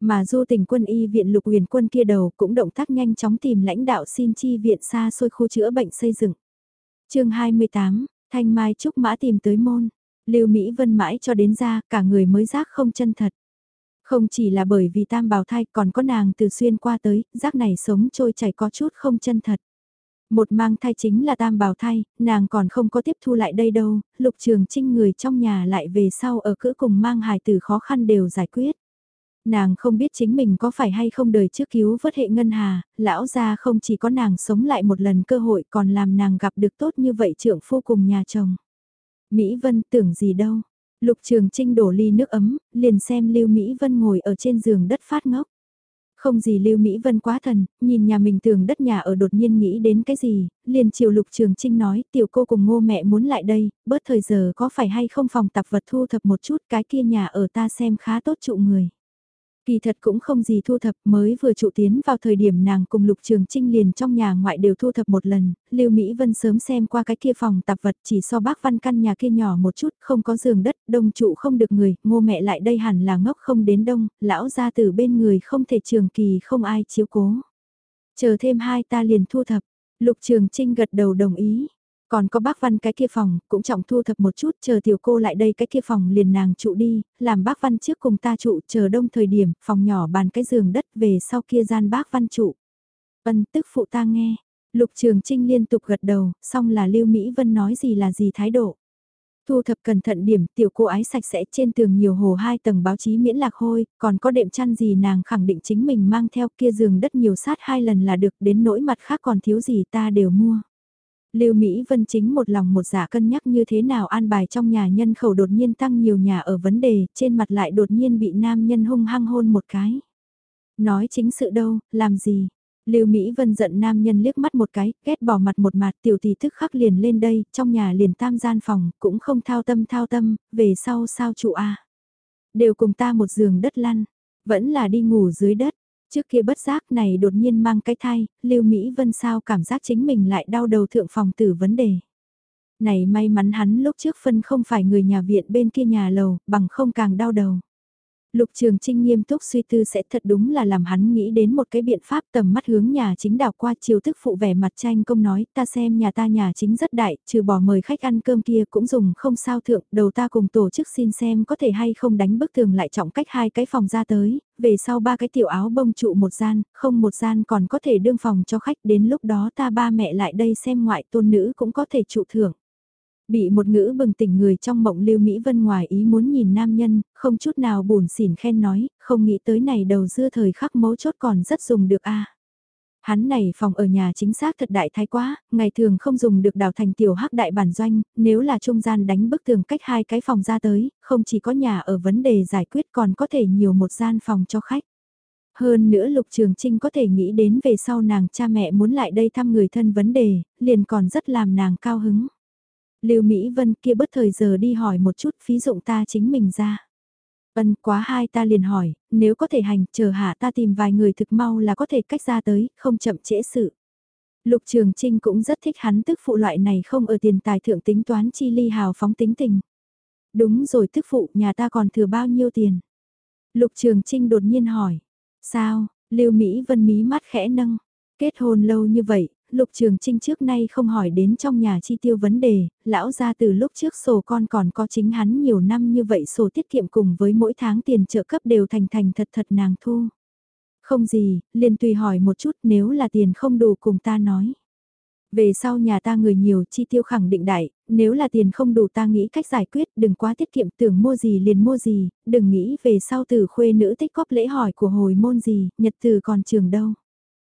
Mà du tỉnh quân y viện lục huyền quân kia đầu cũng động tác nhanh chóng tìm lãnh đạo xin chi viện xa xôi khu chữa bệnh xây dựng. chương 28, Thanh Mai Trúc Mã tìm tới môn. Lưu Mỹ Vân mãi cho đến ra cả người mới giác không chân thật. Không chỉ là bởi vì tam bào thai còn có nàng từ xuyên qua tới, giác này sống trôi chảy có chút không chân thật. Một mang thai chính là tam bào thai, nàng còn không có tiếp thu lại đây đâu, lục trường trinh người trong nhà lại về sau ở cữ cùng mang hài tử khó khăn đều giải quyết. Nàng không biết chính mình có phải hay không đời trước cứu vớt hệ ngân hà, lão gia không chỉ có nàng sống lại một lần cơ hội còn làm nàng gặp được tốt như vậy trưởng phu cùng nhà chồng. Mỹ Vân tưởng gì đâu, Lục Trường Trinh đổ ly nước ấm, liền xem Lưu Mỹ Vân ngồi ở trên giường đất phát ngốc. Không gì Lưu Mỹ Vân quá thần, nhìn nhà mình tường đất nhà ở đột nhiên nghĩ đến cái gì, liền chiều Lục Trường Trinh nói tiểu cô cùng ngô mẹ muốn lại đây, bớt thời giờ có phải hay không phòng tạp vật thu thập một chút cái kia nhà ở ta xem khá tốt trụ người. Kỳ thật cũng không gì thu thập mới vừa trụ tiến vào thời điểm nàng cùng Lục Trường Trinh liền trong nhà ngoại đều thu thập một lần, Lưu Mỹ Vân sớm xem qua cái kia phòng tạp vật chỉ so bác văn căn nhà kia nhỏ một chút, không có giường đất, đông trụ không được người, ngô mẹ lại đây hẳn là ngốc không đến đông, lão ra từ bên người không thể trường kỳ không ai chiếu cố. Chờ thêm hai ta liền thu thập, Lục Trường Trinh gật đầu đồng ý, còn có bác Văn cái kia phòng, cũng trọng thu thập một chút, chờ tiểu cô lại đây cái kia phòng liền nàng trụ đi, làm bác Văn trước cùng ta trụ, chờ đông thời điểm, phòng nhỏ bàn cái giường đất về sau kia gian bác Văn trụ. Vân tức phụ ta nghe, Lục Trường Trinh liên tục gật đầu, xong là Lưu Mỹ Vân nói gì là gì thái độ. Thu thập cẩn thận điểm, tiểu cô ái sạch sẽ trên tường nhiều hồ hai tầng báo chí miễn lạc hôi, còn có đệm chăn gì nàng khẳng định chính mình mang theo kia giường đất nhiều sát hai lần là được đến nỗi mặt khác còn thiếu gì ta đều mua. Lưu Mỹ Vân chính một lòng một dạ cân nhắc như thế nào an bài trong nhà nhân khẩu đột nhiên tăng nhiều nhà ở vấn đề, trên mặt lại đột nhiên bị nam nhân hung hăng hôn một cái. Nói chính sự đâu, làm gì? Lưu Mỹ Vân giận nam nhân liếc mắt một cái, ghét bỏ mặt một mặt tiểu tỷ thức khắc liền lên đây, trong nhà liền tam gian phòng, cũng không thao tâm thao tâm, về sau sao trụ a Đều cùng ta một giường đất lăn, vẫn là đi ngủ dưới đất, Trước kia bất giác này đột nhiên mang cái thai, Lưu Mỹ Vân sao cảm giác chính mình lại đau đầu thượng phòng tử vấn đề. Này may mắn hắn lúc trước phân không phải người nhà viện bên kia nhà lầu, bằng không càng đau đầu. Lục Trường Trinh nghiêm túc suy tư sẽ thật đúng là làm hắn nghĩ đến một cái biện pháp tầm mắt hướng nhà chính đảo qua chiều thức phụ vẻ mặt tranh công nói ta xem nhà ta nhà chính rất đại, trừ bỏ mời khách ăn cơm kia cũng dùng không sao thượng, đầu ta cùng tổ chức xin xem có thể hay không đánh bức tường lại trọng cách hai cái phòng ra tới, về sau ba cái tiểu áo bông trụ một gian, không một gian còn có thể đương phòng cho khách đến lúc đó ta ba mẹ lại đây xem ngoại tôn nữ cũng có thể trụ thưởng. Bị một ngữ bừng tỉnh người trong mộng Lưu Mỹ Vân ngoài ý muốn nhìn nam nhân, không chút nào buồn xỉn khen nói, không nghĩ tới này đầu dưa thời khắc mấu chốt còn rất dùng được a. Hắn này phòng ở nhà chính xác thật đại thái quá, ngày thường không dùng được đào thành tiểu hắc đại bản doanh, nếu là trung gian đánh bức tường cách hai cái phòng ra tới, không chỉ có nhà ở vấn đề giải quyết còn có thể nhiều một gian phòng cho khách. Hơn nữa Lục Trường Trinh có thể nghĩ đến về sau nàng cha mẹ muốn lại đây thăm người thân vấn đề, liền còn rất làm nàng cao hứng. Lưu Mỹ Vân kia bất thời giờ đi hỏi một chút phí dụng ta chính mình ra. Vân quá hai ta liền hỏi, nếu có thể hành, chờ hạ ta tìm vài người thực mau là có thể cách ra tới, không chậm trễ sự. Lục Trường Trinh cũng rất thích hắn tức phụ loại này không ở tiền tài thượng tính toán chi ly hào phóng tính tình. Đúng rồi tức phụ, nhà ta còn thừa bao nhiêu tiền. Lục Trường Trinh đột nhiên hỏi. Sao, Lưu Mỹ Vân mí mắt khẽ nâng. Kết hôn lâu như vậy, Lục Trường Trinh trước nay không hỏi đến trong nhà chi tiêu vấn đề, lão ra từ lúc trước sổ con còn có chính hắn nhiều năm như vậy sổ tiết kiệm cùng với mỗi tháng tiền trợ cấp đều thành thành thật thật nàng thu. Không gì, liền tùy hỏi một chút nếu là tiền không đủ cùng ta nói. Về sau nhà ta người nhiều chi tiêu khẳng định đại, nếu là tiền không đủ ta nghĩ cách giải quyết, đừng quá tiết kiệm tưởng mua gì liền mua gì, đừng nghĩ về sau từ khuê nữ tích góp lễ hỏi của hồi môn gì, nhật từ còn trường đâu.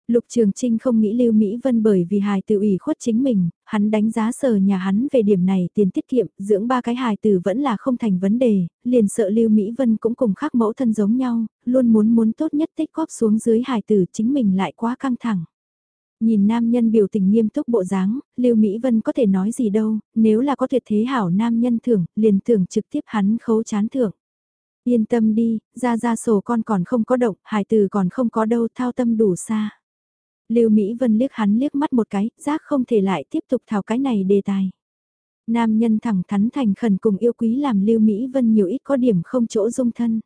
Lục Trường Trinh không nghĩ Lưu Mỹ Vân bởi vì hài tử ủy khuất chính mình, hắn đánh giá sờ nhà hắn về điểm này tiền tiết kiệm, dưỡng ba cái hài tử vẫn là không thành vấn đề, liền sợ Lưu Mỹ Vân cũng cùng khác mẫu thân giống nhau, luôn muốn muốn tốt nhất tích góp xuống dưới hài tử chính mình lại quá căng thẳng. Nhìn nam nhân biểu tình nghiêm túc bộ dáng, Lưu Mỹ Vân có thể nói gì đâu, nếu là có tuyệt thế hảo nam nhân thưởng, liền thưởng trực tiếp hắn khấu chán thưởng. Yên tâm đi, ra ra sổ con còn không có động, hài tử còn không có đâu thao tâm đủ xa. Lưu Mỹ Vân liếc hắn liếc mắt một cái, giác không thể lại tiếp tục thảo cái này đề tài. Nam nhân thẳng thắn thành khẩn cùng yêu quý làm Lưu Mỹ Vân nhiều ít có điểm không chỗ dung thân.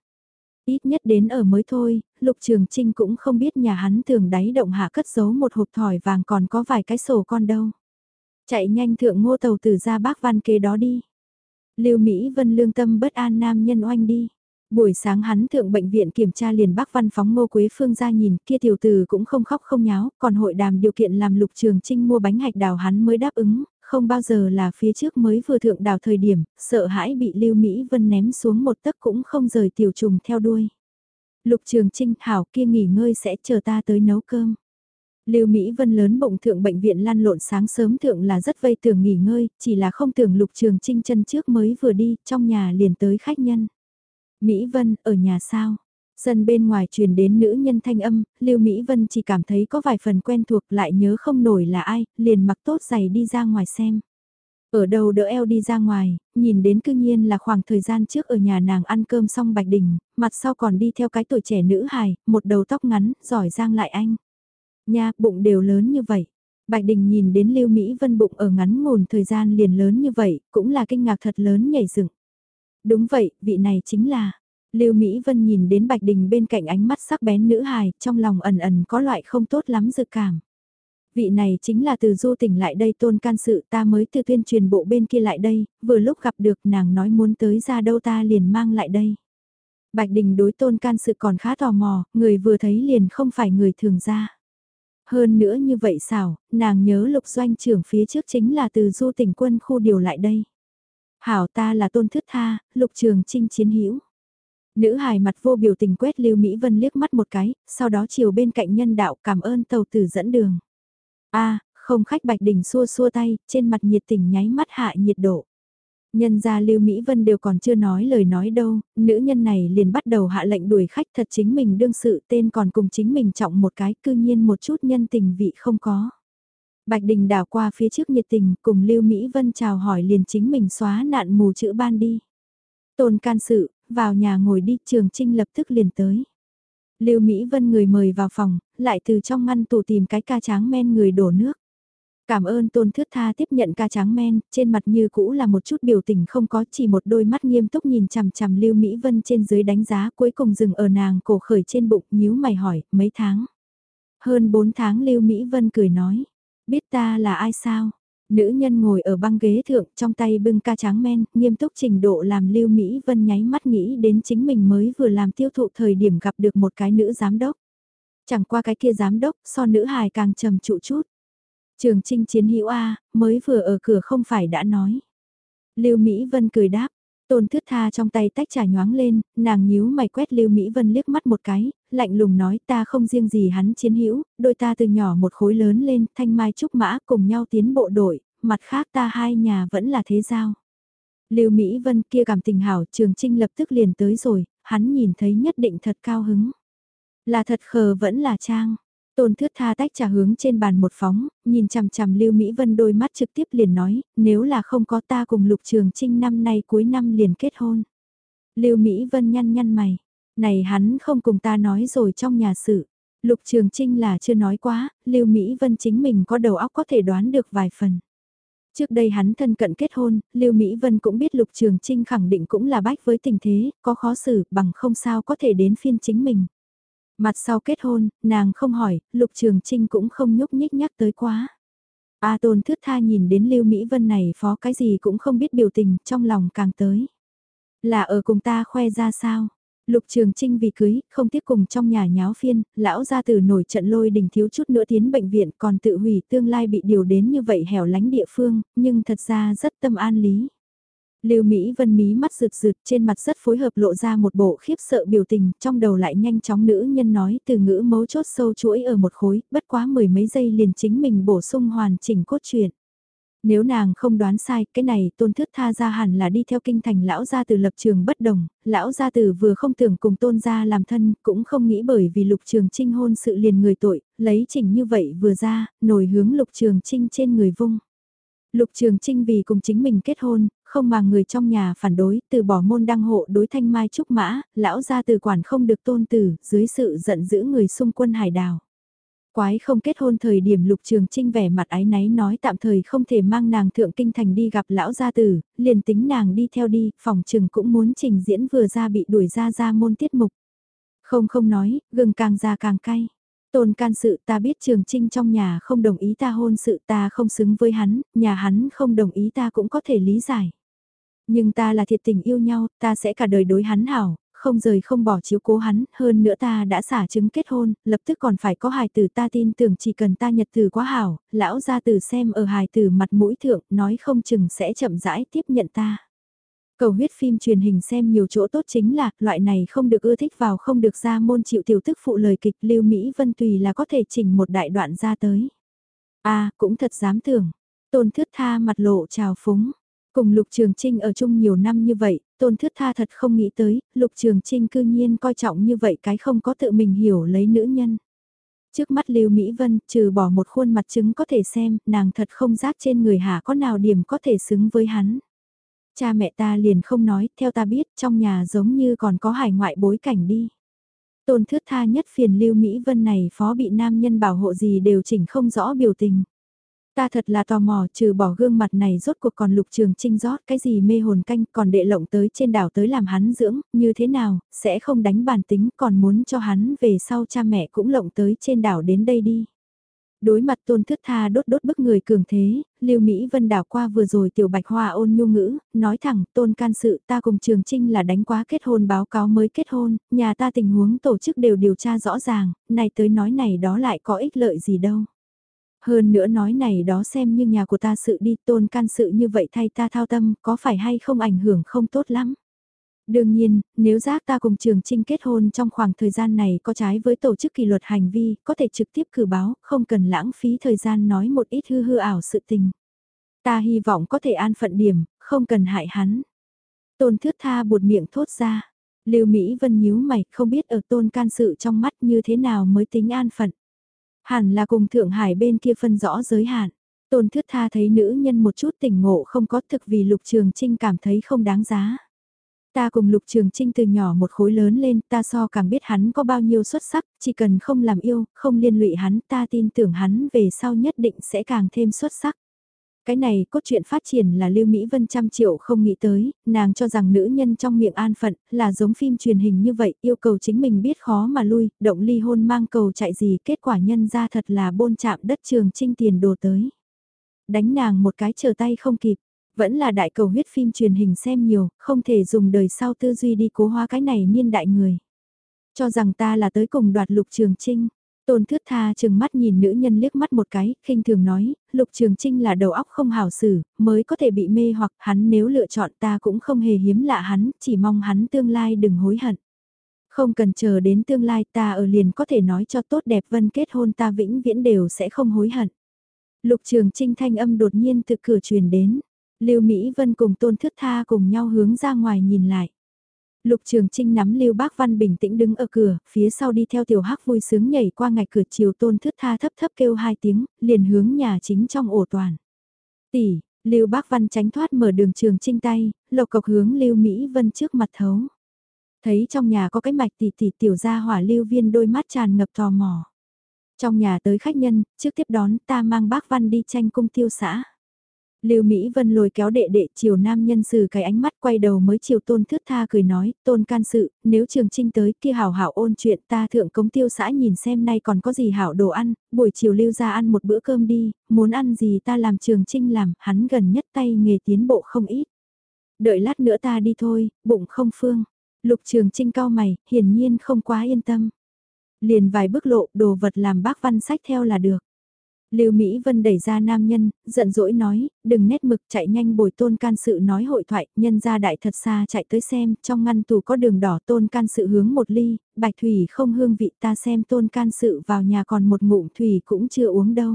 Ít nhất đến ở mới thôi, Lục Trường Trinh cũng không biết nhà hắn tường đáy động hạ cất giấu một hộp thỏi vàng còn có vài cái sổ con đâu. Chạy nhanh thượng ngô tàu từ ra bác văn kế đó đi. Lưu Mỹ Vân lương tâm bất an nam nhân oanh đi. Buổi sáng hắn thượng bệnh viện kiểm tra liền bác văn phóng ngô quế phương ra nhìn kia tiểu tử cũng không khóc không nháo, còn hội đàm điều kiện làm lục trường trinh mua bánh hạch đào hắn mới đáp ứng, không bao giờ là phía trước mới vừa thượng đào thời điểm, sợ hãi bị lưu Mỹ Vân ném xuống một tấc cũng không rời tiểu trùng theo đuôi. Lục trường trinh hảo kia nghỉ ngơi sẽ chờ ta tới nấu cơm. Lưu Mỹ Vân lớn bụng thượng bệnh viện lăn lộn sáng sớm thượng là rất vây tưởng nghỉ ngơi, chỉ là không tưởng Lục Trường Trinh chân trước mới vừa đi, trong nhà liền tới khách nhân. Mỹ Vân, ở nhà sao? Sân bên ngoài truyền đến nữ nhân thanh âm, Lưu Mỹ Vân chỉ cảm thấy có vài phần quen thuộc lại nhớ không nổi là ai, liền mặc tốt giày đi ra ngoài xem. Ở đầu đỡ eo đi ra ngoài, nhìn đến cư nhiên là khoảng thời gian trước ở nhà nàng ăn cơm xong Bạch Đình, mặt sau còn đi theo cái tuổi trẻ nữ hài, một đầu tóc ngắn, giỏi giang lại anh. Nha, bụng đều lớn như vậy. Bạch Đình nhìn đến Lưu Mỹ Vân bụng ở ngắn ngủn thời gian liền lớn như vậy, cũng là kinh ngạc thật lớn nhảy dựng. Đúng vậy, vị này chính là. Lưu Mỹ Vân nhìn đến Bạch Đình bên cạnh ánh mắt sắc bén nữ hài, trong lòng ẩn ẩn có loại không tốt lắm dự cảm. Vị này chính là từ du tỉnh lại đây tôn can sự ta mới từ tuyên truyền bộ bên kia lại đây, vừa lúc gặp được nàng nói muốn tới ra đâu ta liền mang lại đây. Bạch Đình đối tôn can sự còn khá tò mò, người vừa thấy liền không phải người thường ra. Hơn nữa như vậy xảo, nàng nhớ lục doanh trưởng phía trước chính là từ du tỉnh quân khu điều lại đây. Hảo ta là tôn thức tha, lục trường trinh chiến hữu Nữ hài mặt vô biểu tình quét Lưu Mỹ Vân liếc mắt một cái, sau đó chiều bên cạnh nhân đạo cảm ơn tàu tử dẫn đường. a không khách Bạch Đình xua xua tay, trên mặt nhiệt tình nháy mắt hạ nhiệt độ. Nhân gia Lưu Mỹ Vân đều còn chưa nói lời nói đâu, nữ nhân này liền bắt đầu hạ lệnh đuổi khách thật chính mình đương sự tên còn cùng chính mình trọng một cái cư nhiên một chút nhân tình vị không có. Bạch Đình đảo qua phía trước nhiệt tình cùng Lưu Mỹ Vân chào hỏi liền chính mình xóa nạn mù chữ ban đi. Tôn can sự, vào nhà ngồi đi trường trinh lập tức liền tới. Lưu Mỹ Vân người mời vào phòng, lại từ trong ngăn tủ tìm cái ca tráng men người đổ nước. Cảm ơn tôn thước tha tiếp nhận ca tráng men, trên mặt như cũ là một chút biểu tình không có chỉ một đôi mắt nghiêm túc nhìn chằm chằm Lưu Mỹ Vân trên dưới đánh giá cuối cùng dừng ở nàng cổ khởi trên bụng nhíu mày hỏi mấy tháng. Hơn 4 tháng Lưu Mỹ Vân cười nói, biết ta là ai sao? Nữ nhân ngồi ở băng ghế thượng trong tay bưng ca tráng men, nghiêm túc trình độ làm Lưu Mỹ Vân nháy mắt nghĩ đến chính mình mới vừa làm tiêu thụ thời điểm gặp được một cái nữ giám đốc. Chẳng qua cái kia giám đốc, so nữ hài càng trầm trụ chút. Trường trinh chiến hữu A, mới vừa ở cửa không phải đã nói. Lưu Mỹ Vân cười đáp, Tôn thước tha trong tay tách trà nhoáng lên, nàng nhíu mày quét Lưu Mỹ Vân liếc mắt một cái, lạnh lùng nói ta không riêng gì hắn chiến hữu, đôi ta từ nhỏ một khối lớn lên, thanh mai trúc mã cùng nhau tiến bộ đội, mặt khác ta hai nhà vẫn là thế giao. Lưu Mỹ Vân kia cảm tình hảo, Trường Trinh lập tức liền tới rồi, hắn nhìn thấy nhất định thật cao hứng. Là thật khờ vẫn là trang. Tôn thước tha tách trà hướng trên bàn một phóng, nhìn chằm chằm Lưu Mỹ Vân đôi mắt trực tiếp liền nói, nếu là không có ta cùng Lục Trường Trinh năm nay cuối năm liền kết hôn. Lưu Mỹ Vân nhăn nhăn mày, này hắn không cùng ta nói rồi trong nhà sự. Lục Trường Trinh là chưa nói quá, Lưu Mỹ Vân chính mình có đầu óc có thể đoán được vài phần. Trước đây hắn thân cận kết hôn, Lưu Mỹ Vân cũng biết Lục Trường Trinh khẳng định cũng là bách với tình thế, có khó xử, bằng không sao có thể đến phiên chính mình. Mặt sau kết hôn, nàng không hỏi, Lục Trường Trinh cũng không nhúc nhích nhắc tới quá. A Tôn thước tha nhìn đến Lưu Mỹ Vân này phó cái gì cũng không biết biểu tình, trong lòng càng tới. Là ở cùng ta khoe ra sao? Lục Trường Trinh vì cưới, không tiếp cùng trong nhà nháo phiên, lão gia tử nổi trận lôi đình thiếu chút nữa tiến bệnh viện còn tự hủy tương lai bị điều đến như vậy hẻo lánh địa phương, nhưng thật ra rất tâm an lý. Lưu Mỹ Vân mí mắt rực rực trên mặt rất phối hợp lộ ra một bộ khiếp sợ biểu tình, trong đầu lại nhanh chóng nữ nhân nói từ ngữ mấu chốt sâu chuỗi ở một khối, bất quá mười mấy giây liền chính mình bổ sung hoàn chỉnh cốt truyện. Nếu nàng không đoán sai, cái này tôn thước tha ra hẳn là đi theo kinh thành lão gia từ lập trường bất đồng, lão gia từ vừa không tưởng cùng tôn gia làm thân, cũng không nghĩ bởi vì lục trường trinh hôn sự liền người tội, lấy chỉnh như vậy vừa ra, nổi hướng lục trường trinh trên người vung. Lục Trường Trinh vì cùng chính mình kết hôn, không mà người trong nhà phản đối, từ bỏ môn đăng hộ đối thanh mai trúc mã, lão gia từ quản không được tôn tử, dưới sự giận dữ người xung quân hải đảo. Quái không kết hôn thời điểm lục trường trinh vẻ mặt ái náy nói tạm thời không thể mang nàng thượng kinh thành đi gặp lão gia tử, liền tính nàng đi theo đi, phòng trừng cũng muốn trình diễn vừa ra bị đuổi ra ra môn tiết mục. Không không nói, gừng càng ra càng cay. Tôn can sự ta biết trường trinh trong nhà không đồng ý ta hôn sự ta không xứng với hắn, nhà hắn không đồng ý ta cũng có thể lý giải. Nhưng ta là thiệt tình yêu nhau, ta sẽ cả đời đối hắn hảo, không rời không bỏ chiếu cố hắn, hơn nữa ta đã xả chứng kết hôn, lập tức còn phải có hài tử ta tin tưởng chỉ cần ta nhật tử quá hảo, lão gia tử xem ở hài tử mặt mũi thượng, nói không chừng sẽ chậm rãi tiếp nhận ta. Cầu huyết phim truyền hình xem nhiều chỗ tốt chính là, loại này không được ưa thích vào không được ra môn chịu tiểu tức phụ lời kịch Lưu Mỹ Vân tùy là có thể chỉnh một đại đoạn ra tới. a cũng thật dám tưởng. Tôn thước tha mặt lộ trào phúng. Cùng Lục Trường Trinh ở chung nhiều năm như vậy, Tôn Thước Tha thật không nghĩ tới, Lục Trường Trinh cư nhiên coi trọng như vậy cái không có tự mình hiểu lấy nữ nhân. Trước mắt Lưu Mỹ Vân, trừ bỏ một khuôn mặt chứng có thể xem, nàng thật không giác trên người hạ có nào điểm có thể xứng với hắn. Cha mẹ ta liền không nói, theo ta biết, trong nhà giống như còn có hải ngoại bối cảnh đi. Tôn thước tha nhất phiền Lưu Mỹ Vân này phó bị nam nhân bảo hộ gì đều chỉnh không rõ biểu tình. Ta thật là tò mò, trừ bỏ gương mặt này rốt cuộc còn lục trường trinh rót cái gì mê hồn canh còn đệ lộng tới trên đảo tới làm hắn dưỡng, như thế nào, sẽ không đánh bản tính còn muốn cho hắn về sau cha mẹ cũng lộng tới trên đảo đến đây đi. Đối mặt tôn thước tha đốt đốt bức người cường thế, lưu Mỹ Vân đảo qua vừa rồi tiểu bạch hoa ôn nhu ngữ, nói thẳng tôn can sự ta cùng trường trinh là đánh quá kết hôn báo cáo mới kết hôn, nhà ta tình huống tổ chức đều điều tra rõ ràng, này tới nói này đó lại có ích lợi gì đâu. Hơn nữa nói này đó xem như nhà của ta sự đi tôn can sự như vậy thay ta thao tâm có phải hay không ảnh hưởng không tốt lắm. Đương nhiên, nếu giác ta cùng trường trinh kết hôn trong khoảng thời gian này có trái với tổ chức kỷ luật hành vi, có thể trực tiếp cử báo, không cần lãng phí thời gian nói một ít hư hư ảo sự tình. Ta hy vọng có thể an phận điểm, không cần hại hắn. Tôn thước tha buột miệng thốt ra. Lưu Mỹ Vân nhíu mày, không biết ở tôn can sự trong mắt như thế nào mới tính an phận. Hẳn là cùng Thượng Hải bên kia phân rõ giới hạn. Tôn thước tha thấy nữ nhân một chút tỉnh ngộ không có thực vì Lục Trường Trinh cảm thấy không đáng giá. Ta cùng Lục Trường Trinh từ nhỏ một khối lớn lên, ta so càng biết hắn có bao nhiêu xuất sắc, chỉ cần không làm yêu, không liên lụy hắn, ta tin tưởng hắn về sau nhất định sẽ càng thêm xuất sắc. Cái này cốt truyện phát triển là Lưu Mỹ Vân trăm triệu không nghĩ tới, nàng cho rằng nữ nhân trong miệng an phận là giống phim truyền hình như vậy, yêu cầu chính mình biết khó mà lui, động ly hôn mang cầu chạy gì, kết quả nhân ra thật là bôn chạm đất trường trinh tiền đồ tới. Đánh nàng một cái chờ tay không kịp, vẫn là đại cầu huyết phim truyền hình xem nhiều, không thể dùng đời sau tư duy đi cố hóa cái này niên đại người. Cho rằng ta là tới cùng đoạt lục trường trinh Tôn thước tha chừng mắt nhìn nữ nhân liếc mắt một cái, khinh thường nói, lục trường trinh là đầu óc không hảo xử, mới có thể bị mê hoặc hắn nếu lựa chọn ta cũng không hề hiếm lạ hắn, chỉ mong hắn tương lai đừng hối hận. Không cần chờ đến tương lai ta ở liền có thể nói cho tốt đẹp vân kết hôn ta vĩnh viễn đều sẽ không hối hận. Lục trường trinh thanh âm đột nhiên từ cửa truyền đến. Lưu Mỹ Vân cùng Tôn Thước Tha cùng nhau hướng ra ngoài nhìn lại. Lục Trường Trinh nắm Lưu Bác Văn bình tĩnh đứng ở cửa, phía sau đi theo tiểu hắc vui sướng nhảy qua ngạch cửa chiều tôn thất tha thấp thấp kêu hai tiếng, liền hướng nhà chính trong ổ toàn. Tỷ, Lưu Bác Văn tránh thoát mở đường Trường Trinh tay, lộc cộc hướng Lưu Mỹ Vân trước mặt thấu. Thấy trong nhà có cái mạch tỷ tỷ tiểu gia hỏa Lưu Viên đôi mắt tràn ngập tò mò. Trong nhà tới khách nhân, trước tiếp đón ta mang bác Văn đi tranh cung tiêu xã. Lưu Mỹ Vân lôi kéo đệ đệ chiều nam nhân sử cái ánh mắt quay đầu mới chiều tôn thước tha cười nói, tôn can sự, nếu trường trinh tới kia hảo hảo ôn chuyện ta thượng cống tiêu xã nhìn xem nay còn có gì hảo đồ ăn, buổi chiều lưu ra ăn một bữa cơm đi, muốn ăn gì ta làm trường trinh làm, hắn gần nhất tay nghề tiến bộ không ít. Đợi lát nữa ta đi thôi, bụng không phương. Lục trường trinh cao mày, hiển nhiên không quá yên tâm. Liền vài bước lộ, đồ vật làm bác văn sách theo là được. Lưu Mỹ Vân đẩy ra nam nhân, giận dỗi nói, đừng nét mực chạy nhanh bồi tôn can sự nói hội thoại, nhân ra đại thật xa chạy tới xem, trong ngăn tủ có đường đỏ tôn can sự hướng một ly, bạch thủy không hương vị ta xem tôn can sự vào nhà còn một ngụm thủy cũng chưa uống đâu.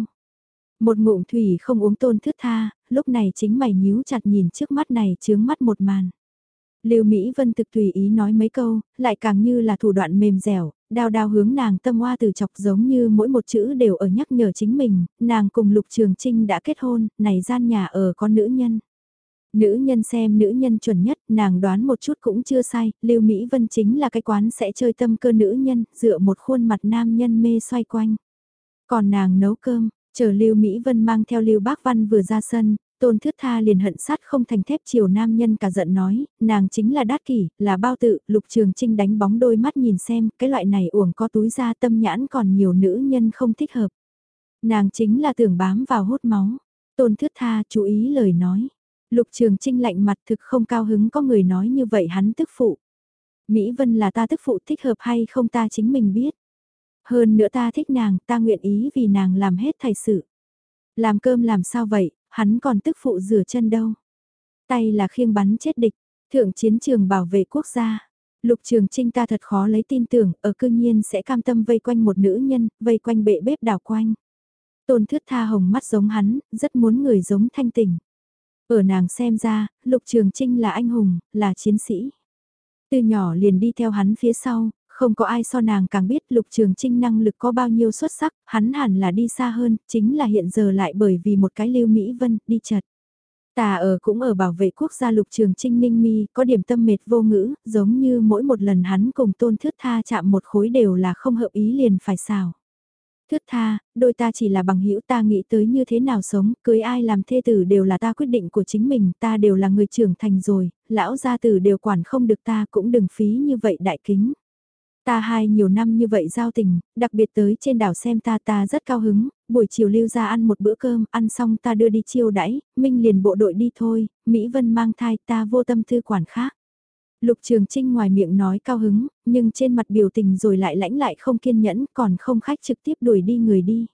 Một ngụm thủy không uống tôn thước tha, lúc này chính mày nhíu chặt nhìn trước mắt này chướng mắt một màn. Lưu Mỹ Vân thực tùy ý nói mấy câu, lại càng như là thủ đoạn mềm dẻo, đao đao hướng nàng tâm hoa từ chọc giống như mỗi một chữ đều ở nhắc nhở chính mình, nàng cùng Lục Trường Trinh đã kết hôn, này gian nhà ở có nữ nhân. Nữ nhân xem nữ nhân chuẩn nhất, nàng đoán một chút cũng chưa sai, Lưu Mỹ Vân chính là cái quán sẽ chơi tâm cơ nữ nhân, dựa một khuôn mặt nam nhân mê xoay quanh. Còn nàng nấu cơm, chờ Lưu Mỹ Vân mang theo Lưu Bác Văn vừa ra sân, Tôn Thước Tha liền hận sát không thành thép chiều nam nhân cả giận nói, nàng chính là đát kỷ, là bao tự, lục trường trinh đánh bóng đôi mắt nhìn xem, cái loại này uổng có túi ra tâm nhãn còn nhiều nữ nhân không thích hợp. Nàng chính là tưởng bám vào hút máu. Tôn Thước Tha chú ý lời nói. Lục trường trinh lạnh mặt thực không cao hứng có người nói như vậy hắn tức phụ. Mỹ Vân là ta tức phụ thích hợp hay không ta chính mình biết. Hơn nữa ta thích nàng, ta nguyện ý vì nàng làm hết thầy sự. Làm cơm làm sao vậy, hắn còn tức phụ rửa chân đâu. Tay là khiêng bắn chết địch, thượng chiến trường bảo vệ quốc gia. Lục trường trinh ta thật khó lấy tin tưởng, ở cư nhiên sẽ cam tâm vây quanh một nữ nhân, vây quanh bệ bếp đảo quanh. Tôn thước tha hồng mắt giống hắn, rất muốn người giống thanh tình. Ở nàng xem ra, lục trường trinh là anh hùng, là chiến sĩ. Từ nhỏ liền đi theo hắn phía sau, không có ai so nàng càng biết lục trường trinh năng lực có bao nhiêu xuất sắc, hắn hẳn là đi xa hơn, chính là hiện giờ lại bởi vì một cái lưu Mỹ Vân, đi chật. Tà ở cũng ở bảo vệ quốc gia lục trường trinh ninh mi, có điểm tâm mệt vô ngữ, giống như mỗi một lần hắn cùng tôn thước tha chạm một khối đều là không hợp ý liền phải xào. Thước tha, đôi ta chỉ là bằng hữu ta nghĩ tới như thế nào sống, cưới ai làm thê tử đều là ta quyết định của chính mình, ta đều là người trưởng thành rồi, lão gia tử đều quản không được ta cũng đừng phí như vậy đại kính. Ta hai nhiều năm như vậy giao tình, đặc biệt tới trên đảo xem ta ta rất cao hứng, buổi chiều lưu ra ăn một bữa cơm, ăn xong ta đưa đi chiêu đãi, Minh liền bộ đội đi thôi, Mỹ Vân mang thai ta vô tâm tư quản khác. Lục Trường Trinh ngoài miệng nói cao hứng, nhưng trên mặt biểu tình rồi lại lãnh lại không kiên nhẫn, còn không khách trực tiếp đuổi đi người đi.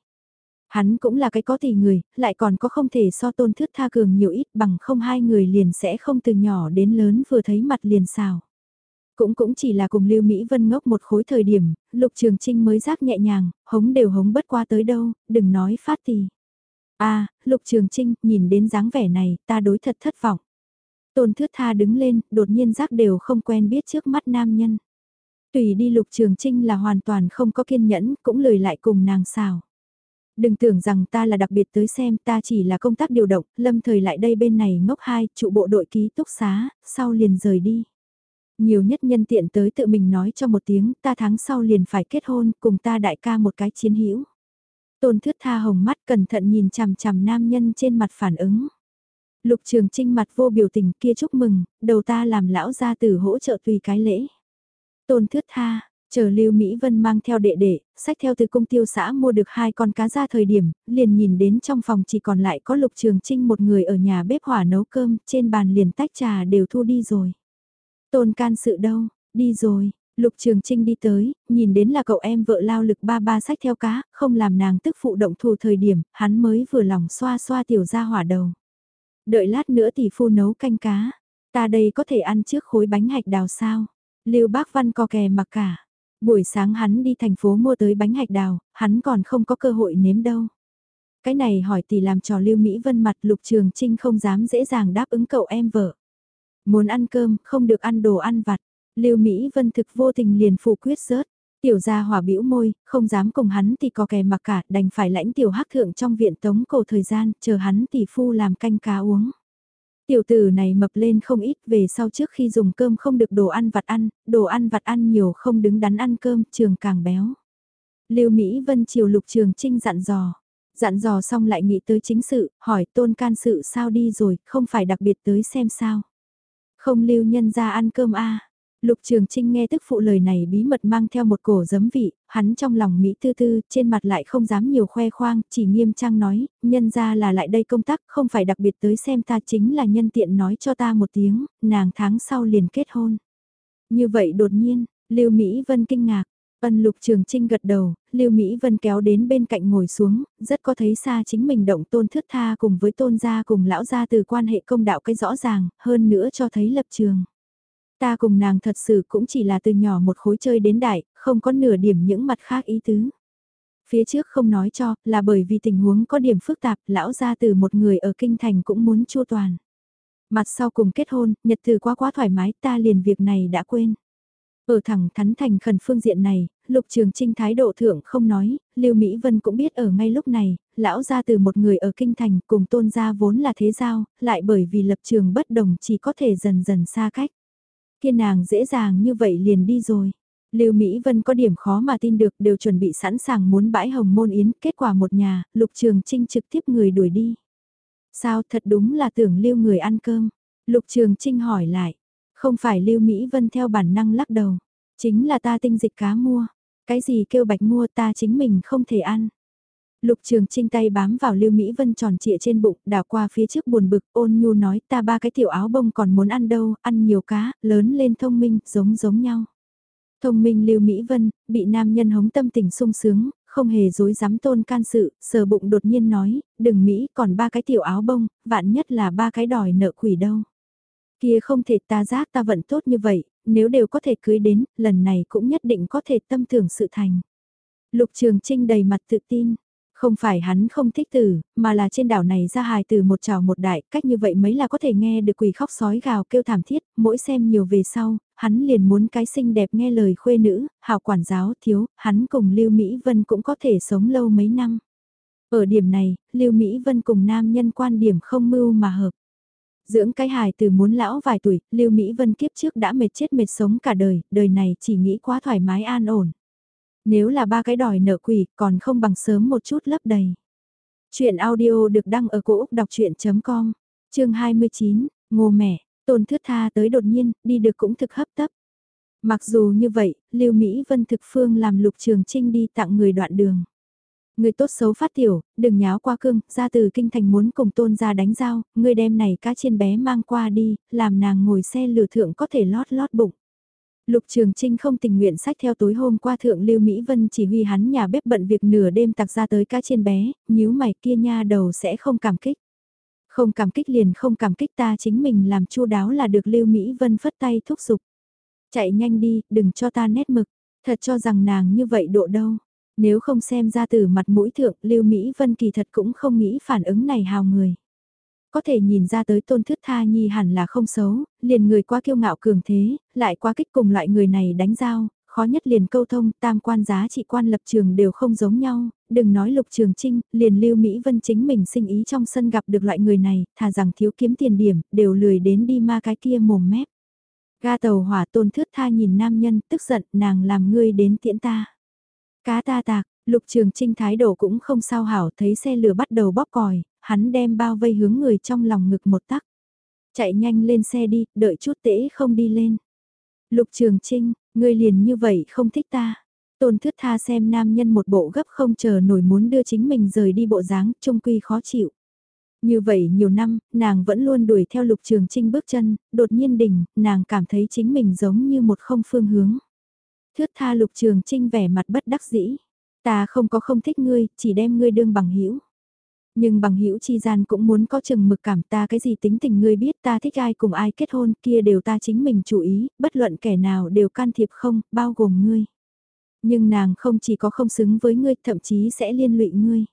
Hắn cũng là cái có tỷ người, lại còn có không thể so tôn thước tha cường nhiều ít bằng không hai người liền sẽ không từ nhỏ đến lớn vừa thấy mặt liền xào. Cũng cũng chỉ là cùng Lưu Mỹ Vân ngốc một khối thời điểm, Lục Trường Trinh mới giác nhẹ nhàng, hống đều hống bất qua tới đâu, đừng nói phát tì. a Lục Trường Trinh, nhìn đến dáng vẻ này, ta đối thật thất vọng. Tôn Thước Tha đứng lên, đột nhiên giác đều không quen biết trước mắt nam nhân. Tùy đi Lục Trường Trinh là hoàn toàn không có kiên nhẫn, cũng lười lại cùng nàng xào. Đừng tưởng rằng ta là đặc biệt tới xem ta chỉ là công tác điều động, lâm thời lại đây bên này ngốc hai, trụ bộ đội ký túc xá, sau liền rời đi. Nhiều nhất nhân tiện tới tự mình nói cho một tiếng ta tháng sau liền phải kết hôn cùng ta đại ca một cái chiến hữu Tôn thước tha hồng mắt cẩn thận nhìn chằm chằm nam nhân trên mặt phản ứng. Lục trường trinh mặt vô biểu tình kia chúc mừng, đầu ta làm lão gia tử hỗ trợ tùy cái lễ. Tôn thước tha, chờ Lưu Mỹ Vân mang theo đệ đệ, sách theo từ công tiêu xã mua được hai con cá ra thời điểm, liền nhìn đến trong phòng chỉ còn lại có Lục Trường Trinh một người ở nhà bếp hỏa nấu cơm, trên bàn liền tách trà đều thu đi rồi. Tôn can sự đâu, đi rồi, Lục Trường Trinh đi tới, nhìn đến là cậu em vợ lao lực ba ba sách theo cá, không làm nàng tức phụ động thù thời điểm, hắn mới vừa lòng xoa xoa tiểu ra hỏa đầu. Đợi lát nữa tỷ phu nấu canh cá, ta đây có thể ăn trước khối bánh hạch đào sao? Lưu Bác Văn co kè mặc cả. Buổi sáng hắn đi thành phố mua tới bánh hạch đào, hắn còn không có cơ hội nếm đâu. Cái này hỏi tỷ làm trò Lưu Mỹ Vân mặt Lục Trường Trinh không dám dễ dàng đáp ứng cậu em vợ. Muốn ăn cơm, không được ăn đồ ăn vặt. Lưu Mỹ Vân thực vô tình liền phủ quyết rớt. Tiểu gia hỏa bĩu môi, không dám cùng hắn thì có kè mặc cả, đành phải lãnh tiểu hắc thượng trong viện tống cổ thời gian, chờ hắn tỷ phu làm canh cá uống. Tiểu tử này mập lên không ít về sau trước khi dùng cơm không được đồ ăn vặt ăn, đồ ăn vặt ăn nhiều không đứng đắn ăn cơm, trường càng béo. Lưu Mỹ Vân chiều lục trường trinh dặn dò, Dặn dò xong lại nghĩ tới chính sự, hỏi tôn can sự sao đi rồi, không phải đặc biệt tới xem sao. Không lưu nhân ra ăn cơm a Lục Trường Trinh nghe tức phụ lời này bí mật mang theo một cổ giấm vị, hắn trong lòng Mỹ tư tư, trên mặt lại không dám nhiều khoe khoang, chỉ nghiêm trang nói, nhân ra là lại đây công tác, không phải đặc biệt tới xem ta chính là nhân tiện nói cho ta một tiếng, nàng tháng sau liền kết hôn. Như vậy đột nhiên, Lưu Mỹ Vân kinh ngạc, Ân Lục Trường Trinh gật đầu, Lưu Mỹ Vân kéo đến bên cạnh ngồi xuống, rất có thấy xa chính mình động tôn thước tha cùng với tôn gia cùng lão gia từ quan hệ công đạo cái rõ ràng, hơn nữa cho thấy lập trường. Ta cùng nàng thật sự cũng chỉ là từ nhỏ một khối chơi đến đại, không có nửa điểm những mặt khác ý tứ. Phía trước không nói cho, là bởi vì tình huống có điểm phức tạp, lão gia từ một người ở kinh thành cũng muốn chua toàn. Mặt sau cùng kết hôn, nhật từ quá quá thoải mái, ta liền việc này đã quên. Ở thẳng thắn thành khẩn phương diện này, Lục Trường Trinh thái độ thượng không nói, Lưu Mỹ Vân cũng biết ở ngay lúc này, lão ra từ một người ở kinh thành cùng tôn gia vốn là thế giao, lại bởi vì lập trường bất đồng chỉ có thể dần dần xa cách. Kia nàng dễ dàng như vậy liền đi rồi. Lưu Mỹ Vân có điểm khó mà tin được đều chuẩn bị sẵn sàng muốn bãi hồng môn yến, kết quả một nhà, Lục Trường Trinh trực tiếp người đuổi đi. Sao thật đúng là tưởng Lưu người ăn cơm. Lục Trường Trinh hỏi lại, không phải Lưu Mỹ Vân theo bản năng lắc đầu, chính là ta tinh dịch cá mua, cái gì kêu bạch mua ta chính mình không thể ăn. Lục Trường Trinh tay bám vào Lưu Mỹ Vân tròn trịa trên bụng, đảo qua phía trước buồn bực, ôn nhu nói ta ba cái tiểu áo bông còn muốn ăn đâu, ăn nhiều cá, lớn lên thông minh, giống giống nhau. Thông minh Lưu Mỹ Vân, bị nam nhân hống tâm tình sung sướng, không hề dối dám tôn can sự, sờ bụng đột nhiên nói, đừng Mỹ còn ba cái tiểu áo bông, vạn nhất là ba cái đòi nợ quỷ đâu. Kia không thể ta giác ta vận tốt như vậy, nếu đều có thể cưới đến, lần này cũng nhất định có thể tâm tưởng sự thành. Lục Trường Trinh đầy mặt tự tin, không phải hắn không thích tử, mà là trên đảo này ra hài từ một trào một đại, cách như vậy mấy là có thể nghe được quỷ khóc sói gào kêu thảm thiết, mỗi xem nhiều về sau, hắn liền muốn cái xinh đẹp nghe lời khuê nữ, hào quản giáo thiếu, hắn cùng Lưu Mỹ Vân cũng có thể sống lâu mấy năm. Ở điểm này, Lưu Mỹ Vân cùng nam nhân quan điểm không mưu mà hợp. Dưỡng cái hài từ muốn lão vài tuổi, Lưu Mỹ Vân kiếp trước đã mệt chết mệt sống cả đời, đời này chỉ nghĩ quá thoải mái an ổn. Nếu là ba cái đòi nợ quỷ còn không bằng sớm một chút lấp đầy. Chuyện audio được đăng ở cổ Úc đọc chuyện.com, chương 29, ngô mẹ, tôn thước tha tới đột nhiên, đi được cũng thực hấp tấp. Mặc dù như vậy, Lưu Mỹ Vân thực phương làm lục trường trinh đi tặng người đoạn đường. Người tốt xấu phát tiểu, đừng nháo qua cương, ra từ kinh thành muốn cùng tôn ra đánh giao, người đem này cá chiên bé mang qua đi, làm nàng ngồi xe lửa thượng có thể lót lót bụng. Lục Trường Trinh không tình nguyện sách theo tối hôm qua thượng Lưu Mỹ Vân chỉ huy hắn nhà bếp bận việc nửa đêm tặc ra tới cá chiên bé, nhíu mày kia nha đầu sẽ không cảm kích. Không cảm kích liền không cảm kích ta chính mình làm chu đáo là được Lưu Mỹ Vân phất tay thúc giục. Chạy nhanh đi, đừng cho ta nét mực, thật cho rằng nàng như vậy độ đâu. Nếu không xem ra từ mặt mũi thượng, Lưu Mỹ Vân kỳ thật cũng không nghĩ phản ứng này hào người. Có thể nhìn ra tới tôn thất tha nhi hẳn là không xấu, liền người quá kiêu ngạo cường thế, lại quá kích cùng loại người này đánh giao, khó nhất liền câu thông, tam quan giá trị quan lập trường đều không giống nhau, đừng nói lục trường trinh, liền lưu Mỹ Vân chính mình sinh ý trong sân gặp được loại người này, thà rằng thiếu kiếm tiền điểm, đều lười đến đi ma cái kia mồm mép. Ga tàu hỏa tôn thước tha nhìn nam nhân, tức giận, nàng làm ngươi đến tiễn ta. Cá ta tạc, lục trường trinh thái độ cũng không sao hảo thấy xe lửa bắt đầu bóp còi, hắn đem bao vây hướng người trong lòng ngực một tắc. Chạy nhanh lên xe đi, đợi chút tễ không đi lên. Lục trường trinh, ngươi liền như vậy không thích ta. Tôn thước tha xem nam nhân một bộ gấp không chờ nổi muốn đưa chính mình rời đi bộ dáng, trung quy khó chịu. Như vậy nhiều năm, nàng vẫn luôn đuổi theo lục trường trinh bước chân, đột nhiên đỉnh, nàng cảm thấy chính mình giống như một không phương hướng. Thước tha lục trường trinh vẻ mặt bất đắc dĩ. Ta không có không thích ngươi, chỉ đem ngươi đương bằng hữu Nhưng bằng hữu chi gian cũng muốn có chừng mực cảm ta cái gì tính tình ngươi biết ta thích ai cùng ai kết hôn kia đều ta chính mình chủ ý, bất luận kẻ nào đều can thiệp không, bao gồm ngươi. Nhưng nàng không chỉ có không xứng với ngươi, thậm chí sẽ liên lụy ngươi.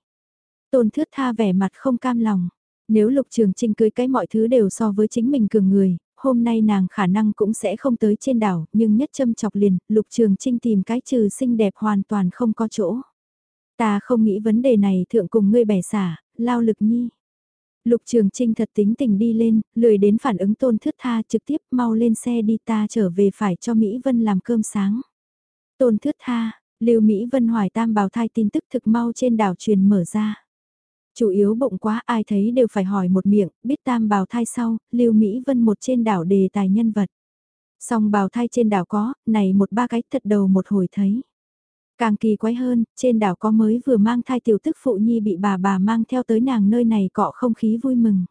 Tôn thước tha vẻ mặt không cam lòng. Nếu lục trường trinh cưới cái mọi thứ đều so với chính mình cường người, hôm nay nàng khả năng cũng sẽ không tới trên đảo, nhưng nhất châm chọc liền, Lục Trường Trinh tìm cái trừ xinh đẹp hoàn toàn không có chỗ. Ta không nghĩ vấn đề này thượng cùng ngươi bẻ xả, lao lực nhi. Lục Trường Trinh thật tính tình đi lên, lười đến phản ứng tôn thước tha trực tiếp mau lên xe đi ta trở về phải cho Mỹ Vân làm cơm sáng. Tôn thước tha, Lưu Mỹ Vân hoài tam bào thai tin tức thực mau trên đảo truyền mở ra. Chủ yếu bụng quá ai thấy đều phải hỏi một miệng, biết tam bào thai sau, Lưu Mỹ Vân một trên đảo đề tài nhân vật. Song bào thai trên đảo có, này một ba cái thật đầu một hồi thấy. Càng kỳ quái hơn, trên đảo có mới vừa mang thai tiểu tức phụ nhi bị bà bà mang theo tới nàng nơi này cọ không khí vui mừng.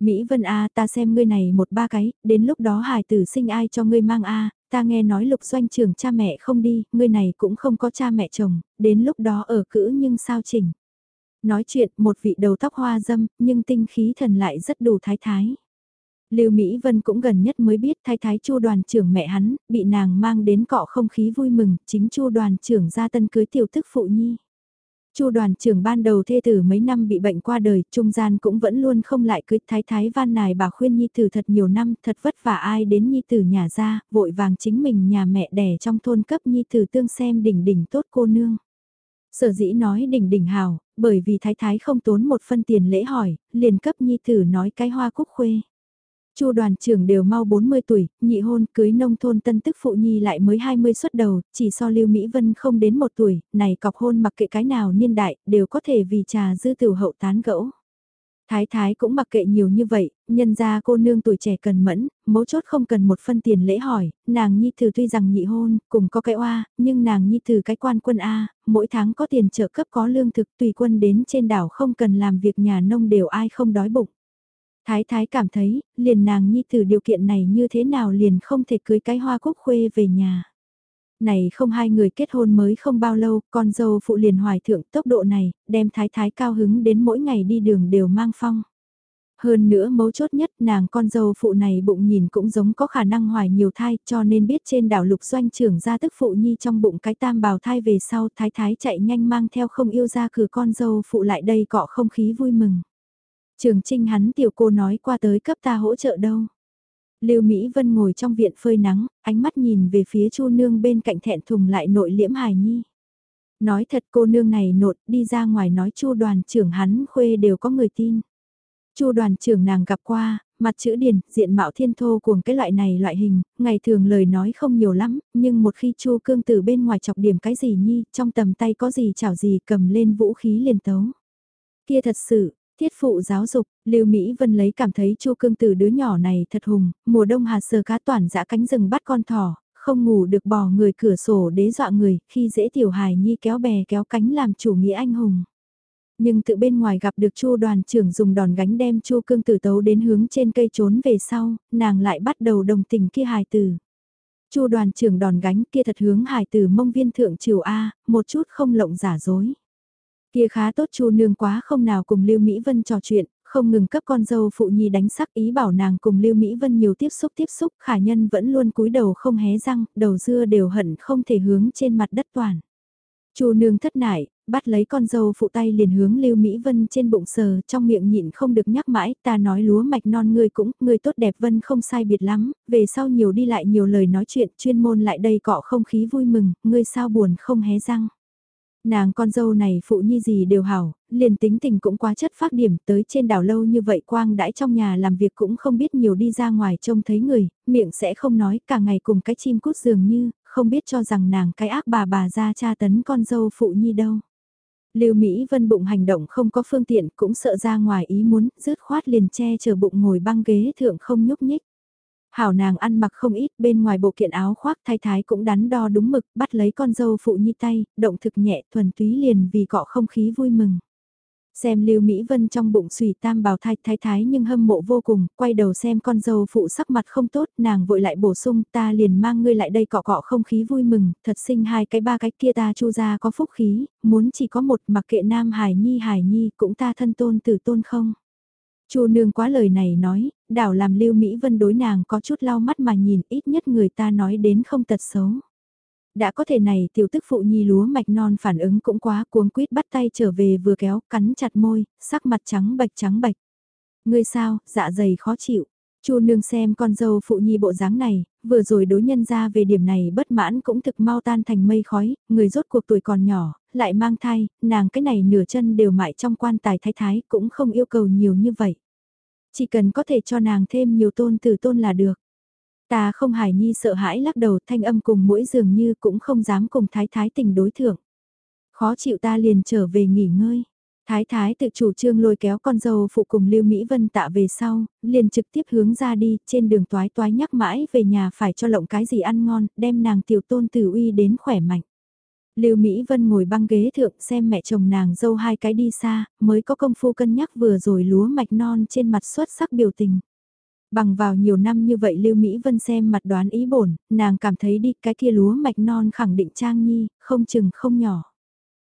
Mỹ Vân A ta xem ngươi này một ba cái, đến lúc đó hài tử sinh ai cho ngươi mang A, ta nghe nói lục doanh trưởng cha mẹ không đi, ngươi này cũng không có cha mẹ chồng, đến lúc đó ở cữ nhưng sao chỉnh. Nói chuyện một vị đầu tóc hoa dâm, nhưng tinh khí thần lại rất đủ thái thái. Lưu Mỹ Vân cũng gần nhất mới biết thái thái chu đoàn trưởng mẹ hắn, bị nàng mang đến cọ không khí vui mừng, chính chu đoàn trưởng ra tân cưới tiểu tức phụ nhi. Chu đoàn trưởng ban đầu thê tử mấy năm bị bệnh qua đời, trung gian cũng vẫn luôn không lại cưới thái thái van nài bà khuyên nhi tử thật nhiều năm, thật vất vả ai đến nhi tử nhà ra, vội vàng chính mình nhà mẹ đẻ trong thôn cấp nhi tử tương xem đỉnh đỉnh tốt cô nương. Sở dĩ nói đỉnh đỉnh hào, bởi vì thái thái không tốn một phân tiền lễ hỏi, liền cấp nhi tử nói cái hoa cúc khuê. Chu đoàn trưởng đều mau 40 tuổi, nhị hôn, cưới nông thôn tân tức phụ nhi lại mới 20 xuất đầu, chỉ so Lưu Mỹ Vân không đến một tuổi, này cọc hôn mặc kệ cái nào niên đại, đều có thể vì trà dư tiểu hậu tán gẫu. Thái thái cũng mặc kệ nhiều như vậy, nhân ra cô nương tuổi trẻ cần mẫn, mấu chốt không cần một phân tiền lễ hỏi, nàng nhi thử tuy rằng nhị hôn, cùng có cái oa, nhưng nàng nhi thử cái quan quân A, mỗi tháng có tiền trợ cấp có lương thực tùy quân đến trên đảo không cần làm việc nhà nông đều ai không đói bụng. Thái thái cảm thấy, liền nàng nhi thử điều kiện này như thế nào liền không thể cưới cái hoa quốc khuê về nhà. Này không hai người kết hôn mới không bao lâu, con dâu phụ liền hoài thượng tốc độ này, đem thái thái cao hứng đến mỗi ngày đi đường đều mang phong. Hơn nữa mấu chốt nhất nàng con dâu phụ này bụng nhìn cũng giống có khả năng hoài nhiều thai cho nên biết trên đảo lục doanh trưởng ra tức phụ nhi trong bụng cái tam bào thai về sau thái thái chạy nhanh mang theo không yêu ra cử con dâu phụ lại đây cọ không khí vui mừng. Trường Trinh hắn tiểu cô nói qua tới cấp ta hỗ trợ đâu. Lưu Mỹ Vân ngồi trong viện phơi nắng, ánh mắt nhìn về phía Chu nương bên cạnh thẹn thùng lại nội liễm hài nhi. Nói thật cô nương này nột đi ra ngoài nói Chu đoàn trưởng hắn khuê đều có người tin. Chu đoàn trưởng nàng gặp qua, mặt chữ điển, diện mạo thiên thô cuồng cái loại này loại hình, ngày thường lời nói không nhiều lắm, nhưng một khi Chu cương từ bên ngoài chọc điểm cái gì nhi, trong tầm tay có gì chảo gì cầm lên vũ khí liền tấu. Kia thật sự, Thiết phụ giáo dục, Lưu Mỹ Vân lấy cảm thấy Chu Cương Tử đứa nhỏ này thật hùng, mùa đông hạt sờ cá toàn dã cánh rừng bắt con thỏ, không ngủ được bò người cửa sổ đế dọa người, khi dễ tiểu hài nhi kéo bè kéo cánh làm chủ nghĩa anh hùng. Nhưng tự bên ngoài gặp được Chu đoàn trưởng dùng đòn gánh đem Chu Cương Tử tấu đến hướng trên cây trốn về sau, nàng lại bắt đầu đồng tình kia hài tử. Chu đoàn trưởng đòn gánh kia thật hướng hài tử mông viên thượng triều A, một chút không lộng giả dối. Kia khá tốt chu nương quá không nào cùng Lưu Mỹ Vân trò chuyện, không ngừng cấp con dâu phụ nhi đánh sắc ý bảo nàng cùng Lưu Mỹ Vân nhiều tiếp xúc tiếp xúc, khả nhân vẫn luôn cúi đầu không hé răng, đầu dưa đều hận không thể hướng trên mặt đất toàn. Chu nương thất nại, bắt lấy con dâu phụ tay liền hướng Lưu Mỹ Vân trên bụng sờ, trong miệng nhịn không được nhắc mãi, ta nói lúa mạch non ngươi cũng, ngươi tốt đẹp Vân không sai biệt lắm, về sau nhiều đi lại nhiều lời nói chuyện, chuyên môn lại đây cọ không khí vui mừng, ngươi sao buồn không hé răng. Nàng con dâu này phụ nhi gì đều hảo, liền tính tình cũng quá chất phát điểm tới trên đảo lâu như vậy quang đãi trong nhà làm việc cũng không biết nhiều đi ra ngoài trông thấy người, miệng sẽ không nói cả ngày cùng cái chim cút dường như, không biết cho rằng nàng cái ác bà bà ra tra tấn con dâu phụ nhi đâu. Lưu Mỹ Vân bụng hành động không có phương tiện cũng sợ ra ngoài ý muốn, rứt khoát liền che chờ bụng ngồi băng ghế thượng không nhúc nhích. Hảo nàng ăn mặc không ít, bên ngoài bộ kiện áo khoác thái thái cũng đắn đo đúng mực, bắt lấy con dâu phụ nhi tay, động thực nhẹ thuần túy liền vì cọ không khí vui mừng. Xem Lưu Mỹ Vân trong bụng sùy tam bào thai thái thái nhưng hâm mộ vô cùng, quay đầu xem con dâu phụ sắc mặt không tốt, nàng vội lại bổ sung ta liền mang ngươi lại đây cọ cọ không khí vui mừng, thật sinh hai cái ba cái kia ta chu ra có phúc khí, muốn chỉ có một mặc kệ nam hải nhi hải nhi cũng ta thân tôn tử tôn không. Chu nương quá lời này nói, đảo làm Lưu Mỹ Vân đối nàng có chút lau mắt mà nhìn ít nhất người ta nói đến không tật xấu. Đã có thể này tiểu tức phụ nhi lúa mạch non phản ứng cũng quá cuống quýt bắt tay trở về vừa kéo cắn chặt môi, sắc mặt trắng bạch trắng bạch. Ngươi sao, dạ dày khó chịu. Chu nương xem con dâu phụ nhi bộ dáng này, vừa rồi đối nhân ra về điểm này bất mãn cũng thực mau tan thành mây khói, người rốt cuộc tuổi còn nhỏ, lại mang thai, nàng cái này nửa chân đều mại trong quan tài thái thái cũng không yêu cầu nhiều như vậy. Chỉ cần có thể cho nàng thêm nhiều tôn từ tôn là được. Ta không hài nhi sợ hãi lắc đầu thanh âm cùng mũi dường như cũng không dám cùng thái thái tình đối thượng Khó chịu ta liền trở về nghỉ ngơi. Thái thái tự chủ trương lôi kéo con dâu phụ cùng Lưu Mỹ Vân tạ về sau, liền trực tiếp hướng ra đi, trên đường toái toái nhắc mãi về nhà phải cho lộng cái gì ăn ngon, đem nàng tiểu tôn tử uy đến khỏe mạnh. Lưu Mỹ Vân ngồi băng ghế thượng xem mẹ chồng nàng dâu hai cái đi xa, mới có công phu cân nhắc vừa rồi lúa mạch non trên mặt xuất sắc biểu tình. Bằng vào nhiều năm như vậy Lưu Mỹ Vân xem mặt đoán ý bổn, nàng cảm thấy đi cái kia lúa mạch non khẳng định trang nhi, không chừng không nhỏ.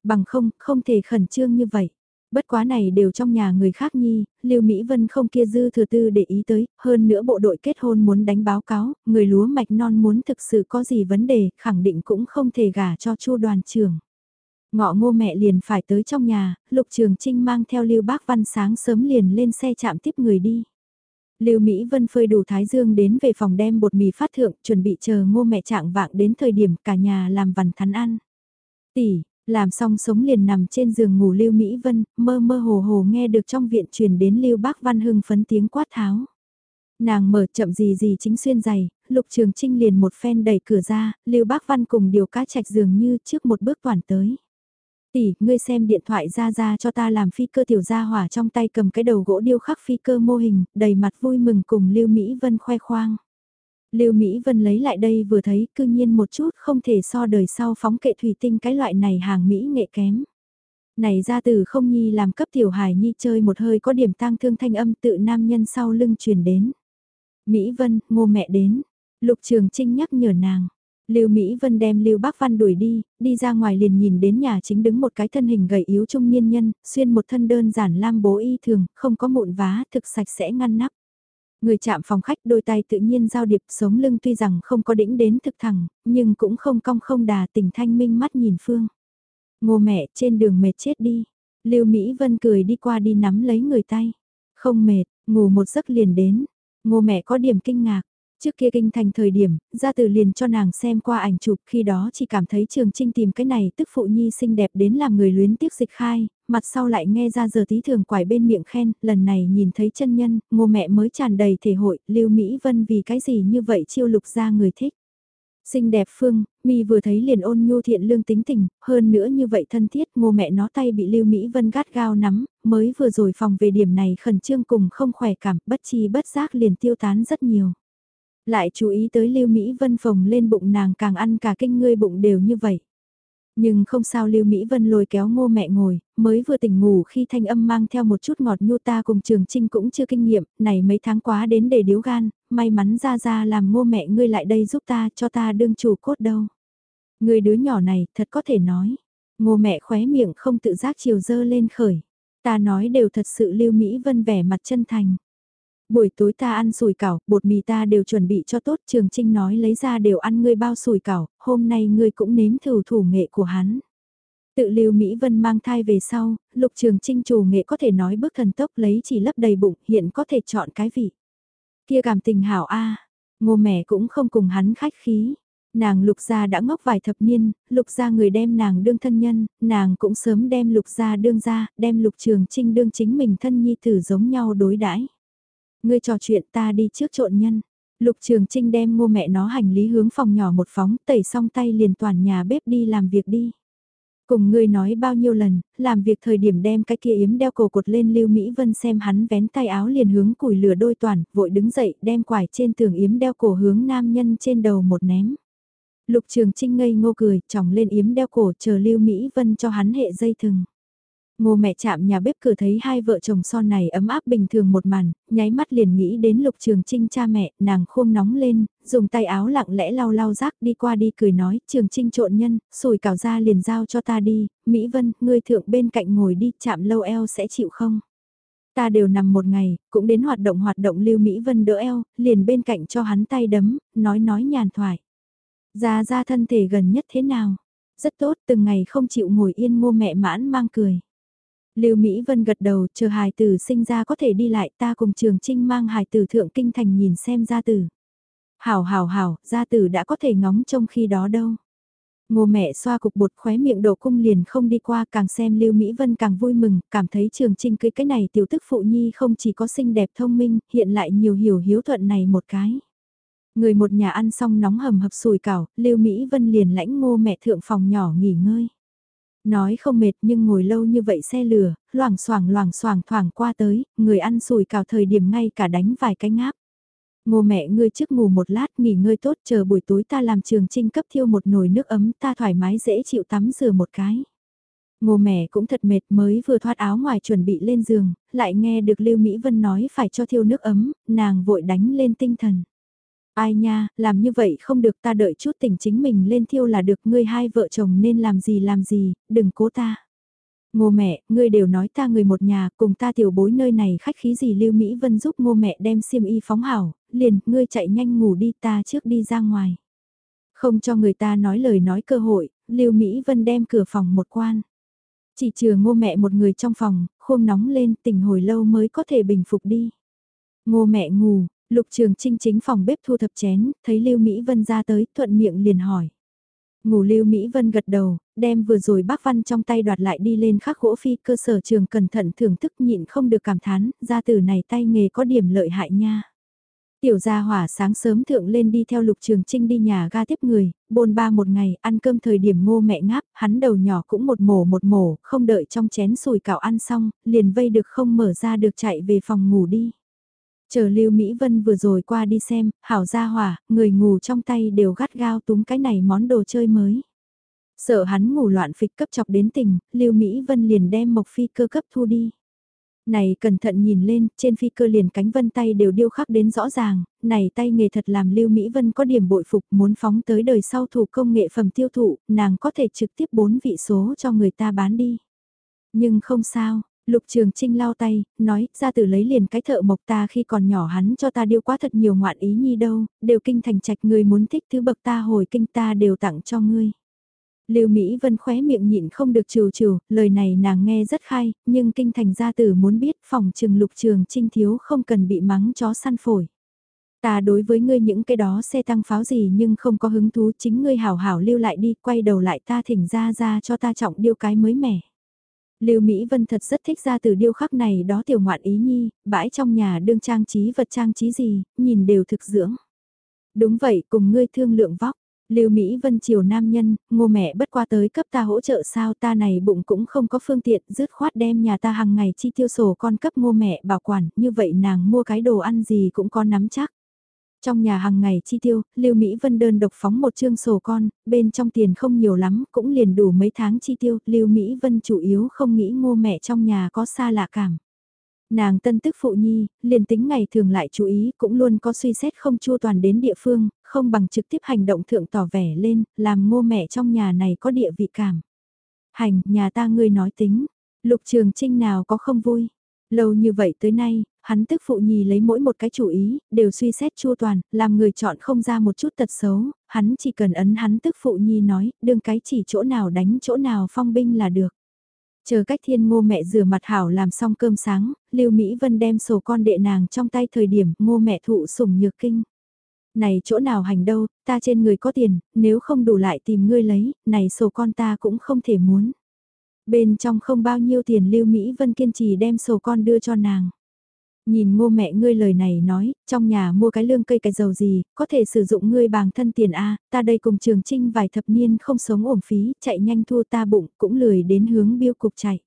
Bằng không, không thể khẩn trương như vậy. Bất quá này đều trong nhà người khác nhi, Lưu Mỹ Vân không kia dư thừa tư để ý tới, hơn nữa bộ đội kết hôn muốn đánh báo cáo, người lúa mạch non muốn thực sự có gì vấn đề, khẳng định cũng không thể gả cho chu đoàn trưởng. Ngọ ngô mẹ liền phải tới trong nhà, Lục Trường Trinh mang theo Lưu Bác Văn sáng sớm liền lên xe chạm tiếp người đi. Lưu Mỹ Vân phơi đủ thái dương đến về phòng đem bột mì phát thượng, chuẩn bị chờ ngô mẹ trạng vạng đến thời điểm cả nhà làm vằn thắn ăn. Tỷ, làm xong sống liền nằm trên giường ngủ Lưu Mỹ Vân, mơ mơ hồ hồ nghe được trong viện truyền đến Lưu Bác Văn hưng phấn tiếng quát tháo. Nàng mở chậm gì gì chính xuyên giày, Lục Trường Trinh liền một phen đẩy cửa ra, Lưu Bác Văn cùng điều cá trạch dường như trước một bước toàn tới. Tỷ, ngươi xem điện thoại ra ra cho ta làm phi cơ tiểu gia hỏa trong tay cầm cái đầu gỗ điêu khắc phi cơ mô hình, đầy mặt vui mừng cùng Lưu Mỹ Vân khoe khoang. Lưu Mỹ Vân lấy lại đây vừa thấy cư nhiên một chút không thể so đời sau phóng kệ thủy tinh cái loại này hàng Mỹ nghệ kém. Này ra từ không nhi làm cấp tiểu hài nhi chơi một hơi có điểm tang thương thanh âm tự nam nhân sau lưng truyền đến. Mỹ Vân, ngô mẹ đến. Lục Trường Trinh nhắc nhở nàng. Lưu Mỹ Vân đem Lưu Bác Văn đuổi đi, đi ra ngoài liền nhìn đến nhà chính đứng một cái thân hình gầy yếu trung niên nhân, xuyên một thân đơn giản lam bố y thường, không có mụn vá, thực sạch sẽ ngăn nắp. Người chạm phòng khách đôi tay tự nhiên giao điệp sống lưng tuy rằng không có đĩnh đến thực thẳng, nhưng cũng không cong không đà tình thanh minh mắt nhìn Phương. Ngô mẹ trên đường mệt chết đi. Lưu Mỹ Vân cười đi qua đi nắm lấy người tay. Không mệt, ngủ một giấc liền đến. Ngô mẹ có điểm kinh ngạc. Trước kia kinh thành thời điểm, gia từ liền cho nàng xem qua ảnh chụp khi đó chỉ cảm thấy trường trinh tìm cái này tức phụ nhi xinh đẹp đến làm người luyến tiếc dịch khai, mặt sau lại nghe ra giờ tí thường quải bên miệng khen, lần này nhìn thấy chân nhân, ngô mẹ mới tràn đầy thể hội, lưu Mỹ Vân vì cái gì như vậy chiêu lục ra người thích. Xinh đẹp phương, mi vừa thấy liền ôn nhu thiện lương tính tình, hơn nữa như vậy thân thiết, ngô mẹ nó tay bị lưu Mỹ Vân gắt gao nắm, mới vừa rồi phòng về điểm này khẩn trương cùng không khỏe cảm, bất chi bất giác liền tiêu tán rất nhiều. Lại chú ý tới Lưu Mỹ Vân phồng lên bụng nàng càng ăn cả kinh ngươi bụng đều như vậy. Nhưng không sao Lưu Mỹ Vân lôi kéo ngô mẹ ngồi, mới vừa tỉnh ngủ khi thanh âm mang theo một chút ngọt nhu ta cùng Trường Trinh cũng chưa kinh nghiệm, này mấy tháng quá đến để điếu gan, may mắn ra ra làm ngô mẹ ngươi lại đây giúp ta cho ta đương chủ cốt đâu. Người đứa nhỏ này thật có thể nói, ngô mẹ khóe miệng không tự giác chiều dơ lên khởi. Ta nói đều thật sự Lưu Mỹ Vân vẻ mặt chân thành. Buổi tối ta ăn sủi cảo, bột mì ta đều chuẩn bị cho tốt, Trường Trinh nói lấy ra đều ăn ngươi bao sủi cảo, hôm nay ngươi cũng nếm thử thủ nghệ của hắn. Tự lưu Mỹ Vân mang thai về sau, lục trường trinh chủ nghệ có thể nói bước thần tốc lấy chỉ lấp đầy bụng, hiện có thể chọn cái vị. Kia cảm tình hảo a ngô mẹ cũng không cùng hắn khách khí. Nàng lục gia đã ngốc vài thập niên, lục gia người đem nàng đương thân nhân, nàng cũng sớm đem lục gia đương ra, đem lục trường trinh đương chính mình thân nhi tử giống nhau đối đãi Ngươi trò chuyện ta đi trước trộn nhân. Lục Trường Trinh đem ngô mẹ nó hành lý hướng phòng nhỏ một phóng, tẩy xong tay liền toàn nhà bếp đi làm việc đi. Cùng ngươi nói bao nhiêu lần, làm việc thời điểm đem cái kia yếm đeo cổ cột lên Lưu Mỹ Vân xem hắn vén tay áo liền hướng củi lửa đôi toàn, vội đứng dậy đem quải trên tường yếm đeo cổ hướng nam nhân trên đầu một ném. Lục Trường Trinh ngây ngô cười, chỏng lên yếm đeo cổ chờ Lưu Mỹ Vân cho hắn hệ dây thừng. Ngô mẹ chạm nhà bếp cửa thấy hai vợ chồng son này ấm áp bình thường một màn, nháy mắt liền nghĩ đến lục trường trinh cha mẹ, nàng khôn nóng lên, dùng tay áo lặng lẽ lau lau rác đi qua đi cười nói, trường trinh trộn nhân, sùi cào ra liền giao cho ta đi, Mỹ Vân, ngươi thượng bên cạnh ngồi đi, chạm lâu eo sẽ chịu không? Ta đều nằm một ngày, cũng đến hoạt động hoạt động lưu Mỹ Vân đỡ eo, liền bên cạnh cho hắn tay đấm, nói nói nhàn thoại. Ra ra thân thể gần nhất thế nào? Rất tốt, từng ngày không chịu ngồi yên ngô mẹ mãn mang cười. Lưu Mỹ Vân gật đầu, chờ hài tử sinh ra có thể đi lại ta cùng Trường Trinh mang hài tử thượng kinh thành nhìn xem gia tử. Hảo hảo hảo, gia tử đã có thể ngóng trong khi đó đâu. Ngô mẹ xoa cục bột khóe miệng đổ cung liền không đi qua càng xem Lưu Mỹ Vân càng vui mừng, cảm thấy Trường Trinh cưới cái này tiểu tức phụ nhi không chỉ có xinh đẹp thông minh, hiện lại nhiều hiểu hiếu thuận này một cái. Người một nhà ăn xong nóng hầm hập sùi cảo, Lưu Mỹ Vân liền lãnh ngô mẹ thượng phòng nhỏ nghỉ ngơi. Nói không mệt nhưng ngồi lâu như vậy xe lửa, loảng xoảng loảng xoảng thoảng qua tới, người ăn sùi cào thời điểm ngay cả đánh vài cái ngáp. Ngô mẹ ngươi trước ngủ một lát nghỉ ngơi tốt chờ buổi tối ta làm trường trinh cấp thiêu một nồi nước ấm ta thoải mái dễ chịu tắm rửa một cái. Ngô mẹ cũng thật mệt mới vừa thoát áo ngoài chuẩn bị lên giường, lại nghe được Lưu Mỹ Vân nói phải cho thiêu nước ấm, nàng vội đánh lên tinh thần. Ai nha, làm như vậy không được ta đợi chút tỉnh chính mình lên thiêu là được ngươi hai vợ chồng nên làm gì làm gì, đừng cố ta. Ngô mẹ, ngươi đều nói ta người một nhà, cùng ta tiểu bối nơi này khách khí gì Lưu Mỹ Vân giúp ngô mẹ đem xiêm y phóng hảo, liền, ngươi chạy nhanh ngủ đi ta trước đi ra ngoài. Không cho người ta nói lời nói cơ hội, Lưu Mỹ Vân đem cửa phòng một quan. Chỉ chừa ngô mẹ một người trong phòng, khôm nóng lên tỉnh hồi lâu mới có thể bình phục đi. Ngô mẹ ngủ, lục trường trinh chính phòng bếp thu thập chén, thấy Lưu Mỹ Vân ra tới, thuận miệng liền hỏi. Ngủ Lưu Mỹ Vân gật đầu, đem vừa rồi bác văn trong tay đoạt lại đi lên khắc gỗ phi cơ sở trường cẩn thận thưởng thức nhịn không được cảm thán, gia từ này tay nghề có điểm lợi hại nha. Tiểu gia hỏa sáng sớm thượng lên đi theo lục trường trinh đi nhà ga tiếp người, bồn ba một ngày, ăn cơm thời điểm ngô mẹ ngáp, hắn đầu nhỏ cũng một mổ một mổ, không đợi trong chén sùi cảo ăn xong, liền vây được không mở ra được chạy về phòng ngủ đi. Chờ Lưu Mỹ Vân vừa rồi qua đi xem, hảo gia hỏa, người ngủ trong tay đều gắt gao túm cái này món đồ chơi mới. Sợ hắn ngủ loạn phịch cấp chọc đến tình, Lưu Mỹ Vân liền đem mộc phi cơ cấp thu đi. Này cẩn thận nhìn lên, trên phi cơ liền cánh vân tay đều điêu khắc đến rõ ràng, này tay nghề thật làm Lưu Mỹ Vân có điểm bội phục muốn phóng tới đời sau thủ công nghệ phẩm tiêu thụ, nàng có thể trực tiếp bốn vị số cho người ta bán đi. Nhưng không sao, Lục Trường Trinh lao tay, nói, ra từ lấy liền cái thợ mộc ta khi còn nhỏ hắn cho ta điêu quá thật nhiều ngoạn ý nhi đâu, đều kinh thành trạch người muốn thích thứ bậc ta hồi kinh ta đều tặng cho ngươi. Lưu Mỹ Vân khóe miệng nhịn không được trừ trừ, lời này nàng nghe rất khai, nhưng kinh thành gia tử muốn biết phòng trường lục trường trinh thiếu không cần bị mắng chó săn phổi. Ta đối với ngươi những cái đó xe tăng pháo gì nhưng không có hứng thú chính ngươi hảo hảo lưu lại đi, quay đầu lại ta thỉnh ra ra cho ta trọng điêu cái mới mẻ. Lưu Mỹ Vân thật rất thích ra từ điêu khắc này đó tiểu ngoạn ý nhi, bãi trong nhà đương trang trí vật trang trí gì, nhìn đều thực dưỡng. Đúng vậy, cùng ngươi thương lượng vóc. Lưu Mỹ Vân chiều nam nhân, ngô mẹ bất qua tới cấp ta hỗ trợ sao ta này bụng cũng không có phương tiện, dứt khoát đem nhà ta hàng ngày chi tiêu sổ con cấp ngô mẹ bảo quản, như vậy nàng mua cái đồ ăn gì cũng có nắm chắc. Trong nhà hàng ngày chi tiêu, Lưu Mỹ Vân đơn độc phóng một chương sổ con, bên trong tiền không nhiều lắm, cũng liền đủ mấy tháng chi tiêu, Lưu Mỹ Vân chủ yếu không nghĩ ngô mẹ trong nhà có xa lạ cảm. Nàng tân tức phụ nhi, liền tính ngày thường lại chú ý cũng luôn có suy xét không chua toàn đến địa phương, không bằng trực tiếp hành động thượng tỏ vẻ lên, làm ngô mẹ trong nhà này có địa vị cảm. Hành, nhà ta ngươi nói tính, lục trường trinh nào có không vui. Lâu như vậy tới nay, hắn tức phụ nhi lấy mỗi một cái chủ ý, đều suy xét chua toàn, làm người chọn không ra một chút tật xấu, hắn chỉ cần ấn hắn tức phụ nhi nói, đương cái chỉ chỗ nào đánh chỗ nào phong binh là được. Chờ cách thiên ngô mẹ rửa mặt hảo làm xong cơm sáng, Lưu Mỹ Vân đem sổ con đệ nàng trong tay thời điểm ngô mẹ thụ sủng nhược kinh. Này chỗ nào hành đâu, ta trên người có tiền, nếu không đủ lại tìm ngươi lấy, này sổ con ta cũng không thể muốn. Bên trong không bao nhiêu tiền Lưu Mỹ Vân kiên trì đem sổ con đưa cho nàng. Nhìn ngô mẹ ngươi lời này nói, trong nhà mua cái lương cây cái dầu gì, có thể sử dụng ngươi bằng thân tiền A, ta đây cùng trường trinh vài thập niên không sống ổn phí, chạy nhanh thua ta bụng, cũng lười đến hướng biêu cục chạy.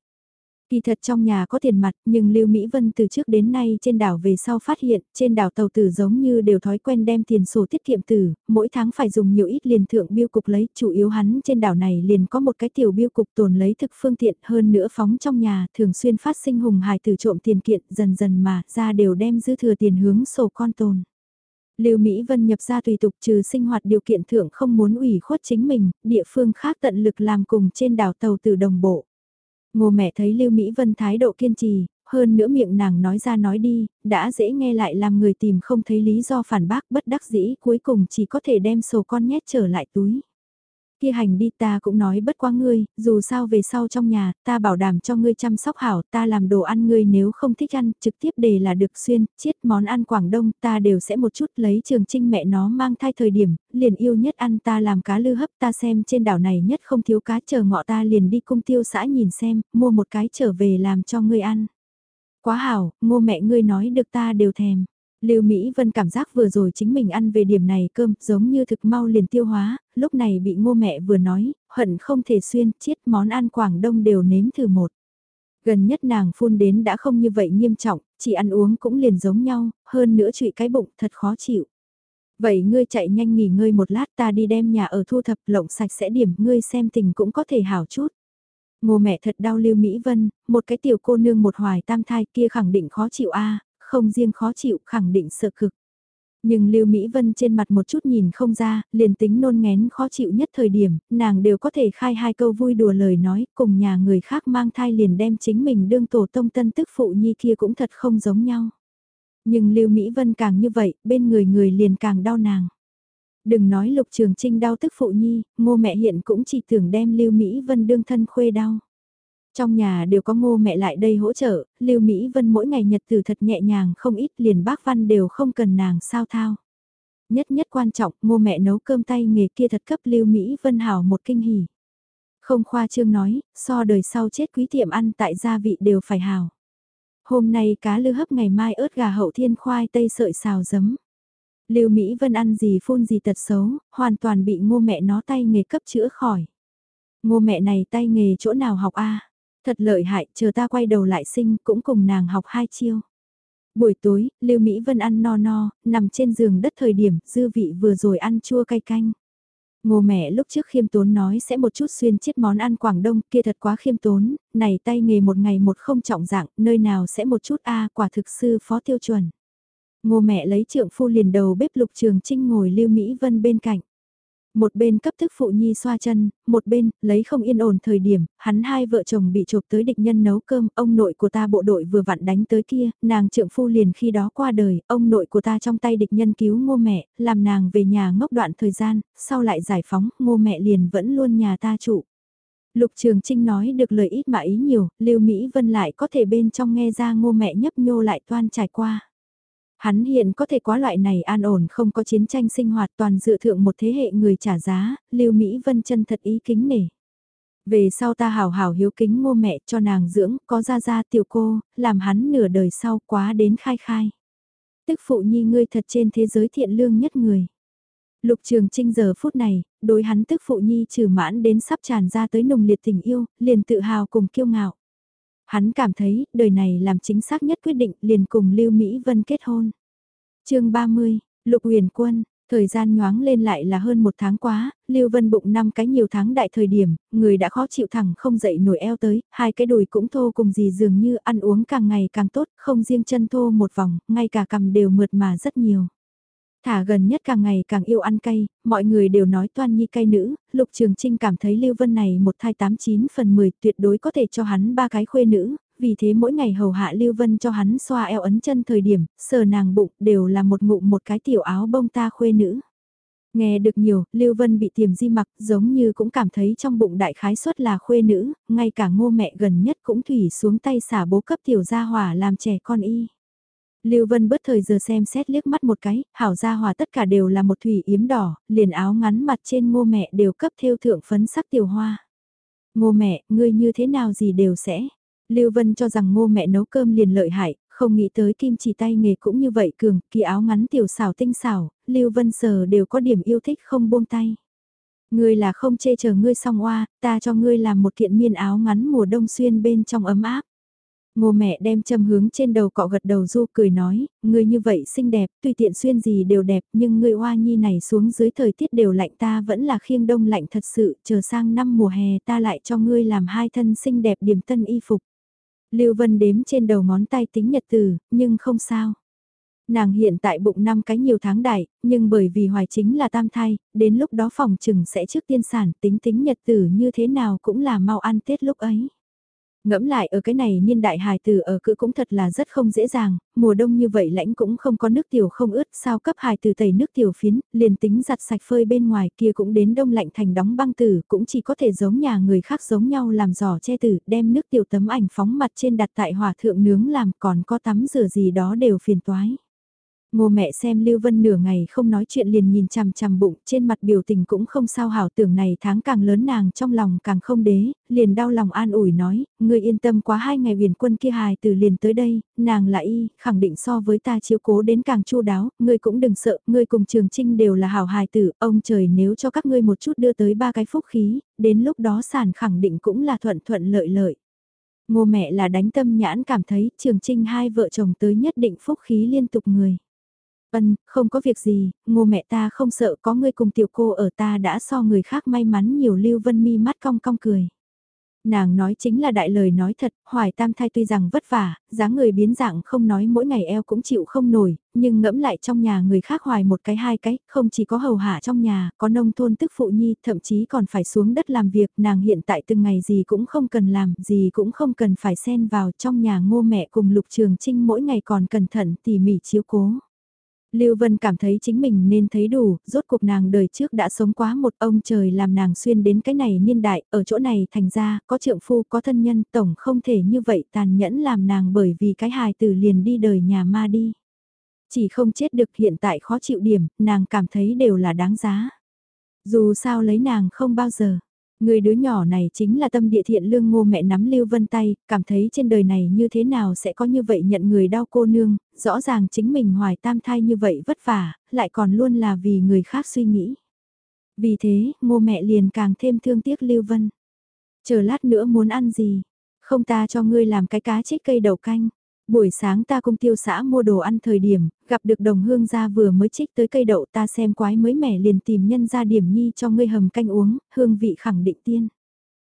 Kỳ thật trong nhà có tiền mặt, nhưng Lưu Mỹ Vân từ trước đến nay trên đảo về sau phát hiện, trên đảo tàu tử giống như đều thói quen đem tiền sổ tiết kiệm tử, mỗi tháng phải dùng nhiều ít liền thượng biêu cục lấy, chủ yếu hắn trên đảo này liền có một cái tiểu biêu cục tồn lấy thực phương tiện hơn nữa phóng trong nhà, thường xuyên phát sinh hùng hài tử trộm tiền kiện, dần dần mà ra đều đem dư thừa tiền hướng sổ con tồn. Lưu Mỹ Vân nhập ra tùy tục trừ sinh hoạt điều kiện thượng không muốn ủy khuất chính mình, địa phương khác tận lực làm cùng trên đảo tàu tử đồng bộ. Ngô mẹ thấy Lưu Mỹ Vân thái độ kiên trì, hơn nữa miệng nàng nói ra nói đi, đã dễ nghe lại làm người tìm không thấy lý do phản bác bất đắc dĩ cuối cùng chỉ có thể đem sổ con nhét trở lại túi kia hành đi ta cũng nói bất quá ngươi, dù sao về sau trong nhà, ta bảo đảm cho ngươi chăm sóc hảo, ta làm đồ ăn ngươi nếu không thích ăn, trực tiếp để là được xuyên, chiết món ăn Quảng Đông, ta đều sẽ một chút lấy trường trinh mẹ nó mang thai thời điểm, liền yêu nhất ăn ta làm cá lư hấp ta xem trên đảo này nhất không thiếu cá chờ ngọ ta liền đi cung tiêu xã nhìn xem, mua một cái trở về làm cho ngươi ăn. Quá hảo, ngô mẹ ngươi nói được ta đều thèm. Lưu Mỹ Vân cảm giác vừa rồi chính mình ăn về điểm này cơm giống như thực mau liền tiêu hóa, lúc này bị ngô mẹ vừa nói, hận không thể xuyên, chiết món ăn Quảng Đông đều nếm thử một. Gần nhất nàng phun đến đã không như vậy nghiêm trọng, chỉ ăn uống cũng liền giống nhau, hơn nữa trụy cái bụng thật khó chịu. Vậy ngươi chạy nhanh nghỉ ngơi một lát ta đi đem nhà ở thu thập lộng sạch sẽ điểm ngươi xem tình cũng có thể hảo chút. Ngô mẹ thật đau Lưu Mỹ Vân, một cái tiểu cô nương một hoài tam thai kia khẳng định khó chịu a không riêng khó chịu khẳng định sợ cực. Nhưng Lưu Mỹ Vân trên mặt một chút nhìn không ra, liền tính nôn ngén khó chịu nhất thời điểm, nàng đều có thể khai hai câu vui đùa lời nói, cùng nhà người khác mang thai liền đem chính mình đương tổ tông tân tức phụ nhi kia cũng thật không giống nhau. Nhưng Lưu Mỹ Vân càng như vậy, bên người người liền càng đau nàng. Đừng nói Lục Trường Trinh đau tức phụ nhi, ngô mẹ hiện cũng chỉ tưởng đem Lưu Mỹ Vân đương thân khuê đau. Trong nhà đều có ngô mẹ lại đây hỗ trợ, Lưu Mỹ Vân mỗi ngày nhật từ thật nhẹ nhàng không ít liền bác văn đều không cần nàng sao thao. Nhất nhất quan trọng, ngô mẹ nấu cơm tay nghề kia thật cấp Lưu Mỹ Vân hảo một kinh hỉ. Không khoa trương nói, so đời sau chết quý tiệm ăn tại gia vị đều phải hào Hôm nay cá lư hấp ngày mai ớt gà hậu thiên khoai tây sợi xào giấm. Lưu Mỹ Vân ăn gì phun gì tật xấu, hoàn toàn bị ngô mẹ nó tay nghề cấp chữa khỏi. Ngô mẹ này tay nghề chỗ nào học a Thật lợi hại, chờ ta quay đầu lại sinh cũng cùng nàng học hai chiêu. Buổi tối, Lưu Mỹ Vân ăn no no, nằm trên giường đất thời điểm, dư vị vừa rồi ăn chua cay canh. Ngô mẹ lúc trước khiêm tốn nói sẽ một chút xuyên chiết món ăn Quảng Đông kia thật quá khiêm tốn, này tay nghề một ngày một không trọng dạng, nơi nào sẽ một chút a à, quả thực sư phó tiêu chuẩn. Ngô mẹ lấy trượng phu liền đầu bếp lục trường trinh ngồi Lưu Mỹ Vân bên cạnh. Một bên cấp thức phụ nhi xoa chân, một bên, lấy không yên ổn thời điểm, hắn hai vợ chồng bị chộp tới địch nhân nấu cơm, ông nội của ta bộ đội vừa vặn đánh tới kia, nàng trượng phu liền khi đó qua đời, ông nội của ta trong tay địch nhân cứu ngô mẹ, làm nàng về nhà ngốc đoạn thời gian, sau lại giải phóng, ngô mẹ liền vẫn luôn nhà ta trụ. Lục Trường Trinh nói được lời ít mà ý nhiều, Lưu Mỹ Vân lại có thể bên trong nghe ra ngô mẹ nhấp nhô lại toan trải qua. Hắn hiện có thể quá loại này an ổn không có chiến tranh sinh hoạt toàn dựa thượng một thế hệ người trả giá, Lưu Mỹ Vân chân thật ý kính nể. Về sau ta hào hào hiếu kính ngô mẹ cho nàng dưỡng, có ra ra tiểu cô, làm hắn nửa đời sau quá đến khai khai. Tức phụ nhi ngươi thật trên thế giới thiện lương nhất người. Lục Trường Trinh giờ phút này, đối hắn tức phụ nhi trừ mãn đến sắp tràn ra tới nồng liệt tình yêu, liền tự hào cùng kiêu ngạo. Hắn cảm thấy, đời này làm chính xác nhất quyết định liền cùng Lưu Mỹ Vân kết hôn. chương 30, Lục Huyền Quân, Thời gian nhoáng lên lại là hơn một tháng quá, Lưu Vân bụng năm cái nhiều tháng đại thời điểm, người đã khó chịu thẳng không dậy nổi eo tới, hai cái đùi cũng thô cùng gì dường như ăn uống càng ngày càng tốt, không riêng chân thô một vòng, ngay cả cầm đều mượt mà rất nhiều. Thả gần nhất càng ngày càng yêu ăn cay, mọi người đều nói toan nhi cay nữ, Lục Trường Trinh cảm thấy Lưu Vân này một thai 89 phần 10 tuyệt đối có thể cho hắn ba cái khuê nữ, vì thế mỗi ngày hầu hạ Lưu Vân cho hắn xoa eo ấn chân thời điểm, sờ nàng bụng đều là một ngụm một cái tiểu áo bông ta khuê nữ. Nghe được nhiều, Lưu Vân bị tiềm di mặc giống như cũng cảm thấy trong bụng đại khái suất là khuê nữ, ngay cả ngô mẹ gần nhất cũng thủy xuống tay xả bố cấp tiểu gia hỏa làm trẻ con y. Lưu Vân bớt thời giờ xem xét liếc mắt một cái, hảo gia hòa tất cả đều là một thủy yếm đỏ, liền áo ngắn mặt trên ngô mẹ đều cấp theo thượng phấn sắc tiểu hoa. Ngô mẹ, ngươi như thế nào gì đều sẽ. Lưu Vân cho rằng ngô mẹ nấu cơm liền lợi hại, không nghĩ tới kim chỉ tay nghề cũng như vậy cường, kỳ áo ngắn tiểu xảo tinh xảo, Lưu Vân sờ đều có điểm yêu thích không buông tay. Ngươi là không chê chờ ngươi xong oa, ta cho ngươi làm một kiện miên áo ngắn mùa đông xuyên bên trong ấm áp. Ngô mẹ đem châm hướng trên đầu cọ gật đầu du cười nói, ngươi như vậy xinh đẹp, tùy tiện xuyên gì đều đẹp, nhưng ngươi hoa nhi này xuống dưới thời tiết đều lạnh ta vẫn là khiêng đông lạnh thật sự, chờ sang năm mùa hè ta lại cho ngươi làm hai thân xinh đẹp điểm tân y phục. Lưu Vân đếm trên đầu ngón tay tính nhật từ, nhưng không sao. Nàng hiện tại bụng năm cái nhiều tháng đại, nhưng bởi vì hoài chính là tam thai, đến lúc đó phòng trừng sẽ trước tiên sản tính tính nhật tử như thế nào cũng là mau ăn Tết lúc ấy. Ngẫm lại ở cái này niên đại hài tử ở cữ cũng thật là rất không dễ dàng, mùa đông như vậy lãnh cũng không có nước tiểu không ướt, sao cấp hài tử tẩy nước tiểu phiến, liền tính giặt sạch phơi bên ngoài kia cũng đến đông lạnh thành đóng băng tử, cũng chỉ có thể giống nhà người khác giống nhau làm giỏ che tử, đem nước tiểu tấm ảnh phóng mặt trên đặt tại hỏa thượng nướng làm còn có tắm rửa gì đó đều phiền toái. Ngô mẹ xem Lưu Vân nửa ngày không nói chuyện liền nhìn chằm chằm bụng, trên mặt biểu tình cũng không sao hảo tưởng này tháng càng lớn nàng trong lòng càng không đế, liền đau lòng an ủi nói, người yên tâm quá hai ngày huyền quân kia hài từ liền tới đây, nàng là y, khẳng định so với ta chiếu cố đến càng chu đáo, ngươi cũng đừng sợ, ngươi cùng trường trinh đều là hảo hài tử, ông trời nếu cho các ngươi một chút đưa tới ba cái phúc khí, đến lúc đó sản khẳng định cũng là thuận thuận lợi lợi. Ngô mẹ là đánh tâm nhãn cảm thấy trường trinh hai vợ chồng tới nhất định phúc khí liên tục người. Ân, không có việc gì, ngô mẹ ta không sợ có người cùng tiểu cô ở ta đã so người khác may mắn nhiều lưu vân mi mắt cong cong cười. Nàng nói chính là đại lời nói thật, hoài tam thai tuy rằng vất vả, dáng người biến dạng không nói mỗi ngày eo cũng chịu không nổi, nhưng ngẫm lại trong nhà người khác hoài một cái hai cái, không chỉ có hầu hạ trong nhà, có nông thôn tức phụ nhi, thậm chí còn phải xuống đất làm việc, nàng hiện tại từng ngày gì cũng không cần làm, gì cũng không cần phải xen vào trong nhà ngô mẹ cùng lục trường trinh mỗi ngày còn cẩn thận tỉ mỉ chiếu cố. Lưu Vân cảm thấy chính mình nên thấy đủ, rốt cuộc nàng đời trước đã sống quá một ông trời làm nàng xuyên đến cái này niên đại, ở chỗ này thành ra, có trượng phu, có thân nhân, tổng không thể như vậy tàn nhẫn làm nàng bởi vì cái hài tử liền đi đời nhà ma đi. Chỉ không chết được hiện tại khó chịu điểm, nàng cảm thấy đều là đáng giá. Dù sao lấy nàng không bao giờ. Người đứa nhỏ này chính là tâm địa thiện lương ngô mẹ nắm Lưu Vân tay, cảm thấy trên đời này như thế nào sẽ có như vậy nhận người đau cô nương, rõ ràng chính mình hoài tam thai như vậy vất vả, lại còn luôn là vì người khác suy nghĩ. Vì thế, ngô mẹ liền càng thêm thương tiếc Lưu Vân. Chờ lát nữa muốn ăn gì? Không ta cho ngươi làm cái cá chích cây đậu canh. Buổi sáng ta cùng tiêu xã mua đồ ăn thời điểm, gặp được đồng hương gia vừa mới trích tới cây đậu ta xem quái mới mẻ liền tìm nhân ra điểm nhi cho ngươi hầm canh uống, hương vị khẳng định tiên.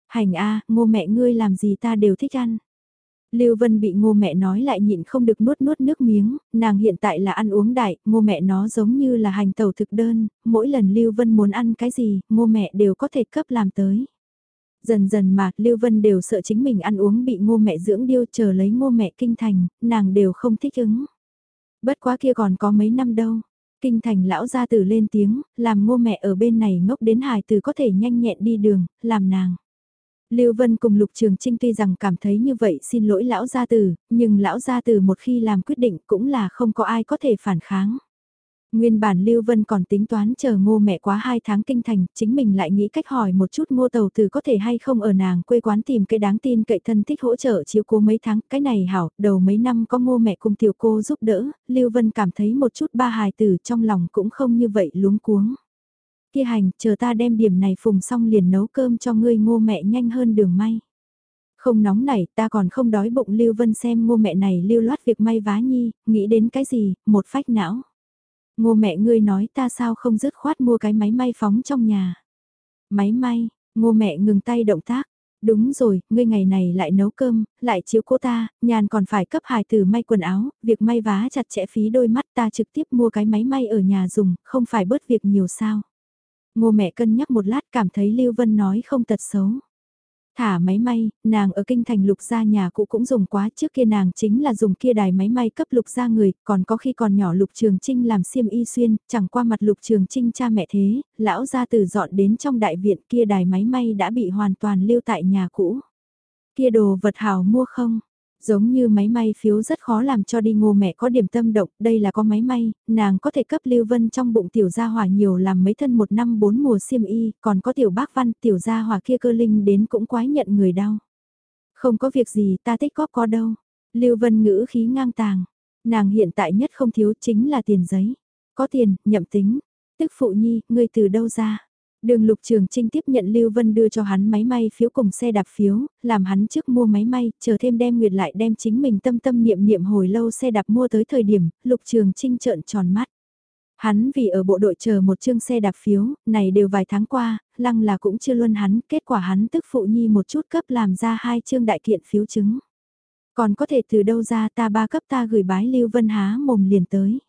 Hành a ngô mẹ ngươi làm gì ta đều thích ăn. Lưu Vân bị ngô mẹ nói lại nhịn không được nuốt nuốt nước miếng, nàng hiện tại là ăn uống đại, ngô mẹ nó giống như là hành tàu thực đơn, mỗi lần Lưu Vân muốn ăn cái gì, ngô mẹ đều có thể cấp làm tới. Dần dần mà, Lưu Vân đều sợ chính mình ăn uống bị ngô mẹ dưỡng điêu chờ lấy ngô mẹ kinh thành, nàng đều không thích ứng. Bất quá kia còn có mấy năm đâu. Kinh thành lão gia tử lên tiếng, làm ngô mẹ ở bên này ngốc đến hài tử có thể nhanh nhẹn đi đường, làm nàng. Lưu Vân cùng Lục Trường Trinh tuy rằng cảm thấy như vậy xin lỗi lão gia tử, nhưng lão gia tử một khi làm quyết định cũng là không có ai có thể phản kháng. Nguyên bản Lưu Vân còn tính toán chờ ngô mẹ quá 2 tháng kinh thành, chính mình lại nghĩ cách hỏi một chút ngô tàu từ có thể hay không ở nàng quê quán tìm cái đáng tin cậy thân thích hỗ trợ chiếu cố mấy tháng, cái này hảo, đầu mấy năm có ngô mẹ cùng tiểu cô giúp đỡ, Lưu Vân cảm thấy một chút ba hài tử trong lòng cũng không như vậy luống cuống. Kia hành, chờ ta đem điểm này phùng xong liền nấu cơm cho ngươi ngô mẹ nhanh hơn đường may. Không nóng này, ta còn không đói bụng Lưu Vân xem ngô mẹ này lưu loát việc may vá nhi, nghĩ đến cái gì, một phách não. Ngô mẹ ngươi nói ta sao không dứt khoát mua cái máy may phóng trong nhà. Máy may, ngô mẹ ngừng tay động tác. Đúng rồi, ngươi ngày này lại nấu cơm, lại chiếu cô ta, nhàn còn phải cấp hài từ may quần áo, việc may vá chặt chẽ phí đôi mắt ta trực tiếp mua cái máy may ở nhà dùng, không phải bớt việc nhiều sao. Ngô mẹ cân nhắc một lát cảm thấy Lưu Vân nói không tật xấu. Thả máy may, nàng ở kinh thành lục gia nhà cũ cũng dùng quá trước kia nàng chính là dùng kia đài máy may cấp lục gia người, còn có khi còn nhỏ lục trường trinh làm xiêm y xuyên, chẳng qua mặt lục trường trinh cha mẹ thế, lão gia từ dọn đến trong đại viện kia đài máy may đã bị hoàn toàn lưu tại nhà cũ. Kia đồ vật hảo mua không? Giống như máy may phiếu rất khó làm cho đi ngô mẹ có điểm tâm động, đây là có máy may, nàng có thể cấp Lưu Vân trong bụng tiểu gia hỏa nhiều làm mấy thân một năm bốn mùa xiêm y, còn có tiểu bác văn tiểu gia hỏa kia cơ linh đến cũng quái nhận người đau. Không có việc gì ta tích góp có đâu. Lưu Vân ngữ khí ngang tàng, nàng hiện tại nhất không thiếu chính là tiền giấy. Có tiền, nhậm tính. Tức phụ nhi, ngươi từ đâu ra? Đường Lục Trường Trinh tiếp nhận Lưu Vân đưa cho hắn máy may phiếu cùng xe đạp phiếu, làm hắn trước mua máy may, chờ thêm đem nguyệt lại đem chính mình tâm tâm niệm niệm hồi lâu xe đạp mua tới thời điểm, Lục Trường Trinh trợn tròn mắt. Hắn vì ở bộ đội chờ một chương xe đạp phiếu, này đều vài tháng qua, lăng là cũng chưa luôn hắn, kết quả hắn tức phụ nhi một chút cấp làm ra hai chương đại kiện phiếu chứng. Còn có thể từ đâu ra ta ba cấp ta gửi bái Lưu Vân há mồm liền tới.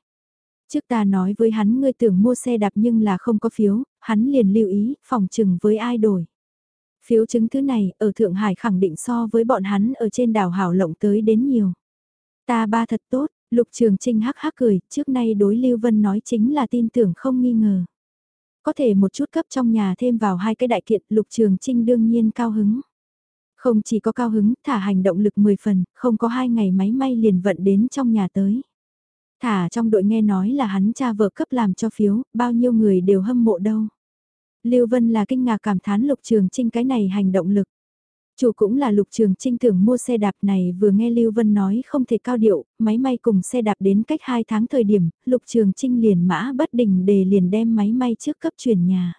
Trước ta nói với hắn ngươi tưởng mua xe đạp nhưng là không có phiếu, hắn liền lưu ý, phòng trừng với ai đổi. Phiếu chứng thứ này ở Thượng Hải khẳng định so với bọn hắn ở trên đảo Hảo Lộng tới đến nhiều. Ta ba thật tốt, Lục Trường Trinh hắc hắc cười, trước nay đối Lưu Vân nói chính là tin tưởng không nghi ngờ. Có thể một chút cấp trong nhà thêm vào hai cái đại kiện, Lục Trường Trinh đương nhiên cao hứng. Không chỉ có cao hứng, thả hành động lực 10 phần, không có hai ngày máy may liền vận đến trong nhà tới. Thả trong đội nghe nói là hắn cha vợ cấp làm cho phiếu, bao nhiêu người đều hâm mộ đâu. Lưu Vân là kinh ngạc cảm thán Lục Trường Trinh cái này hành động lực. Chủ cũng là Lục Trường Trinh tưởng mua xe đạp này vừa nghe Lưu Vân nói không thể cao điệu, máy may cùng xe đạp đến cách 2 tháng thời điểm, Lục Trường Trinh liền mã bất đình để liền đem máy may trước cấp chuyển nhà.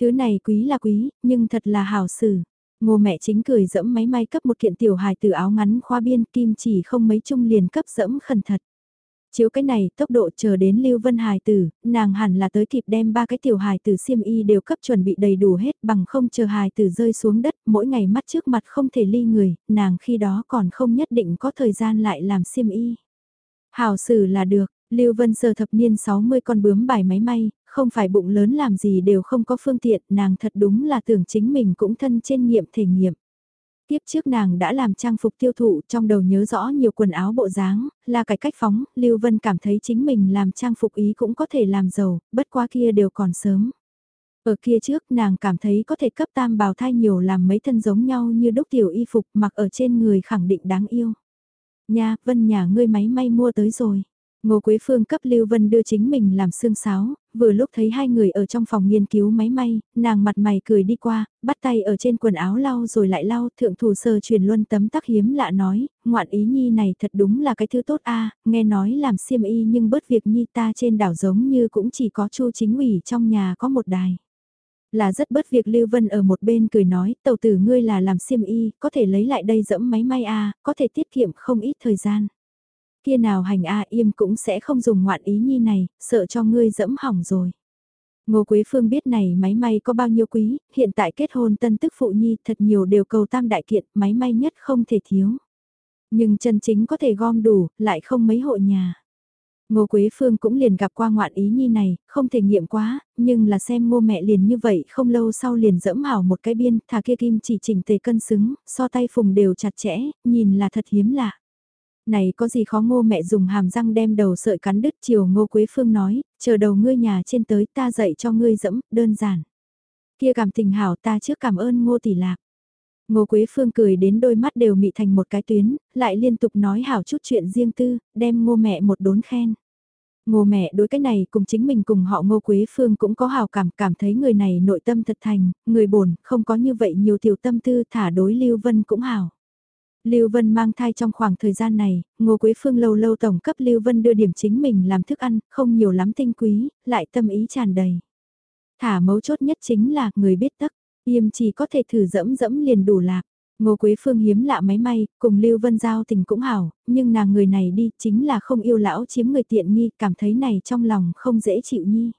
Thứ này quý là quý, nhưng thật là hảo xử. Ngô mẹ chính cười dẫm máy may cấp một kiện tiểu hài từ áo ngắn khoa biên kim chỉ không mấy chung liền cấp dẫm khẩn thật. Chiếu cái này tốc độ chờ đến Lưu Vân hài tử, nàng hẳn là tới kịp đem ba cái tiểu hài tử xiêm y đều cấp chuẩn bị đầy đủ hết bằng không chờ hài tử rơi xuống đất mỗi ngày mắt trước mặt không thể ly người, nàng khi đó còn không nhất định có thời gian lại làm xiêm y. Hảo xử là được, Lưu Vân sờ thập niên 60 con bướm bài máy may, không phải bụng lớn làm gì đều không có phương tiện, nàng thật đúng là tưởng chính mình cũng thân trên nghiệm thể nghiệm. Tiếp trước nàng đã làm trang phục tiêu thụ trong đầu nhớ rõ nhiều quần áo bộ dáng, là cải cách phóng, Lưu Vân cảm thấy chính mình làm trang phục ý cũng có thể làm giàu, bất quá kia đều còn sớm. Ở kia trước nàng cảm thấy có thể cấp tam bào thai nhiều làm mấy thân giống nhau như đúc tiểu y phục mặc ở trên người khẳng định đáng yêu. Nha, Vân nhà ngươi máy may mua tới rồi. Ngô Quế Phương cấp Lưu Vân đưa chính mình làm xương sáo, vừa lúc thấy hai người ở trong phòng nghiên cứu máy may, nàng mặt mày cười đi qua, bắt tay ở trên quần áo lau rồi lại lau, thượng thủ sơ truyền luân tấm tắc hiếm lạ nói, ngoạn ý nhi này thật đúng là cái thứ tốt a nghe nói làm xiêm y nhưng bớt việc nhi ta trên đảo giống như cũng chỉ có chu chính ủy trong nhà có một đài. Là rất bớt việc Lưu Vân ở một bên cười nói, tàu tử ngươi là làm xiêm y, có thể lấy lại đây dẫm máy may a có thể tiết kiệm không ít thời gian kia nào hành a im cũng sẽ không dùng ngoạn ý nhi này, sợ cho ngươi dẫm hỏng rồi. Ngô Quế Phương biết này máy may có bao nhiêu quý, hiện tại kết hôn tân tức phụ nhi thật nhiều đều cầu tam đại kiện, máy may nhất không thể thiếu. Nhưng chân chính có thể gom đủ, lại không mấy hộ nhà. Ngô Quế Phương cũng liền gặp qua ngoạn ý nhi này, không thể nghiệm quá, nhưng là xem ngô mẹ liền như vậy không lâu sau liền dẫm hảo một cái biên, thà kia kim chỉ chỉnh tề cân xứng, so tay phùng đều chặt chẽ, nhìn là thật hiếm lạ. Này có gì khó ngô mẹ dùng hàm răng đem đầu sợi cắn đứt chiều ngô Quế Phương nói, chờ đầu ngươi nhà trên tới ta dạy cho ngươi dẫm, đơn giản. Kia cảm tình hảo ta trước cảm ơn ngô tỷ lạc. Ngô Quế Phương cười đến đôi mắt đều mị thành một cái tuyến, lại liên tục nói hảo chút chuyện riêng tư, đem ngô mẹ một đốn khen. Ngô mẹ đối cái này cùng chính mình cùng họ Ngô Quế Phương cũng có hào cảm, cảm thấy người này nội tâm thật thành, người bổn, không có như vậy nhiều tiểu tâm tư thả đối Lưu Vân cũng hào. Lưu Vân mang thai trong khoảng thời gian này, Ngô Quế Phương lâu lâu tổng cấp Lưu Vân đưa điểm chính mình làm thức ăn, không nhiều lắm tinh quý, lại tâm ý tràn đầy. Thả mấu chốt nhất chính là người biết tắc, yêm chỉ có thể thử dẫm dẫm liền đủ lạc. Ngô Quế Phương hiếm lạ máy may, cùng Lưu Vân giao tình cũng hảo, nhưng nàng người này đi chính là không yêu lão chiếm người tiện nghi, cảm thấy này trong lòng không dễ chịu nhi.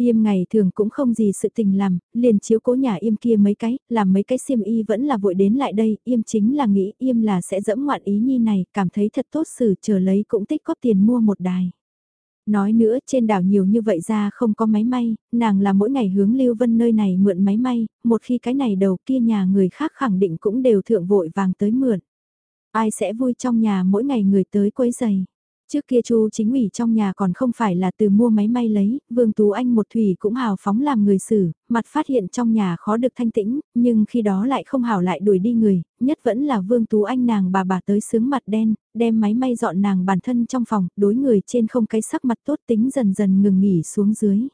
Yêm ngày thường cũng không gì sự tình làm, liền chiếu cố nhà Yêm kia mấy cái, làm mấy cái xiêm y vẫn là vội đến lại đây, Yêm chính là nghĩ Yêm là sẽ dẫm ngoạn ý nhi này, cảm thấy thật tốt xử chờ lấy cũng tích góp tiền mua một đài. Nói nữa trên đảo nhiều như vậy ra không có máy may, nàng là mỗi ngày hướng Lưu Vân nơi này mượn máy may, một khi cái này đầu kia nhà người khác khẳng định cũng đều thượng vội vàng tới mượn. Ai sẽ vui trong nhà mỗi ngày người tới quấy giày. Trước kia Chu chính ủy trong nhà còn không phải là từ mua máy may lấy, Vương Tú Anh một thủy cũng hào phóng làm người xử, mặt phát hiện trong nhà khó được thanh tĩnh, nhưng khi đó lại không hào lại đuổi đi người, nhất vẫn là Vương Tú Anh nàng bà bà tới sướng mặt đen, đem máy may dọn nàng bản thân trong phòng, đối người trên không cái sắc mặt tốt tính dần dần ngừng nghỉ xuống dưới.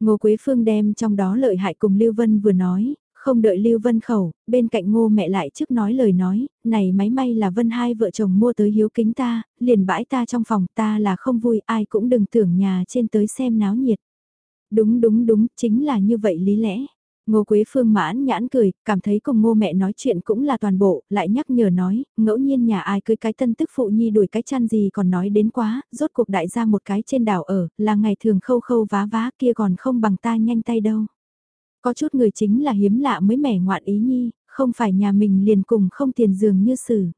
Ngô Quế Phương đem trong đó lợi hại cùng Lưu Vân vừa nói, không đợi Lưu Vân khẩu, bên cạnh ngô mẹ lại trước nói lời nói, này máy may là Vân hai vợ chồng mua tới hiếu kính ta, liền bãi ta trong phòng ta là không vui ai cũng đừng tưởng nhà trên tới xem náo nhiệt. Đúng đúng đúng, chính là như vậy lý lẽ. Ngô Quế Phương mãn nhãn cười, cảm thấy cùng ngô mẹ nói chuyện cũng là toàn bộ, lại nhắc nhở nói, ngẫu nhiên nhà ai cưới cái tân tức phụ nhi đuổi cái chăn gì còn nói đến quá, rốt cuộc đại ra một cái trên đảo ở, là ngày thường khâu khâu vá vá kia còn không bằng ta nhanh tay đâu. Có chút người chính là hiếm lạ mới mẻ ngoạn ý nhi, không phải nhà mình liền cùng không tiền giường như xử.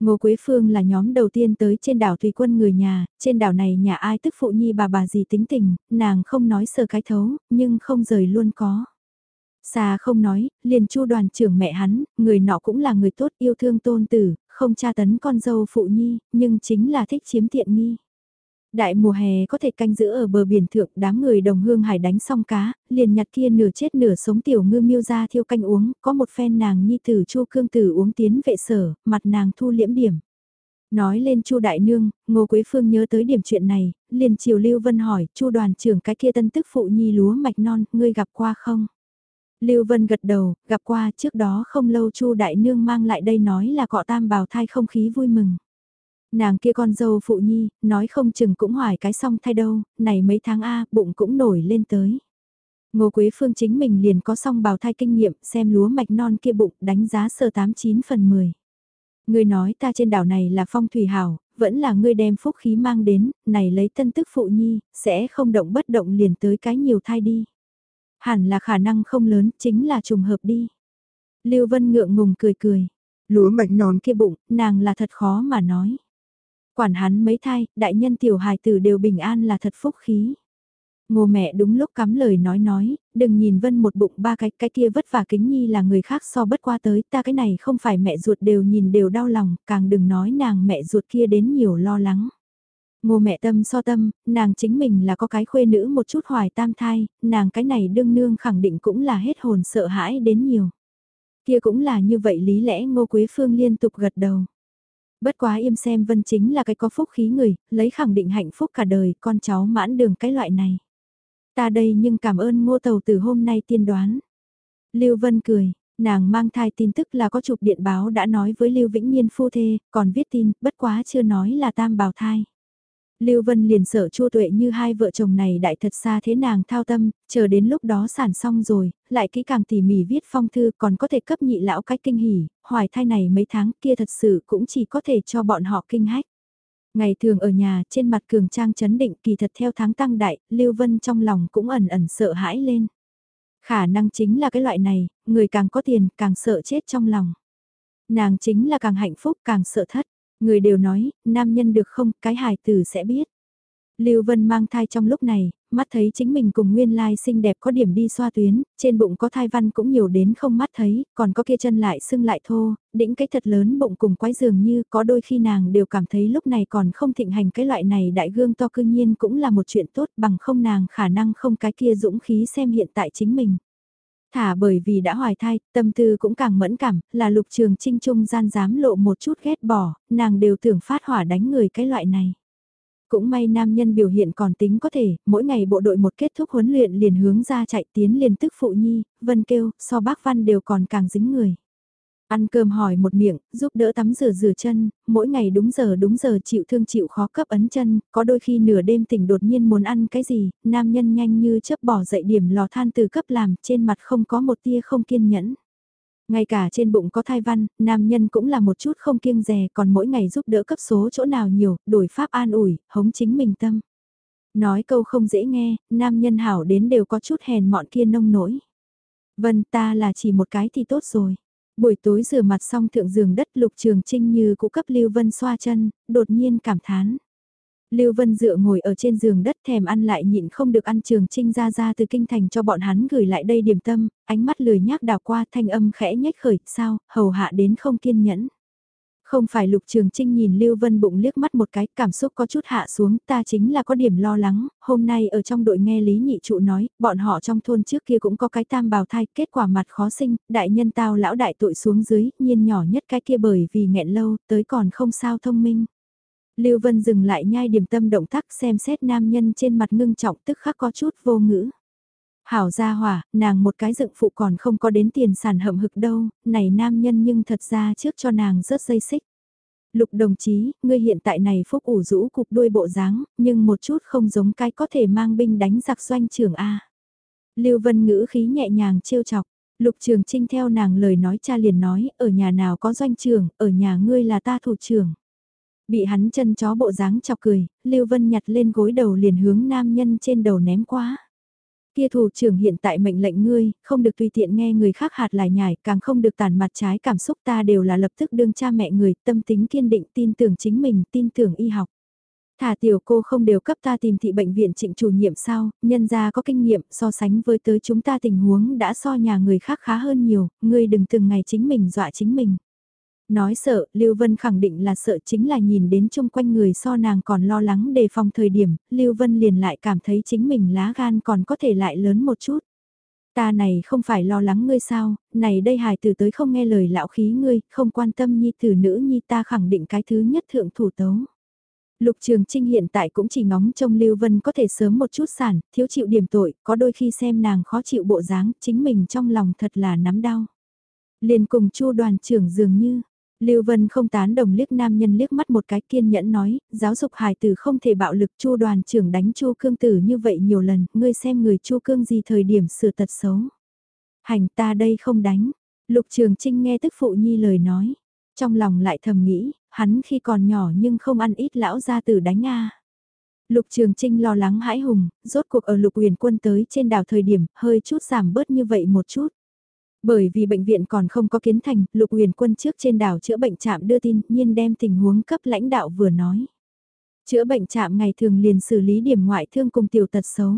Ngô Quế Phương là nhóm đầu tiên tới trên đảo Tùy Quân người nhà, trên đảo này nhà ai tức phụ nhi bà bà gì tính tình, nàng không nói sơ cái thấu, nhưng không rời luôn có. Xa không nói, liền chu đoàn trưởng mẹ hắn, người nọ cũng là người tốt yêu thương tôn tử, không tra tấn con dâu phụ nhi, nhưng chính là thích chiếm tiện nghi. Đại mùa hè có thể canh giữ ở bờ biển thượng đám người đồng hương hải đánh xong cá, liền nhặt kia nửa chết nửa sống tiểu ngư miêu ra thiêu canh uống, có một phen nàng nhi tử chu cương tử uống tiến vệ sở, mặt nàng thu liễm điểm. Nói lên Chu Đại Nương, Ngô Quế Phương nhớ tới điểm chuyện này, liền chiều Lưu Vân hỏi, Chu đoàn trưởng cái kia tân tức phụ nhi lúa mạch non, ngươi gặp qua không? Lưu Vân gật đầu, gặp qua trước đó không lâu Chu Đại Nương mang lại đây nói là cọ tam bào thai không khí vui mừng. Nàng kia con dâu phụ nhi, nói không chừng cũng hoài cái xong thai đâu, này mấy tháng A, bụng cũng nổi lên tới. Ngô Quế Phương chính mình liền có xong bào thai kinh nghiệm, xem lúa mạch non kia bụng, đánh giá sơ 89 phần 10. Ngươi nói ta trên đảo này là phong thủy hảo, vẫn là ngươi đem phúc khí mang đến, này lấy tân tức phụ nhi, sẽ không động bất động liền tới cái nhiều thai đi. Hẳn là khả năng không lớn, chính là trùng hợp đi. Lưu Vân ngượng ngùng cười cười. Lúa mạch non kia bụng, nàng là thật khó mà nói. Quản hắn mấy thai, đại nhân tiểu hài tử đều bình an là thật phúc khí. Ngô mẹ đúng lúc cắm lời nói nói, đừng nhìn vân một bụng ba cái, cái kia vất vả kính nhi là người khác so bất qua tới, ta cái này không phải mẹ ruột đều nhìn đều đau lòng, càng đừng nói nàng mẹ ruột kia đến nhiều lo lắng. Ngô mẹ tâm so tâm, nàng chính mình là có cái khuê nữ một chút hoài tam thai, nàng cái này đương nương khẳng định cũng là hết hồn sợ hãi đến nhiều. Kia cũng là như vậy lý lẽ Ngô Quế Phương liên tục gật đầu. Bất quá im xem vân chính là cái có phúc khí người, lấy khẳng định hạnh phúc cả đời, con cháu mãn đường cái loại này. Ta đây nhưng cảm ơn ngô tàu từ hôm nay tiên đoán. Lưu Vân cười, nàng mang thai tin tức là có chụp điện báo đã nói với Lưu Vĩnh Nhiên phu thê, còn viết tin, bất quá chưa nói là tam bào thai. Lưu Vân liền sợ chua tuệ như hai vợ chồng này đại thật xa thế nàng thao tâm, chờ đến lúc đó sản xong rồi, lại kỹ càng tỉ mỉ viết phong thư còn có thể cấp nhị lão cách kinh hỉ, hoài thai này mấy tháng kia thật sự cũng chỉ có thể cho bọn họ kinh hách. Ngày thường ở nhà trên mặt cường trang chấn định kỳ thật theo tháng tăng đại, Lưu Vân trong lòng cũng ẩn ẩn sợ hãi lên. Khả năng chính là cái loại này, người càng có tiền càng sợ chết trong lòng. Nàng chính là càng hạnh phúc càng sợ thất. Người đều nói, nam nhân được không, cái hài tử sẽ biết. Lưu Vân mang thai trong lúc này, mắt thấy chính mình cùng nguyên lai xinh đẹp có điểm đi xoa tuyến, trên bụng có thai văn cũng nhiều đến không mắt thấy, còn có kia chân lại sưng lại thô, đĩnh cái thật lớn bụng cùng quái dường như có đôi khi nàng đều cảm thấy lúc này còn không thịnh hành cái loại này đại gương to cư nhiên cũng là một chuyện tốt bằng không nàng khả năng không cái kia dũng khí xem hiện tại chính mình. Thả bởi vì đã hoài thai, tâm tư cũng càng mẫn cảm, là lục trường trinh trung gian dám lộ một chút ghét bỏ, nàng đều tưởng phát hỏa đánh người cái loại này. Cũng may nam nhân biểu hiện còn tính có thể, mỗi ngày bộ đội một kết thúc huấn luyện liền hướng ra chạy tiến liền tức phụ nhi, vân kêu, so bác văn đều còn càng dính người. Ăn cơm hỏi một miệng, giúp đỡ tắm rửa rửa chân, mỗi ngày đúng giờ đúng giờ chịu thương chịu khó cấp ấn chân, có đôi khi nửa đêm tỉnh đột nhiên muốn ăn cái gì, nam nhân nhanh như chớp bỏ dậy điểm lò than từ cấp làm, trên mặt không có một tia không kiên nhẫn. Ngay cả trên bụng có thai văn, nam nhân cũng là một chút không kiêng dè còn mỗi ngày giúp đỡ cấp số chỗ nào nhiều, đổi pháp an ủi, hống chính mình tâm. Nói câu không dễ nghe, nam nhân hảo đến đều có chút hèn mọn kia nông nổi. Vân ta là chỉ một cái thì tốt rồi. Buổi tối rửa mặt xong thượng giường đất lục trường trinh như cũ cấp Lưu Vân xoa chân, đột nhiên cảm thán. Lưu Vân dựa ngồi ở trên giường đất thèm ăn lại nhịn không được ăn trường trinh ra ra từ kinh thành cho bọn hắn gửi lại đây điểm tâm, ánh mắt lười nhác đào qua thanh âm khẽ nhếch khởi, sao, hầu hạ đến không kiên nhẫn. Không phải lục trường trinh nhìn Lưu Vân bụng liếc mắt một cái, cảm xúc có chút hạ xuống, ta chính là có điểm lo lắng, hôm nay ở trong đội nghe Lý Nhị Trụ nói, bọn họ trong thôn trước kia cũng có cái tam bào thai, kết quả mặt khó sinh, đại nhân tao lão đại tội xuống dưới, nhiên nhỏ nhất cái kia bởi vì nghẹn lâu, tới còn không sao thông minh. Lưu Vân dừng lại nhai điểm tâm động tác xem xét nam nhân trên mặt ngưng trọng tức khắc có chút vô ngữ. Hảo gia hỏa, nàng một cái dựng phụ còn không có đến tiền sản hậm hực đâu, này nam nhân nhưng thật ra trước cho nàng rớt dây xích. Lục đồng chí, ngươi hiện tại này phúc ủ rũ cục đuôi bộ dáng, nhưng một chút không giống cái có thể mang binh đánh giặc doanh trưởng A. Lưu Vân ngữ khí nhẹ nhàng trêu chọc, lục trường trinh theo nàng lời nói cha liền nói, ở nhà nào có doanh trưởng, ở nhà ngươi là ta thủ trưởng. Bị hắn chân chó bộ dáng chọc cười, Lưu Vân nhặt lên gối đầu liền hướng nam nhân trên đầu ném quá. Kia thủ trưởng hiện tại mệnh lệnh ngươi, không được tùy tiện nghe người khác hạt lại nhải, càng không được tàn mặt trái cảm xúc ta đều là lập tức đương cha mẹ người, tâm tính kiên định tin tưởng chính mình, tin tưởng y học. Thả tiểu cô không đều cấp ta tìm thị bệnh viện trịnh chủ nhiệm sao, nhân ra có kinh nghiệm so sánh với tới chúng ta tình huống đã so nhà người khác khá hơn nhiều, ngươi đừng từng ngày chính mình dọa chính mình. Nói sợ, Lưu Vân khẳng định là sợ chính là nhìn đến chung quanh người so nàng còn lo lắng đề phòng thời điểm, Lưu Vân liền lại cảm thấy chính mình lá gan còn có thể lại lớn một chút. Ta này không phải lo lắng ngươi sao, này đây hài tử tới không nghe lời lão khí ngươi, không quan tâm nhi tử nữ nhi ta khẳng định cái thứ nhất thượng thủ tấu. Lục Trường Trinh hiện tại cũng chỉ ngóng trông Lưu Vân có thể sớm một chút sản, thiếu chịu điểm tội, có đôi khi xem nàng khó chịu bộ dáng, chính mình trong lòng thật là nắm đau. Liền cùng Chu đoàn trưởng dường như, Lưu Vân không tán đồng liếc nam nhân liếc mắt một cái kiên nhẫn nói, giáo dục hài tử không thể bạo lực Chu đoàn trưởng đánh Chu cương tử như vậy nhiều lần, ngươi xem người Chu cương gì thời điểm sửa tật xấu. Hành ta đây không đánh. Lục Trường Trinh nghe tức phụ nhi lời nói. Trong lòng lại thầm nghĩ, hắn khi còn nhỏ nhưng không ăn ít lão gia tử đánh a. Lục Trường Trinh lo lắng hãi hùng, rốt cuộc ở lục huyền quân tới trên đảo thời điểm, hơi chút giảm bớt như vậy một chút. Bởi vì bệnh viện còn không có kiến thành, lục huyền quân trước trên đảo chữa bệnh trạm đưa tin, nhiên đem tình huống cấp lãnh đạo vừa nói. Chữa bệnh trạm ngày thường liền xử lý điểm ngoại thương cùng tiểu tật xấu.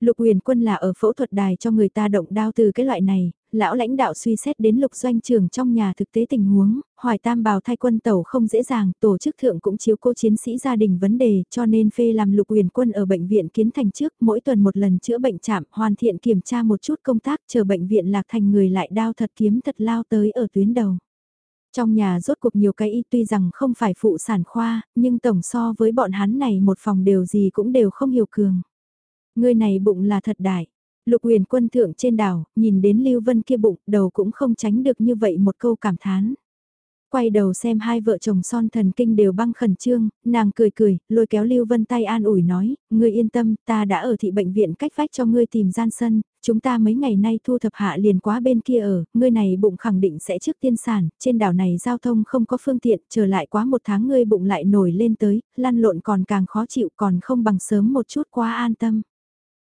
Lục huyền quân là ở phẫu thuật đài cho người ta động đao từ cái loại này, lão lãnh đạo suy xét đến lục doanh trường trong nhà thực tế tình huống, hoài tam bào thai quân tàu không dễ dàng, tổ chức thượng cũng chiếu cô chiến sĩ gia đình vấn đề cho nên phê làm lục huyền quân ở bệnh viện kiến thành trước mỗi tuần một lần chữa bệnh chạm hoàn thiện kiểm tra một chút công tác chờ bệnh viện lạc thành người lại đao thật kiếm thật lao tới ở tuyến đầu. Trong nhà rốt cuộc nhiều cái y tuy rằng không phải phụ sản khoa, nhưng tổng so với bọn hắn này một phòng đều gì cũng đều không hiểu cường. Người này bụng là thật đại. Lục huyền quân thượng trên đảo, nhìn đến Lưu Vân kia bụng, đầu cũng không tránh được như vậy một câu cảm thán. Quay đầu xem hai vợ chồng son thần kinh đều băng khẩn trương, nàng cười cười, lôi kéo Lưu Vân tay an ủi nói, ngươi yên tâm, ta đã ở thị bệnh viện cách vách cho ngươi tìm gian sân, chúng ta mấy ngày nay thu thập hạ liền quá bên kia ở, ngươi này bụng khẳng định sẽ trước tiên sản, trên đảo này giao thông không có phương tiện, trở lại quá một tháng ngươi bụng lại nổi lên tới, lăn lộn còn càng khó chịu còn không bằng sớm một chút quá an tâm.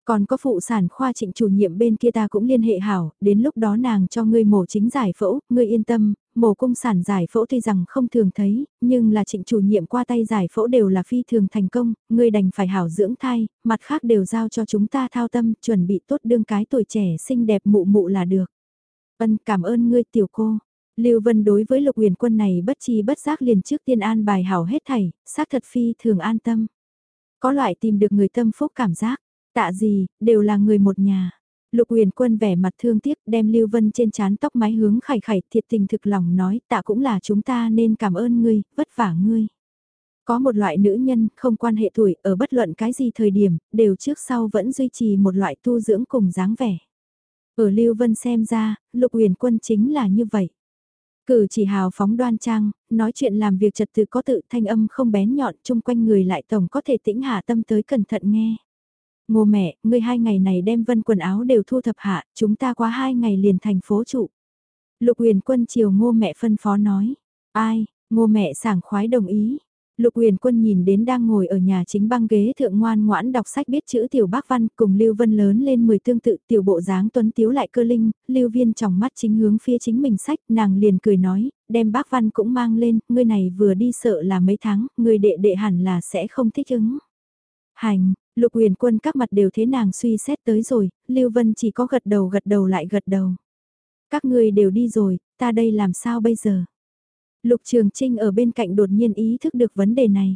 Còn có phụ sản khoa trịnh chủ nhiệm bên kia ta cũng liên hệ hảo, đến lúc đó nàng cho ngươi mổ chính giải phẫu, ngươi yên tâm, mổ cung sản giải phẫu tuy rằng không thường thấy, nhưng là trịnh chủ nhiệm qua tay giải phẫu đều là phi thường thành công, ngươi đành phải hảo dưỡng thai, mặt khác đều giao cho chúng ta thao tâm, chuẩn bị tốt đương cái tuổi trẻ xinh đẹp mụ mụ là được. Ân cảm ơn ngươi tiểu cô. Lưu Vân đối với lục huyền quân này bất chi bất giác liền trước tiên an bài hảo hết thảy, xác thật phi thường an tâm. Có loại tìm được người tâm phúc cảm giác, Tạ gì, đều là người một nhà. Lục Huyền Quân vẻ mặt thương tiếc đem Lưu Vân trên chán tóc mái hướng khải khải thiệt tình thực lòng nói tạ cũng là chúng ta nên cảm ơn ngươi, vất vả ngươi. Có một loại nữ nhân không quan hệ tuổi ở bất luận cái gì thời điểm, đều trước sau vẫn duy trì một loại tu dưỡng cùng dáng vẻ. Ở Lưu Vân xem ra, Lục Huyền Quân chính là như vậy. Cử chỉ hào phóng đoan trang, nói chuyện làm việc trật tự có tự thanh âm không bén nhọn chung quanh người lại tổng có thể tĩnh hạ tâm tới cẩn thận nghe. Ngô mẹ, ngươi hai ngày này đem vân quần áo đều thu thập hạ, chúng ta qua hai ngày liền thành phố trụ. Lục huyền quân chiều ngô mẹ phân phó nói. Ai, ngô mẹ sảng khoái đồng ý. Lục huyền quân nhìn đến đang ngồi ở nhà chính băng ghế thượng ngoan ngoãn đọc sách biết chữ tiểu bác văn cùng Lưu Vân lớn lên 10 tương tự tiểu bộ dáng tuấn tiếu lại cơ linh, Lưu Viên trong mắt chính hướng phía chính mình sách, nàng liền cười nói, đem bác văn cũng mang lên, ngươi này vừa đi sợ là mấy tháng, người đệ đệ hẳn là sẽ không thích ứng. Hành, Lục huyền quân các mặt đều thế nàng suy xét tới rồi, Lưu Vân chỉ có gật đầu gật đầu lại gật đầu. Các người đều đi rồi, ta đây làm sao bây giờ? Lục Trường Trinh ở bên cạnh đột nhiên ý thức được vấn đề này.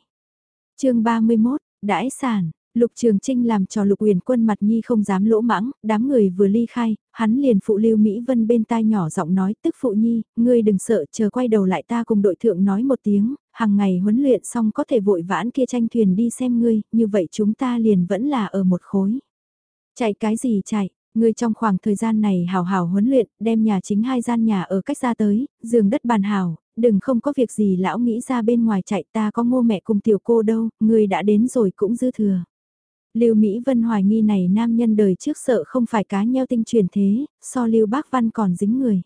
chương 31, đãi sản, Lục Trường Trinh làm cho Lục Huyền Quân mặt nhi không dám lỗ mãng, đám người vừa ly khai, hắn liền phụ Lưu Mỹ Vân bên tai nhỏ giọng nói, tức phụ nhi, ngươi đừng sợ, chờ quay đầu lại ta cùng đội thượng nói một tiếng, hàng ngày huấn luyện xong có thể vội vãn kia tranh thuyền đi xem ngươi, như vậy chúng ta liền vẫn là ở một khối. Chạy cái gì chạy? Ngươi trong khoảng thời gian này hào hào huấn luyện, đem nhà chính hai gian nhà ở cách ra tới, giường đất bàn hào, đừng không có việc gì lão nghĩ ra bên ngoài chạy ta có ngô mẹ cùng tiểu cô đâu, ngươi đã đến rồi cũng dư thừa. Lưu Mỹ Vân hoài nghi này nam nhân đời trước sợ không phải cá nheo tinh truyền thế, so Lưu Bác Văn còn dính người.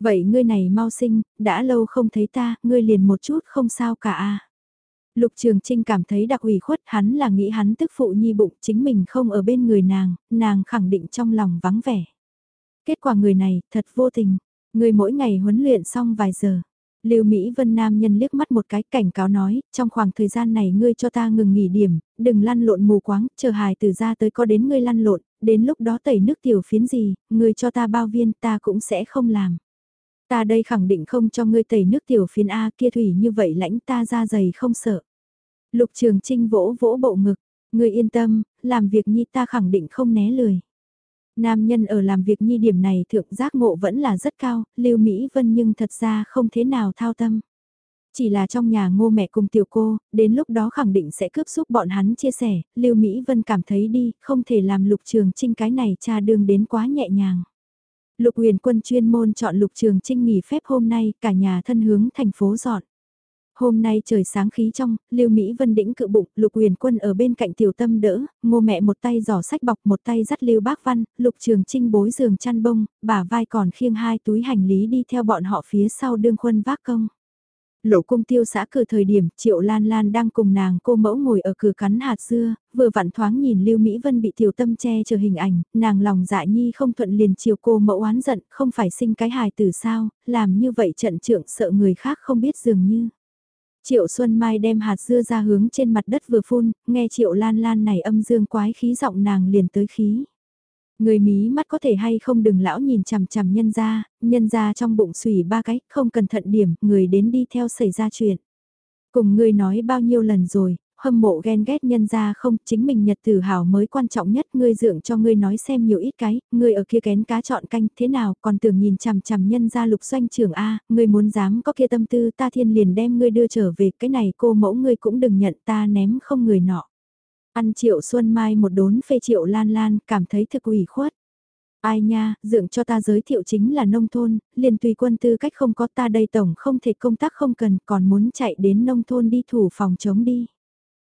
Vậy ngươi này mau sinh, đã lâu không thấy ta, ngươi liền một chút không sao cả a. Lục Trường Trinh cảm thấy đặc ủy khuất hắn là nghĩ hắn tức phụ nhi bụng chính mình không ở bên người nàng, nàng khẳng định trong lòng vắng vẻ. Kết quả người này thật vô tình, người mỗi ngày huấn luyện xong vài giờ. Lưu Mỹ Vân Nam nhân liếc mắt một cái cảnh cáo nói, trong khoảng thời gian này ngươi cho ta ngừng nghỉ điểm, đừng lăn lộn mù quáng, chờ hài từ ra tới có đến ngươi lăn lộn, đến lúc đó tẩy nước tiểu phiến gì, ngươi cho ta bao viên ta cũng sẽ không làm. Ta đây khẳng định không cho ngươi tẩy nước tiểu phiến A kia thủy như vậy lãnh ta ra dày không sợ. Lục Trường Trinh vỗ vỗ bộ ngực, ngươi yên tâm, làm việc nhi ta khẳng định không né lười. Nam nhân ở làm việc nhi điểm này thượng giác ngộ vẫn là rất cao, Lưu Mỹ Vân nhưng thật ra không thế nào thao tâm. Chỉ là trong nhà ngô mẹ cùng tiểu cô, đến lúc đó khẳng định sẽ cướp giúp bọn hắn chia sẻ, Lưu Mỹ Vân cảm thấy đi, không thể làm lục trường trinh cái này cha đương đến quá nhẹ nhàng. Lục huyền quân chuyên môn chọn lục trường trinh nghỉ phép hôm nay, cả nhà thân hướng thành phố dọn. Hôm nay trời sáng khí trong, Lưu Mỹ Vân đĩnh cự bụng, Lục Huyền Quân ở bên cạnh tiểu tâm đỡ, ngô mẹ một tay giỏ sách bọc một tay dắt Lưu Bác Văn, Lục Trường Trinh bối giường chăn bông, bà vai còn khiêng hai túi hành lý đi theo bọn họ phía sau đương khuân vác công. Lộ cung tiêu xã cửa thời điểm, Triệu Lan Lan đang cùng nàng cô mẫu ngồi ở cửa cắn hạt dưa, vừa vặn thoáng nhìn Lưu Mỹ Vân bị tiểu tâm che chờ hình ảnh, nàng lòng dạ nhi không thuận liền chiều cô mẫu oán giận, không phải sinh cái hài từ sao, làm như vậy trận trưởng sợ người khác không biết dường như. Triệu Xuân Mai đem hạt dưa ra hướng trên mặt đất vừa phun, nghe Triệu Lan Lan này âm dương quái khí giọng nàng liền tới khí. Người mí mắt có thể hay không đừng lão nhìn chằm chằm nhân ra, nhân ra trong bụng xùy ba cái, không cẩn thận điểm, người đến đi theo xảy ra chuyện. Cùng người nói bao nhiêu lần rồi, hâm mộ ghen ghét nhân ra không, chính mình nhật tử hào mới quan trọng nhất, ngươi dưỡng cho ngươi nói xem nhiều ít cái, ngươi ở kia kén cá chọn canh, thế nào, còn tưởng nhìn chằm chằm nhân ra lục doanh trưởng A, ngươi muốn dám có kia tâm tư ta thiên liền đem ngươi đưa trở về, cái này cô mẫu ngươi cũng đừng nhận ta ném không người nọ. Ăn triệu xuân mai một đốn phê triệu lan lan, cảm thấy thực ủy khuất. Ai nha, dưỡng cho ta giới thiệu chính là nông thôn, liền tùy quân tư cách không có ta đây tổng không thể công tác không cần, còn muốn chạy đến nông thôn đi thủ phòng chống đi.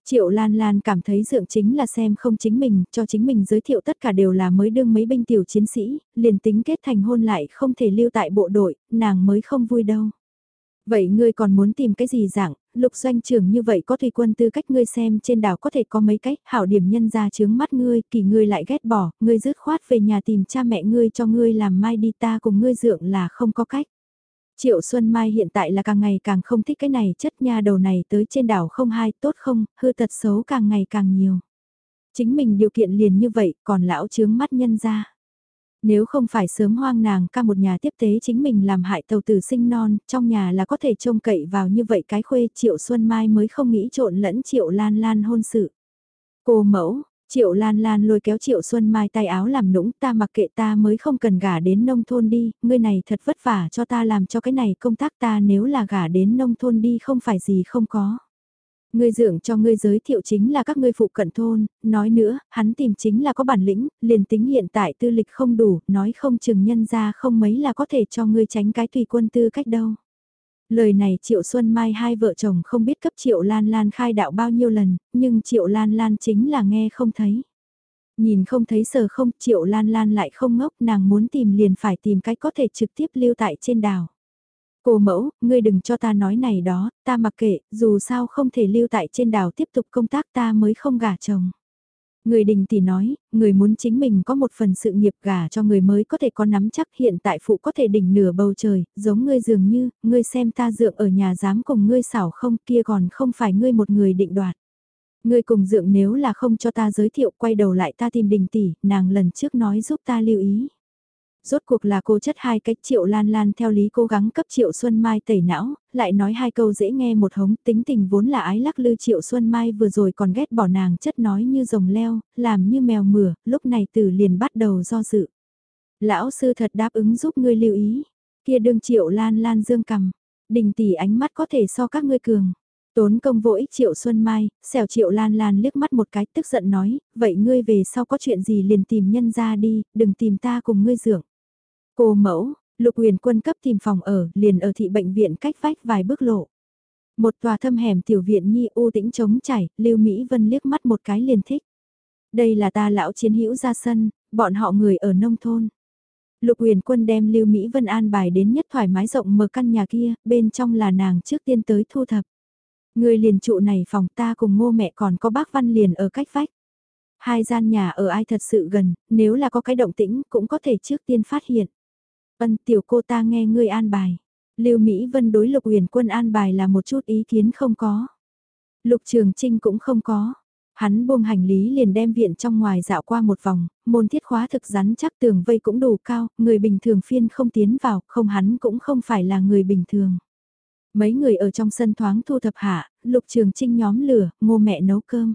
Triệu Lan Lan cảm thấy dượng chính là xem không chính mình, cho chính mình giới thiệu tất cả đều là mới đương mấy binh tiểu chiến sĩ, liền tính kết thành hôn lại không thể lưu tại bộ đội, nàng mới không vui đâu. Vậy ngươi còn muốn tìm cái gì dạng, lục doanh trưởng như vậy có thủy quân tư cách ngươi xem trên đảo có thể có mấy cách, hảo điểm nhân ra chướng mắt ngươi, kỳ ngươi lại ghét bỏ, ngươi dứt khoát về nhà tìm cha mẹ ngươi cho ngươi làm mai đi ta cùng ngươi dượng là không có cách. Triệu Xuân Mai hiện tại là càng ngày càng không thích cái này chất nha đầu này tới trên đảo không hai tốt không, hư tật xấu càng ngày càng nhiều. Chính mình điều kiện liền như vậy còn lão chướng mắt nhân ra. Nếu không phải sớm hoang nàng ca một nhà tiếp tế chính mình làm hại tàu tử sinh non, trong nhà là có thể trông cậy vào như vậy cái khuê Triệu Xuân Mai mới không nghĩ trộn lẫn Triệu Lan Lan hôn sự. Cô mẫu, Triệu Lan Lan lôi kéo Triệu Xuân Mai tay áo làm nũng ta mặc kệ ta mới không cần gả đến nông thôn đi, ngươi này thật vất vả cho ta làm cho cái này công tác ta nếu là gả đến nông thôn đi không phải gì không có. Ngươi dưỡng cho ngươi giới thiệu chính là các ngươi phụ cận thôn, nói nữa, hắn tìm chính là có bản lĩnh, liền tính hiện tại tư lịch không đủ, nói không chừng nhân ra không mấy là có thể cho ngươi tránh cái tùy quân tư cách đâu. Lời này Triệu Xuân Mai hai vợ chồng không biết cấp Triệu Lan Lan khai đạo bao nhiêu lần, nhưng Triệu Lan Lan chính là nghe không thấy. Nhìn không thấy sờ không, Triệu Lan Lan lại không ngốc, nàng muốn tìm liền phải tìm cách có thể trực tiếp lưu tại trên đảo. Cô mẫu, ngươi đừng cho ta nói này đó, ta mặc kệ, dù sao không thể lưu tại trên đảo tiếp tục công tác ta mới không gả chồng. Người đình tỷ nói, người muốn chính mình có một phần sự nghiệp gả cho người mới có thể có nắm chắc hiện tại phụ có thể đỉnh nửa bầu trời, giống ngươi dường như, ngươi xem ta dượng ở nhà dám cùng ngươi xảo không kia còn không phải ngươi một người định đoạt. Ngươi cùng dượng nếu là không cho ta giới thiệu quay đầu lại ta tìm đình tỷ, nàng lần trước nói giúp ta lưu ý. Rốt cuộc là cô chất hai cách triệu lan lan theo lý cố gắng cấp triệu Xuân Mai tẩy não, lại nói hai câu dễ nghe một hống tính tình vốn là ái lắc lư triệu Xuân Mai vừa rồi còn ghét bỏ nàng chất nói như rồng leo, làm như mèo mửa, lúc này từ liền bắt đầu do dự. Lão sư thật đáp ứng giúp ngươi lưu ý, kia đương triệu lan lan dương cầm, đình tỷ ánh mắt có thể so các ngươi cường. Tốn công vô ích triệu Xuân Mai, xẻo triệu lan lan liếc mắt một cái tức giận nói, vậy ngươi về sau có chuyện gì liền tìm nhân ra đi, đừng tìm ta cùng ngươi dưỡng. Cô mẫu, lục huyền quân cấp tìm phòng ở, liền ở thị bệnh viện cách vách vài bước lộ. Một tòa thâm hẻm tiểu viện nhi u tĩnh trống chảy, Lưu Mỹ Vân liếc mắt một cái liền thích. Đây là ta lão chiến hữu ra sân, bọn họ người ở nông thôn. Lục huyền quân đem Lưu Mỹ Vân an bài đến nhất thoải mái rộng mở căn nhà kia, bên trong là nàng trước tiên tới thu thập. Người liền trụ này phòng ta cùng ngô mẹ còn có bác Văn liền ở cách vách. Hai gian nhà ở ai thật sự gần, nếu là có cái động tĩnh cũng có thể trước tiên phát hiện. Ân tiểu cô ta nghe ngươi an bài. Lưu Mỹ Vân đối Lục Huyền Quân an bài là một chút ý kiến không có. Lục Trường Trinh cũng không có. Hắn buông hành lý liền đem viện trong ngoài dạo qua một vòng, môn thiết khóa thực rắn chắc tường vây cũng đủ cao, người bình thường phiên không tiến vào, không hắn cũng không phải là người bình thường. Mấy người ở trong sân thoáng thu thập hạ, lục trường trinh nhóm lửa, ngô mẹ nấu cơm.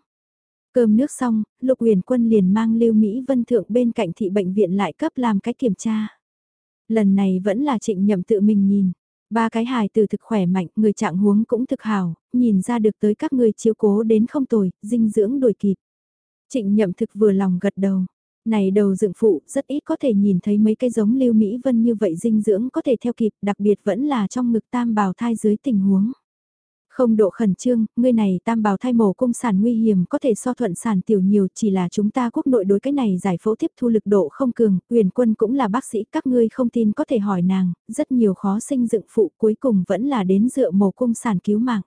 Cơm nước xong, Lục Huyền Quân liền mang Lưu Mỹ Vân thượng bên cạnh thị bệnh viện lại cấp làm cái kiểm tra. Lần này vẫn là trịnh nhậm tự mình nhìn. Ba cái hài từ thực khỏe mạnh, người trạng huống cũng thực hào, nhìn ra được tới các người chiếu cố đến không tồi, dinh dưỡng đổi kịp. Trịnh nhậm thực vừa lòng gật đầu. Này đầu dựng phụ, rất ít có thể nhìn thấy mấy cái giống lưu Mỹ Vân như vậy dinh dưỡng có thể theo kịp, đặc biệt vẫn là trong ngực tam bào thai dưới tình huống. Không độ khẩn trương, ngươi này tam bào thai mổ cung sản nguy hiểm có thể so thuận sản tiểu nhiều chỉ là chúng ta quốc nội đối cái này giải phẫu tiếp thu lực độ không cường, huyền quân cũng là bác sĩ các ngươi không tin có thể hỏi nàng, rất nhiều khó sinh dựng phụ cuối cùng vẫn là đến dựa mổ cung sản cứu mạng.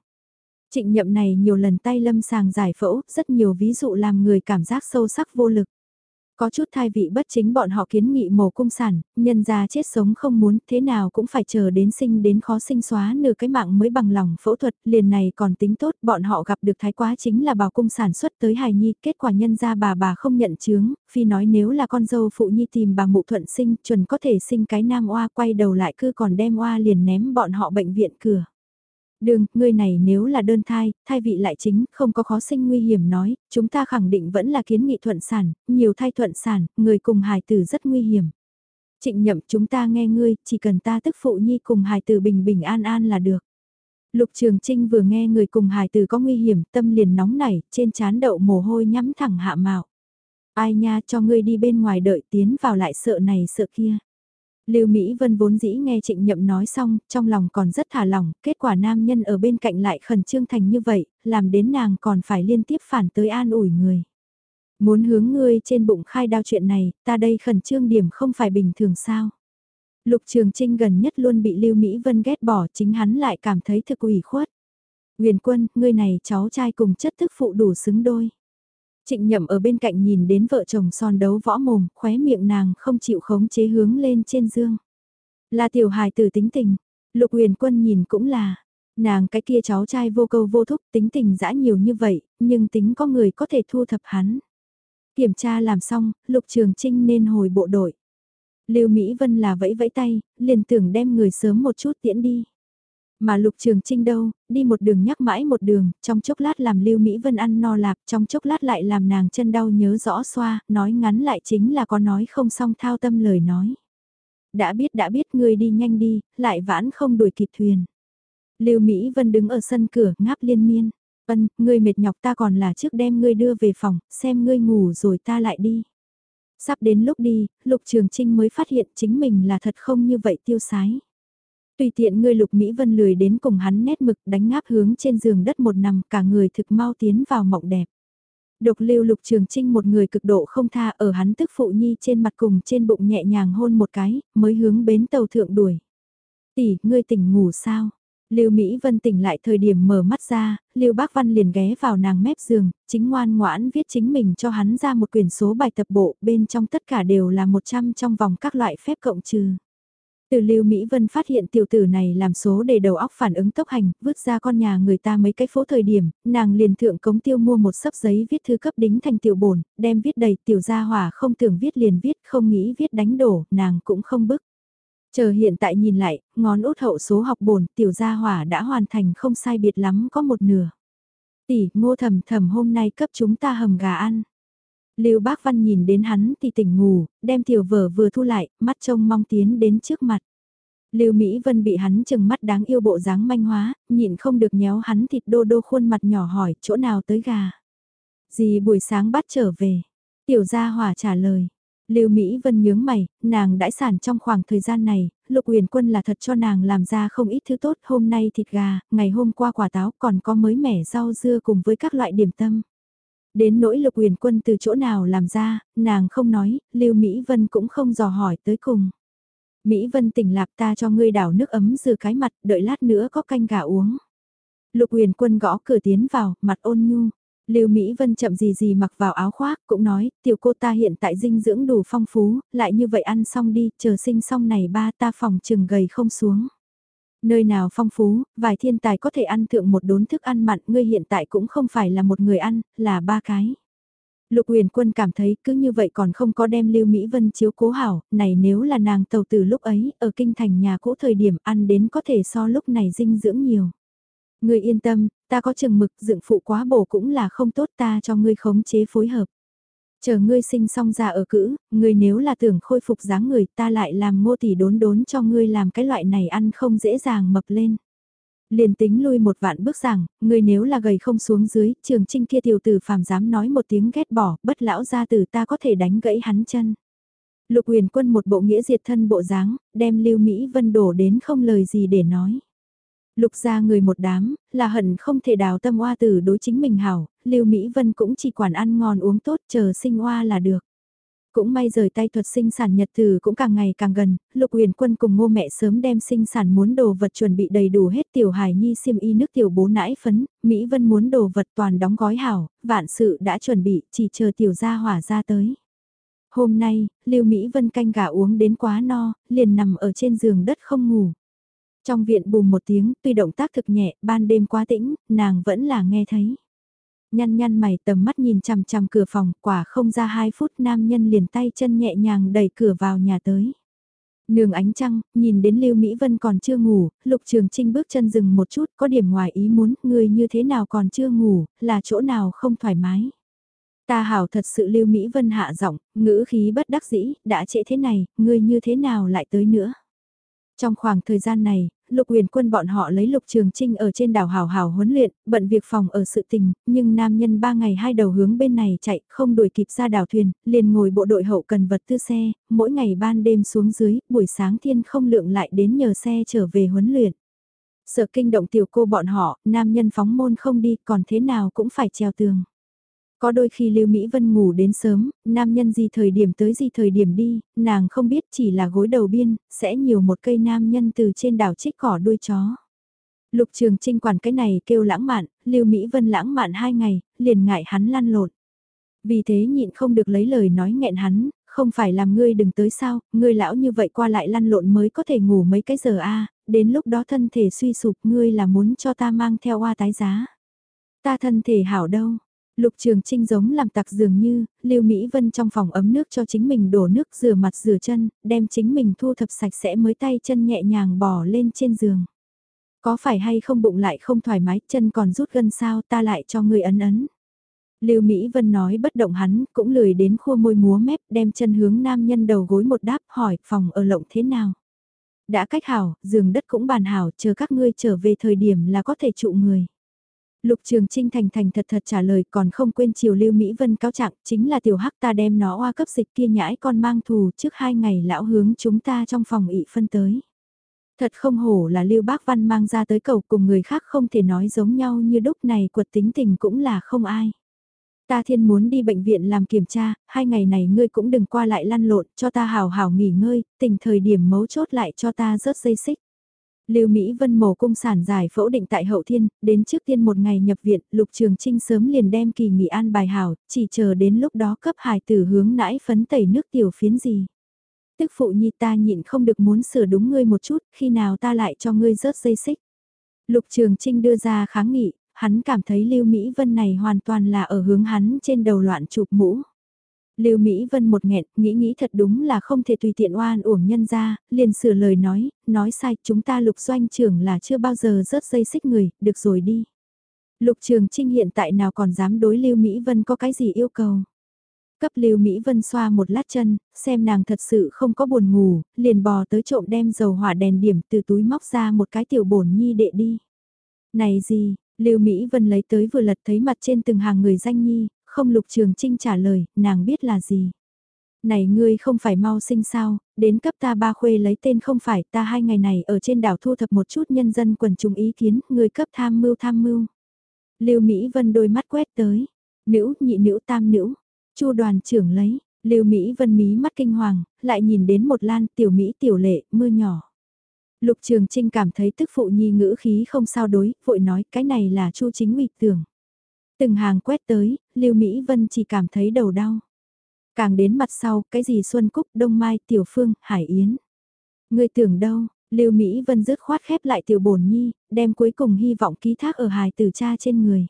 Trịnh nhậm này nhiều lần tay lâm sàng giải phẫu, rất nhiều ví dụ làm người cảm giác sâu sắc vô lực. Có chút thai vị bất chính bọn họ kiến nghị mổ cung sản, nhân ra chết sống không muốn, thế nào cũng phải chờ đến sinh đến khó sinh xóa nửa cái mạng mới bằng lòng phẫu thuật, liền này còn tính tốt, bọn họ gặp được thái quá chính là bảo cung sản xuất tới hài nhi, kết quả nhân ra bà bà không nhận chứng phi nói nếu là con dâu phụ nhi tìm bà mụ thuận sinh, chuẩn có thể sinh cái nam oa quay đầu lại cứ còn đem oa liền ném bọn họ bệnh viện cửa. Đường, ngươi này nếu là đơn thai, thai vị lại chính, không có khó sinh nguy hiểm nói, chúng ta khẳng định vẫn là kiến nghị thuận sản, nhiều thai thuận sản, người cùng hài tử rất nguy hiểm. Trịnh nhậm chúng ta nghe ngươi, chỉ cần ta tức phụ nhi cùng hài tử bình bình an an là được. Lục Trường Trinh vừa nghe người cùng hài tử có nguy hiểm, tâm liền nóng nảy, trên chán đậu mồ hôi nhắm thẳng hạ mạo. Ai nha cho ngươi đi bên ngoài đợi tiến vào lại sợ này sợ kia. Lưu Mỹ Vân vốn dĩ nghe Trịnh Nhậm nói xong, trong lòng còn rất thả lỏng, kết quả nam nhân ở bên cạnh lại khẩn trương thành như vậy, làm đến nàng còn phải liên tiếp phản tới an ủi người. Muốn hướng ngươi trên bụng khai đao chuyện này, ta đây khẩn trương điểm không phải bình thường sao. Lục Trường Trinh gần nhất luôn bị Lưu Mỹ Vân ghét bỏ chính hắn lại cảm thấy thực ủy khuất. Huyền quân, ngươi này cháu trai cùng chất thức phụ đủ xứng đôi. Trịnh nhậm ở bên cạnh nhìn đến vợ chồng son đấu võ mồm, khóe miệng nàng không chịu khống chế hướng lên trên dương. Là tiểu hài tử tính tình, lục huyền quân nhìn cũng là, nàng cái kia cháu trai vô câu vô thúc tính tình dã nhiều như vậy, nhưng tính có người có thể thu thập hắn. Kiểm tra làm xong, lục trường trinh nên hồi bộ đội. Lưu Mỹ Vân là vẫy vẫy tay, liền tưởng đem người sớm một chút tiễn đi. Mà Lục Trường Trinh đâu, đi một đường nhắc mãi một đường, trong chốc lát làm Lưu Mỹ Vân ăn no lạp, trong chốc lát lại làm nàng chân đau nhớ rõ xoa, nói ngắn lại chính là có nói không xong thao tâm lời nói. Đã biết đã biết ngươi đi nhanh đi, lại vãn không đuổi kịp thuyền. Lưu Mỹ Vân đứng ở sân cửa ngáp liên miên. Vân, ngươi mệt nhọc ta còn là trước đem ngươi đưa về phòng, xem ngươi ngủ rồi ta lại đi. Sắp đến lúc đi, Lục Trường Trinh mới phát hiện chính mình là thật không như vậy tiêu sái. Tùy tiện người lục Mỹ Vân lười đến cùng hắn nét mực đánh ngáp hướng trên giường đất một nằm cả người thực mau tiến vào mộng đẹp. Độc lưu lục trường trinh một người cực độ không tha ở hắn tức phụ nhi trên mặt cùng trên bụng nhẹ nhàng hôn một cái, mới hướng bến tàu thượng đuổi. Tỷ, ngươi tỉnh ngủ sao? Lưu Mỹ Vân tỉnh lại thời điểm mở mắt ra, Lưu Bác Văn liền ghé vào nàng mép giường, chính ngoan ngoãn viết chính mình cho hắn ra một quyển số bài tập bộ, bên trong tất cả đều là 100 trong vòng các loại phép cộng trừ. Từ Lưu Mỹ Vân phát hiện tiểu tử này làm số để đầu óc phản ứng tốc hành, vứt ra con nhà người ta mấy cái phố thời điểm, nàng liền thượng cống tiêu mua một sấp giấy viết thư cấp đính thành tiểu bổn, đem viết đầy tiểu gia hỏa không tưởng viết liền viết, không nghĩ viết đánh đổ, nàng cũng không bức. Chờ hiện tại nhìn lại, ngón út hậu số học bổn, tiểu gia hỏa đã hoàn thành không sai biệt lắm có một nửa. Tỷ, ngô thầm thầm hôm nay cấp chúng ta hầm gà ăn. Lưu Bác Văn nhìn đến hắn thì tỉnh ngủ, đem tiểu vở vừa thu lại, mắt trông mong tiến đến trước mặt. Lưu Mỹ Vân bị hắn chừng mắt đáng yêu bộ dáng manh hóa, nhịn không được nhéo hắn thịt đô đô khuôn mặt nhỏ hỏi chỗ nào tới gà. Gì buổi sáng bắt trở về. Tiểu gia hỏa trả lời. Lưu Mỹ Vân nhướng mày, nàng đãi sản trong khoảng thời gian này, Lục Huyền Quân là thật cho nàng làm ra không ít thứ tốt, hôm nay thịt gà, ngày hôm qua quả táo còn có mới mẻ rau dưa cùng với các loại điểm tâm. Đến nỗi lục huyền quân từ chỗ nào làm ra, nàng không nói, Lưu Mỹ Vân cũng không dò hỏi tới cùng. Mỹ Vân tỉnh lạp ta cho ngươi đảo nước ấm rửa cái mặt, đợi lát nữa có canh gà uống. Lục huyền quân gõ cửa tiến vào, mặt ôn nhu. Lưu Mỹ Vân chậm gì gì mặc vào áo khoác, cũng nói, tiểu cô ta hiện tại dinh dưỡng đủ phong phú, lại như vậy ăn xong đi, chờ sinh xong này ba ta phòng trừng gầy không xuống. Nơi nào phong phú, vài thiên tài có thể ăn thượng một đốn thức ăn mặn, ngươi hiện tại cũng không phải là một người ăn, là ba cái. Lục huyền quân cảm thấy cứ như vậy còn không có đem Lưu Mỹ Vân chiếu cố hảo, này nếu là nàng tàu từ lúc ấy, ở kinh thành nhà cũ thời điểm ăn đến có thể so lúc này dinh dưỡng nhiều. Ngươi yên tâm, ta có chừng mực dựng phụ quá bổ cũng là không tốt ta cho ngươi khống chế phối hợp. Chờ ngươi sinh xong ra ở cữ, ngươi nếu là tưởng khôi phục dáng người ta lại làm ngô tỷ đốn đốn cho ngươi làm cái loại này ăn không dễ dàng mập lên. Liền tính lui một vạn bước rằng, ngươi nếu là gầy không xuống dưới, trường trinh kia tiểu tử phàm dám nói một tiếng ghét bỏ, bất lão ra tử ta có thể đánh gãy hắn chân. Lục huyền quân một bộ nghĩa diệt thân bộ dáng, đem lưu Mỹ Vân đổ đến không lời gì để nói. Lục ra người một đám, là hận không thể đào tâm oa tử đối chính mình hảo, Lưu Mỹ Vân cũng chỉ quản ăn ngon uống tốt chờ sinh oa là được. Cũng may rời tay thuật sinh sản nhật từ cũng càng ngày càng gần, Lục Huyền Quân cùng ngô mẹ sớm đem sinh sản muốn đồ vật chuẩn bị đầy đủ hết tiểu hài nhi xiêm y nước tiểu bố nãi phấn, Mỹ Vân muốn đồ vật toàn đóng gói hảo, vạn sự đã chuẩn bị, chỉ chờ tiểu gia hỏa ra tới. Hôm nay, Lưu Mỹ Vân canh gà uống đến quá no, liền nằm ở trên giường đất không ngủ. Trong viện bùm một tiếng, tuy động tác thực nhẹ, ban đêm quá tĩnh, nàng vẫn là nghe thấy. Nhăn nhăn mày tầm mắt nhìn chằm chằm cửa phòng, quả không ra hai phút nam nhân liền tay chân nhẹ nhàng đẩy cửa vào nhà tới. Nương ánh trăng, nhìn đến Lưu Mỹ Vân còn chưa ngủ, Lục Trường Trinh bước chân dừng một chút, có điểm ngoài ý muốn, người như thế nào còn chưa ngủ, là chỗ nào không thoải mái. Ta hảo thật sự Lưu Mỹ Vân hạ giọng, ngữ khí bất đắc dĩ, đã trễ thế này, ngươi như thế nào lại tới nữa. Trong khoảng thời gian này, Lục Huyền Quân bọn họ lấy Lục Trường Trinh ở trên đảo hào hào huấn luyện, bận việc phòng ở sự tình, nhưng nam nhân ba ngày hai đầu hướng bên này chạy, không đuổi kịp ra đảo thuyền, liền ngồi bộ đội hậu cần vật tư xe, mỗi ngày ban đêm xuống dưới, buổi sáng thiên không lượng lại đến nhờ xe trở về huấn luyện. Sợ kinh động tiểu cô bọn họ, nam nhân phóng môn không đi, còn thế nào cũng phải treo tường. Có đôi khi Lưu Mỹ Vân ngủ đến sớm, nam nhân gì thời điểm tới gì thời điểm đi, nàng không biết chỉ là gối đầu biên, sẽ nhiều một cây nam nhân từ trên đảo trích cỏ đuôi chó. Lục Trường Trinh quản cái này kêu lãng mạn, Lưu Mỹ Vân lãng mạn hai ngày, liền ngại hắn lăn lộn. Vì thế nhịn không được lấy lời nói nghẹn hắn, không phải làm ngươi đừng tới sao, ngươi lão như vậy qua lại lăn lộn mới có thể ngủ mấy cái giờ a đến lúc đó thân thể suy sụp ngươi là muốn cho ta mang theo oa tái giá. Ta thân thể hảo đâu, Lục Trường Trinh giống làm tặc dường như, Lưu Mỹ Vân trong phòng ấm nước cho chính mình đổ nước rửa mặt rửa chân, đem chính mình thu thập sạch sẽ mới tay chân nhẹ nhàng bỏ lên trên giường. Có phải hay không bụng lại không thoải mái, chân còn rút gân sao ta lại cho người ấn ấn. Lưu Mỹ Vân nói bất động hắn, cũng lười đến khua môi múa mép, đem chân hướng nam nhân đầu gối một đáp hỏi phòng ở lộng thế nào. Đã cách hảo, giường đất cũng bàn hảo, chờ các ngươi trở về thời điểm là có thể trụ người. Lục Trường Trinh thành thành thật thật trả lời còn không quên chiều Lưu Mỹ Vân cáo trạng chính là tiểu hắc ta đem nó oa cấp dịch kia nhãi con mang thù trước hai ngày lão hướng chúng ta trong phòng ị phân tới. Thật không hổ là Lưu Bác Văn mang ra tới cầu cùng người khác không thể nói giống nhau như đúc này quật tính tình cũng là không ai. Ta thiên muốn đi bệnh viện làm kiểm tra, hai ngày này ngươi cũng đừng qua lại lăn lộn, cho ta hào hào nghỉ ngơi, tình thời điểm mấu chốt lại cho ta rớt dây xích. Lưu Mỹ Vân mổ cung sản giải phẫu định tại hậu thiên, đến trước tiên một ngày nhập viện, Lục Trường Trinh sớm liền đem kỳ nghỉ an bài hảo, chỉ chờ đến lúc đó cấp hài tử hướng nãi phấn tẩy nước tiểu phiến gì. Tức phụ nhi ta nhịn không được muốn sửa đúng ngươi một chút, khi nào ta lại cho ngươi rớt dây xích. Lục Trường Trinh đưa ra kháng nghị, hắn cảm thấy Lưu Mỹ Vân này hoàn toàn là ở hướng hắn trên đầu loạn chụp mũ. Lưu Mỹ Vân một nghẹn, nghĩ nghĩ thật đúng là không thể tùy tiện oan uổng nhân ra, liền sửa lời nói, nói sai, chúng ta lục doanh trưởng là chưa bao giờ rớt dây xích người, được rồi đi. Lục Trường Trinh hiện tại nào còn dám đối Lưu Mỹ Vân có cái gì yêu cầu. Cấp Lưu Mỹ Vân xoa một lát chân, xem nàng thật sự không có buồn ngủ, liền bò tới trộm đem dầu hỏa đèn điểm từ túi móc ra một cái tiểu bổn nhi đệ đi. Này gì, Lưu Mỹ Vân lấy tới vừa lật thấy mặt trên từng hàng người danh nhi, không lục trường trinh trả lời, nàng biết là gì. Này ngươi không phải mau sinh sao, đến cấp ta ba khuê lấy tên không phải ta hai ngày này ở trên đảo thu thập một chút nhân dân quần chúng ý kiến, ngươi cấp tham mưu tham mưu. Lưu Mỹ Vân đôi mắt quét tới, nữ nhị nữ tam nữ, chu đoàn trưởng lấy, Lưu Mỹ Vân mí mắt kinh hoàng, lại nhìn đến một lan tiểu Mỹ tiểu lệ, mưa nhỏ. Lục Trường Trinh cảm thấy tức phụ nhi ngữ khí không sao đối, vội nói cái này là chu chính ủy tưởng. Từng hàng quét tới, Lưu Mỹ Vân chỉ cảm thấy đầu đau. Càng đến mặt sau, cái gì Xuân Cúc, Đông Mai, Tiểu Phương, Hải Yến. Người tưởng đâu, Lưu Mỹ Vân dứt khoát khép lại Tiểu Bổn Nhi, đem cuối cùng hy vọng ký thác ở hài tử cha trên người.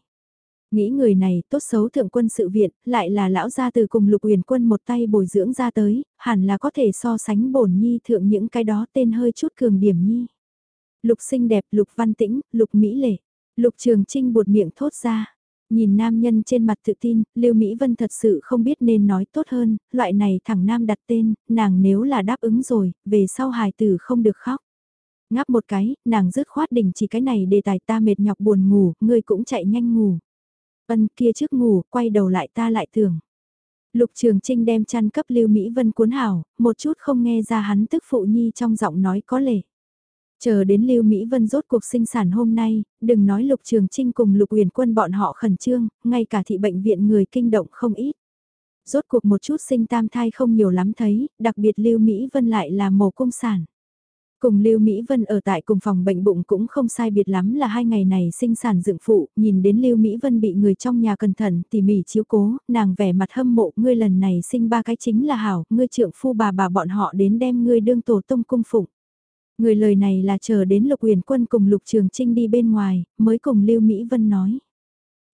Nghĩ người này tốt xấu thượng quân sự viện, lại là lão gia từ cùng lục huyền quân một tay bồi dưỡng ra tới, hẳn là có thể so sánh bổn nhi thượng những cái đó tên hơi chút cường điểm nhi. Lục xinh đẹp, lục văn tĩnh, lục mỹ lệ. Lục Trường Trinh buột miệng thốt ra. Nhìn nam nhân trên mặt tự tin, Lưu Mỹ Vân thật sự không biết nên nói tốt hơn, loại này thẳng nam đặt tên, nàng nếu là đáp ứng rồi, về sau hài tử không được khóc. Ngáp một cái, nàng dứt khoát đình chỉ cái này đề tài ta mệt nhọc buồn ngủ, ngươi cũng chạy nhanh ngủ. Ân kia trước ngủ, quay đầu lại ta lại tưởng. Lục Trường Trinh đem chăn cấp Lưu Mỹ Vân cuốn hảo, một chút không nghe ra hắn tức phụ nhi trong giọng nói có lệ. Chờ đến Lưu Mỹ Vân rốt cuộc sinh sản hôm nay, đừng nói Lục Trường Trinh cùng Lục Huyền Quân bọn họ khẩn trương, ngay cả thị bệnh viện người kinh động không ít. Rốt cuộc một chút sinh tam thai không nhiều lắm thấy, đặc biệt Lưu Mỹ Vân lại là mồ cung sản. Cùng Lưu Mỹ Vân ở tại cùng phòng bệnh bụng cũng không sai biệt lắm là hai ngày này sinh sản dựng phụ, nhìn đến Lưu Mỹ Vân bị người trong nhà cẩn thận tỉ mỉ chiếu cố, nàng vẻ mặt hâm mộ, ngươi lần này sinh ba cái chính là hảo, ngươi trượng phu bà bà bọn họ đến đem ngươi đương tổ tông cung phụng. Người lời này là chờ đến Lục uyển Quân cùng Lục Trường Trinh đi bên ngoài, mới cùng Lưu Mỹ Vân nói.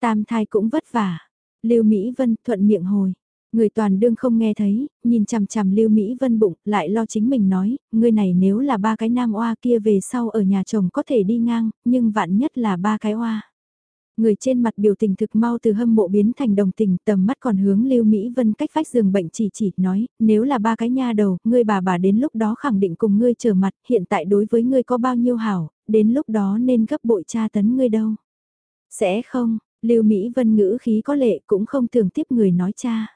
Tam thai cũng vất vả. Lưu Mỹ Vân thuận miệng hồi. Người toàn đương không nghe thấy, nhìn chằm chằm Lưu Mỹ Vân bụng, lại lo chính mình nói, người này nếu là ba cái nam oa kia về sau ở nhà chồng có thể đi ngang, nhưng vạn nhất là ba cái oa. Người trên mặt biểu tình thực mau từ hâm mộ biến thành đồng tình, tầm mắt còn hướng Lưu Mỹ Vân cách vách giường bệnh chỉ chỉ, nói, nếu là ba cái nha đầu, ngươi bà bà đến lúc đó khẳng định cùng ngươi trở mặt, hiện tại đối với ngươi có bao nhiêu hảo, đến lúc đó nên gấp bội tra tấn ngươi đâu. Sẽ không, Lưu Mỹ Vân ngữ khí có lệ cũng không thường tiếp người nói cha.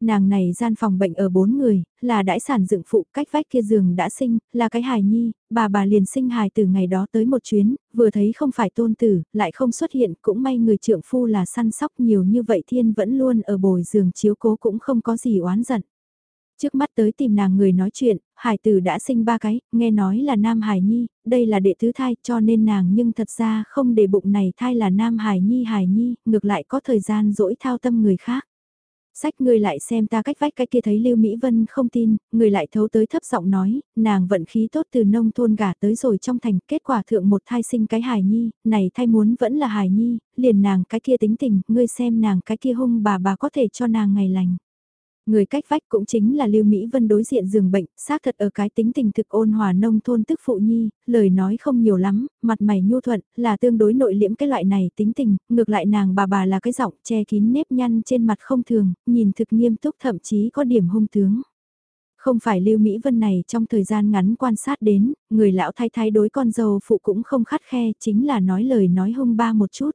Nàng này gian phòng bệnh ở bốn người, là đãi sản dựng phụ cách vách kia giường đã sinh, là cái hài nhi, bà bà liền sinh hài từ ngày đó tới một chuyến, vừa thấy không phải tôn tử, lại không xuất hiện, cũng may người trượng phu là săn sóc nhiều như vậy thiên vẫn luôn ở bồi giường chiếu cố cũng không có gì oán giận. Trước mắt tới tìm nàng người nói chuyện, hải tử đã sinh ba cái, nghe nói là nam hải nhi, đây là đệ thứ thai cho nên nàng nhưng thật ra không để bụng này thai là nam hải nhi hải nhi, ngược lại có thời gian dỗi thao tâm người khác. Sách người lại xem ta cách vách cái kia thấy Lưu Mỹ Vân không tin, người lại thấu tới thấp giọng nói, nàng vận khí tốt từ nông thôn gả tới rồi trong thành, kết quả thượng một thai sinh cái hài nhi, này thai muốn vẫn là hài nhi, liền nàng cái kia tính tình, ngươi xem nàng cái kia hung bà bà có thể cho nàng ngày lành. Người cách vách cũng chính là Lưu Mỹ Vân đối diện giường bệnh, xác thật ở cái tính tình thực ôn hòa nông thôn tức phụ nhi, lời nói không nhiều lắm, mặt mày nhu thuận, là tương đối nội liễm cái loại này tính tình, ngược lại nàng bà bà là cái giọng che kín nếp nhăn trên mặt không thường, nhìn thực nghiêm túc thậm chí có điểm hung tướng. Không phải Lưu Mỹ Vân này trong thời gian ngắn quan sát đến, người lão thay thái đối con dâu phụ cũng không khắt khe, chính là nói lời nói hung ba một chút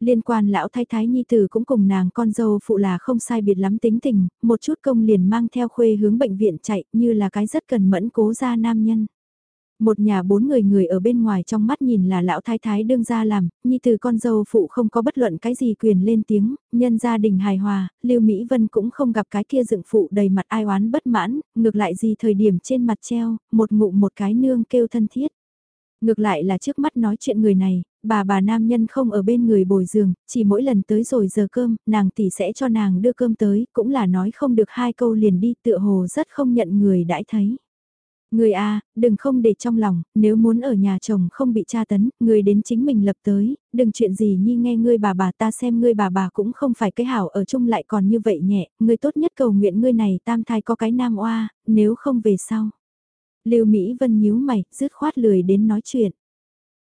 liên quan lão thái thái nhi tử cũng cùng nàng con dâu phụ là không sai biệt lắm tính tình, một chút công liền mang theo khuê hướng bệnh viện chạy như là cái rất cần mẫn cố ra nam nhân. Một nhà bốn người người ở bên ngoài trong mắt nhìn là lão thái thái đương ra làm, nhi từ con dâu phụ không có bất luận cái gì quyền lên tiếng, nhân gia đình hài hòa, Lưu Mỹ Vân cũng không gặp cái kia dựng phụ đầy mặt ai oán bất mãn, ngược lại gì thời điểm trên mặt treo, một ngụ một cái nương kêu thân thiết. Ngược lại là trước mắt nói chuyện người này, bà bà nam nhân không ở bên người bồi giường, chỉ mỗi lần tới rồi giờ cơm, nàng tỷ sẽ cho nàng đưa cơm tới, cũng là nói không được hai câu liền đi tựa hồ rất không nhận người đãi thấy. Người A, đừng không để trong lòng, nếu muốn ở nhà chồng không bị tra tấn, người đến chính mình lập tới, đừng chuyện gì nhi nghe ngươi bà bà ta xem ngươi bà bà cũng không phải cái hảo ở chung lại còn như vậy nhẹ, người tốt nhất cầu nguyện ngươi này tam thai có cái nam oa, nếu không về sau. Lưu Mỹ Vân nhíu mày, dứt khoát lười đến nói chuyện.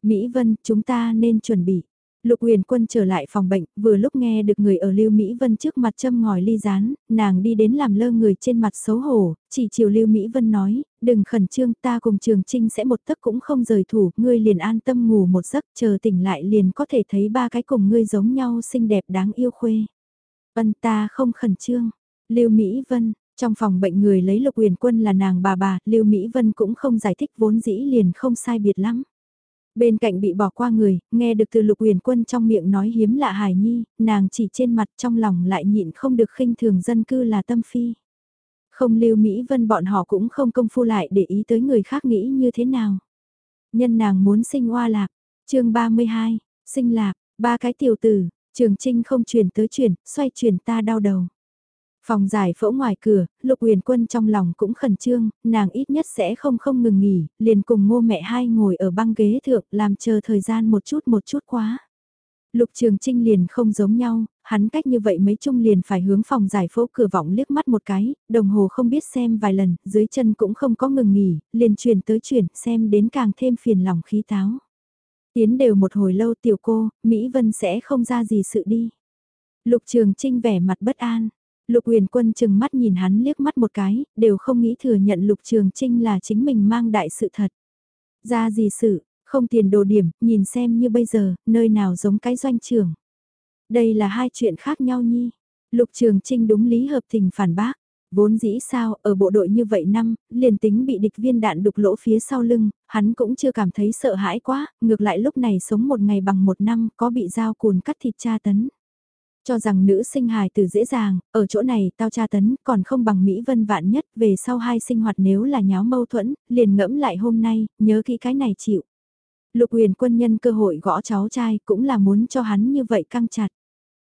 Mỹ Vân, chúng ta nên chuẩn bị. Lục Huyền Quân trở lại phòng bệnh, vừa lúc nghe được người ở Lưu Mỹ Vân trước mặt châm ngòi ly rán, nàng đi đến làm lơ người trên mặt xấu hổ, chỉ chiều Lưu Mỹ Vân nói, đừng khẩn trương ta cùng Trường Trinh sẽ một tấc cũng không rời thủ, ngươi liền an tâm ngủ một giấc, chờ tỉnh lại liền có thể thấy ba cái cùng ngươi giống nhau xinh đẹp đáng yêu khuê. Vân ta không khẩn trương. Lưu Mỹ Vân, trong phòng bệnh người lấy Lục Huyền Quân là nàng bà bà, Lưu Mỹ Vân cũng không giải thích vốn dĩ liền không sai biệt lắm. Bên cạnh bị bỏ qua người, nghe được từ lục huyền quân trong miệng nói hiếm lạ hài nhi, nàng chỉ trên mặt trong lòng lại nhịn không được khinh thường dân cư là tâm phi. Không lưu Mỹ Vân bọn họ cũng không công phu lại để ý tới người khác nghĩ như thế nào. Nhân nàng muốn sinh hoa lạc, chương 32, sinh lạc, ba cái tiểu tử, trường trinh không chuyển tới chuyển, xoay chuyển ta đau đầu. Phòng giải phẫu ngoài cửa, Lục Huyền Quân trong lòng cũng khẩn trương, nàng ít nhất sẽ không không ngừng nghỉ, liền cùng ngô mẹ hai ngồi ở băng ghế thượng làm chờ thời gian một chút một chút quá. Lục Trường Trinh liền không giống nhau, hắn cách như vậy mấy chung liền phải hướng phòng giải phẫu cửa vọng liếc mắt một cái, đồng hồ không biết xem vài lần, dưới chân cũng không có ngừng nghỉ, liền truyền tới chuyển xem đến càng thêm phiền lòng khí táo. Tiến đều một hồi lâu tiểu cô, Mỹ Vân sẽ không ra gì sự đi. Lục Trường Trinh vẻ mặt bất an. Lục huyền quân chừng mắt nhìn hắn liếc mắt một cái, đều không nghĩ thừa nhận Lục Trường Trinh là chính mình mang đại sự thật. Ra gì sự, không tiền đồ điểm, nhìn xem như bây giờ, nơi nào giống cái doanh trường. Đây là hai chuyện khác nhau nhi. Lục Trường Trinh đúng lý hợp tình phản bác. Vốn dĩ sao, ở bộ đội như vậy năm, liền tính bị địch viên đạn đục lỗ phía sau lưng, hắn cũng chưa cảm thấy sợ hãi quá, ngược lại lúc này sống một ngày bằng một năm có bị dao cùn cắt thịt tra tấn. Cho rằng nữ sinh hài từ dễ dàng, ở chỗ này tao tra tấn còn không bằng Mỹ Vân vạn nhất về sau hai sinh hoạt nếu là nháo mâu thuẫn, liền ngẫm lại hôm nay, nhớ kỹ cái này chịu. Lục huyền quân nhân cơ hội gõ cháu trai cũng là muốn cho hắn như vậy căng chặt.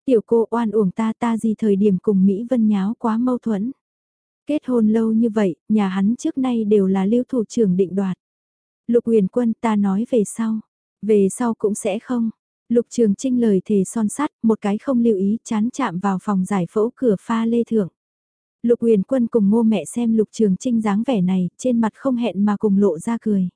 Tiểu cô oan uổng ta ta gì thời điểm cùng Mỹ Vân nháo quá mâu thuẫn. Kết hôn lâu như vậy, nhà hắn trước nay đều là lưu thủ trưởng định đoạt. Lục huyền quân ta nói về sau. Về sau cũng sẽ không. Lục trường trinh lời thề son sắt, một cái không lưu ý chán chạm vào phòng giải phẫu cửa pha lê thượng. Lục huyền quân cùng ngô mẹ xem lục trường trinh dáng vẻ này, trên mặt không hẹn mà cùng lộ ra cười.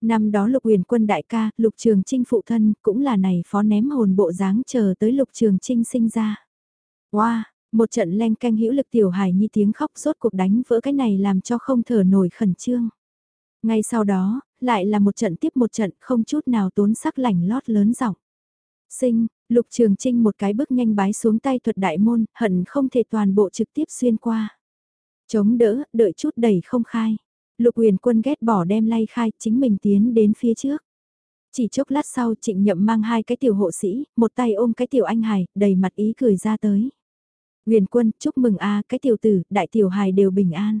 Năm đó lục huyền quân đại ca, lục trường trinh phụ thân, cũng là này phó ném hồn bộ dáng chờ tới lục trường trinh sinh ra. Wow, một trận len canh hữu lực tiểu hài nhi tiếng khóc rốt cuộc đánh vỡ cái này làm cho không thở nổi khẩn trương. Ngay sau đó, lại là một trận tiếp một trận không chút nào tốn sắc lảnh lót lớn giọng. Sinh, lục trường trinh một cái bước nhanh bái xuống tay thuật đại môn, hận không thể toàn bộ trực tiếp xuyên qua. Chống đỡ, đợi chút đẩy không khai. Lục huyền quân ghét bỏ đem lay khai, chính mình tiến đến phía trước. Chỉ chốc lát sau trịnh nhậm mang hai cái tiểu hộ sĩ, một tay ôm cái tiểu anh hài, đầy mặt ý cười ra tới. Huyền quân, chúc mừng a cái tiểu tử, đại tiểu hài đều bình an.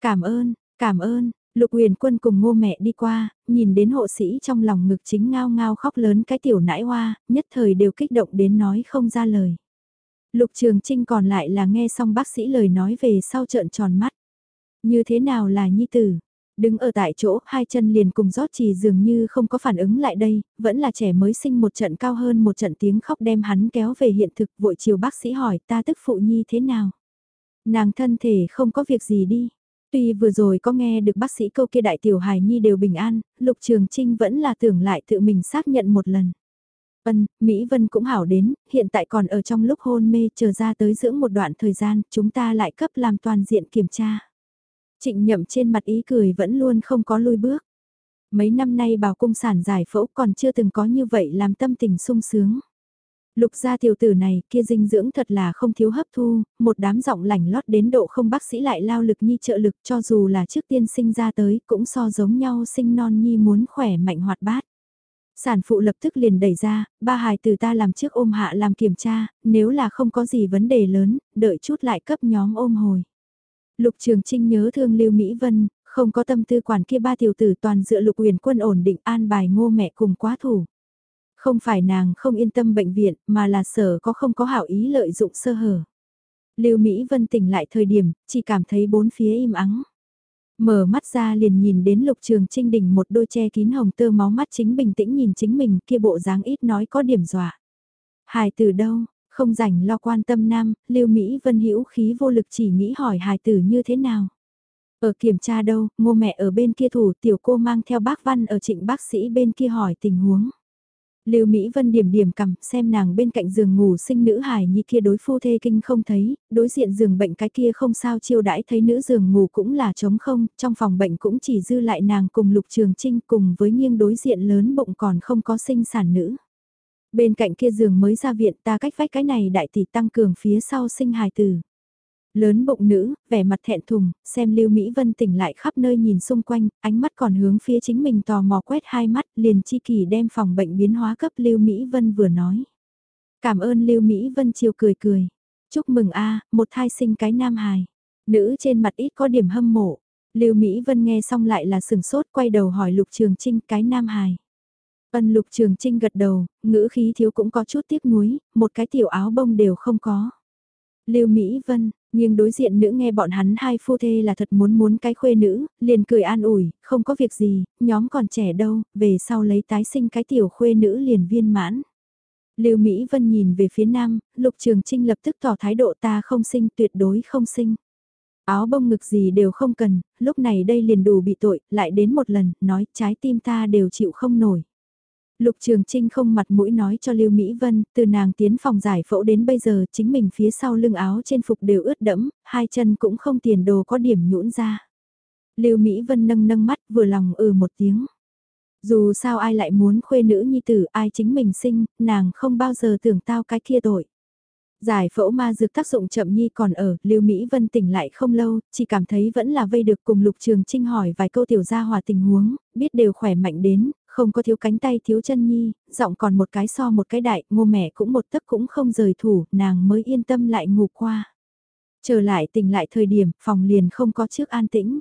Cảm ơn, cảm ơn, lục huyền quân cùng ngô mẹ đi qua, nhìn đến hộ sĩ trong lòng ngực chính ngao ngao khóc lớn cái tiểu nãi hoa, nhất thời đều kích động đến nói không ra lời. Lục trường trinh còn lại là nghe xong bác sĩ lời nói về sau trợn tròn mắt. Như thế nào là nhi tử? Đứng ở tại chỗ, hai chân liền cùng rót trì dường như không có phản ứng lại đây, vẫn là trẻ mới sinh một trận cao hơn một trận tiếng khóc đem hắn kéo về hiện thực vội chiều bác sĩ hỏi ta tức phụ nhi thế nào. Nàng thân thể không có việc gì đi. Tuy vừa rồi có nghe được bác sĩ câu kia đại tiểu hài nhi đều bình an, Lục Trường Trinh vẫn là tưởng lại tự mình xác nhận một lần. Vân, Mỹ Vân cũng hảo đến, hiện tại còn ở trong lúc hôn mê chờ ra tới dưỡng một đoạn thời gian, chúng ta lại cấp làm toàn diện kiểm tra. Trịnh nhậm trên mặt ý cười vẫn luôn không có lui bước. Mấy năm nay bảo cung sản giải phẫu còn chưa từng có như vậy làm tâm tình sung sướng. Lục gia tiểu tử này kia dinh dưỡng thật là không thiếu hấp thu, một đám giọng lành lót đến độ không bác sĩ lại lao lực nhi trợ lực cho dù là trước tiên sinh ra tới cũng so giống nhau sinh non nhi muốn khỏe mạnh hoạt bát. Sản phụ lập tức liền đẩy ra, ba hài từ ta làm trước ôm hạ làm kiểm tra, nếu là không có gì vấn đề lớn, đợi chút lại cấp nhóm ôm hồi. Lục Trường Trinh nhớ thương Lưu Mỹ Vân, không có tâm tư quản kia ba tiểu tử toàn dựa lục huyền quân ổn định an bài ngô mẹ cùng quá thủ. Không phải nàng không yên tâm bệnh viện mà là sở có không có hảo ý lợi dụng sơ hở. Lưu Mỹ Vân tỉnh lại thời điểm, chỉ cảm thấy bốn phía im ắng. Mở mắt ra liền nhìn đến lục trường trinh đỉnh một đôi che kín hồng tơ máu mắt chính bình tĩnh nhìn chính mình kia bộ dáng ít nói có điểm dọa. Hài từ đâu, không rảnh lo quan tâm nam, Lưu Mỹ Vân hữu khí vô lực chỉ nghĩ hỏi hài tử như thế nào. Ở kiểm tra đâu, ngô mẹ ở bên kia thủ tiểu cô mang theo bác văn ở trịnh bác sĩ bên kia hỏi tình huống. Lưu Mỹ Vân điểm điểm cầm, xem nàng bên cạnh giường ngủ sinh nữ hài nhi kia đối phu thê kinh không thấy, đối diện giường bệnh cái kia không sao chiêu đãi thấy nữ giường ngủ cũng là trống không, trong phòng bệnh cũng chỉ dư lại nàng cùng Lục Trường Trinh cùng với nghiêng đối diện lớn bụng còn không có sinh sản nữ. Bên cạnh kia giường mới ra viện ta cách vách cái này đại tỷ tăng cường phía sau sinh hài tử. Lớn bụng nữ, vẻ mặt thẹn thùng, xem Lưu Mỹ Vân tỉnh lại khắp nơi nhìn xung quanh, ánh mắt còn hướng phía chính mình tò mò quét hai mắt, liền chi kỳ đem phòng bệnh biến hóa cấp Lưu Mỹ Vân vừa nói. Cảm ơn Lưu Mỹ Vân chiều cười cười. Chúc mừng a một thai sinh cái nam hài. Nữ trên mặt ít có điểm hâm mộ. Lưu Mỹ Vân nghe xong lại là sừng sốt quay đầu hỏi Lục Trường Trinh cái nam hài. Ân Lục Trường Trinh gật đầu, ngữ khí thiếu cũng có chút tiếc nuối, một cái tiểu áo bông đều không có. Lưu Mỹ Vân, nhưng đối diện nữ nghe bọn hắn hai phu thê là thật muốn muốn cái khuê nữ, liền cười an ủi, không có việc gì, nhóm còn trẻ đâu, về sau lấy tái sinh cái tiểu khuê nữ liền viên mãn. Lưu Mỹ Vân nhìn về phía nam, Lục Trường Trinh lập tức tỏ thái độ ta không sinh tuyệt đối không sinh. Áo bông ngực gì đều không cần, lúc này đây liền đủ bị tội, lại đến một lần, nói trái tim ta đều chịu không nổi. Lục Trường Trinh không mặt mũi nói cho Lưu Mỹ Vân, từ nàng tiến phòng giải phẫu đến bây giờ chính mình phía sau lưng áo trên phục đều ướt đẫm, hai chân cũng không tiền đồ có điểm nhũn ra. Lưu Mỹ Vân nâng nâng mắt vừa lòng ừ một tiếng. Dù sao ai lại muốn khuê nữ nhi tử ai chính mình sinh, nàng không bao giờ tưởng tao cái kia tội. Giải phẫu ma dược tác dụng chậm nhi còn ở, Lưu Mỹ Vân tỉnh lại không lâu, chỉ cảm thấy vẫn là vây được cùng Lục Trường Trinh hỏi vài câu tiểu gia hòa tình huống, biết đều khỏe mạnh đến, không có thiếu cánh tay thiếu chân nhi, giọng còn một cái so một cái đại, ngô mẹ cũng một tấc cũng không rời thủ, nàng mới yên tâm lại ngủ qua. Trở lại tỉnh lại thời điểm, phòng liền không có trước an tĩnh.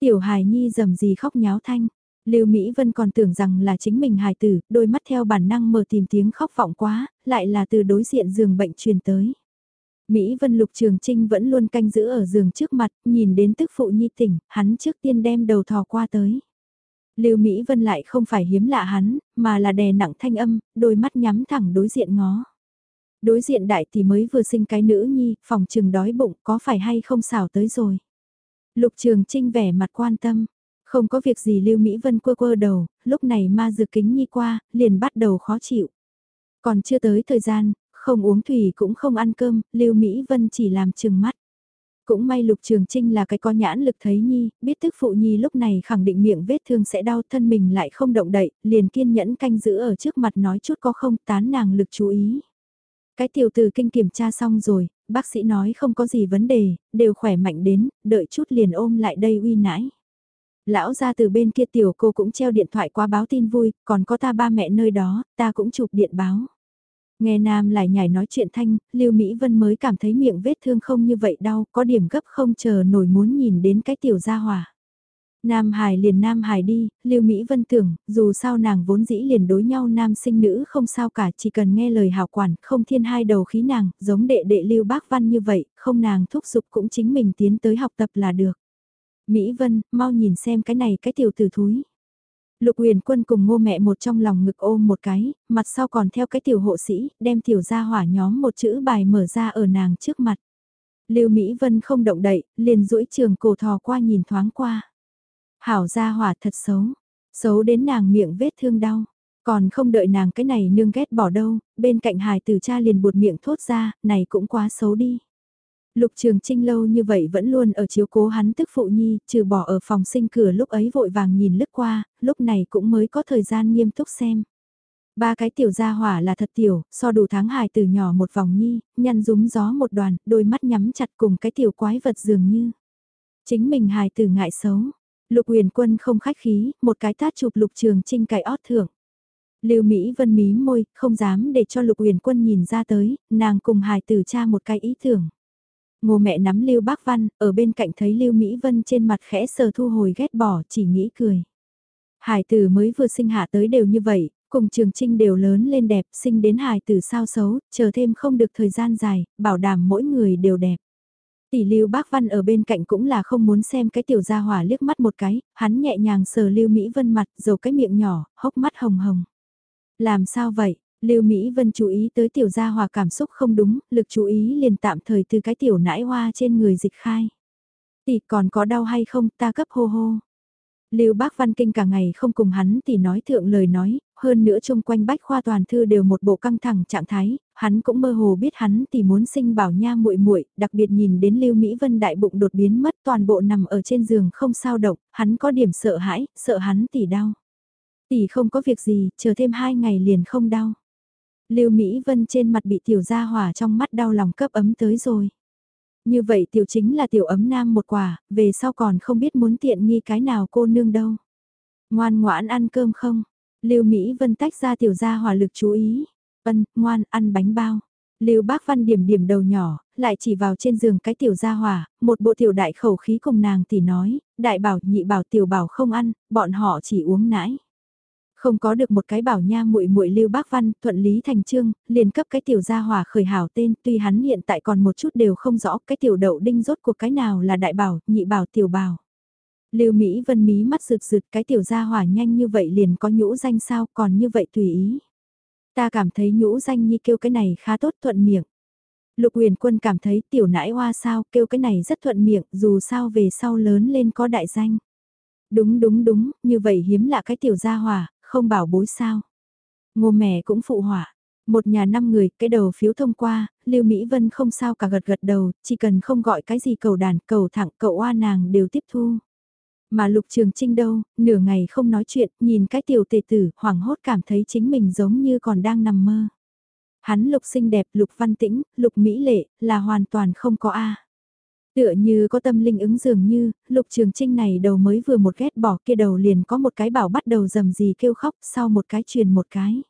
Tiểu hài nhi dầm gì khóc nháo thanh. Lưu Mỹ Vân còn tưởng rằng là chính mình hài tử, đôi mắt theo bản năng mở tìm tiếng khóc vọng quá, lại là từ đối diện giường bệnh truyền tới. Mỹ Vân Lục Trường Trinh vẫn luôn canh giữ ở giường trước mặt, nhìn đến tức phụ nhi tỉnh, hắn trước tiên đem đầu thò qua tới. Lưu Mỹ Vân lại không phải hiếm lạ hắn, mà là đè nặng thanh âm, đôi mắt nhắm thẳng đối diện ngó. Đối diện đại thì mới vừa sinh cái nữ nhi, phòng trường đói bụng có phải hay không xảo tới rồi. Lục Trường Trinh vẻ mặt quan tâm, không có việc gì Lưu Mỹ Vân quơ quơ đầu, lúc này ma dược kính nhi qua, liền bắt đầu khó chịu. Còn chưa tới thời gian, không uống thủy cũng không ăn cơm, Lưu Mỹ Vân chỉ làm chừng mắt. Cũng may Lục Trường Trinh là cái có nhãn lực thấy Nhi, biết tức phụ Nhi lúc này khẳng định miệng vết thương sẽ đau thân mình lại không động đậy, liền kiên nhẫn canh giữ ở trước mặt nói chút có không tán nàng lực chú ý. Cái tiểu từ kinh kiểm tra xong rồi, bác sĩ nói không có gì vấn đề, đều khỏe mạnh đến, đợi chút liền ôm lại đây uy nãi. Lão ra từ bên kia tiểu cô cũng treo điện thoại qua báo tin vui, còn có ta ba mẹ nơi đó, ta cũng chụp điện báo. Nghe Nam lại nhảy nói chuyện thanh, Lưu Mỹ Vân mới cảm thấy miệng vết thương không như vậy đau, có điểm gấp không chờ nổi muốn nhìn đến cái tiểu gia hỏa. Nam Hải liền Nam Hải đi, Lưu Mỹ Vân tưởng, dù sao nàng vốn dĩ liền đối nhau nam sinh nữ không sao cả, chỉ cần nghe lời hảo quản, không thiên hai đầu khí nàng, giống đệ đệ Lưu Bác Văn như vậy, không nàng thúc giục cũng chính mình tiến tới học tập là được. Mỹ Vân, mau nhìn xem cái này cái tiểu tử thúi. Lục huyền quân cùng ngô mẹ một trong lòng ngực ôm một cái, mặt sau còn theo cái tiểu hộ sĩ, đem tiểu gia hỏa nhóm một chữ bài mở ra ở nàng trước mặt. Lưu Mỹ Vân không động đậy, liền duỗi trường cổ thò qua nhìn thoáng qua. Hảo gia hỏa thật xấu, xấu đến nàng miệng vết thương đau. Còn không đợi nàng cái này nương ghét bỏ đâu, bên cạnh hài tử cha liền buột miệng thốt ra, này cũng quá xấu đi. Lục Trường Trinh lâu như vậy vẫn luôn ở chiếu cố hắn tức phụ nhi, trừ bỏ ở phòng sinh cửa lúc ấy vội vàng nhìn lướt qua, lúc này cũng mới có thời gian nghiêm túc xem. Ba cái tiểu gia hỏa là thật tiểu, so đủ tháng hài từ nhỏ một vòng nhi, nhăn rúng gió một đoàn, đôi mắt nhắm chặt cùng cái tiểu quái vật dường như. Chính mình hài từ ngại xấu. Lục huyền quân không khách khí, một cái tát chụp lục trường trinh cái ót thưởng. Lưu Mỹ Vân mí môi, không dám để cho lục huyền quân nhìn ra tới, nàng cùng hài tử cha một cái ý tưởng. Ngô mẹ nắm Lưu Bác Văn, ở bên cạnh thấy Lưu Mỹ Vân trên mặt khẽ sờ thu hồi ghét bỏ, chỉ nghĩ cười. Hải tử mới vừa sinh hạ tới đều như vậy, cùng trường trinh đều lớn lên đẹp, sinh đến hải tử sao xấu, chờ thêm không được thời gian dài, bảo đảm mỗi người đều đẹp. Tỷ Lưu Bác Văn ở bên cạnh cũng là không muốn xem cái tiểu gia hỏa liếc mắt một cái, hắn nhẹ nhàng sờ Lưu Mỹ Vân mặt, dầu cái miệng nhỏ, hốc mắt hồng hồng. Làm sao vậy? Lưu Mỹ Vân chú ý tới tiểu gia hòa cảm xúc không đúng, lực chú ý liền tạm thời từ cái tiểu nãi hoa trên người dịch khai. Tỷ còn có đau hay không ta cấp hô hô. Lưu Bác Văn Kinh cả ngày không cùng hắn thì nói thượng lời nói, hơn nữa chung quanh bách khoa toàn thư đều một bộ căng thẳng trạng thái, hắn cũng mơ hồ biết hắn thì muốn sinh bảo nha muội muội, đặc biệt nhìn đến Lưu Mỹ Vân đại bụng đột biến mất toàn bộ nằm ở trên giường không sao động, hắn có điểm sợ hãi, sợ hắn tỷ đau. Tỷ không có việc gì, chờ thêm hai ngày liền không đau. Lưu Mỹ Vân trên mặt bị tiểu gia hỏa trong mắt đau lòng cấp ấm tới rồi. Như vậy tiểu chính là tiểu ấm nam một quả, về sau còn không biết muốn tiện nghi cái nào cô nương đâu. Ngoan ngoãn ăn cơm không? Lưu Mỹ Vân tách ra tiểu gia hỏa lực chú ý. Vân, ngoan, ăn bánh bao. Lưu Bác Văn điểm điểm đầu nhỏ, lại chỉ vào trên giường cái tiểu gia hỏa, một bộ tiểu đại khẩu khí cùng nàng tỷ nói, đại bảo nhị bảo tiểu bảo không ăn, bọn họ chỉ uống nãi. Không có được một cái bảo nha muội muội Lưu Bác Văn, thuận lý thành trương, liền cấp cái tiểu gia hỏa khởi hảo tên, tuy hắn hiện tại còn một chút đều không rõ cái tiểu đậu đinh rốt của cái nào là đại bảo, nhị bảo tiểu bảo. Lưu Mỹ Vân mí mắt rực rực cái tiểu gia hỏa nhanh như vậy liền có nhũ danh sao, còn như vậy tùy ý. Ta cảm thấy nhũ danh nhi kêu cái này khá tốt thuận miệng. Lục huyền quân cảm thấy tiểu nãi hoa sao kêu cái này rất thuận miệng dù sao về sau lớn lên có đại danh. Đúng đúng đúng, như vậy hiếm lạ cái tiểu gia hỏa, không bảo bối sao. Ngô mẹ cũng phụ họa. Một nhà năm người, cái đầu phiếu thông qua, Lưu Mỹ Vân không sao cả gật gật đầu, chỉ cần không gọi cái gì cầu đàn, cầu thẳng, cậu oa nàng đều tiếp thu. Mà Lục Trường Trinh đâu, nửa ngày không nói chuyện, nhìn cái tiểu tề tử, hoảng hốt cảm thấy chính mình giống như còn đang nằm mơ. Hắn Lục xinh đẹp, Lục văn tĩnh, Lục mỹ lệ, là hoàn toàn không có A. Tựa như có tâm linh ứng dường như, Lục Trường Trinh này đầu mới vừa một ghét bỏ kia đầu liền có một cái bảo bắt đầu dầm gì kêu khóc, sau một cái truyền một cái.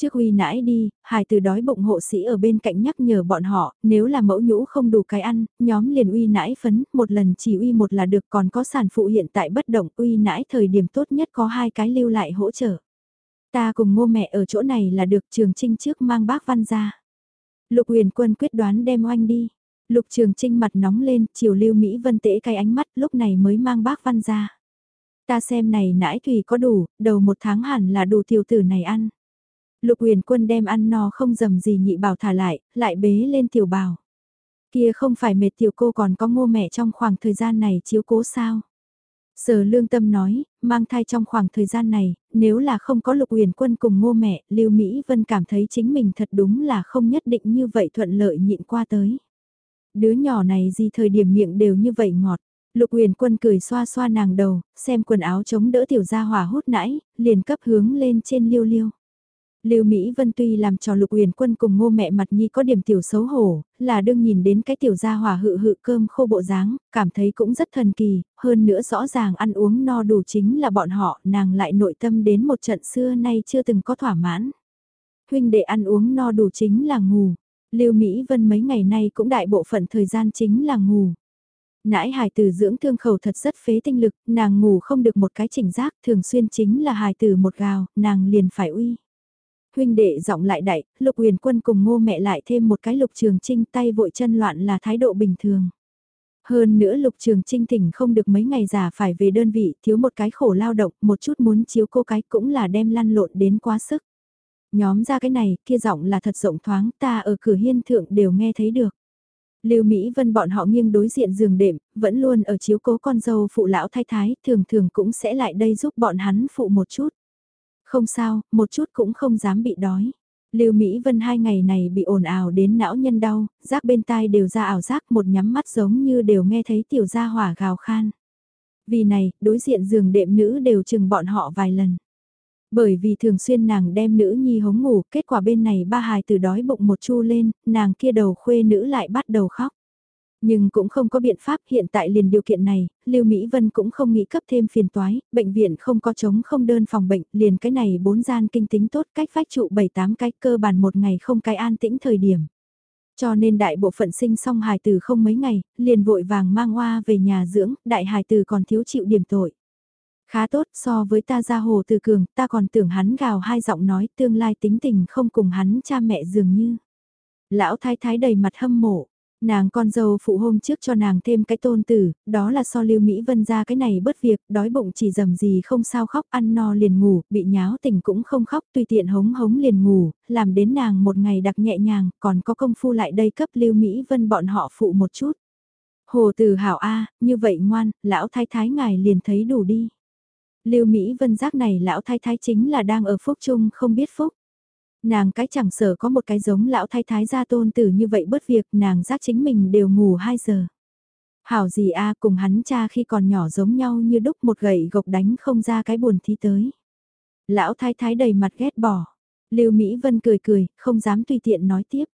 Trước uy nãi đi, hài từ đói bụng hộ sĩ ở bên cạnh nhắc nhở bọn họ, nếu là mẫu nhũ không đủ cái ăn, nhóm liền uy nãi phấn, một lần chỉ uy một là được còn có sản phụ hiện tại bất động uy nãi thời điểm tốt nhất có hai cái lưu lại hỗ trợ. Ta cùng ngô mẹ ở chỗ này là được trường trinh trước mang bác văn ra. Lục huyền quân quyết đoán đem oanh đi. Lục trường trinh mặt nóng lên, chiều lưu Mỹ vân tễ cái ánh mắt lúc này mới mang bác văn ra. Ta xem này nãi thủy có đủ, đầu một tháng hẳn là đủ tiểu tử này ăn. Lục huyền quân đem ăn no không dầm gì nhị bảo thả lại, lại bế lên tiểu bảo. Kia không phải mệt tiểu cô còn có ngô mẹ trong khoảng thời gian này chiếu cố sao. Sở lương tâm nói, mang thai trong khoảng thời gian này, nếu là không có lục huyền quân cùng ngô mẹ, Lưu Mỹ Vân cảm thấy chính mình thật đúng là không nhất định như vậy thuận lợi nhịn qua tới. Đứa nhỏ này gì thời điểm miệng đều như vậy ngọt. Lục huyền quân cười xoa xoa nàng đầu, xem quần áo chống đỡ tiểu gia hỏa hốt nãy, liền cấp hướng lên trên liêu liêu. Lưu Mỹ Vân tuy làm cho Lục Uyển Quân cùng Ngô mẹ mặt nhi có điểm tiểu xấu hổ, là đương nhìn đến cái tiểu gia hỏa hự hự cơm khô bộ dáng, cảm thấy cũng rất thần kỳ, hơn nữa rõ ràng ăn uống no đủ chính là bọn họ, nàng lại nội tâm đến một trận xưa nay chưa từng có thỏa mãn. Huynh đệ ăn uống no đủ chính là ngủ. Lưu Mỹ Vân mấy ngày nay cũng đại bộ phận thời gian chính là ngủ. Nãi hài tử dưỡng thương khẩu thật rất phế tinh lực, nàng ngủ không được một cái chỉnh giác, thường xuyên chính là hài tử một gào, nàng liền phải uy huynh đệ giọng lại đại, lục huyền quân cùng ngô mẹ lại thêm một cái lục trường trinh tay vội chân loạn là thái độ bình thường. Hơn nữa lục trường trinh thỉnh không được mấy ngày giả phải về đơn vị, thiếu một cái khổ lao động, một chút muốn chiếu cô cái cũng là đem lăn lộn đến quá sức. Nhóm ra cái này, kia giọng là thật rộng thoáng, ta ở cửa hiên thượng đều nghe thấy được. Lưu Mỹ Vân bọn họ nghiêng đối diện giường đệm, vẫn luôn ở chiếu cố con dâu phụ lão thái thái, thường thường cũng sẽ lại đây giúp bọn hắn phụ một chút. Không sao, một chút cũng không dám bị đói. Lưu Mỹ Vân hai ngày này bị ồn ào đến não nhân đau, giác bên tai đều ra ảo giác một nhắm mắt giống như đều nghe thấy tiểu gia hỏa gào khan. Vì này, đối diện giường đệm nữ đều chừng bọn họ vài lần. Bởi vì thường xuyên nàng đem nữ nhi hống ngủ, kết quả bên này ba hài từ đói bụng một chu lên, nàng kia đầu khuê nữ lại bắt đầu khóc. Nhưng cũng không có biện pháp hiện tại liền điều kiện này, Lưu Mỹ Vân cũng không nghĩ cấp thêm phiền toái, bệnh viện không có chống không đơn phòng bệnh, liền cái này bốn gian kinh tính tốt cách phách trụ 7-8 cái cơ bản một ngày không cái an tĩnh thời điểm. Cho nên đại bộ phận sinh xong hài tử không mấy ngày, liền vội vàng mang hoa về nhà dưỡng, đại hài tử còn thiếu chịu điểm tội. Khá tốt so với ta ra hồ từ cường, ta còn tưởng hắn gào hai giọng nói tương lai tính tình không cùng hắn cha mẹ dường như. Lão thái thái đầy mặt hâm mộ, Nàng con dâu phụ hôm trước cho nàng thêm cái tôn tử, đó là so lưu Mỹ Vân ra cái này bớt việc, đói bụng chỉ dầm gì không sao khóc, ăn no liền ngủ, bị nháo tình cũng không khóc, tùy tiện hống hống liền ngủ, làm đến nàng một ngày đặc nhẹ nhàng, còn có công phu lại đây cấp lưu Mỹ Vân bọn họ phụ một chút. Hồ tử hảo A, như vậy ngoan, lão thái thái ngài liền thấy đủ đi. Lưu Mỹ Vân giác này lão thái thái chính là đang ở phúc chung không biết phúc. Nàng cái chẳng sở có một cái giống lão thái thái gia tôn tử như vậy bớt việc nàng giác chính mình đều ngủ 2 giờ. Hảo gì a cùng hắn cha khi còn nhỏ giống nhau như đúc một gậy gộc đánh không ra cái buồn thi tới. Lão thái thái đầy mặt ghét bỏ. Lưu Mỹ Vân cười cười, không dám tùy tiện nói tiếp.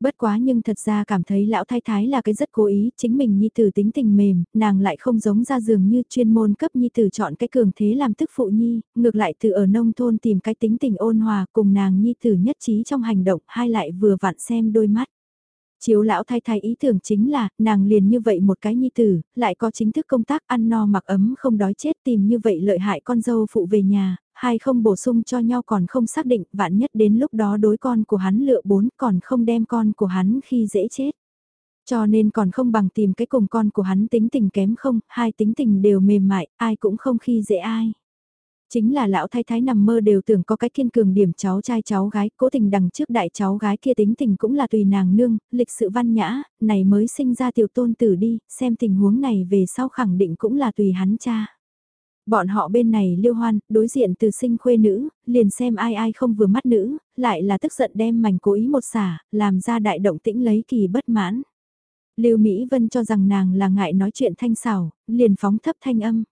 Bất quá nhưng thật ra cảm thấy lão thái thái là cái rất cố ý, chính mình nhi tử tính tình mềm, nàng lại không giống ra giường như chuyên môn cấp nhi tử chọn cái cường thế làm tức phụ nhi, ngược lại từ ở nông thôn tìm cái tính tình ôn hòa cùng nàng nhi tử nhất trí trong hành động, hai lại vừa vặn xem đôi mắt. Chiếu lão thái thái ý tưởng chính là, nàng liền như vậy một cái nhi tử, lại có chính thức công tác ăn no mặc ấm không đói chết tìm như vậy lợi hại con dâu phụ về nhà, hay không bổ sung cho nhau còn không xác định, vạn nhất đến lúc đó đối con của hắn lựa bốn còn không đem con của hắn khi dễ chết. Cho nên còn không bằng tìm cái cùng con của hắn tính tình kém không, hai tính tình đều mềm mại, ai cũng không khi dễ ai. Chính là lão thái thái nằm mơ đều tưởng có cái kiên cường điểm cháu trai cháu gái, cố tình đằng trước đại cháu gái kia tính tình cũng là tùy nàng nương, lịch sự văn nhã, này mới sinh ra tiểu tôn tử đi, xem tình huống này về sau khẳng định cũng là tùy hắn cha. Bọn họ bên này liêu hoan, đối diện từ sinh khuê nữ, liền xem ai ai không vừa mắt nữ, lại là tức giận đem mảnh cố ý một xả, làm ra đại động tĩnh lấy kỳ bất mãn. Lưu Mỹ Vân cho rằng nàng là ngại nói chuyện thanh xảo, liền phóng thấp thanh âm.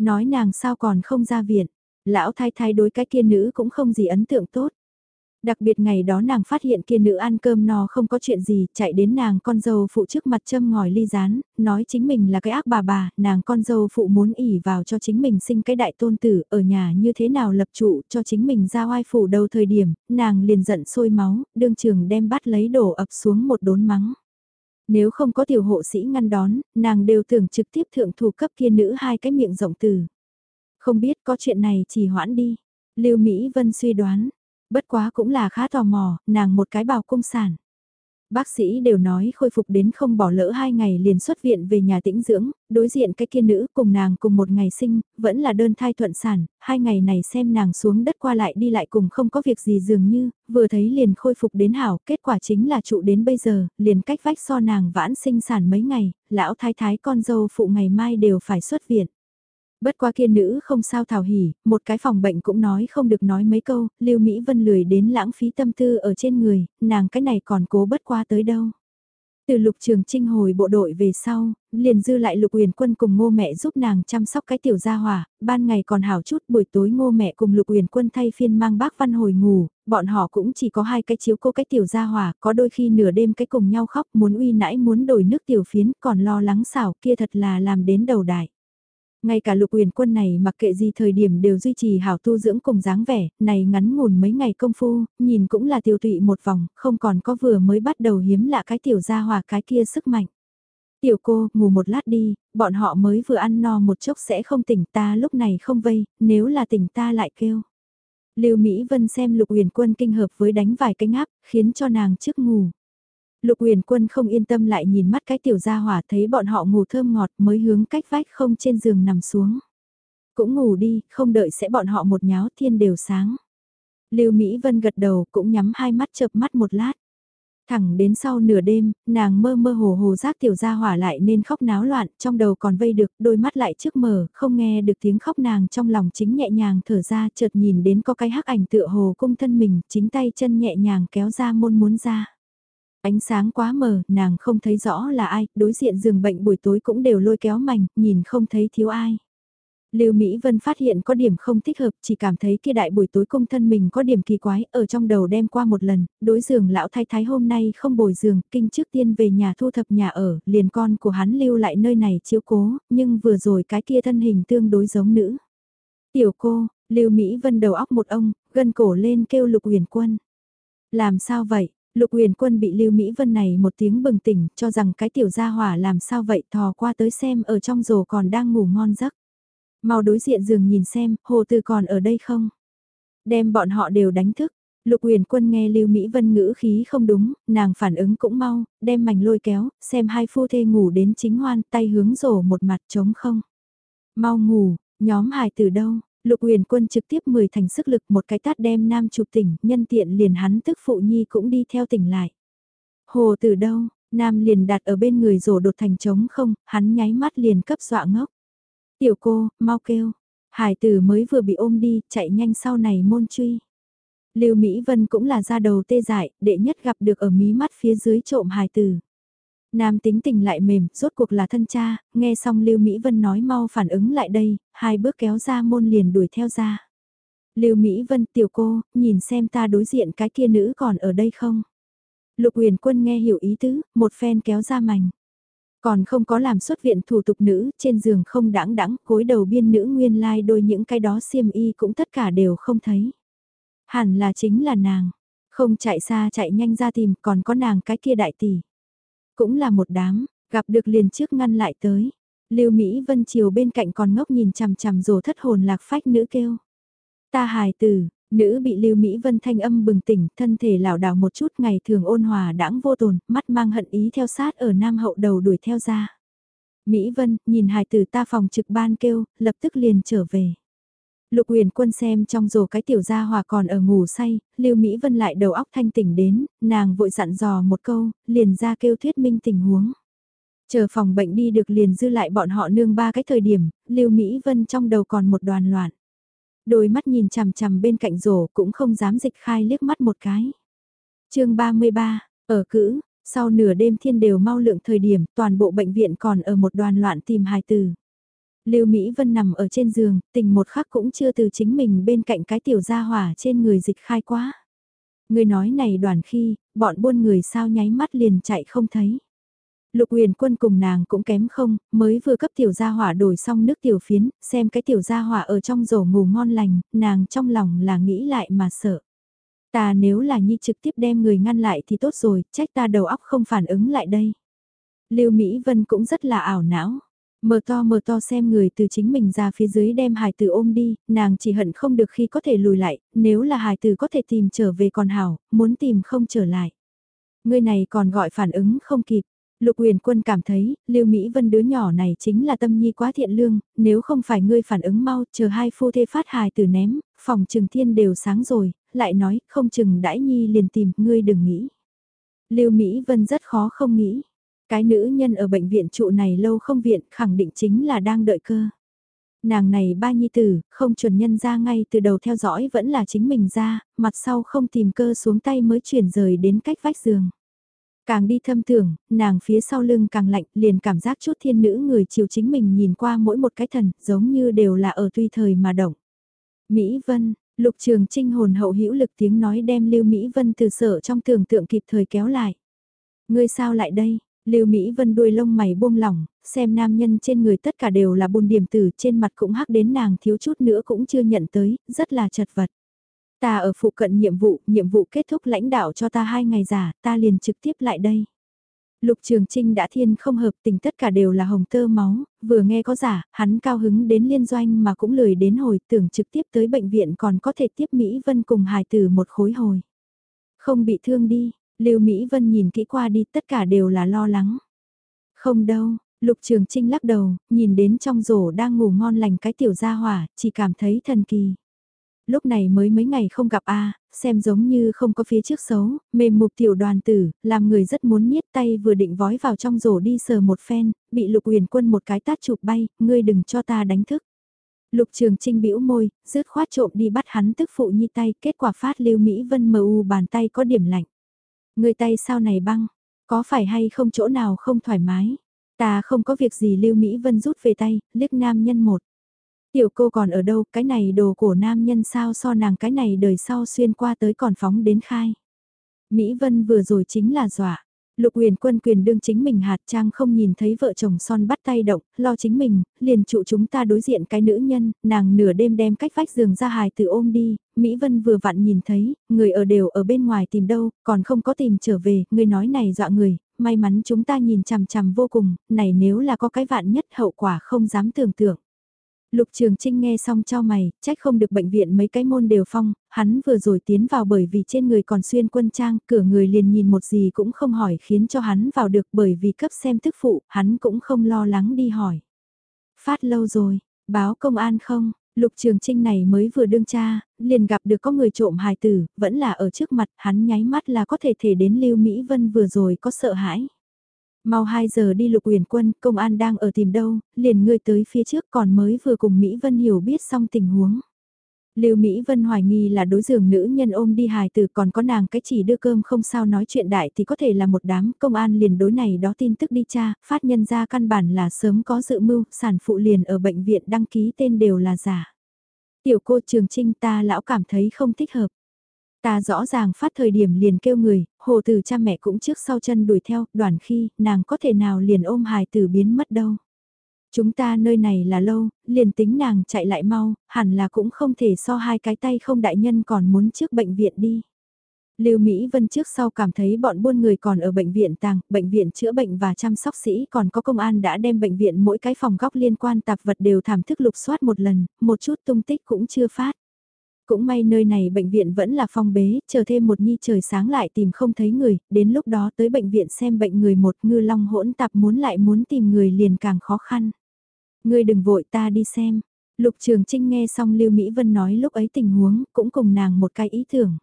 Nói nàng sao còn không ra viện, lão thái thái đối cái kia nữ cũng không gì ấn tượng tốt. Đặc biệt ngày đó nàng phát hiện kia nữ ăn cơm no không có chuyện gì, chạy đến nàng con dâu phụ trước mặt châm ngòi ly rán, nói chính mình là cái ác bà bà, nàng con dâu phụ muốn ỉ vào cho chính mình sinh cái đại tôn tử, ở nhà như thế nào lập trụ cho chính mình ra oai phủ đầu thời điểm, nàng liền giận sôi máu, đương trường đem bắt lấy đổ ập xuống một đốn mắng. Nếu không có tiểu hộ sĩ ngăn đón, nàng đều tưởng trực tiếp thượng thủ cấp kia nữ hai cái miệng rộng từ. Không biết có chuyện này chỉ hoãn đi. Lưu Mỹ Vân suy đoán, bất quá cũng là khá tò mò, nàng một cái bào cung sản. Bác sĩ đều nói khôi phục đến không bỏ lỡ hai ngày liền xuất viện về nhà tĩnh dưỡng, đối diện cái kia nữ cùng nàng cùng một ngày sinh, vẫn là đơn thai thuận sản, hai ngày này xem nàng xuống đất qua lại đi lại cùng không có việc gì dường như, vừa thấy liền khôi phục đến hảo, kết quả chính là trụ đến bây giờ, liền cách vách so nàng vãn sinh sản mấy ngày, lão thái thái con dâu phụ ngày mai đều phải xuất viện. Bất qua kia nữ không sao thảo hỉ, một cái phòng bệnh cũng nói không được nói mấy câu, Lưu Mỹ Vân lười đến lãng phí tâm tư ở trên người, nàng cái này còn cố bất qua tới đâu. Từ lục trường trinh hồi bộ đội về sau, liền dư lại lục huyền quân cùng ngô mẹ giúp nàng chăm sóc cái tiểu gia hỏa, ban ngày còn hảo chút buổi tối ngô mẹ cùng lục huyền quân thay phiên mang bác văn hồi ngủ, bọn họ cũng chỉ có hai cái chiếu cô cái tiểu gia hỏa, có đôi khi nửa đêm cái cùng nhau khóc muốn uy nãi muốn đổi nước tiểu phiến còn lo lắng xảo kia thật là làm đến đầu đại. Ngay cả lục uyển quân này mặc kệ gì thời điểm đều duy trì hảo tu dưỡng cùng dáng vẻ, này ngắn ngủn mấy ngày công phu, nhìn cũng là tiêu tụy một vòng, không còn có vừa mới bắt đầu hiếm lạ cái tiểu gia hòa cái kia sức mạnh. Tiểu cô, ngủ một lát đi, bọn họ mới vừa ăn no một chốc sẽ không tỉnh ta lúc này không vây, nếu là tỉnh ta lại kêu. Lưu Mỹ Vân xem lục uyển quân kinh hợp với đánh vài cái ngáp, khiến cho nàng trước ngủ. Lục huyền quân không yên tâm lại nhìn mắt cái tiểu gia hỏa thấy bọn họ ngủ thơm ngọt mới hướng cách vách không trên giường nằm xuống. Cũng ngủ đi, không đợi sẽ bọn họ một nháo thiên đều sáng. Lưu Mỹ Vân gật đầu cũng nhắm hai mắt chợp mắt một lát. Thẳng đến sau nửa đêm, nàng mơ mơ hồ hồ giác tiểu gia hỏa lại nên khóc náo loạn, trong đầu còn vây được, đôi mắt lại trước mở, không nghe được tiếng khóc nàng trong lòng chính nhẹ nhàng thở ra chợt nhìn đến có cái hắc ảnh tựa hồ cung thân mình, chính tay chân nhẹ nhàng kéo ra môn muốn ra. Ánh sáng quá mờ, nàng không thấy rõ là ai, đối diện giường bệnh buổi tối cũng đều lôi kéo mảnh, nhìn không thấy thiếu ai. Lưu Mỹ Vân phát hiện có điểm không thích hợp, chỉ cảm thấy kia đại buổi tối công thân mình có điểm kỳ quái, ở trong đầu đem qua một lần, đối giường lão thái thái hôm nay không bồi giường, kinh trước tiên về nhà thu thập nhà ở, liền con của hắn lưu lại nơi này chiếu cố, nhưng vừa rồi cái kia thân hình tương đối giống nữ. Tiểu cô, Lưu Mỹ Vân đầu óc một ông, gân cổ lên kêu Lục Huyền Quân. Làm sao vậy? Lục huyền quân bị Lưu Mỹ Vân này một tiếng bừng tỉnh cho rằng cái tiểu gia hỏa làm sao vậy thò qua tới xem ở trong rổ còn đang ngủ ngon giấc. Mau đối diện giường nhìn xem, hồ từ còn ở đây không? Đem bọn họ đều đánh thức. Lục huyền quân nghe Lưu Mỹ Vân ngữ khí không đúng, nàng phản ứng cũng mau, đem mảnh lôi kéo, xem hai phu thê ngủ đến chính hoan, tay hướng rổ một mặt trống không. Mau ngủ, nhóm hài từ đâu, Lục huyền quân trực tiếp mười thành sức lực một cái tát đem nam chụp tỉnh, nhân tiện liền hắn tức phụ nhi cũng đi theo tỉnh lại. Hồ từ đâu, nam liền đặt ở bên người rổ đột thành trống không, hắn nháy mắt liền cấp dọa ngốc. Tiểu cô, mau kêu, hải tử mới vừa bị ôm đi, chạy nhanh sau này môn truy. Lưu Mỹ Vân cũng là ra đầu tê dại, đệ nhất gặp được ở mí mắt phía dưới trộm Hải tử. Nam tính tình lại mềm, rốt cuộc là thân cha, nghe xong Lưu Mỹ Vân nói mau phản ứng lại đây, hai bước kéo ra môn liền đuổi theo ra. Lưu Mỹ Vân tiểu cô, nhìn xem ta đối diện cái kia nữ còn ở đây không? Lục huyền quân nghe hiểu ý tứ, một phen kéo ra mảnh. Còn không có làm xuất viện thủ tục nữ, trên giường không đãng đãng, cối đầu biên nữ nguyên lai like đôi những cái đó xiêm y cũng tất cả đều không thấy. Hẳn là chính là nàng, không chạy xa chạy nhanh ra tìm, còn có nàng cái kia đại tỷ. Cũng là một đám, gặp được liền trước ngăn lại tới. Lưu Mỹ Vân Triều bên cạnh còn ngốc nhìn chằm chằm rồ thất hồn lạc phách nữ kêu. Ta hài tử, nữ bị Lưu Mỹ Vân thanh âm bừng tỉnh, thân thể lảo đảo một chút ngày thường ôn hòa đãng vô tồn, mắt mang hận ý theo sát ở nam hậu đầu đuổi theo ra. Mỹ Vân, nhìn hài tử ta phòng trực ban kêu, lập tức liền trở về. Lục huyền quân xem trong rổ cái tiểu gia hòa còn ở ngủ say, Lưu Mỹ Vân lại đầu óc thanh tỉnh đến, nàng vội dặn dò một câu, liền ra kêu thuyết minh tình huống. Chờ phòng bệnh đi được liền dư lại bọn họ nương ba cái thời điểm, Lưu Mỹ Vân trong đầu còn một đoàn loạn. Đôi mắt nhìn chằm chằm bên cạnh rổ cũng không dám dịch khai liếc mắt một cái. chương 33, ở cữ, sau nửa đêm thiên đều mau lượng thời điểm toàn bộ bệnh viện còn ở một đoàn loạn tìm hài từ. Lưu Mỹ Vân nằm ở trên giường, tình một khắc cũng chưa từ chính mình bên cạnh cái tiểu gia hỏa trên người dịch khai quá. Người nói này đoàn khi, bọn buôn người sao nháy mắt liền chạy không thấy. Lục huyền quân cùng nàng cũng kém không, mới vừa cấp tiểu gia hỏa đổi xong nước tiểu phiến, xem cái tiểu gia hỏa ở trong rổ ngủ ngon lành, nàng trong lòng là nghĩ lại mà sợ. Ta nếu là nhi trực tiếp đem người ngăn lại thì tốt rồi, trách ta đầu óc không phản ứng lại đây. Lưu Mỹ Vân cũng rất là ảo não. Mờ to mờ to xem người từ chính mình ra phía dưới đem hài tử ôm đi, nàng chỉ hận không được khi có thể lùi lại, nếu là hài tử có thể tìm trở về còn hảo, muốn tìm không trở lại. Người này còn gọi phản ứng không kịp. Lục Huyền Quân cảm thấy, Lưu Mỹ Vân đứa nhỏ này chính là tâm nhi quá thiện lương, nếu không phải ngươi phản ứng mau, chờ hai phu thê phát hài tử ném, phòng trừng thiên đều sáng rồi, lại nói, không chừng đãi nhi liền tìm, ngươi đừng nghĩ. Lưu Mỹ Vân rất khó không nghĩ. Cái nữ nhân ở bệnh viện trụ này lâu không viện khẳng định chính là đang đợi cơ. Nàng này ba nhi tử, không chuẩn nhân ra ngay từ đầu theo dõi vẫn là chính mình ra, mặt sau không tìm cơ xuống tay mới chuyển rời đến cách vách giường. Càng đi thâm tưởng, nàng phía sau lưng càng lạnh, liền cảm giác chút thiên nữ người chiều chính mình nhìn qua mỗi một cái thần, giống như đều là ở tùy thời mà động. Mỹ Vân, Lục Trường Trinh hồn hậu hữu lực tiếng nói đem Lưu Mỹ Vân từ sở trong tưởng tượng kịp thời kéo lại. Ngươi sao lại đây? Lưu Mỹ Vân đuôi lông mày buông lỏng, xem nam nhân trên người tất cả đều là bùn điểm tử trên mặt cũng hắc đến nàng thiếu chút nữa cũng chưa nhận tới, rất là chật vật. Ta ở phụ cận nhiệm vụ, nhiệm vụ kết thúc lãnh đạo cho ta hai ngày giả, ta liền trực tiếp lại đây. Lục Trường Trinh đã thiên không hợp tình tất cả đều là hồng tơ máu, vừa nghe có giả, hắn cao hứng đến liên doanh mà cũng lười đến hồi tưởng trực tiếp tới bệnh viện còn có thể tiếp Mỹ Vân cùng hài tử một khối hồi. Không bị thương đi, Lưu Mỹ Vân nhìn kỹ qua đi tất cả đều là lo lắng. Không đâu, Lục Trường Trinh lắc đầu, nhìn đến trong rổ đang ngủ ngon lành cái tiểu gia hỏa, chỉ cảm thấy thần kỳ lúc này mới mấy ngày không gặp a xem giống như không có phía trước xấu, mềm mục tiểu đoàn tử, làm người rất muốn niết tay vừa định vói vào trong rổ đi sờ một phen, bị lục huyền quân một cái tát chụp bay, ngươi đừng cho ta đánh thức. Lục trường trinh bĩu môi, rứt khoát trộm đi bắt hắn tức phụ nhi tay, kết quả phát lưu Mỹ Vân mờ u bàn tay có điểm lạnh người tay sao này băng, có phải hay không chỗ nào không thoải mái? Ta không có việc gì lưu Mỹ Vân rút về tay, liếc nam nhân một. Tiểu cô còn ở đâu, cái này đồ của nam nhân sao so nàng cái này đời sau xuyên qua tới còn phóng đến khai. Mỹ Vân vừa rồi chính là dọa. Lục huyền quân quyền đương chính mình hạt trang không nhìn thấy vợ chồng son bắt tay động, lo chính mình, liền trụ chúng ta đối diện cái nữ nhân, nàng nửa đêm đem cách vách giường ra hài từ ôm đi, Mỹ Vân vừa vặn nhìn thấy, người ở đều ở bên ngoài tìm đâu, còn không có tìm trở về, người nói này dọa người, may mắn chúng ta nhìn chằm chằm vô cùng, này nếu là có cái vạn nhất hậu quả không dám tưởng tượng. Lục Trường Trinh nghe xong cho mày, trách không được bệnh viện mấy cái môn đều phong, hắn vừa rồi tiến vào bởi vì trên người còn xuyên quân trang, cửa người liền nhìn một gì cũng không hỏi khiến cho hắn vào được bởi vì cấp xem thức phụ, hắn cũng không lo lắng đi hỏi. Phát lâu rồi, báo công an không, Lục Trường Trinh này mới vừa đương cha, liền gặp được có người trộm hài tử, vẫn là ở trước mặt, hắn nháy mắt là có thể thể đến Lưu Mỹ Vân vừa rồi có sợ hãi. Mau 2 giờ đi lục huyền quân, công an đang ở tìm đâu, liền ngươi tới phía trước còn mới vừa cùng Mỹ Vân hiểu biết xong tình huống. Lưu Mỹ Vân hoài nghi là đối giường nữ nhân ôm đi hài từ còn có nàng cái chỉ đưa cơm không sao nói chuyện đại thì có thể là một đám công an liền đối này đó tin tức đi cha, phát nhân ra căn bản là sớm có dự mưu, sản phụ liền ở bệnh viện đăng ký tên đều là giả. Tiểu cô Trường Trinh ta lão cảm thấy không thích hợp. Ta rõ ràng phát thời điểm liền kêu người, hồ từ cha mẹ cũng trước sau chân đuổi theo, đoàn khi, nàng có thể nào liền ôm hài tử biến mất đâu. Chúng ta nơi này là lâu, liền tính nàng chạy lại mau, hẳn là cũng không thể so hai cái tay không đại nhân còn muốn trước bệnh viện đi. Lưu Mỹ Vân trước sau cảm thấy bọn buôn người còn ở bệnh viện tàng, bệnh viện chữa bệnh và chăm sóc sĩ còn có công an đã đem bệnh viện mỗi cái phòng góc liên quan tạp vật đều thảm thức lục soát một lần, một chút tung tích cũng chưa phát. Cũng may nơi này bệnh viện vẫn là phong bế, chờ thêm một nhi trời sáng lại tìm không thấy người, đến lúc đó tới bệnh viện xem bệnh người một ngư long hỗn tạp muốn lại muốn tìm người liền càng khó khăn. Ngươi đừng vội ta đi xem. Lục Trường Trinh nghe xong Lưu Mỹ Vân nói lúc ấy tình huống, cũng cùng nàng một cái ý tưởng.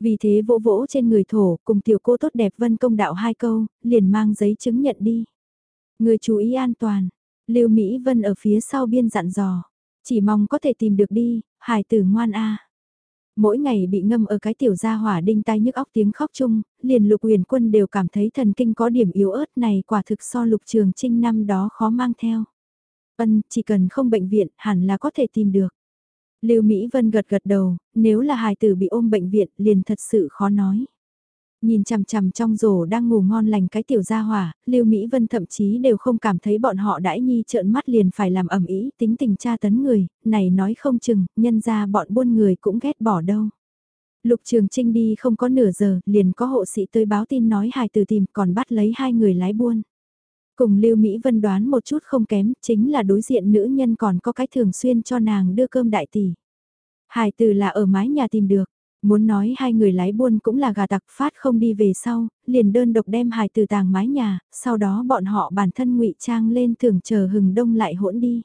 Vì thế vỗ vỗ trên người thổ, cùng tiểu cô tốt đẹp Vân công đạo hai câu, liền mang giấy chứng nhận đi. Người chú ý an toàn. Lưu Mỹ Vân ở phía sau biên dặn dò. Chỉ mong có thể tìm được đi, hải tử ngoan a. Mỗi ngày bị ngâm ở cái tiểu gia hỏa đinh tai nhức óc tiếng khóc chung, liền lục huyền quân đều cảm thấy thần kinh có điểm yếu ớt này quả thực so lục trường trinh năm đó khó mang theo. Vân, chỉ cần không bệnh viện, hẳn là có thể tìm được. Lưu Mỹ Vân gật gật đầu, nếu là hài tử bị ôm bệnh viện liền thật sự khó nói. Nhìn chằm chằm trong rổ đang ngủ ngon lành cái tiểu gia hỏa, Lưu Mỹ Vân thậm chí đều không cảm thấy bọn họ đãi nhi trợn mắt liền phải làm ẩm ý tính tình tra tấn người, này nói không chừng, nhân ra bọn buôn người cũng ghét bỏ đâu. Lục Trường Trinh đi không có nửa giờ, liền có hộ sĩ tới báo tin nói hài Từ tìm còn bắt lấy hai người lái buôn. Cùng Lưu Mỹ Vân đoán một chút không kém, chính là đối diện nữ nhân còn có cái thường xuyên cho nàng đưa cơm đại tỷ. Hải Từ là ở mái nhà tìm được, Muốn nói hai người lái buôn cũng là gà tặc phát không đi về sau, liền đơn độc đem hài từ tàng mái nhà, sau đó bọn họ bản thân ngụy trang lên thường chờ hừng đông lại hỗn đi.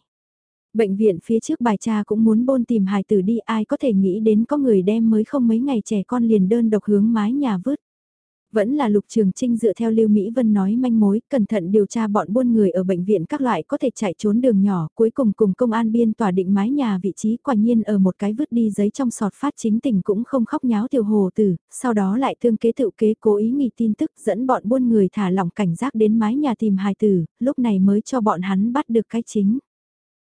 Bệnh viện phía trước bài cha cũng muốn bôn tìm hài tử đi ai có thể nghĩ đến có người đem mới không mấy ngày trẻ con liền đơn độc hướng mái nhà vứt. Vẫn là Lục Trường Trinh dựa theo Lưu Mỹ Vân nói manh mối, cẩn thận điều tra bọn buôn người ở bệnh viện các loại có thể chạy trốn đường nhỏ, cuối cùng cùng công an biên tòa định mái nhà vị trí quả nhiên ở một cái vứt đi giấy trong sọt phát chính tình cũng không khóc nháo tiểu hồ tử, sau đó lại thương kế tự kế cố ý nghỉ tin tức dẫn bọn buôn người thả lỏng cảnh giác đến mái nhà tìm hài tử, lúc này mới cho bọn hắn bắt được cái chính.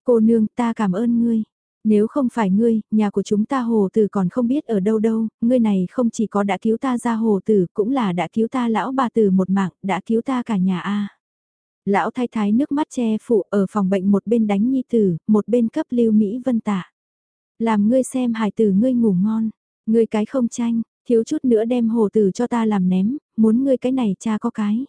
Cô nương ta cảm ơn ngươi. Nếu không phải ngươi, nhà của chúng ta hồ tử còn không biết ở đâu đâu, ngươi này không chỉ có đã cứu ta ra hồ tử, cũng là đã cứu ta lão bà tử một mạng, đã cứu ta cả nhà a. Lão thái thái nước mắt che phụ ở phòng bệnh một bên đánh nhi tử, một bên cấp lưu Mỹ vân tả Làm ngươi xem hài tử ngươi ngủ ngon, ngươi cái không tranh, thiếu chút nữa đem hồ tử cho ta làm ném, muốn ngươi cái này cha có cái.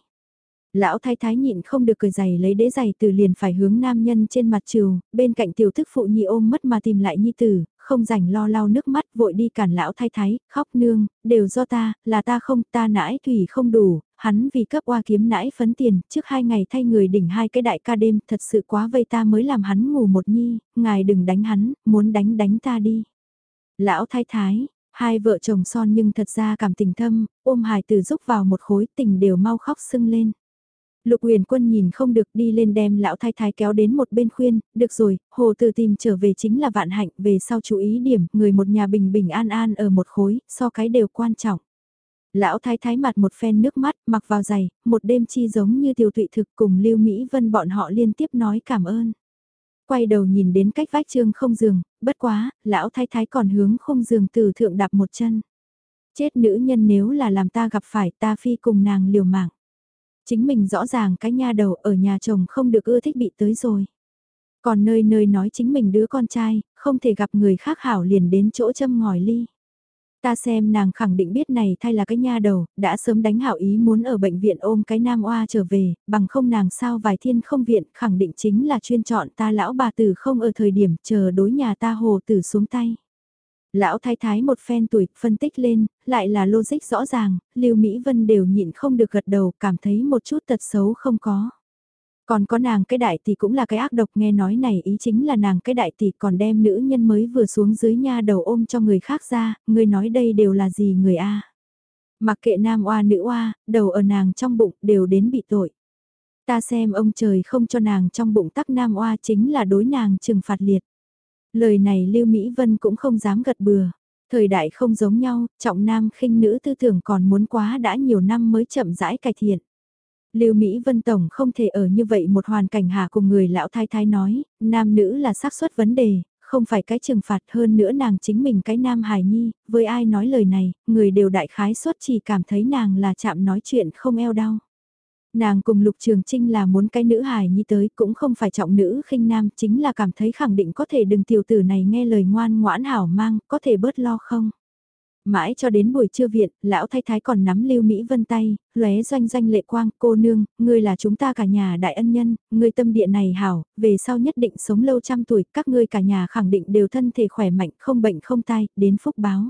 Lão thái thái nhịn không được cười giày lấy đế giày từ liền phải hướng nam nhân trên mặt trừ, bên cạnh tiểu thức phụ nhi ôm mất mà tìm lại nhi tử, không rảnh lo lau nước mắt vội đi cản lão thái thái, khóc nương, đều do ta, là ta không, ta nãi thủy không đủ, hắn vì cấp oa kiếm nãi phấn tiền, trước hai ngày thay người đỉnh hai cái đại ca đêm, thật sự quá vây ta mới làm hắn ngủ một nhi, ngài đừng đánh hắn, muốn đánh đánh ta đi. Lão thái thái, hai vợ chồng son nhưng thật ra cảm tình thâm, ôm hài tử rúc vào một khối tình đều mau khóc sưng lên. Lục huyền quân nhìn không được đi lên đem lão thái thái kéo đến một bên khuyên, được rồi, hồ từ tìm trở về chính là vạn hạnh, về sau chú ý điểm, người một nhà bình bình an an ở một khối, so cái đều quan trọng. Lão thái thái mặt một phen nước mắt, mặc vào giày, một đêm chi giống như tiểu Thụy thực cùng Lưu Mỹ Vân bọn họ liên tiếp nói cảm ơn. Quay đầu nhìn đến cách vách trương không giường, bất quá, lão thái thái còn hướng không giường từ thượng đạp một chân. Chết nữ nhân nếu là làm ta gặp phải ta phi cùng nàng liều mạng. Chính mình rõ ràng cái nha đầu ở nhà chồng không được ưa thích bị tới rồi. Còn nơi nơi nói chính mình đứa con trai, không thể gặp người khác hảo liền đến chỗ châm ngòi ly. Ta xem nàng khẳng định biết này thay là cái nha đầu, đã sớm đánh hảo ý muốn ở bệnh viện ôm cái nam oa trở về, bằng không nàng sao vài thiên không viện khẳng định chính là chuyên chọn ta lão bà tử không ở thời điểm chờ đối nhà ta hồ tử xuống tay. Lão thái thái một phen tuổi, phân tích lên, lại là logic rõ ràng, Lưu Mỹ Vân đều nhịn không được gật đầu, cảm thấy một chút tật xấu không có. Còn có nàng cái đại tỷ cũng là cái ác độc nghe nói này ý chính là nàng cái đại tỷ còn đem nữ nhân mới vừa xuống dưới nha đầu ôm cho người khác ra, người nói đây đều là gì người A. Mặc kệ nam oa nữ oa, đầu ở nàng trong bụng đều đến bị tội. Ta xem ông trời không cho nàng trong bụng tắc nam oa chính là đối nàng trừng phạt liệt. Lời này Lưu Mỹ Vân cũng không dám gật bừa. Thời đại không giống nhau, trọng nam khinh nữ tư tưởng còn muốn quá đã nhiều năm mới chậm rãi cải thiện. Lưu Mỹ Vân Tổng không thể ở như vậy một hoàn cảnh hà cùng người lão thái thái nói, nam nữ là xác suất vấn đề, không phải cái trừng phạt hơn nữa nàng chính mình cái nam hài nhi, với ai nói lời này, người đều đại khái suất chỉ cảm thấy nàng là chạm nói chuyện không eo đau. Nàng cùng Lục Trường Trinh là muốn cái nữ hài nhi tới cũng không phải trọng nữ khinh nam chính là cảm thấy khẳng định có thể đừng tiểu tử này nghe lời ngoan ngoãn hảo mang, có thể bớt lo không. Mãi cho đến buổi trưa viện, lão thái thái còn nắm Lưu Mỹ Vân tay, lóe doanh doanh lệ quang, cô nương, ngươi là chúng ta cả nhà đại ân nhân, ngươi tâm địa này hảo, về sau nhất định sống lâu trăm tuổi, các ngươi cả nhà khẳng định đều thân thể khỏe mạnh, không bệnh không tai, đến phúc báo.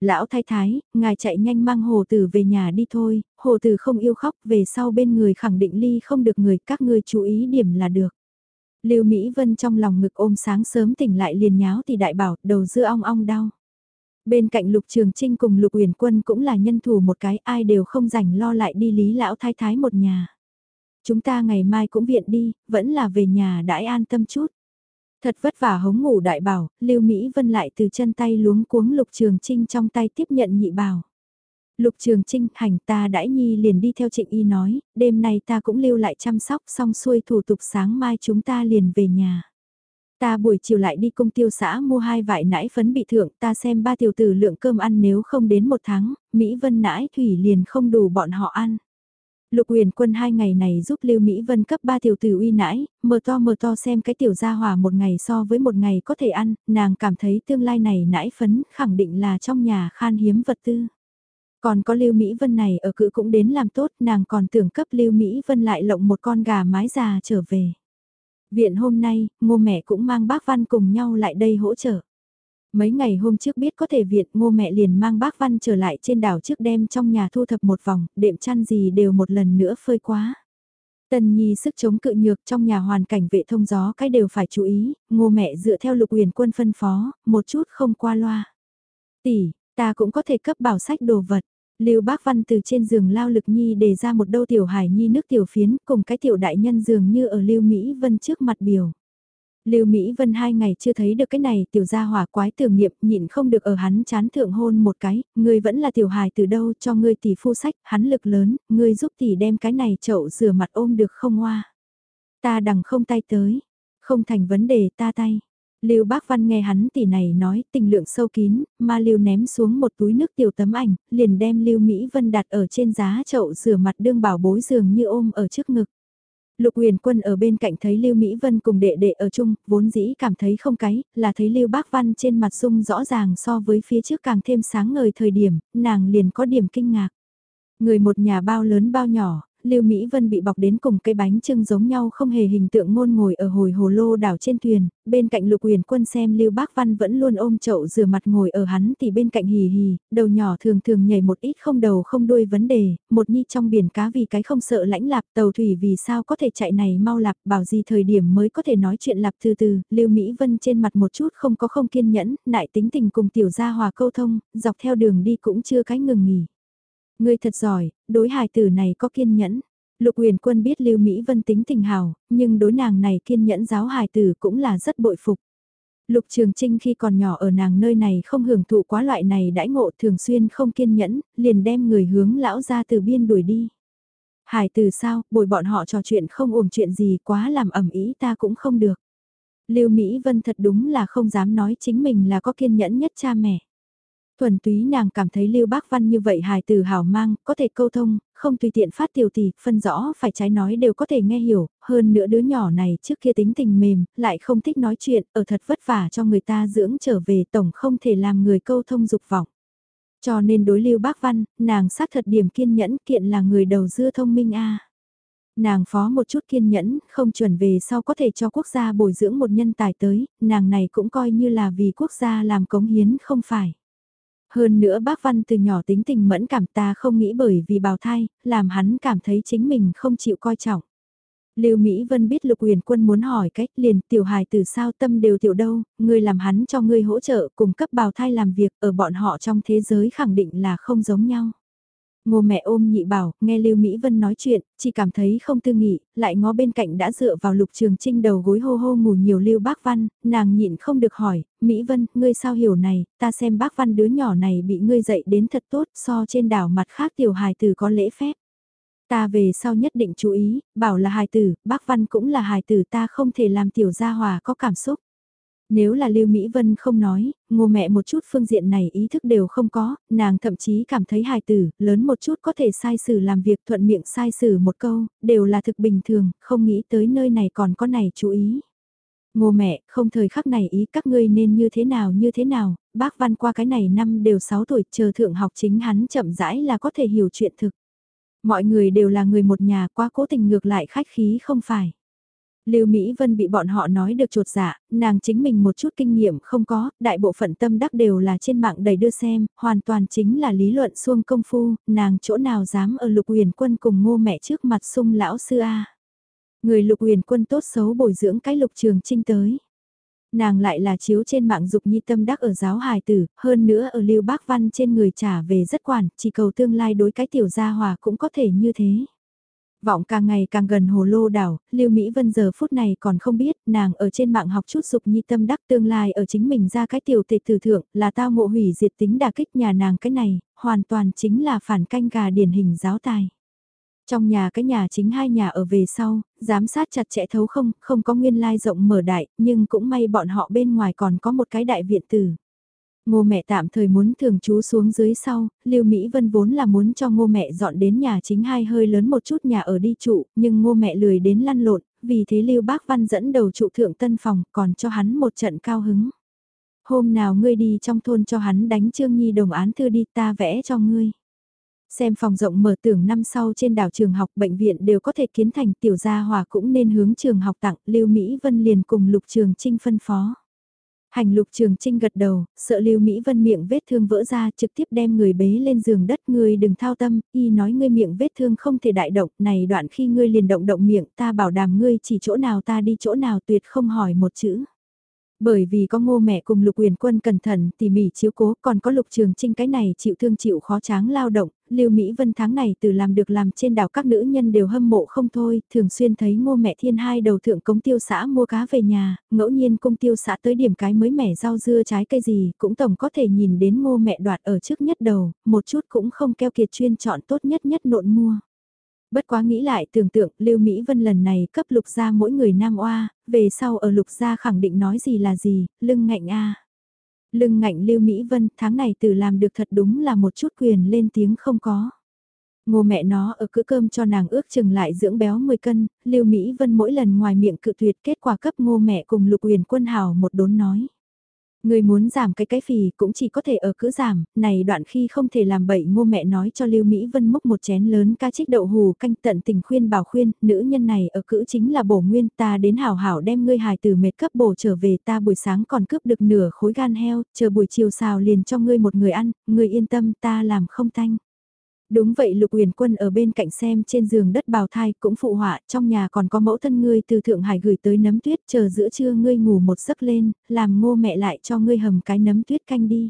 Lão thái thái, ngài chạy nhanh mang hồ tử về nhà đi thôi, hồ tử không yêu khóc, về sau bên người khẳng định ly không được người, các ngươi chú ý điểm là được. Lưu Mỹ Vân trong lòng ngực ôm sáng sớm tỉnh lại liền nháo thì đại bảo, đầu dưa ong ong đau. Bên cạnh Lục Trường Trinh cùng Lục Uyển Quân cũng là nhân thủ một cái, ai đều không rảnh lo lại đi lý lão thái thái một nhà. Chúng ta ngày mai cũng viện đi, vẫn là về nhà đãi an tâm chút. Thật vất vả hống ngủ đại bảo, Lưu Mỹ Vân lại từ chân tay luống cuống Lục Trường Trinh trong tay tiếp nhận nhị bảo. Lục Trường Trinh, hành ta đãi nhi liền đi theo trịnh y nói, đêm nay ta cũng lưu lại chăm sóc xong xuôi thủ tục sáng mai chúng ta liền về nhà. Ta buổi chiều lại đi công tiêu xã mua hai vải nãi phấn bị thượng ta xem ba tiểu tử lượng cơm ăn nếu không đến một tháng, Mỹ Vân nãi thủy liền không đủ bọn họ ăn. Lục Uyển quân hai ngày này giúp Lưu Mỹ Vân cấp ba tiểu tử uy nãi, mờ to mờ to xem cái tiểu gia hỏa một ngày so với một ngày có thể ăn, nàng cảm thấy tương lai này nãi phấn khẳng định là trong nhà khan hiếm vật tư. Còn có Lưu Mỹ Vân này ở cự cũng đến làm tốt, nàng còn tưởng cấp Lưu Mỹ Vân lại lộng một con gà mái già trở về. Viện hôm nay, ngô mẹ cũng mang bác Văn cùng nhau lại đây hỗ trợ. Mấy ngày hôm trước biết có thể viện ngô mẹ liền mang bác Văn trở lại trên đảo trước đêm trong nhà thu thập một vòng, đệm chăn gì đều một lần nữa phơi quá. Tần Nhi sức chống cự nhược trong nhà hoàn cảnh vệ thông gió cái đều phải chú ý, ngô mẹ dựa theo lục huyền quân phân phó, một chút không qua loa. Tỷ, ta cũng có thể cấp bảo sách đồ vật. Lưu Bác Văn từ trên giường lao lực nhi để ra một đâu tiểu hải nhi nước tiểu phiến cùng cái tiểu đại nhân dường như ở Lưu Mỹ Vân trước mặt biểu. Lưu Mỹ Vân hai ngày chưa thấy được cái này tiểu gia hỏa quái tưởng niệm nhịn không được ở hắn chán thượng hôn một cái, ngươi vẫn là tiểu hài từ đâu cho ngươi tỷ phu sách, hắn lực lớn, ngươi giúp tỷ đem cái này chậu rửa mặt ôm được không hoa. Ta đằng không tay tới, không thành vấn đề ta tay. Lưu Bác Văn nghe hắn tỷ này nói tình lượng sâu kín, mà Lưu ném xuống một túi nước tiểu tấm ảnh, liền đem Lưu Mỹ Vân đặt ở trên giá chậu rửa mặt đương bảo bối giường như ôm ở trước ngực. Lục Huyền Quân ở bên cạnh thấy Lưu Mỹ Vân cùng đệ đệ ở chung, vốn dĩ cảm thấy không cái, là thấy Lưu Bác Văn trên mặt dung rõ ràng so với phía trước càng thêm sáng ngời thời điểm, nàng liền có điểm kinh ngạc. Người một nhà bao lớn bao nhỏ, Lưu Mỹ Vân bị bọc đến cùng cây bánh trưng giống nhau không hề hình tượng ngôn ngồi ở hồi hồ lô đảo trên thuyền, bên cạnh Lục Uyển Quân xem Lưu Bác Văn vẫn luôn ôm chậu rửa mặt ngồi ở hắn thì bên cạnh hì hì, đầu nhỏ thường thường nhảy một ít không đầu không đuôi vấn đề, một nhi trong biển cá vì cái không sợ lãnh lạp, tàu thủy vì sao có thể chạy này mau lạp, bảo gì thời điểm mới có thể nói chuyện lạp từ từ, Lưu Mỹ Vân trên mặt một chút không có không kiên nhẫn, lại tính tình cùng tiểu gia hòa câu thông, dọc theo đường đi cũng chưa cái ngừng nghỉ. Ngươi thật giỏi, đối hài tử này có kiên nhẫn. Lục Huyền Quân biết Lưu Mỹ Vân tính tình hào, nhưng đối nàng này kiên nhẫn giáo hài tử cũng là rất bội phục. Lục Trường Trinh khi còn nhỏ ở nàng nơi này không hưởng thụ quá loại này đãi ngộ thường xuyên không kiên nhẫn, liền đem người hướng lão ra từ biên đuổi đi. Hải từ sao, bồi bọn họ trò chuyện không ổn chuyện gì quá làm ẩm ý ta cũng không được. Lưu Mỹ Vân thật đúng là không dám nói chính mình là có kiên nhẫn nhất cha mẹ. Thuần túy nàng cảm thấy Lưu Bác Văn như vậy hài từ hào mang, có thể câu thông, không tùy tiện phát tiểu tỷ, phân rõ phải trái nói đều có thể nghe hiểu, hơn nữa đứa nhỏ này trước kia tính tình mềm, lại không thích nói chuyện, ở thật vất vả cho người ta dưỡng trở về tổng không thể làm người câu thông dục vọng. Cho nên đối Lưu Bác Văn, nàng xác thật điểm kiên nhẫn kiện là người đầu dưa thông minh a. Nàng phó một chút kiên nhẫn, không chuẩn về sau có thể cho quốc gia bồi dưỡng một nhân tài tới, nàng này cũng coi như là vì quốc gia làm cống hiến không phải. Hơn nữa bác Văn từ nhỏ tính tình mẫn cảm ta không nghĩ bởi vì bào thai, làm hắn cảm thấy chính mình không chịu coi trọng. Lưu Mỹ Vân biết Lục Huyền Quân muốn hỏi cách liền tiểu hài từ sao tâm đều tiểu đâu, người làm hắn cho người hỗ trợ cùng cấp bào thai làm việc ở bọn họ trong thế giới khẳng định là không giống nhau. Ngô mẹ ôm nhị bảo, nghe Lưu Mỹ Vân nói chuyện, chỉ cảm thấy không tư nghị, lại ngó bên cạnh đã dựa vào lục trường trinh đầu gối hô hô ngủ nhiều Lưu Bác Văn, nàng nhịn không được hỏi, Mỹ Vân, ngươi sao hiểu này, ta xem bác Văn đứa nhỏ này bị ngươi dạy đến thật tốt so trên đảo mặt khác tiểu hài tử có lễ phép. Ta về sau nhất định chú ý, bảo là hài tử, bác Văn cũng là hài tử ta không thể làm tiểu gia hòa có cảm xúc. Nếu là Lưu Mỹ Vân không nói, ngô mẹ một chút phương diện này ý thức đều không có, nàng thậm chí cảm thấy hài tử, lớn một chút có thể sai xử làm việc thuận miệng sai xử một câu, đều là thực bình thường, không nghĩ tới nơi này còn có này chú ý. Ngô mẹ, không thời khắc này ý các ngươi nên như thế nào như thế nào, bác văn qua cái này năm đều 6 tuổi, chờ thượng học chính hắn chậm rãi là có thể hiểu chuyện thực. Mọi người đều là người một nhà quá cố tình ngược lại khách khí không phải. Lưu Mỹ Vân bị bọn họ nói được trột dạ, nàng chính mình một chút kinh nghiệm không có, đại bộ phận tâm đắc đều là trên mạng đầy đưa xem, hoàn toàn chính là lý luận xuông công phu, nàng chỗ nào dám ở lục huyền quân cùng ngô mẹ trước mặt sung lão sư A. Người lục huyền quân tốt xấu bồi dưỡng cái lục trường trinh tới. Nàng lại là chiếu trên mạng dục nhi tâm đắc ở giáo hài tử, hơn nữa ở lưu bác văn trên người trả về rất quản, chỉ cầu tương lai đối cái tiểu gia hòa cũng có thể như thế. Vọng càng ngày càng gần hồ lô đảo, Lưu Mỹ Vân giờ phút này còn không biết, nàng ở trên mạng học chút dục nhi tâm đắc tương lai ở chính mình ra cái tiểu tệ tử thượng, là tao ngộ hủy diệt tính đà kích nhà nàng cái này, hoàn toàn chính là phản canh gà điển hình giáo tài. Trong nhà cái nhà chính hai nhà ở về sau, giám sát chặt chẽ thấu không, không có nguyên lai rộng mở đại, nhưng cũng may bọn họ bên ngoài còn có một cái đại viện tử. Ngô mẹ tạm thời muốn thường trú xuống dưới sau, Lưu Mỹ Vân vốn là muốn cho ngô mẹ dọn đến nhà chính hai hơi lớn một chút nhà ở đi trụ, nhưng ngô mẹ lười đến lăn lộn, vì thế Lưu Bác Văn dẫn đầu trụ thượng tân phòng, còn cho hắn một trận cao hứng. Hôm nào ngươi đi trong thôn cho hắn đánh Trương Nhi đồng án thư đi ta vẽ cho ngươi. Xem phòng rộng mở tưởng năm sau trên đảo trường học bệnh viện đều có thể kiến thành tiểu gia hòa cũng nên hướng trường học tặng Lưu Mỹ Vân liền cùng Lục Trường Trinh phân phó. Hành lục trường trinh gật đầu, sợ lưu Mỹ Vân miệng vết thương vỡ ra trực tiếp đem người bế lên giường đất người đừng thao tâm, y nói ngươi miệng vết thương không thể đại động, này đoạn khi ngươi liền động động miệng ta bảo đảm ngươi chỉ chỗ nào ta đi chỗ nào tuyệt không hỏi một chữ. Bởi vì có ngô mẹ cùng lục quyền quân cẩn thận tỉ mỉ chiếu cố còn có lục trường trinh cái này chịu thương chịu khó tráng lao động, lưu Mỹ Vân tháng này từ làm được làm trên đảo các nữ nhân đều hâm mộ không thôi, thường xuyên thấy ngô mẹ thiên hai đầu thượng cống tiêu xã mua cá về nhà, ngẫu nhiên công tiêu xã tới điểm cái mới mẻ rau dưa trái cây gì cũng tổng có thể nhìn đến ngô mẹ đoạt ở trước nhất đầu, một chút cũng không keo kiệt chuyên chọn tốt nhất nhất nộn mua. Bất quá nghĩ lại tưởng tượng Lưu Mỹ Vân lần này cấp lục gia mỗi người nam oa, về sau ở lục gia khẳng định nói gì là gì, lưng ngạnh a. Lưng ngạnh Lưu Mỹ Vân tháng này từ làm được thật đúng là một chút quyền lên tiếng không có. Ngô mẹ nó ở cữ cơm cho nàng ước chừng lại dưỡng béo 10 cân, Lưu Mỹ Vân mỗi lần ngoài miệng cự tuyệt kết quả cấp ngô mẹ cùng lục quyền quân hào một đốn nói. Người muốn giảm cái cái phì cũng chỉ có thể ở cứ giảm, này đoạn khi không thể làm bậy ngô mẹ nói cho Lưu Mỹ Vân múc một chén lớn ca trích đậu hù canh tận tình khuyên bảo khuyên, nữ nhân này ở cữ chính là bổ nguyên ta đến hảo hảo đem ngươi hài từ mệt cấp bổ trở về ta buổi sáng còn cướp được nửa khối gan heo, chờ buổi chiều xào liền cho ngươi một người ăn, ngươi yên tâm ta làm không thanh Đúng vậy Lục Uyển Quân ở bên cạnh xem trên giường đất bào thai cũng phụ họa, trong nhà còn có mẫu thân ngươi từ Thượng Hải gửi tới nấm tuyết chờ giữa trưa ngươi ngủ một giấc lên, làm ngô mẹ lại cho ngươi hầm cái nấm tuyết canh đi.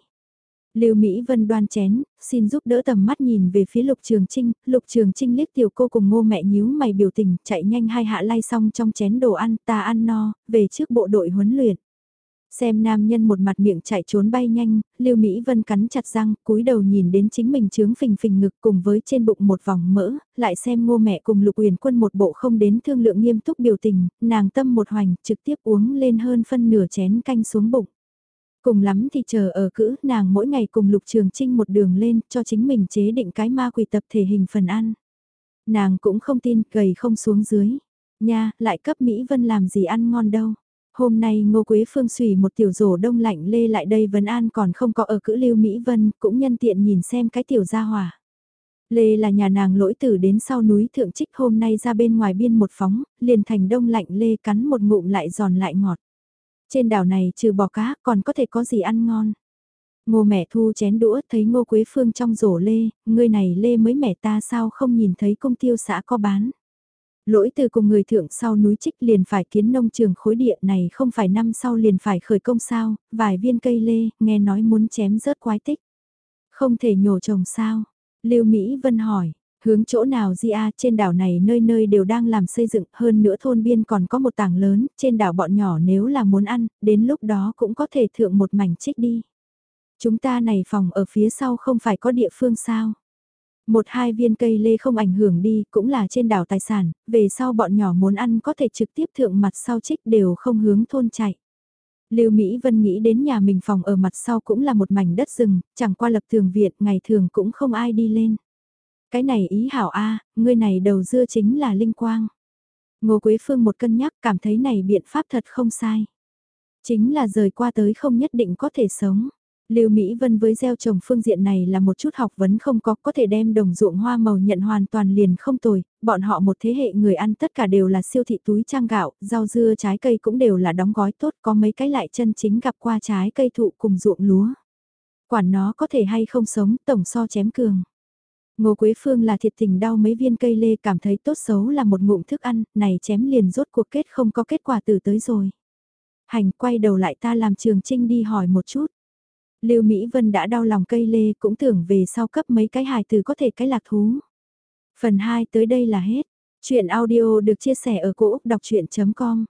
Lưu Mỹ Vân đoan chén, xin giúp đỡ tầm mắt nhìn về phía Lục Trường Trinh, Lục Trường Trinh liếc tiểu cô cùng ngô mẹ nhíu mày biểu tình, chạy nhanh hai hạ lay xong trong chén đồ ăn, ta ăn no, về trước bộ đội huấn luyện. Xem nam nhân một mặt miệng chạy trốn bay nhanh, Lưu Mỹ Vân cắn chặt răng, cúi đầu nhìn đến chính mình trướng phình phình ngực cùng với trên bụng một vòng mỡ, lại xem ngô mẹ cùng Lục Uyển Quân một bộ không đến thương lượng nghiêm túc biểu tình, nàng tâm một hoành, trực tiếp uống lên hơn phân nửa chén canh xuống bụng. Cùng lắm thì chờ ở cữ, nàng mỗi ngày cùng Lục Trường Trinh một đường lên, cho chính mình chế định cái ma quỷ tập thể hình phần ăn. Nàng cũng không tin, gầy không xuống dưới. Nha, lại cấp Mỹ Vân làm gì ăn ngon đâu Hôm nay Ngô Quế Phương xùy một tiểu rổ đông lạnh lê lại đây Vân An còn không có ở cữ lưu Mỹ Vân, cũng nhân tiện nhìn xem cái tiểu gia hỏa. Lê là nhà nàng lỗi tử đến sau núi thượng trích hôm nay ra bên ngoài biên một phóng, liền thành đông lạnh lê cắn một ngụm lại giòn lại ngọt. Trên đảo này trừ bò cá còn có thể có gì ăn ngon. Ngô mẹ thu chén đũa thấy ngô quế phương trong rổ lê, người này lê mới mẻ ta sao không nhìn thấy công tiêu xã có bán. Lỗi từ cùng người thượng sau núi trích liền phải kiến nông trường khối địa này không phải năm sau liền phải khởi công sao, vài viên cây lê, nghe nói muốn chém rớt quái tích. Không thể nhổ trồng sao? Lưu Mỹ Vân hỏi, hướng chỗ nào di a trên đảo này nơi nơi đều đang làm xây dựng hơn nữa thôn biên còn có một tảng lớn, trên đảo bọn nhỏ nếu là muốn ăn, đến lúc đó cũng có thể thượng một mảnh trích đi. Chúng ta này phòng ở phía sau không phải có địa phương sao? Một hai viên cây lê không ảnh hưởng đi, cũng là trên đảo tài sản, về sau bọn nhỏ muốn ăn có thể trực tiếp thượng mặt sau trích đều không hướng thôn chạy. Lưu Mỹ Vân nghĩ đến nhà mình phòng ở mặt sau cũng là một mảnh đất rừng, chẳng qua lập thường viện, ngày thường cũng không ai đi lên. Cái này ý hảo A, ngươi này đầu dưa chính là linh quang. Ngô Quế Phương một cân nhắc cảm thấy này biện pháp thật không sai. Chính là rời qua tới không nhất định có thể sống. Lưu Mỹ Vân với gieo trồng phương diện này là một chút học vấn không có, có thể đem đồng ruộng hoa màu nhận hoàn toàn liền không tồi, bọn họ một thế hệ người ăn tất cả đều là siêu thị túi trang gạo, rau dưa trái cây cũng đều là đóng gói tốt, có mấy cái lại chân chính gặp qua trái cây thụ cùng ruộng lúa. Quản nó có thể hay không sống, tổng so chém cường. Ngô Quế Phương là thiệt tình đau mấy viên cây lê cảm thấy tốt xấu là một ngụm thức ăn, này chém liền rốt cuộc kết không có kết quả từ tới rồi. Hành quay đầu lại ta làm trường trinh đi hỏi một chút. Lưu Mỹ Vân đã đau lòng cây lê, cũng tưởng về sau cấp mấy cái hài từ có thể cái lạc thú. Phần 2 tới đây là hết. Chuyện audio được chia sẻ ở cỗ đọc chuyện.com